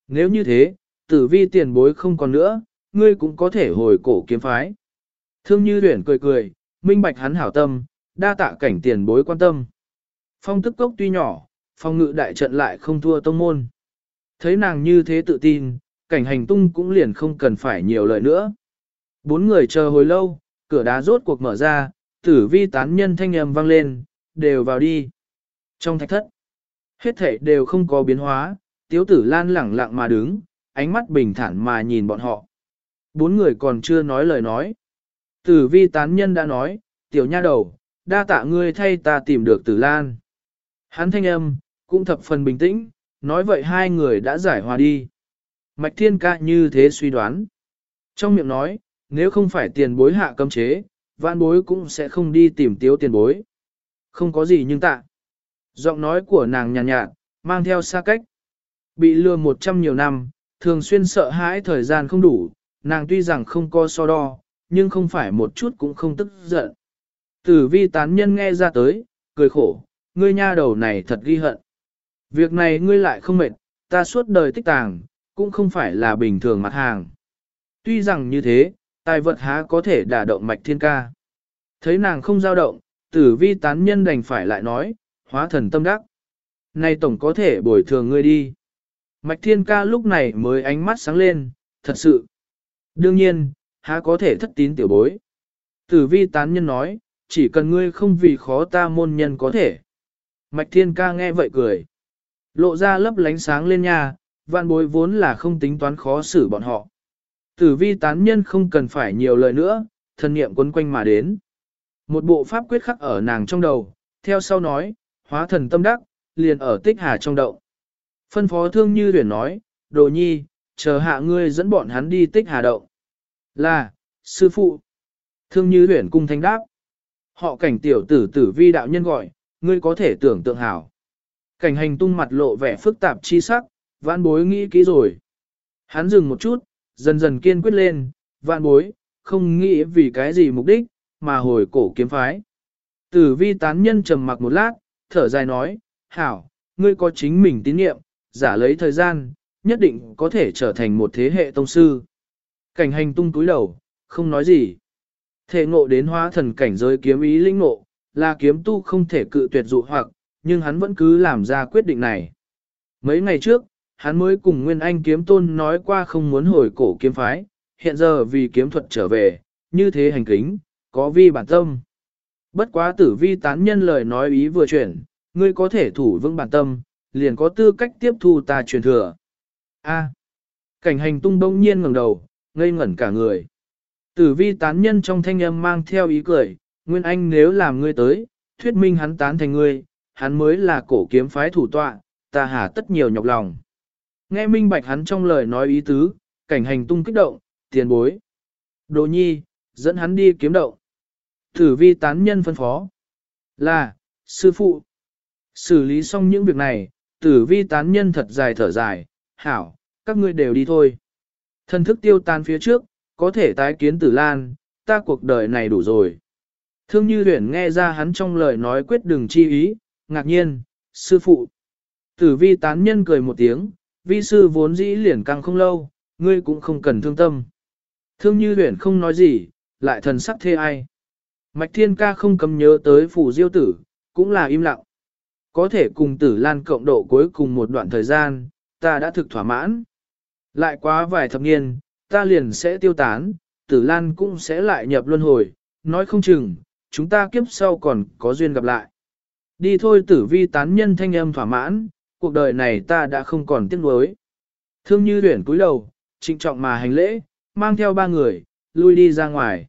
nếu như thế, tử vi tiền bối không còn nữa, ngươi cũng có thể hồi cổ kiếm phái. Thương như tuyển cười cười, minh bạch hắn hảo tâm, đa tạ cảnh tiền bối quan tâm. Phong tức cốc tuy nhỏ, phong ngự đại trận lại không thua tông môn. Thấy nàng như thế tự tin, cảnh hành tung cũng liền không cần phải nhiều lời nữa. Bốn người chờ hồi lâu, cửa đá rốt cuộc mở ra, tử vi tán nhân thanh âm vang lên, đều vào đi. Trong thạch thất, hết thảy đều không có biến hóa, tiếu tử lan lẳng lặng mà đứng, ánh mắt bình thản mà nhìn bọn họ. Bốn người còn chưa nói lời nói. Tử vi tán nhân đã nói, tiểu nha đầu, đa tạ ngươi thay ta tìm được tử lan. Hắn thanh âm, cũng thập phần bình tĩnh, nói vậy hai người đã giải hòa đi. Mạch thiên ca như thế suy đoán. Trong miệng nói, nếu không phải tiền bối hạ cấm chế, vạn bối cũng sẽ không đi tìm tiếu tiền bối. Không có gì nhưng tạ. Giọng nói của nàng nhàn nhạt, nhạt, mang theo xa cách. Bị lừa một trăm nhiều năm, thường xuyên sợ hãi thời gian không đủ, nàng tuy rằng không co so đo, nhưng không phải một chút cũng không tức giận. Tử vi tán nhân nghe ra tới, cười khổ, ngươi nha đầu này thật ghi hận. Việc này ngươi lại không mệt, ta suốt đời tích tàng, cũng không phải là bình thường mặt hàng. Tuy rằng như thế, tài vật há có thể đả động mạch thiên ca. Thấy nàng không dao động, tử vi tán nhân đành phải lại nói, hóa thần tâm đắc. Này tổng có thể bồi thường ngươi đi. Mạch thiên ca lúc này mới ánh mắt sáng lên, thật sự. Đương nhiên, há có thể thất tín tiểu bối. Tử vi tán nhân nói, chỉ cần ngươi không vì khó ta môn nhân có thể. Mạch thiên ca nghe vậy cười. Lộ ra lấp lánh sáng lên nha, vạn bối vốn là không tính toán khó xử bọn họ. Tử vi tán nhân không cần phải nhiều lời nữa, thân niệm quấn quanh mà đến. Một bộ pháp quyết khắc ở nàng trong đầu, theo sau nói, hóa thần tâm đắc, liền ở tích hà trong động. Phân phó thương như tuyển nói, đồ nhi, chờ hạ ngươi dẫn bọn hắn đi tích hà động. Là, sư phụ. Thương như tuyển cung thanh đáp. Họ cảnh tiểu tử tử vi đạo nhân gọi, ngươi có thể tưởng tượng hảo. Cảnh hành tung mặt lộ vẻ phức tạp chi sắc, vãn bối nghĩ kỹ rồi. Hắn dừng một chút, dần dần kiên quyết lên, vạn bối, không nghĩ vì cái gì mục đích, mà hồi cổ kiếm phái. Tử vi tán nhân trầm mặc một lát, thở dài nói, hảo, ngươi có chính mình tín nhiệm, giả lấy thời gian, nhất định có thể trở thành một thế hệ tông sư. Cảnh hành tung túi đầu, không nói gì. Thể ngộ đến hóa thần cảnh giới kiếm ý linh ngộ, là kiếm tu không thể cự tuyệt dụ hoặc, nhưng hắn vẫn cứ làm ra quyết định này. Mấy ngày trước, hắn mới cùng Nguyên Anh kiếm tôn nói qua không muốn hồi cổ kiếm phái, hiện giờ vì kiếm thuật trở về, như thế hành kính, có vi bản tâm. Bất quá tử vi tán nhân lời nói ý vừa chuyển, ngươi có thể thủ vững bản tâm, liền có tư cách tiếp thu ta truyền thừa. A. cảnh hành tung đông nhiên ngẩng đầu, ngây ngẩn cả người. Tử vi tán nhân trong thanh âm mang theo ý cười, Nguyên Anh nếu làm ngươi tới, thuyết minh hắn tán thành ngươi, hắn mới là cổ kiếm phái thủ tọa, ta hà tất nhiều nhọc lòng. Nghe minh bạch hắn trong lời nói ý tứ, cảnh hành tung kích động, tiền bối. Đồ nhi, dẫn hắn đi kiếm động. Tử vi tán nhân phân phó. Là, sư phụ. Xử lý xong những việc này, tử vi tán nhân thật dài thở dài, hảo, các ngươi đều đi thôi. Thân thức tiêu tan phía trước, có thể tái kiến tử lan, ta cuộc đời này đủ rồi. Thương như huyển nghe ra hắn trong lời nói quyết đừng chi ý, ngạc nhiên, sư phụ. Tử vi tán nhân cười một tiếng, vi sư vốn dĩ liền căng không lâu, ngươi cũng không cần thương tâm. Thương như huyển không nói gì, lại thần sắc thê ai. Mạch thiên ca không cầm nhớ tới phủ diêu tử, cũng là im lặng. Có thể cùng tử lan cộng độ cuối cùng một đoạn thời gian, ta đã thực thỏa mãn. Lại quá vài thập niên, ta liền sẽ tiêu tán, tử lan cũng sẽ lại nhập luân hồi, nói không chừng, chúng ta kiếp sau còn có duyên gặp lại. Đi thôi tử vi tán nhân thanh âm thỏa mãn, cuộc đời này ta đã không còn tiếc nuối. Thương như tuyển cúi đầu, trịnh trọng mà hành lễ, mang theo ba người, lui đi ra ngoài.